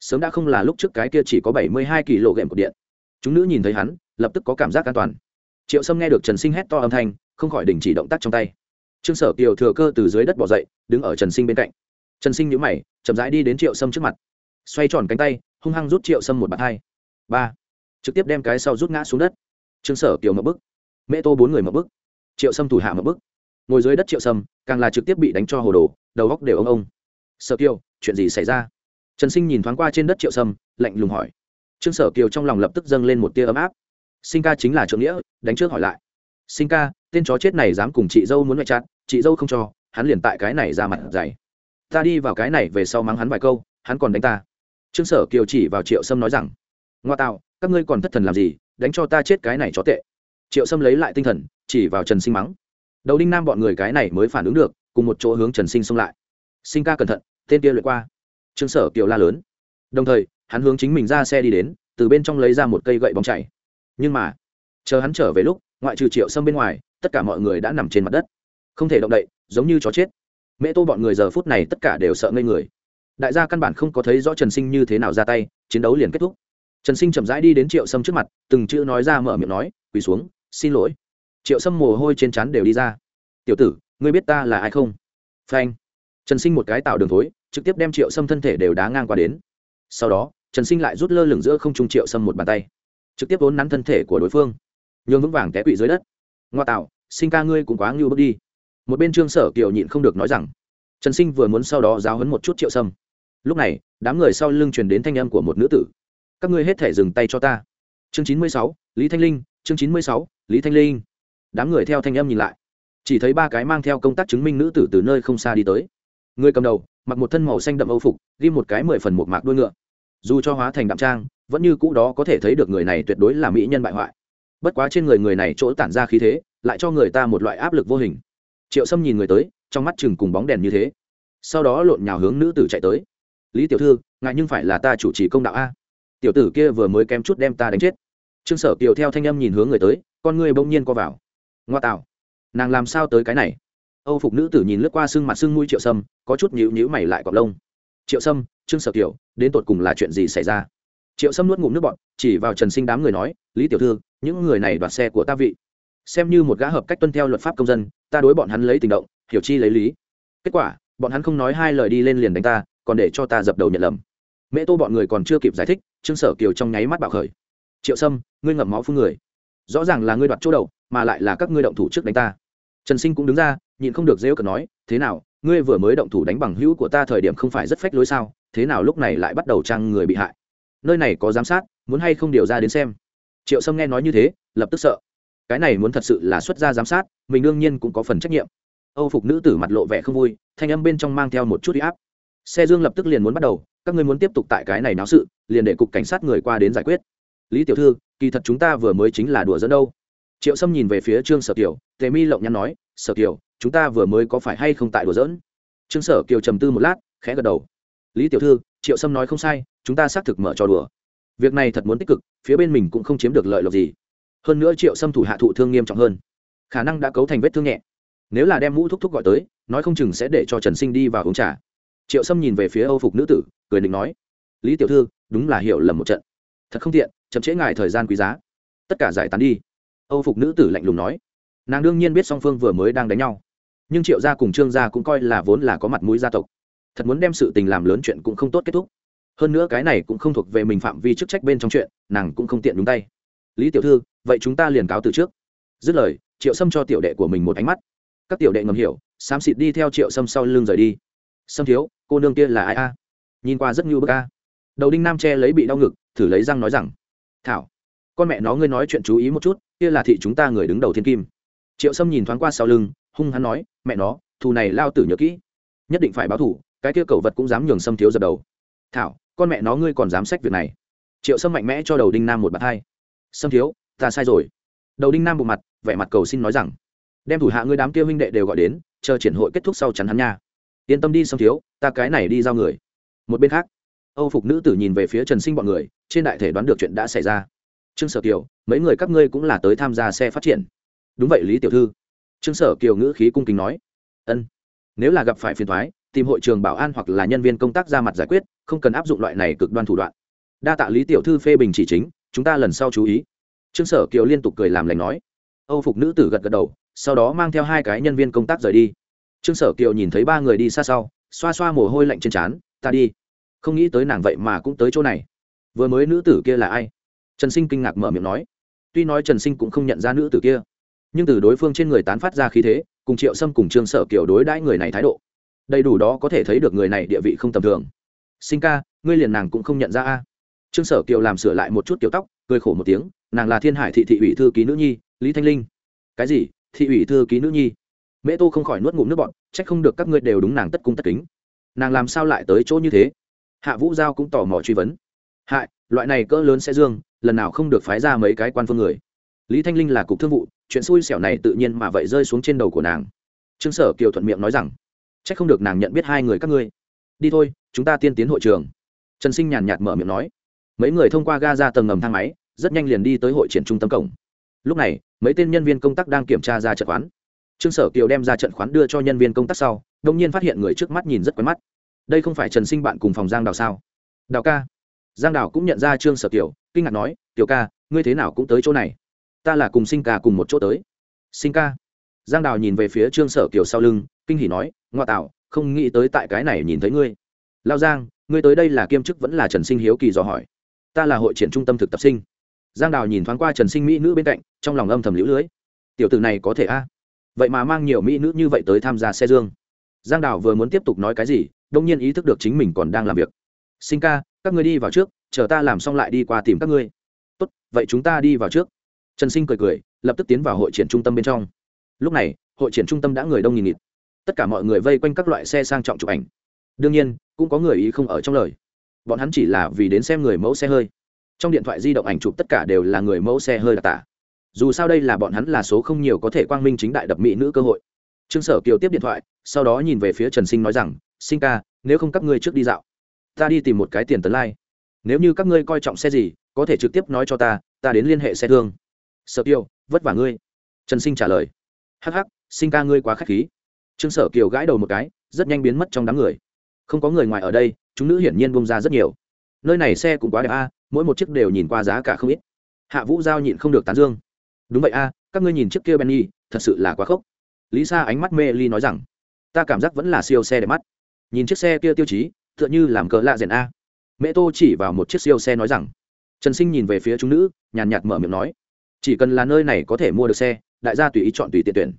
Sớm đã không là lúc trước cái kia chỉ có bảy mươi hai kg của điện. Chúng nữ nhìn thấy hắn, lập tức có cảm giác an toàn triệu sâm nghe được trần sinh hét to âm thanh, không khỏi đình chỉ động tác trong tay. Trương sở kiều thừa cơ từ dưới đất bỏ dậy, đứng ở trần sinh bên cạnh. Trần sinh nhữ mày, chậm rãi đi đến triệu sâm trước mặt. Xoay tròn cánh tay, hung hăng rút triệu sâm một bàn hai ba. Trực tiếp đem cái sau rút ngã xuống đất. Trương sở kiều mập bức. Mẹ tô bốn người mập bức. Triệu sâm thủ hạ mập bức. Ngồi dưới đất triệu sâm, càng là trực tiếp bị đánh cho hồ đồ, đầu góc đều ông ông sở kiều, chuyện gì xảy ra? Trần sinh nhìn thoáng qua trên đất triệu sâm, lạnh lùng hỏi. Trương sở kiều trong lòng lập tức dâng lên một tia ấm áp sinh ca chính là trượng nghĩa, đánh trước hỏi lại. Sinh ca, tên chó chết này dám cùng chị dâu muốn ngoại chặt chị dâu không cho, hắn liền tại cái này ra mặt dày. Ta đi vào cái này về sau mắng hắn vài câu, hắn còn đánh ta. Trương sở kiều chỉ vào triệu sâm nói rằng, ngoa tạo, các ngươi còn thất thần làm gì, đánh cho ta chết cái này chó tệ. Triệu sâm lấy lại tinh thần, chỉ vào trần sinh mắng. Đầu đinh nam bọn người cái này mới phản ứng được, cùng một chỗ hướng trần sinh xông lại. Sinh ca cẩn thận, tên kia lượt qua. Trương sở kiều la lớn. Đồng thời, hắn hướng chính mình ra xe đi đến, từ bên trong lấy ra một cây gậy bóng chảy nhưng mà, chờ hắn trở về lúc, ngoại trừ triệu sâm bên ngoài, tất cả mọi người đã nằm trên mặt đất. Không thể động đậy, giống như chó chết. Mẹ tô bọn người giờ phút này tất cả đều sợ ngây người. Đại gia căn bản không có thấy rõ trần sinh như thế nào ra tay, chiến đấu liền kết thúc. Trần sinh chậm rãi đi đến triệu sâm trước mặt, từng chữ nói ra mở miệng nói, quỳ xuống, xin lỗi. Triệu sâm mồ hôi trên trán đều đi ra. Tiểu tử, ngươi biết ta là ai không? Phanh. Trần sinh một cái tạo đường thối, trực tiếp đem triệu sâm thân thể đều đá ngang qua đến. Sau đó, trần sinh lại rút lơ lửng giữa không trung triệu sâm một bàn tay trực tiếp vốn nắn thân thể của đối phương. Nhường vững vàng té quỵ dưới đất. Ngoa tạo, sinh ca ngươi cũng quá ngưu bước đi. Một bên trương sở kiều nhịn không được nói rằng, trần sinh vừa muốn sau đó giáo hấn một chút triệu sâm. Lúc này, đám người sau lưng truyền đến thanh âm của một nữ tử. Các ngươi hết thể dừng tay cho ta. Chương chín mươi sáu, lý thanh linh, chương chín mươi sáu, lý thanh linh. Đám người theo thanh âm nhìn lại. Chỉ thấy ba cái mang theo công tác chứng minh nữ tử từ nơi không xa đi tới. Người cầm đầu, mặc một thân màu xanh đậm âu phục, ghi một cái mười phần một mạc đuôi ngựa. Dù cho hóa thành đạm trang vẫn như cũ đó có thể thấy được người này tuyệt đối là mỹ nhân bại hoại. Bất quá trên người người này chỗ tản ra khí thế, lại cho người ta một loại áp lực vô hình. Triệu sâm nhìn người tới, trong mắt chừng cùng bóng đèn như thế. Sau đó lộn nhào hướng nữ tử chạy tới. Lý tiểu thư ngại nhưng phải là ta chủ trì công đạo a. Tiểu tử kia vừa mới kém chút đem ta đánh chết. Trương sở kiều theo thanh âm nhìn hướng người tới, con người bỗng nhiên co vào. Ngoa tạo, nàng làm sao tới cái này? Âu phục nữ tử nhìn lướt qua sưng mặt sưng mũi triệu sâm, có chút nhíu nhíu mày lại cọc lông. Triệu sâm, trương sở kiều, đến tột cùng là chuyện gì xảy ra? Triệu sâm nuốt ngụm nước bọn chỉ vào trần sinh đám người nói, lý tiểu thư, những người này đoạt xe của ta vị. Xem như một gã hợp cách tuân theo luật pháp công dân, ta đối bọn hắn lấy tình động, hiểu chi lấy lý. Kết quả, bọn hắn không nói hai lời đi lên liền đánh ta, còn để cho ta dập đầu nhận lầm. Mẹ tô bọn người còn chưa kịp giải thích, trương sở kiều trong nháy mắt bạo khởi. Triệu sâm, ngươi ngậm máu phương người. Rõ ràng là ngươi đoạt chỗ đầu, mà lại là các ngươi động thủ trước đánh ta. Trần sinh cũng đứng ra, nhịn không được dễ cờ nói, thế nào, ngươi vừa mới động thủ đánh bằng hữu của ta thời điểm không phải rất phách lối sao? Thế nào lúc này lại bắt đầu trang người bị hại? Nơi này có giám sát, muốn hay không điều ra đến xem. Triệu sâm nghe nói như thế, lập tức sợ. Cái này muốn thật sự là xuất ra giám sát, mình đương nhiên cũng có phần trách nhiệm. Âu phục nữ tử mặt lộ vẻ không vui, thanh âm bên trong mang theo một chút huy áp. Xe dương lập tức liền muốn bắt đầu, các ngươi muốn tiếp tục tại cái này náo sự, liền để cục cảnh sát người qua đến giải quyết. Lý tiểu thư, kỳ thật chúng ta vừa mới chính là đùa dẫn đâu. Triệu sâm nhìn về phía trương sở kiều, tề mi lộng nhắn nói, sở kiều, chúng ta vừa mới có phải hay không tại đùa dỡn trương sở kiều trầm tư một lát, khẽ gật đầu. Lý tiểu thư triệu sâm nói không sai, chúng ta xác thực mở trò đùa. Việc này thật muốn tích cực, phía bên mình cũng không chiếm được lợi lộc gì. Hơn nữa triệu sâm thủ hạ thụ thương nghiêm trọng hơn. Khả năng đã cấu thành vết thương nhẹ. Nếu là đem mũ thúc thúc gọi tới, nói không chừng sẽ để cho trần sinh đi vào uống trà. Triệu sâm nhìn về phía âu phục nữ tử, cười định nói, lý tiểu thư, đúng là hiểu lầm một trận. Thật không tiện, chậm trễ ngài thời gian quý giá. Tất cả giải tán đi. Âu phục nữ tử lạnh lùng nói. Nàng đương nhiên biết song phương vừa mới đang đánh nhau. Nhưng triệu gia cùng trương gia cũng coi là vốn là có mặt mũi gia tộc thật muốn đem sự tình làm lớn chuyện cũng không tốt kết thúc. Hơn nữa cái này cũng không thuộc về mình phạm vi chức trách bên trong chuyện, nàng cũng không tiện đúng tay. Lý tiểu thư, vậy chúng ta liền cáo từ trước. Dứt lời, triệu sâm cho tiểu đệ của mình một ánh mắt. Các tiểu đệ ngầm hiểu, xám xịt đi theo triệu sâm sau lưng rời đi. Sâm thiếu, cô nương kia là ai a? Nhìn qua rất như bức a. Đầu đinh nam che lấy bị đau ngực, thử lấy răng nói rằng, thảo, con mẹ nó ngươi nói chuyện chú ý một chút, kia là thị chúng ta người đứng đầu thiên kim. Triệu sâm nhìn thoáng qua sau lưng, hung hắn nói, mẹ nó, thù này lao tử nhớ kỹ, nhất định phải báo thủ cái kia cẩu vật cũng dám nhường sâm thiếu dập đầu. Thảo, con mẹ nó ngươi còn dám sách việc này. Triệu sâm mạnh mẽ cho đầu đinh nam một bạt hai. Sâm thiếu, ta sai rồi. Đầu đinh nam bộ mặt, vẻ mặt cầu xin nói rằng, đem thủ hạ ngươi đám kia huynh đệ đều gọi đến, chờ triển hội kết thúc sau chắn hắn nha. Yên tâm đi sâm thiếu, ta cái này đi giao người. Một bên khác, âu phục nữ tử nhìn về phía trần sinh bọn người, trên đại thể đoán được chuyện đã xảy ra. Trương sở kiều, mấy người các ngươi cũng là tới tham gia xe phát triển. Đúng vậy, lý tiểu thư. Trương sở kiều ngữ khí cung kính nói. Ân, nếu là gặp phải phiền thoái tìm hội trường bảo an hoặc là nhân viên công tác ra mặt giải quyết, không cần áp dụng loại này cực đoan thủ đoạn. Đa tạ lý tiểu thư phê bình chỉ chính, chúng ta lần sau chú ý. Trương sở kiều liên tục cười làm lành nói. Âu phục nữ tử gật gật đầu, sau đó mang theo hai cái nhân viên công tác rời đi. Trương sở kiều nhìn thấy ba người đi xa sau, xoa xoa mồ hôi lạnh trên trán, ta đi. Không nghĩ tới nàng vậy mà cũng tới chỗ này. Vừa mới nữ tử kia là ai? Trần sinh kinh ngạc mở miệng nói. Tuy nói trần sinh cũng không nhận ra nữ tử kia, nhưng từ đối phương trên người tán phát ra khí thế, cùng triệu sâm cùng trương sở kiều đối đãi người này thái độ đầy đủ đó có thể thấy được người này địa vị không tầm thường. Sinh ca, ngươi liền nàng cũng không nhận ra a. Trương sở kiều làm sửa lại một chút kiểu tóc, cười khổ một tiếng, nàng là thiên hải thị thị ủy thư ký nữ nhi, lý thanh linh. Cái gì? Thị ủy thư ký nữ nhi? Mễ tô không khỏi nuốt ngụm nước bọn trách không được các ngươi đều đúng nàng tất cung tất kính. Nàng làm sao lại tới chỗ như thế? Hạ vũ giao cũng tò mò truy vấn. Hại, loại này cỡ lớn sẽ dương, lần nào không được phái ra mấy cái quan phương người. Lý thanh linh là cục thương vụ, chuyện xui xẻo này tự nhiên mà vậy rơi xuống trên đầu của nàng. Trương sở kiều thuận miệng nói rằng c h ắ c không được nàng nhận biết hai người các ngươi. Đi thôi, chúng ta tiên tiến hội trường. Trần sinh nhàn nhạt mở miệng nói. Mấy người thông qua ga ra tầng ngầm thang máy, rất nhanh liền đi tới hội triển trung tâm cổng. Lúc này, mấy tên nhân viên công tác đang kiểm tra ra trận khoán. Trương sở kiều đem ra trận khoán đưa cho nhân viên công tác sau đông nhiên phát hiện người trước mắt nhìn rất quen mắt. Đây không phải trần sinh bạn cùng phòng giang đào sao? Đào ca. Giang đào cũng nhận ra trương sở kiều, kinh ngạc nói, tiểu ca, ngươi thế nào cũng tới chỗ này? Ta là cùng sinh ca cùng một chỗ tới. Sinh ca? Giang đào nhìn về phía trương sở kiều sau lưng, kinh hỉ nói, ngoa tạo, không nghĩ tới tại cái này nhìn thấy ngươi. Lao giang, ngươi tới đây là kiêm chức vẫn là trần sinh hiếu kỳ dò hỏi? Ta là hội triển trung tâm thực tập sinh. Giang đào nhìn thoáng qua trần sinh mỹ nữ bên cạnh, trong lòng âm thầm lũ lưới. Tiểu t ử này có thể a? Vậy mà mang nhiều mỹ nữ như vậy tới tham gia xe dương. Giang đào vừa muốn tiếp tục nói cái gì đông nhiên ý thức được chính mình còn đang làm việc. Sinh ca, các ngươi đi vào trước, chờ ta làm xong lại đi qua tìm các ngươi. Tốt, vậy chúng ta đi vào trước. Trần sinh cười cười, lập tức tiến vào hội triển trung tâm bên trong lúc này, hội triển trung tâm đã người đông nghìn nghịt. Tất cả mọi người vây quanh các loại xe sang trọng chụp ảnh. Đương nhiên, cũng có người ý không ở trong lời. Bọn hắn chỉ là vì đến xem người mẫu xe hơi. Trong điện thoại di động ảnh chụp tất cả đều là người mẫu xe hơi đặc tả. Dù sao đây là bọn hắn là số không nhiều có thể quang minh chính đại đập mỹ nữ cơ hội. Trương sở kiều tiếp điện thoại, sau đó nhìn về phía trần sinh nói rằng, sinh ca, nếu không các ngươi trước đi dạo. Ta đi tìm một cái tiền tấn lai、like. nếu như các ngươi coi trọng xe gì, có thể trực tiếp nói cho ta ta đến liên hệ xe thương. Sở kiều, vất vả ngươi. Trần sinh trả lời hắc hắc, sinh ca ngươi quá k h á c h khí. Trương sở kiều gãi đầu một cái, rất nhanh biến mất trong đám người. Không có người ngoài ở đây, chúng nữ hiển nhiên bông ra rất nhiều. Nơi này xe cũng quá đẹp a, mỗi một chiếc đều nhìn qua giá cả không ít. Hạ vũ giao nhịn không được tán dương. Đúng vậy a, các ngươi nhìn chiếc kia benny, thật sự là quá khốc. Lý sa ánh mắt mê ly nói rằng, ta cảm giác vẫn là siêu xe đẹp mắt. Nhìn chiếc xe kia tiêu chí, tựa như làm cờ lạ rèn a. Mẹ tô chỉ vào một chiếc siêu xe nói rằng, trần sinh nhìn về phía chúng nữ, nhàn nhạt mở miệng nói, chỉ cần là nơi này có thể mua được xe đại gia tùy ý chọn tùy tiện tuyển.